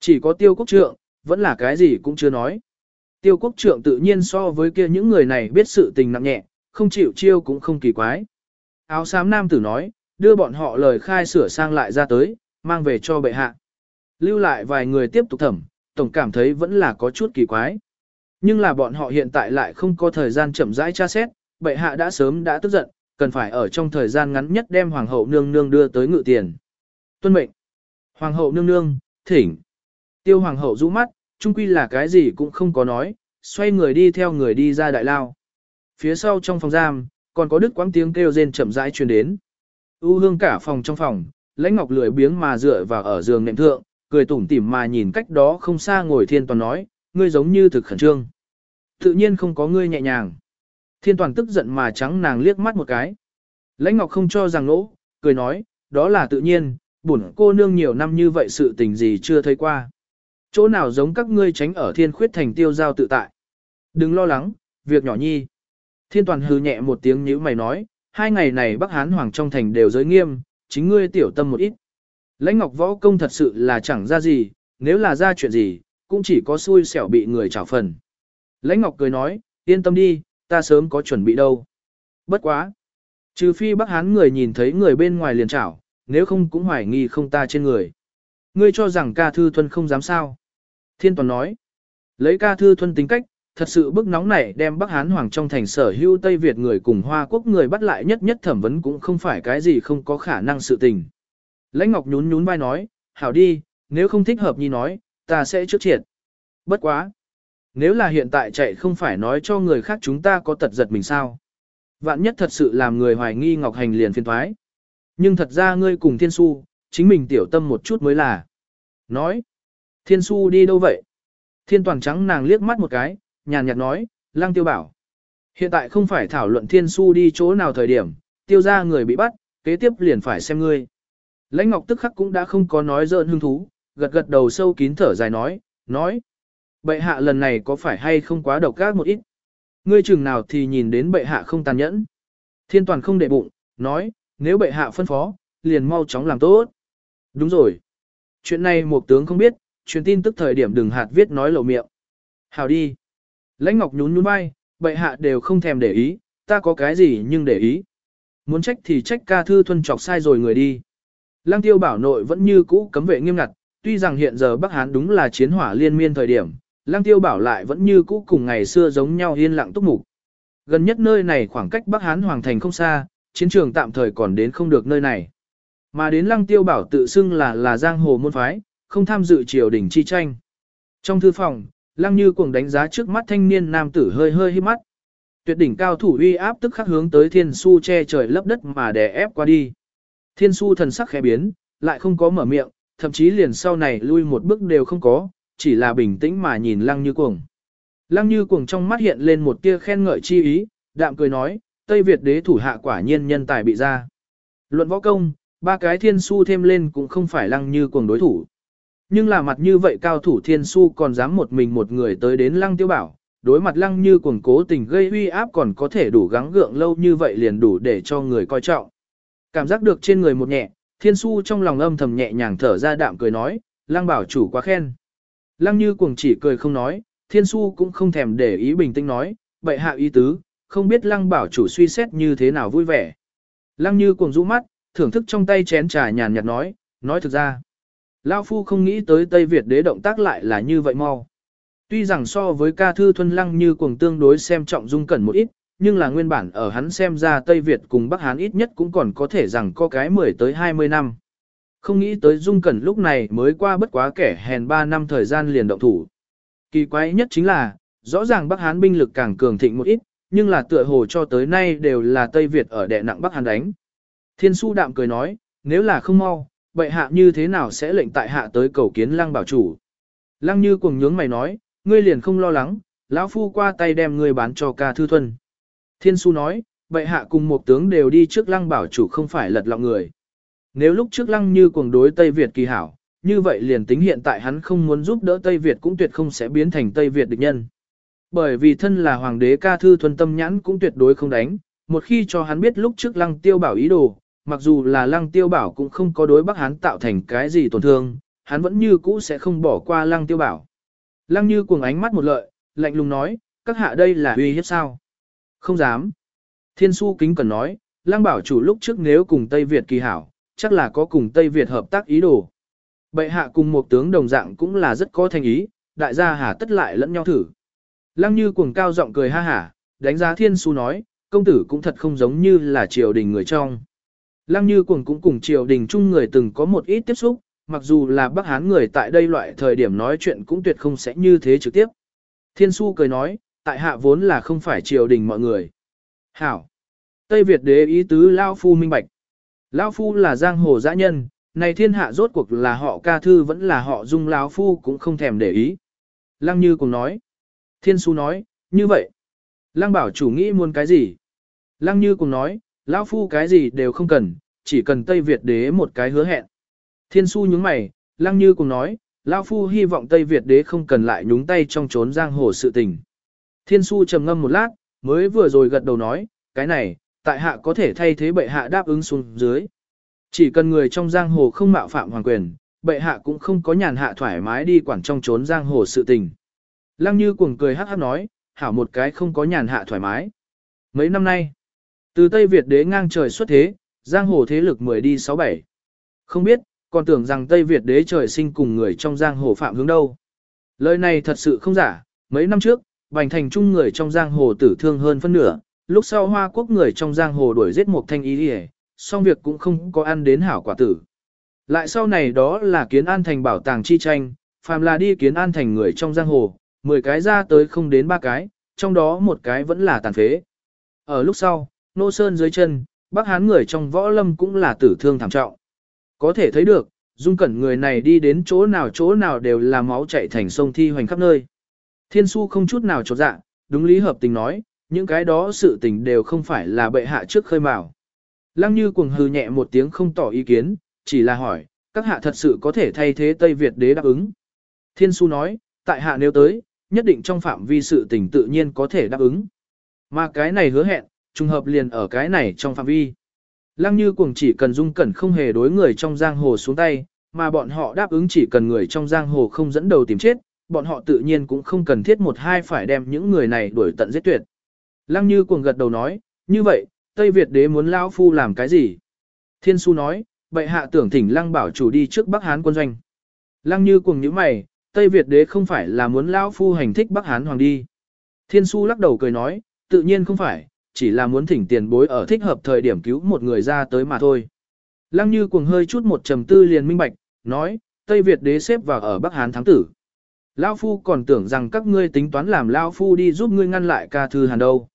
Chỉ có tiêu quốc trượng, vẫn là cái gì cũng chưa nói. Tiêu quốc trượng tự nhiên so với kia những người này biết sự tình nặng nhẹ, không chịu chiêu cũng không kỳ quái. Áo xám nam tử nói, đưa bọn họ lời khai sửa sang lại ra tới, mang về cho bệ hạ. Lưu lại vài người tiếp tục thẩm, tổng cảm thấy vẫn là có chút kỳ quái. Nhưng là bọn họ hiện tại lại không có thời gian chậm rãi tra xét, bệ hạ đã sớm đã tức giận, cần phải ở trong thời gian ngắn nhất đem hoàng hậu nương nương đưa tới ngự tiền. Tuân mệnh. Hoàng hậu nương nương, thỉnh. Tiêu hoàng hậu rũ mắt, chung quy là cái gì cũng không có nói, xoay người đi theo người đi ra đại lao. Phía sau trong phòng giam, còn có đứt quãng tiếng kêu rên chậm rãi truyền đến. U hương cả phòng trong phòng, lãnh ngọc lười biếng mà dựa vào ở giường nệm thượng, cười tủm tỉm mà nhìn cách đó không xa ngồi thiên toàn nói, ngươi giống như thực khẩn trương. Tự nhiên không có ngươi nhẹ nhàng. Thiên toàn tức giận mà trắng nàng liếc mắt một cái. Lãnh ngọc không cho rằng nỗ, cười nói, đó là tự nhiên, bổn cô nương nhiều năm như vậy sự tình gì chưa thấy qua. Chỗ nào giống các ngươi tránh ở thiên khuyết thành tiêu giao tự tại. Đừng lo lắng, việc nhỏ nhi. Thiên toàn hừ nhẹ một tiếng nhíu mày nói, hai ngày này Bắc Hán Hoàng trong thành đều giới nghiêm, chính ngươi tiểu tâm một ít. Lãnh Ngọc võ công thật sự là chẳng ra gì, nếu là ra chuyện gì, cũng chỉ có xui xẻo bị người trả phần. Lãnh Ngọc cười nói, yên tâm đi, ta sớm có chuẩn bị đâu. Bất quá. Trừ phi Bắc Hán người nhìn thấy người bên ngoài liền chảo, nếu không cũng hoài nghi không ta trên người. Ngươi cho rằng ca thư thuần không dám sao. Thiên Toàn nói. Lấy ca thư thuần tính cách, thật sự bức nóng này đem Bắc Hán Hoàng trong thành sở hữu Tây Việt người cùng Hoa Quốc người bắt lại nhất nhất thẩm vấn cũng không phải cái gì không có khả năng sự tình. Lãnh Ngọc nhún nhún vai nói, hảo đi, nếu không thích hợp nhi nói, ta sẽ trước triệt. Bất quá. Nếu là hiện tại chạy không phải nói cho người khác chúng ta có tật giật mình sao. Vạn nhất thật sự làm người hoài nghi Ngọc Hành liền phiền thoái. Nhưng thật ra ngươi cùng Thiên Su, chính mình tiểu tâm một chút mới là. Nói. Thiên Su đi đâu vậy? Thiên Toàn trắng nàng liếc mắt một cái, nhàn nhạt nói, Lăng Tiêu bảo. Hiện tại không phải thảo luận Thiên Su đi chỗ nào thời điểm, tiêu ra người bị bắt, kế tiếp liền phải xem ngươi. Lãnh Ngọc tức khắc cũng đã không có nói dợn hương thú, gật gật đầu sâu kín thở dài nói, nói. Bệ hạ lần này có phải hay không quá độc ác một ít? Ngươi chừng nào thì nhìn đến bệ hạ không tàn nhẫn. Thiên toàn không để bụng, nói, nếu bệ hạ phân phó, liền mau chóng làm tốt. Đúng rồi. Chuyện này một tướng không biết, truyền tin tức thời điểm đừng hạt viết nói lầu miệng. Hào đi. Lãnh Ngọc nhún nhún vai, bệ hạ đều không thèm để ý, ta có cái gì nhưng để ý. Muốn trách thì trách ca thư thuần chọc sai rồi người đi. Lăng tiêu bảo nội vẫn như cũ cấm vệ nghiêm ngặt, tuy rằng hiện giờ Bắc Hán đúng là chiến hỏa liên miên thời điểm, Lăng tiêu bảo lại vẫn như cũ cùng ngày xưa giống nhau yên lặng túc mục. Gần nhất nơi này khoảng cách Bắc Hán Hoàng Thành không xa, chiến trường tạm thời còn đến không được nơi này. Mà đến lăng tiêu bảo tự xưng là là giang hồ môn phái, không tham dự triều đình chi tranh. Trong thư phòng, lăng như cuồng đánh giá trước mắt thanh niên nam tử hơi hơi hít mắt. Tuyệt đỉnh cao thủ uy áp tức khắc hướng tới thiên su che trời lấp đất mà đè ép qua đi. Thiên su thần sắc khẽ biến, lại không có mở miệng, thậm chí liền sau này lui một bước đều không có, chỉ là bình tĩnh mà nhìn lăng như cuồng. Lăng như cuồng trong mắt hiện lên một tia khen ngợi chi ý, đạm cười nói, Tây Việt đế thủ hạ quả nhiên nhân tài bị ra. Luận võ công, ba cái thiên su thêm lên cũng không phải lăng như cuồng đối thủ. Nhưng là mặt như vậy cao thủ thiên su còn dám một mình một người tới đến lăng tiêu bảo, đối mặt lăng như cuồng cố tình gây uy áp còn có thể đủ gắng gượng lâu như vậy liền đủ để cho người coi trọng. Cảm giác được trên người một nhẹ, thiên su trong lòng âm thầm nhẹ nhàng thở ra đạm cười nói, lăng bảo chủ quá khen. Lăng như cuồng chỉ cười không nói, thiên su cũng không thèm để ý bình tĩnh nói, bệ hạ ý tứ, không biết lăng bảo chủ suy xét như thế nào vui vẻ. Lăng như cuồng rũ mắt, thưởng thức trong tay chén trà nhàn nhạt nói, nói thực ra. Lao Phu không nghĩ tới Tây Việt đế động tác lại là như vậy mau. Tuy rằng so với ca thư thuần lăng như cuồng tương đối xem trọng dung cẩn một ít, nhưng là nguyên bản ở hắn xem ra Tây Việt cùng Bắc Hán ít nhất cũng còn có thể rằng có cái 10 tới 20 năm. Không nghĩ tới dung cẩn lúc này mới qua bất quá kẻ hèn 3 năm thời gian liền động thủ. Kỳ quái nhất chính là, rõ ràng Bắc Hán binh lực càng cường thịnh một ít, nhưng là tựa hồ cho tới nay đều là Tây Việt ở đệ nặng Bắc Hán đánh. Thiên su đạm cười nói, nếu là không mau, vậy hạ như thế nào sẽ lệnh tại hạ tới cầu kiến lăng bảo chủ. Lăng như cùng nhướng mày nói, ngươi liền không lo lắng, lão phu qua tay đem ngươi bán cho ca thư thuần. Thiên su nói, vậy hạ cùng một tướng đều đi trước lăng bảo chủ không phải lật lọng người. Nếu lúc trước lăng như cuồng đối Tây Việt kỳ hảo, như vậy liền tính hiện tại hắn không muốn giúp đỡ Tây Việt cũng tuyệt không sẽ biến thành Tây Việt địch nhân. Bởi vì thân là hoàng đế ca thư thuần tâm nhãn cũng tuyệt đối không đánh, một khi cho hắn biết lúc trước lăng tiêu bảo ý đồ, mặc dù là lăng tiêu bảo cũng không có đối Bắc Hán tạo thành cái gì tổn thương, hắn vẫn như cũ sẽ không bỏ qua lăng tiêu bảo. Lăng như cuồng ánh mắt một lợi, lạnh lùng nói, các hạ đây là uy hiếp sao? Không dám. Thiên su kính cần nói, lăng bảo chủ lúc trước nếu cùng Tây Việt kỳ hảo, chắc là có cùng Tây Việt hợp tác ý đồ. Bệ hạ cùng một tướng đồng dạng cũng là rất có thành ý, đại gia hà tất lại lẫn nhau thử. Lăng như cuồng cao giọng cười ha hả, đánh giá thiên su nói, công tử cũng thật không giống như là triều đình người trong. Lăng Như Cuồng cũng cùng triều đình chung người từng có một ít tiếp xúc, mặc dù là Bắc Hán người tại đây loại thời điểm nói chuyện cũng tuyệt không sẽ như thế trực tiếp. Thiên Su cười nói, tại hạ vốn là không phải triều đình mọi người. Hảo! Tây Việt đế ý tứ Lao Phu minh bạch. Lão Phu là giang hồ dã nhân, này thiên hạ rốt cuộc là họ ca thư vẫn là họ dung lão Phu cũng không thèm để ý. Lăng Như cùng nói. Thiên Su nói, như vậy. Lăng bảo chủ nghĩ muốn cái gì? Lăng Như cùng nói, Lão phu cái gì đều không cần, chỉ cần Tây Việt đế một cái hứa hẹn. Thiên su nhướng mày, lăng như cùng nói, Lão phu hy vọng Tây Việt đế không cần lại nhúng tay trong trốn giang hồ sự tình. Thiên su trầm ngâm một lát, mới vừa rồi gật đầu nói, cái này, tại hạ có thể thay thế bệ hạ đáp ứng xuống dưới. Chỉ cần người trong giang hồ không mạo phạm hoàng quyền, bệ hạ cũng không có nhàn hạ thoải mái đi quản trong trốn giang hồ sự tình. Lăng như cuồng cười hát hát nói, hảo một cái không có nhàn hạ thoải mái. Mấy năm nay, từ Tây Việt đế ngang trời xuất thế, giang hồ thế lực mười đi sáu bảy. Không biết, còn tưởng rằng Tây Việt đế trời sinh cùng người trong giang hồ phạm hướng đâu. Lời này thật sự không giả, mấy năm trước, Bành Thành Trung người trong giang hồ tử thương hơn phân nửa, lúc sau Hoa Quốc người trong giang hồ đuổi giết một thanh ý đi song việc cũng không có ăn đến hảo quả tử. Lại sau này đó là kiến an thành bảo tàng chi tranh, phàm là đi kiến an thành người trong giang hồ, 10 cái ra tới không đến ba cái, trong đó một cái vẫn là tàn phế. Ở lúc sau, nô sơn dưới chân, bác hán người trong võ lâm cũng là tử thương thảm trọng. Có thể thấy được, dung cẩn người này đi đến chỗ nào chỗ nào đều là máu chảy thành sông thi hoành khắp nơi. Thiên su không chút nào trột dạ, đúng lý hợp tình nói, những cái đó sự tình đều không phải là bệ hạ trước khơi mào. Lăng như cuồng hừ nhẹ một tiếng không tỏ ý kiến, chỉ là hỏi, các hạ thật sự có thể thay thế Tây Việt đế đáp ứng. Thiên su nói, tại hạ nếu tới, nhất định trong phạm vi sự tình tự nhiên có thể đáp ứng. Mà cái này hứa hẹn, trùng hợp liền ở cái này trong phạm vi. Lăng như cuồng chỉ cần dung cẩn không hề đối người trong giang hồ xuống tay, mà bọn họ đáp ứng chỉ cần người trong giang hồ không dẫn đầu tìm chết, bọn họ tự nhiên cũng không cần thiết một hai phải đem những người này đuổi tận giết tuyệt. Lăng như cuồng gật đầu nói, như vậy, Tây Việt đế muốn Lao Phu làm cái gì? Thiên su nói, bệ hạ tưởng thỉnh Lăng bảo chủ đi trước Bắc Hán quân doanh. Lăng như cuồng nhíu mày, Tây Việt đế không phải là muốn Lao Phu hành thích Bắc Hán hoàng đi. Thiên su lắc đầu cười nói, tự nhiên không phải, chỉ là muốn thỉnh tiền bối ở thích hợp thời điểm cứu một người ra tới mà thôi. Lăng như cuồng hơi chút một trầm tư liền minh bạch, nói, Tây Việt đế xếp vào ở Bắc Hán thắng tử. Lao Phu còn tưởng rằng các ngươi tính toán làm Lao Phu đi giúp ngươi ngăn lại ca thư hàn đâu.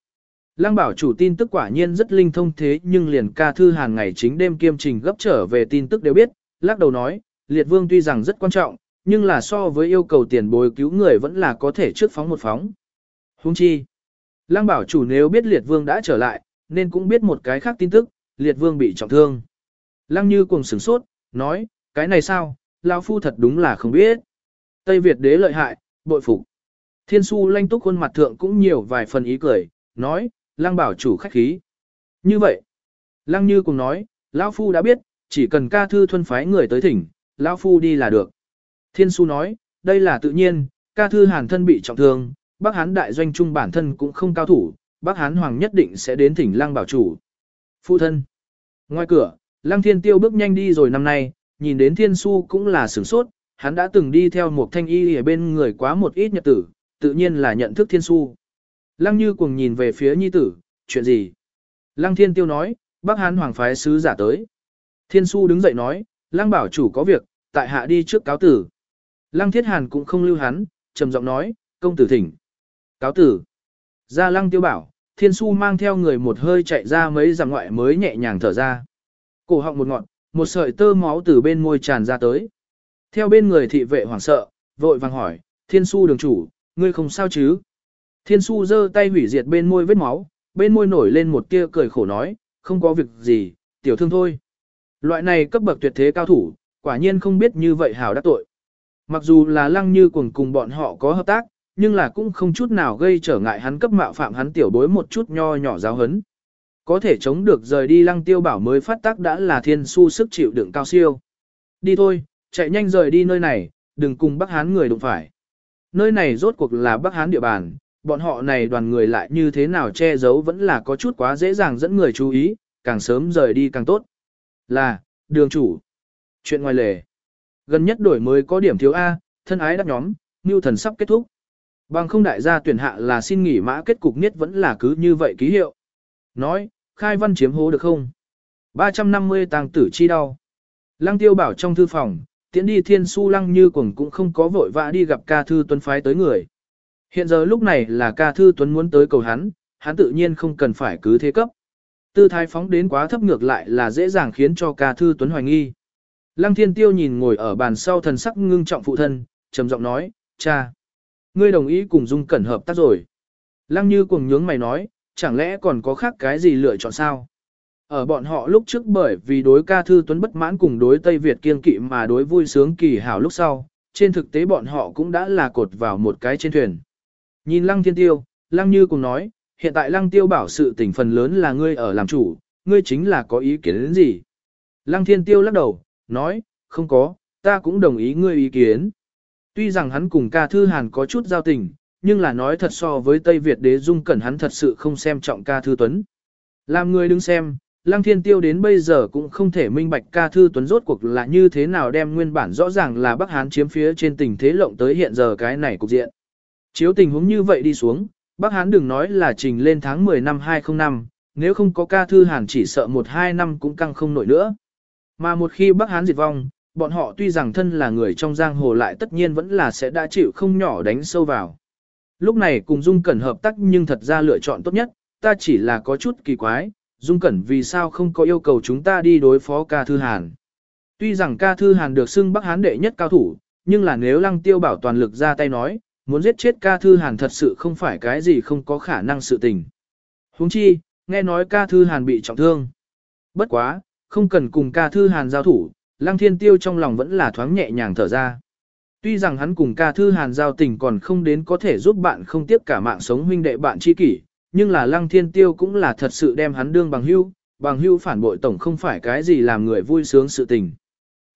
Lăng bảo chủ tin tức quả nhiên rất linh thông thế nhưng liền ca thư hàng ngày chính đêm kiêm trình gấp trở về tin tức đều biết, lắc đầu nói, liệt vương tuy rằng rất quan trọng, nhưng là so với yêu cầu tiền bồi cứu người vẫn là có thể trước phóng một phóng. Hung chi, Lăng bảo chủ nếu biết liệt vương đã trở lại, nên cũng biết một cái khác tin tức, liệt vương bị trọng thương. Lăng như cùng sửng sốt, nói, cái này sao, lão phu thật đúng là không biết. Tây Việt đế lợi hại, bội phục. Thiên su lanh túc khuôn mặt thượng cũng nhiều vài phần ý cười, nói, lăng bảo chủ khách khí. Như vậy, lăng như cùng nói, lão phu đã biết, chỉ cần ca thư thuân phái người tới thỉnh, lão phu đi là được. Thiên su nói, đây là tự nhiên, ca thư hàn thân bị trọng thương, Bắc Hán đại doanh trung bản thân cũng không cao thủ, Bắc Hán hoàng nhất định sẽ đến thỉnh lăng bảo chủ. Phu thân. Ngoài cửa, lăng thiên tiêu bước nhanh đi rồi năm nay, nhìn đến thiên su cũng là sửng sốt, hắn đã từng đi theo một thanh y ở bên người quá một ít nhật tử, tự nhiên là nhận thức thiên su. Lăng như Cuồng nhìn về phía nhi tử, chuyện gì? Lăng thiên tiêu nói, Bắc Hán hoàng phái sứ giả tới. Thiên su đứng dậy nói, lăng bảo chủ có việc, tại hạ đi trước cáo tử. Lăng thiết hàn cũng không lưu hắn, trầm giọng nói, công tử thỉnh. Cáo tử. Ra lăng tiêu bảo, thiên su mang theo người một hơi chạy ra mấy dặm ngoại mới nhẹ nhàng thở ra. Cổ họng một ngọn, một sợi tơ máu từ bên môi tràn ra tới. Theo bên người thị vệ hoảng sợ, vội vàng hỏi, thiên su đường chủ, ngươi không sao chứ? Thiên su giơ tay hủy diệt bên môi vết máu, bên môi nổi lên một tia cười khổ nói, không có việc gì, tiểu thương thôi. Loại này cấp bậc tuyệt thế cao thủ, quả nhiên không biết như vậy hảo đắc tội. Mặc dù là lăng như cùng cùng bọn họ có hợp tác, nhưng là cũng không chút nào gây trở ngại hắn cấp mạo phạm hắn tiểu bối một chút nho nhỏ giáo hấn. Có thể chống được rời đi lăng tiêu bảo mới phát tác đã là thiên su sức chịu đựng cao siêu. Đi thôi, chạy nhanh rời đi nơi này, đừng cùng Bắc Hán người đụng phải. Nơi này rốt cuộc là Bắc Hán địa bàn, bọn họ này đoàn người lại như thế nào che giấu vẫn là có chút quá dễ dàng dẫn người chú ý, càng sớm rời đi càng tốt. Là, đường chủ. Chuyện ngoài lề. Gần nhất đổi mới có điểm thiếu A, thân ái đáp nhóm, mưu thần sắp kết thúc. Bằng không đại gia tuyển hạ là xin nghỉ mã kết cục nhất vẫn là cứ như vậy ký hiệu. Nói, khai văn chiếm hố được không? 350 tàng tử chi đau. Lăng tiêu bảo trong thư phòng, tiễn đi thiên su lăng như cuồng cũng không có vội vã đi gặp ca thư tuấn phái tới người. Hiện giờ lúc này là ca thư tuấn muốn tới cầu hắn, hắn tự nhiên không cần phải cứ thế cấp. Tư thái phóng đến quá thấp ngược lại là dễ dàng khiến cho ca thư tuấn hoài nghi. Lăng thiên tiêu nhìn ngồi ở bàn sau thần sắc ngưng trọng phụ thân, trầm giọng nói, cha, ngươi đồng ý cùng dung cẩn hợp tác rồi. Lăng như cuồng nhướng mày nói, chẳng lẽ còn có khác cái gì lựa chọn sao? Ở bọn họ lúc trước bởi vì đối ca thư tuấn bất mãn cùng đối Tây Việt kiên kỵ mà đối vui sướng kỳ hảo lúc sau, trên thực tế bọn họ cũng đã là cột vào một cái trên thuyền. Nhìn lăng thiên tiêu, lăng như cùng nói, hiện tại lăng tiêu bảo sự tình phần lớn là ngươi ở làm chủ, ngươi chính là có ý kiến đến gì? Lăng thiên tiêu lắc đầu, nói, không có, ta cũng đồng ý ngươi ý kiến. Tuy rằng hắn cùng ca thư hàn có chút giao tình, nhưng là nói thật so với Tây Việt đế dung cẩn hắn thật sự không xem trọng ca thư tuấn. Làm người đứng xem, Lăng Thiên Tiêu đến bây giờ cũng không thể minh bạch ca thư tuấn rốt cuộc là như thế nào đem nguyên bản rõ ràng là Bắc Hán chiếm phía trên tình thế lộng tới hiện giờ cái này cục diện. Chiếu tình huống như vậy đi xuống, Bắc Hán đừng nói là trình lên tháng 10 năm 2005, nếu không có ca thư hàn chỉ sợ 1-2 năm cũng căng không nổi nữa. Mà một khi Bắc Hán diệt vong, bọn họ tuy rằng thân là người trong giang hồ lại tất nhiên vẫn là sẽ đã chịu không nhỏ đánh sâu vào. Lúc này cùng Dung Cẩn hợp tác nhưng thật ra lựa chọn tốt nhất, ta chỉ là có chút kỳ quái, Dung Cẩn vì sao không có yêu cầu chúng ta đi đối phó ca thư Hàn. Tuy rằng ca thư Hàn được xưng Bắc Hán đệ nhất cao thủ, nhưng là nếu lăng tiêu bảo toàn lực ra tay nói, muốn giết chết ca thư Hàn thật sự không phải cái gì không có khả năng sự tình. Huống chi, nghe nói ca thư Hàn bị trọng thương. Bất quá, không cần cùng ca thư Hàn giao thủ, lăng thiên tiêu trong lòng vẫn là thoáng nhẹ nhàng thở ra. Tuy rằng hắn cùng ca thư hàn giao tình còn không đến có thể giúp bạn không tiếp cả mạng sống huynh đệ bạn tri kỷ, nhưng là lăng thiên tiêu cũng là thật sự đem hắn đương bằng hưu, bằng hưu phản bội tổng không phải cái gì làm người vui sướng sự tình.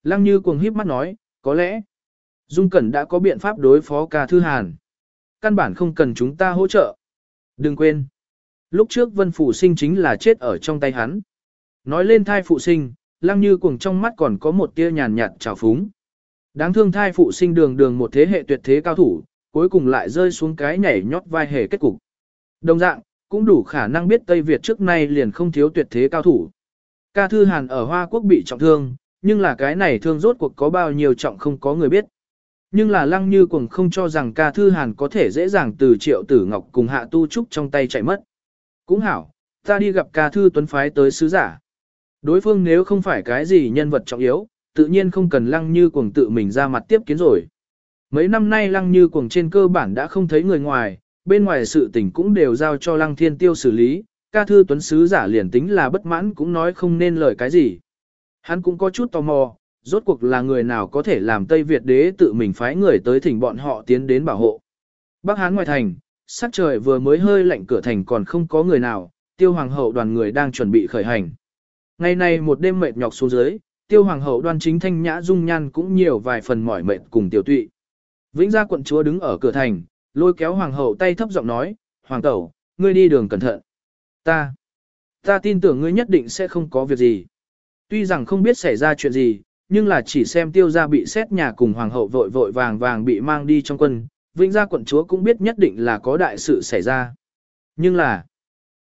Lăng như cuồng híp mắt nói, có lẽ, Dung Cẩn đã có biện pháp đối phó ca thư hàn. Căn bản không cần chúng ta hỗ trợ. Đừng quên, lúc trước vân phụ sinh chính là chết ở trong tay hắn. Nói lên thai phụ sinh, lăng như cuồng trong mắt còn có một tia nhàn nhạt trào phúng. Đáng thương thai phụ sinh đường đường một thế hệ tuyệt thế cao thủ, cuối cùng lại rơi xuống cái nhảy nhót vai hề kết cục. Đồng dạng, cũng đủ khả năng biết Tây Việt trước nay liền không thiếu tuyệt thế cao thủ. Ca Thư Hàn ở Hoa Quốc bị trọng thương, nhưng là cái này thương rốt cuộc có bao nhiêu trọng không có người biết. Nhưng là Lăng Như cũng không cho rằng Ca Thư Hàn có thể dễ dàng từ triệu tử ngọc cùng hạ tu trúc trong tay chạy mất. Cũng hảo, ta đi gặp Ca Thư Tuấn Phái tới sứ giả. Đối phương nếu không phải cái gì nhân vật trọng yếu, tự nhiên không cần lăng như cuồng tự mình ra mặt tiếp kiến rồi. Mấy năm nay lăng như cuồng trên cơ bản đã không thấy người ngoài, bên ngoài sự tình cũng đều giao cho lăng thiên tiêu xử lý, ca thư tuấn sứ giả liền tính là bất mãn cũng nói không nên lời cái gì. Hắn cũng có chút tò mò, rốt cuộc là người nào có thể làm Tây Việt đế tự mình phái người tới thỉnh bọn họ tiến đến bảo hộ. Bắc Hán ngoài thành, sắc trời vừa mới hơi lạnh cửa thành còn không có người nào, tiêu hoàng hậu đoàn người đang chuẩn bị khởi hành. Ngày này một đêm mệt nhọc xuống dưới, tiêu hoàng hậu đoan chính thanh nhã dung nhan cũng nhiều vài phần mỏi mệt cùng tiểu tụy. Vĩnh gia quận chúa đứng ở cửa thành, lôi kéo hoàng hậu tay thấp giọng nói, hoàng tẩu, ngươi đi đường cẩn thận. Ta, ta tin tưởng ngươi nhất định sẽ không có việc gì. Tuy rằng không biết xảy ra chuyện gì, nhưng là chỉ xem tiêu gia bị xét nhà cùng hoàng hậu vội vội vàng vàng bị mang đi trong quân, vĩnh gia quận chúa cũng biết nhất định là có đại sự xảy ra. Nhưng là,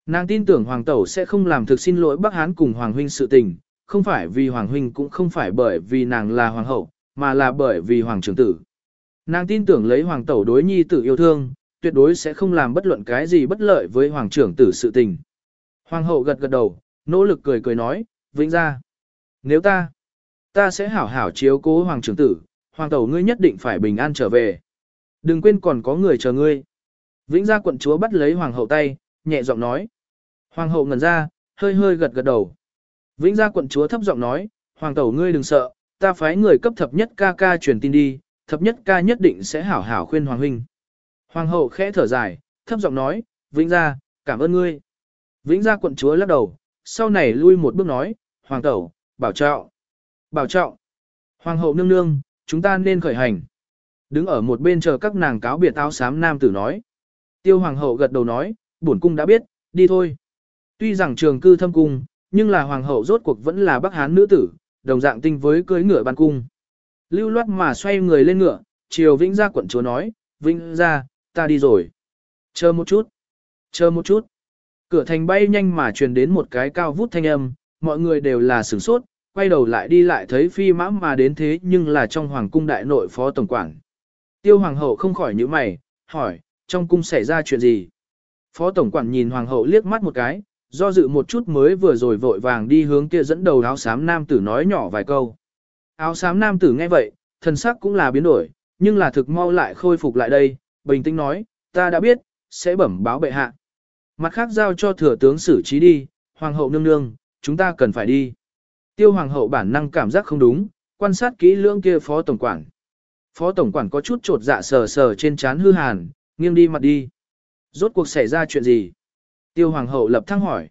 nàng tin tưởng hoàng tẩu sẽ không làm thực xin lỗi Bắc Hán cùng hoàng huynh sự tình, không phải vì hoàng huynh cũng không phải bởi vì nàng là hoàng hậu, mà là bởi vì hoàng trưởng tử. Nàng tin tưởng lấy hoàng tẩu đối nhi tử yêu thương, tuyệt đối sẽ không làm bất luận cái gì bất lợi với hoàng trưởng tử sự tình. Hoàng hậu gật gật đầu, nỗ lực cười cười nói, vĩnh ra. Nếu ta, ta sẽ hảo hảo chiếu cố hoàng trưởng tử, hoàng tẩu ngươi nhất định phải bình an trở về. Đừng quên còn có người chờ ngươi. Vĩnh gia quận chúa bắt lấy hoàng hậu tay, nhẹ giọng nói. Hoàng hậu ngẩn ra, hơi hơi gật gật đầu. Vĩnh gia quận chúa thấp giọng nói, hoàng tẩu ngươi đừng sợ, ta phái người cấp thập nhất ca ca truyền tin đi, thập nhất ca nhất định sẽ hảo hảo khuyên hoàng huynh. Hoàng hậu khẽ thở dài, thấp giọng nói, Vĩnh gia, cảm ơn ngươi. Vĩnh gia quận chúa lắc đầu, sau này lui một bước nói, hoàng tẩu, bảo trọng. Bảo trọng. Hoàng hậu nương nương, chúng ta nên khởi hành. Đứng ở một bên chờ các nàng cáo biệt áo xám nam tử nói. Tiêu hoàng hậu gật đầu nói, bổn cung đã biết, đi thôi. Tuy rằng trường cư thâm cung, nhưng là hoàng hậu rốt cuộc vẫn là bắc hán nữ tử, đồng dạng tinh với cưới ngựa ban cung. Lưu loát mà xoay người lên ngựa, chiều vĩnh gia quận chúa nói, vĩnh gia, ta đi rồi. Chờ một chút, chờ một chút. Cửa thành bay nhanh mà truyền đến một cái cao vút thanh âm, mọi người đều là sửng sốt, quay đầu lại đi lại thấy phi mã mà đến thế nhưng là trong hoàng cung đại nội phó tổng quản. Tiêu hoàng hậu không khỏi nhíu mày, hỏi, trong cung xảy ra chuyện gì? Phó tổng quản nhìn hoàng hậu liếc mắt một cái, do dự một chút mới vừa rồi vội vàng đi hướng kia dẫn đầu áo xám nam tử nói nhỏ vài câu. Áo xám nam tử nghe vậy, thần sắc cũng là biến đổi, nhưng là thực mau lại khôi phục lại đây, bình tĩnh nói, ta đã biết, sẽ bẩm báo bệ hạ. Mặt khác giao cho thừa tướng xử trí đi, hoàng hậu nương nương, chúng ta cần phải đi. Tiêu hoàng hậu bản năng cảm giác không đúng, quan sát kỹ lưỡng kia phó tổng quản. Phó tổng quản có chút trột dạ sờ sờ trên trán hư hàn, nghiêng đi mặt đi. Rốt cuộc xảy ra chuyện gì? Tiêu hoàng hậu lập thăng hỏi.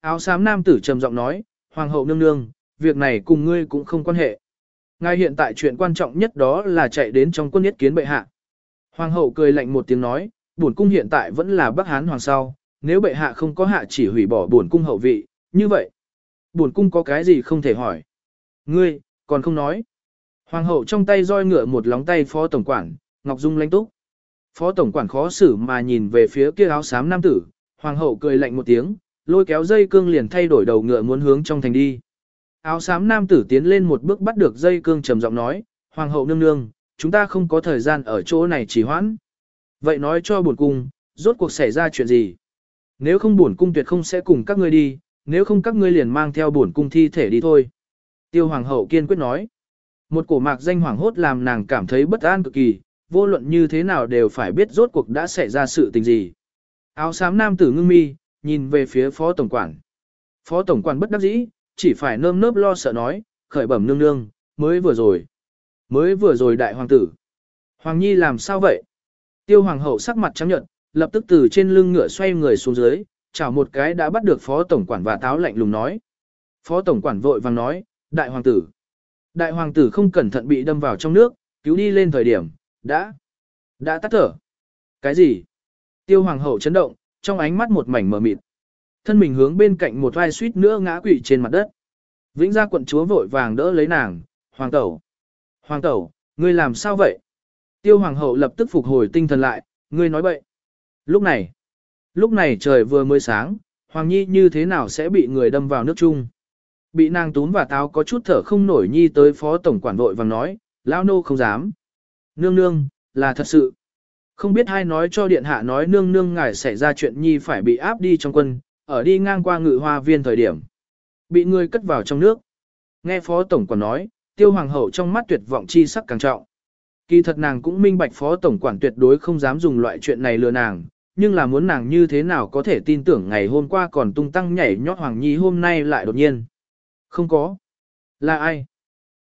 Áo xám nam tử trầm giọng nói, hoàng hậu nương nương, việc này cùng ngươi cũng không quan hệ. Ngay hiện tại chuyện quan trọng nhất đó là chạy đến trong quân nhất kiến bệ hạ. Hoàng hậu cười lạnh một tiếng nói, bổn cung hiện tại vẫn là Bắc Hán hoàng sau, nếu bệ hạ không có hạ chỉ hủy bỏ bổn cung hậu vị, như vậy, bổn cung có cái gì không thể hỏi. Ngươi, còn không nói. Hoàng hậu trong tay roi ngựa một lóng tay phó tổng quản, Ngọc Dung lãnh túc. Phó tổng quản khó xử mà nhìn về phía kia áo xám nam tử, hoàng hậu cười lạnh một tiếng, lôi kéo dây cương liền thay đổi đầu ngựa muốn hướng trong thành đi. Áo xám nam tử tiến lên một bước bắt được dây cương trầm giọng nói, hoàng hậu nương nương, chúng ta không có thời gian ở chỗ này chỉ hoãn. Vậy nói cho buồn cung, rốt cuộc xảy ra chuyện gì? Nếu không buồn cung tuyệt không sẽ cùng các ngươi đi, nếu không các ngươi liền mang theo buồn cung thi thể đi thôi. Tiêu hoàng hậu kiên quyết nói. Một cổ mạc danh hoàng hốt làm nàng cảm thấy bất an cực kỳ, vô luận như thế nào đều phải biết rốt cuộc đã xảy ra sự tình gì. Áo xám nam tử ngưng mi, nhìn về phía phó tổng quản. Phó tổng quản bất đắc dĩ, chỉ phải nơm nớp lo sợ nói, khởi bẩm nương nương, mới vừa rồi. Mới vừa rồi đại hoàng tử. Hoàng nhi làm sao vậy? Tiêu hoàng hậu sắc mặt trắng nhợt, lập tức từ trên lưng ngựa xoay người xuống dưới, chảo một cái đã bắt được phó tổng quản và táo lạnh lùng nói. Phó tổng quản vội vàng nói, đại hoàng tử. Đại hoàng tử không cẩn thận bị đâm vào trong nước, cứu đi lên thời điểm, đã, đã tắt thở. Cái gì? Tiêu hoàng hậu chấn động, trong ánh mắt một mảnh mờ mịt. Thân mình hướng bên cạnh một vai suýt nữa ngã quỵ trên mặt đất. Vĩnh gia quận chúa vội vàng đỡ lấy nàng, hoàng tẩu. Hoàng tẩu, ngươi làm sao vậy? Tiêu hoàng hậu lập tức phục hồi tinh thần lại, ngươi nói bậy. Lúc này, lúc này trời vừa mới sáng, hoàng nhi như thế nào sẽ bị người đâm vào nước chung? Bị nàng túm và táo có chút thở không nổi nhi tới phó tổng quản vội vàng nói, lão nô không dám. Nương nương, là thật sự. Không biết hai nói cho điện hạ nói nương nương ngài xảy ra chuyện nhi phải bị áp đi trong quân, ở đi ngang qua ngự hoa viên thời điểm. Bị người cất vào trong nước. Nghe phó tổng quản nói, tiêu hoàng hậu trong mắt tuyệt vọng chi sắc càng trọng. Kỳ thật nàng cũng minh bạch phó tổng quản tuyệt đối không dám dùng loại chuyện này lừa nàng, nhưng là muốn nàng như thế nào có thể tin tưởng ngày hôm qua còn tung tăng nhảy nhót Hoàng Nhi hôm nay lại đột nhiên. Không có. Là ai?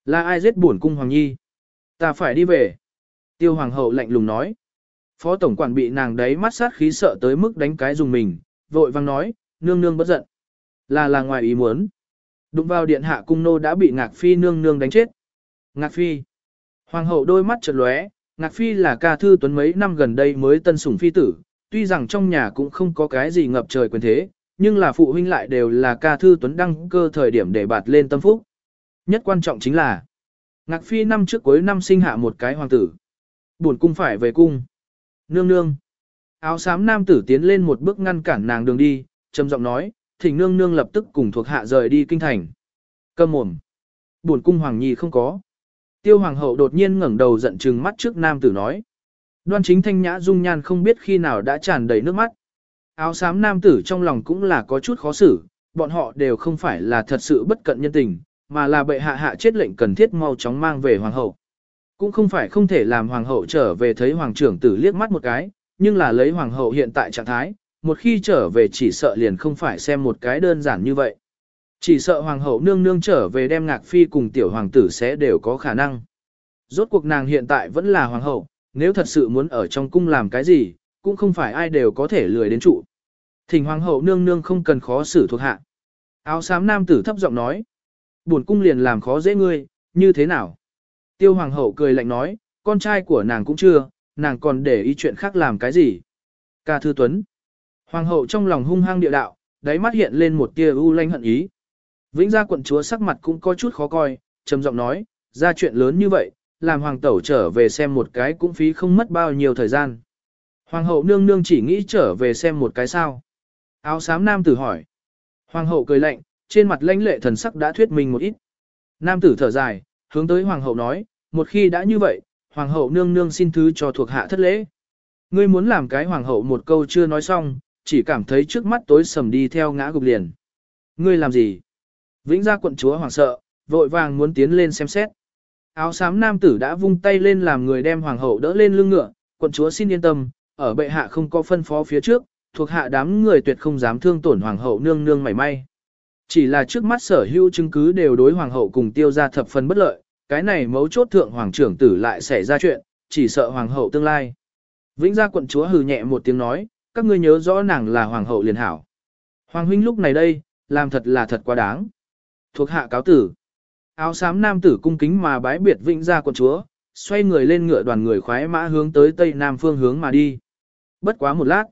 Là ai giết bổn cung Hoàng Nhi? Ta phải đi về. Tiêu Hoàng hậu lạnh lùng nói. Phó tổng quản bị nàng đấy mắt sát khí sợ tới mức đánh cái dùng mình, vội vang nói, nương nương bất giận. Là là ngoài ý muốn. Đụng vào điện hạ cung nô đã bị Ngạc Phi nương nương đánh chết. Ngạc Phi. Hoàng hậu đôi mắt chợt lóe, Ngạc Phi là ca thư tuấn mấy năm gần đây mới tân sủng phi tử, tuy rằng trong nhà cũng không có cái gì ngập trời quyền thế, nhưng là phụ huynh lại đều là ca thư tuấn đăng cơ thời điểm để bạt lên tâm phúc. Nhất quan trọng chính là, Ngạc Phi năm trước cuối năm sinh hạ một cái hoàng tử. Buồn cung phải về cung. Nương nương. Áo xám nam tử tiến lên một bước ngăn cản nàng đường đi, trầm giọng nói, thỉnh nương nương lập tức cùng thuộc hạ rời đi kinh thành. Cầm mồm. Buồn cung hoàng nhi không có. Tiêu hoàng hậu đột nhiên ngẩng đầu giận trừng mắt trước nam tử nói. Đoan chính thanh nhã dung nhan không biết khi nào đã tràn đầy nước mắt. Áo xám nam tử trong lòng cũng là có chút khó xử, bọn họ đều không phải là thật sự bất cận nhân tình, mà là bệ hạ hạ chết lệnh cần thiết mau chóng mang về hoàng hậu. Cũng không phải không thể làm hoàng hậu trở về thấy hoàng trưởng tử liếc mắt một cái, nhưng là lấy hoàng hậu hiện tại trạng thái, một khi trở về chỉ sợ liền không phải xem một cái đơn giản như vậy. Chỉ sợ hoàng hậu nương nương trở về đem ngạc phi cùng tiểu hoàng tử sẽ đều có khả năng. Rốt cuộc nàng hiện tại vẫn là hoàng hậu, nếu thật sự muốn ở trong cung làm cái gì, cũng không phải ai đều có thể lười đến trụ. Thỉnh hoàng hậu nương nương không cần khó xử thuộc hạ. Áo xám nam tử thấp giọng nói. Buồn cung liền làm khó dễ ngươi, như thế nào? Tiêu hoàng hậu cười lạnh nói, con trai của nàng cũng chưa, nàng còn để ý chuyện khác làm cái gì? Ca thư tuấn. Hoàng hậu trong lòng hung hăng địa đạo, đáy mắt hiện lên một tia u lanh hận ý. Vĩnh gia quận chúa sắc mặt cũng có chút khó coi, trầm giọng nói, ra chuyện lớn như vậy, làm hoàng tẩu trở về xem một cái cũng phí không mất bao nhiêu thời gian. Hoàng hậu nương nương chỉ nghĩ trở về xem một cái sao. Áo xám nam tử hỏi. Hoàng hậu cười lạnh, trên mặt lãnh lệ thần sắc đã thuyết minh một ít. Nam tử thở dài, hướng tới hoàng hậu nói, một khi đã như vậy, hoàng hậu nương nương xin thứ cho thuộc hạ thất lễ. Ngươi muốn làm cái hoàng hậu một câu chưa nói xong, chỉ cảm thấy trước mắt tối sầm đi theo ngã gục liền. Ngươi làm gì? Vĩnh gia quận chúa hoàng sợ, vội vàng muốn tiến lên xem xét. Áo xám nam tử đã vung tay lên làm người đem hoàng hậu đỡ lên lưng ngựa, quận chúa xin yên tâm, ở bệ hạ không có phân phó phía trước, thuộc hạ đám người tuyệt không dám thương tổn hoàng hậu nương nương mảy may. Chỉ là trước mắt sở hữu chứng cứ đều đối hoàng hậu cùng tiêu ra thập phần bất lợi, cái này mấu chốt thượng hoàng trưởng tử lại xảy ra chuyện, chỉ sợ hoàng hậu tương lai. Vĩnh gia quận chúa hừ nhẹ một tiếng nói, các ngươi nhớ rõ nàng là hoàng hậu liền hảo. Hoàng huynh lúc này đây, làm thật là thật quá đáng. Thuộc hạ cáo tử. Áo xám nam tử cung kính mà bái biệt vĩnh gia quận chúa, xoay người lên ngựa đoàn người khoái mã hướng tới tây nam phương hướng mà đi. Bất quá một lát.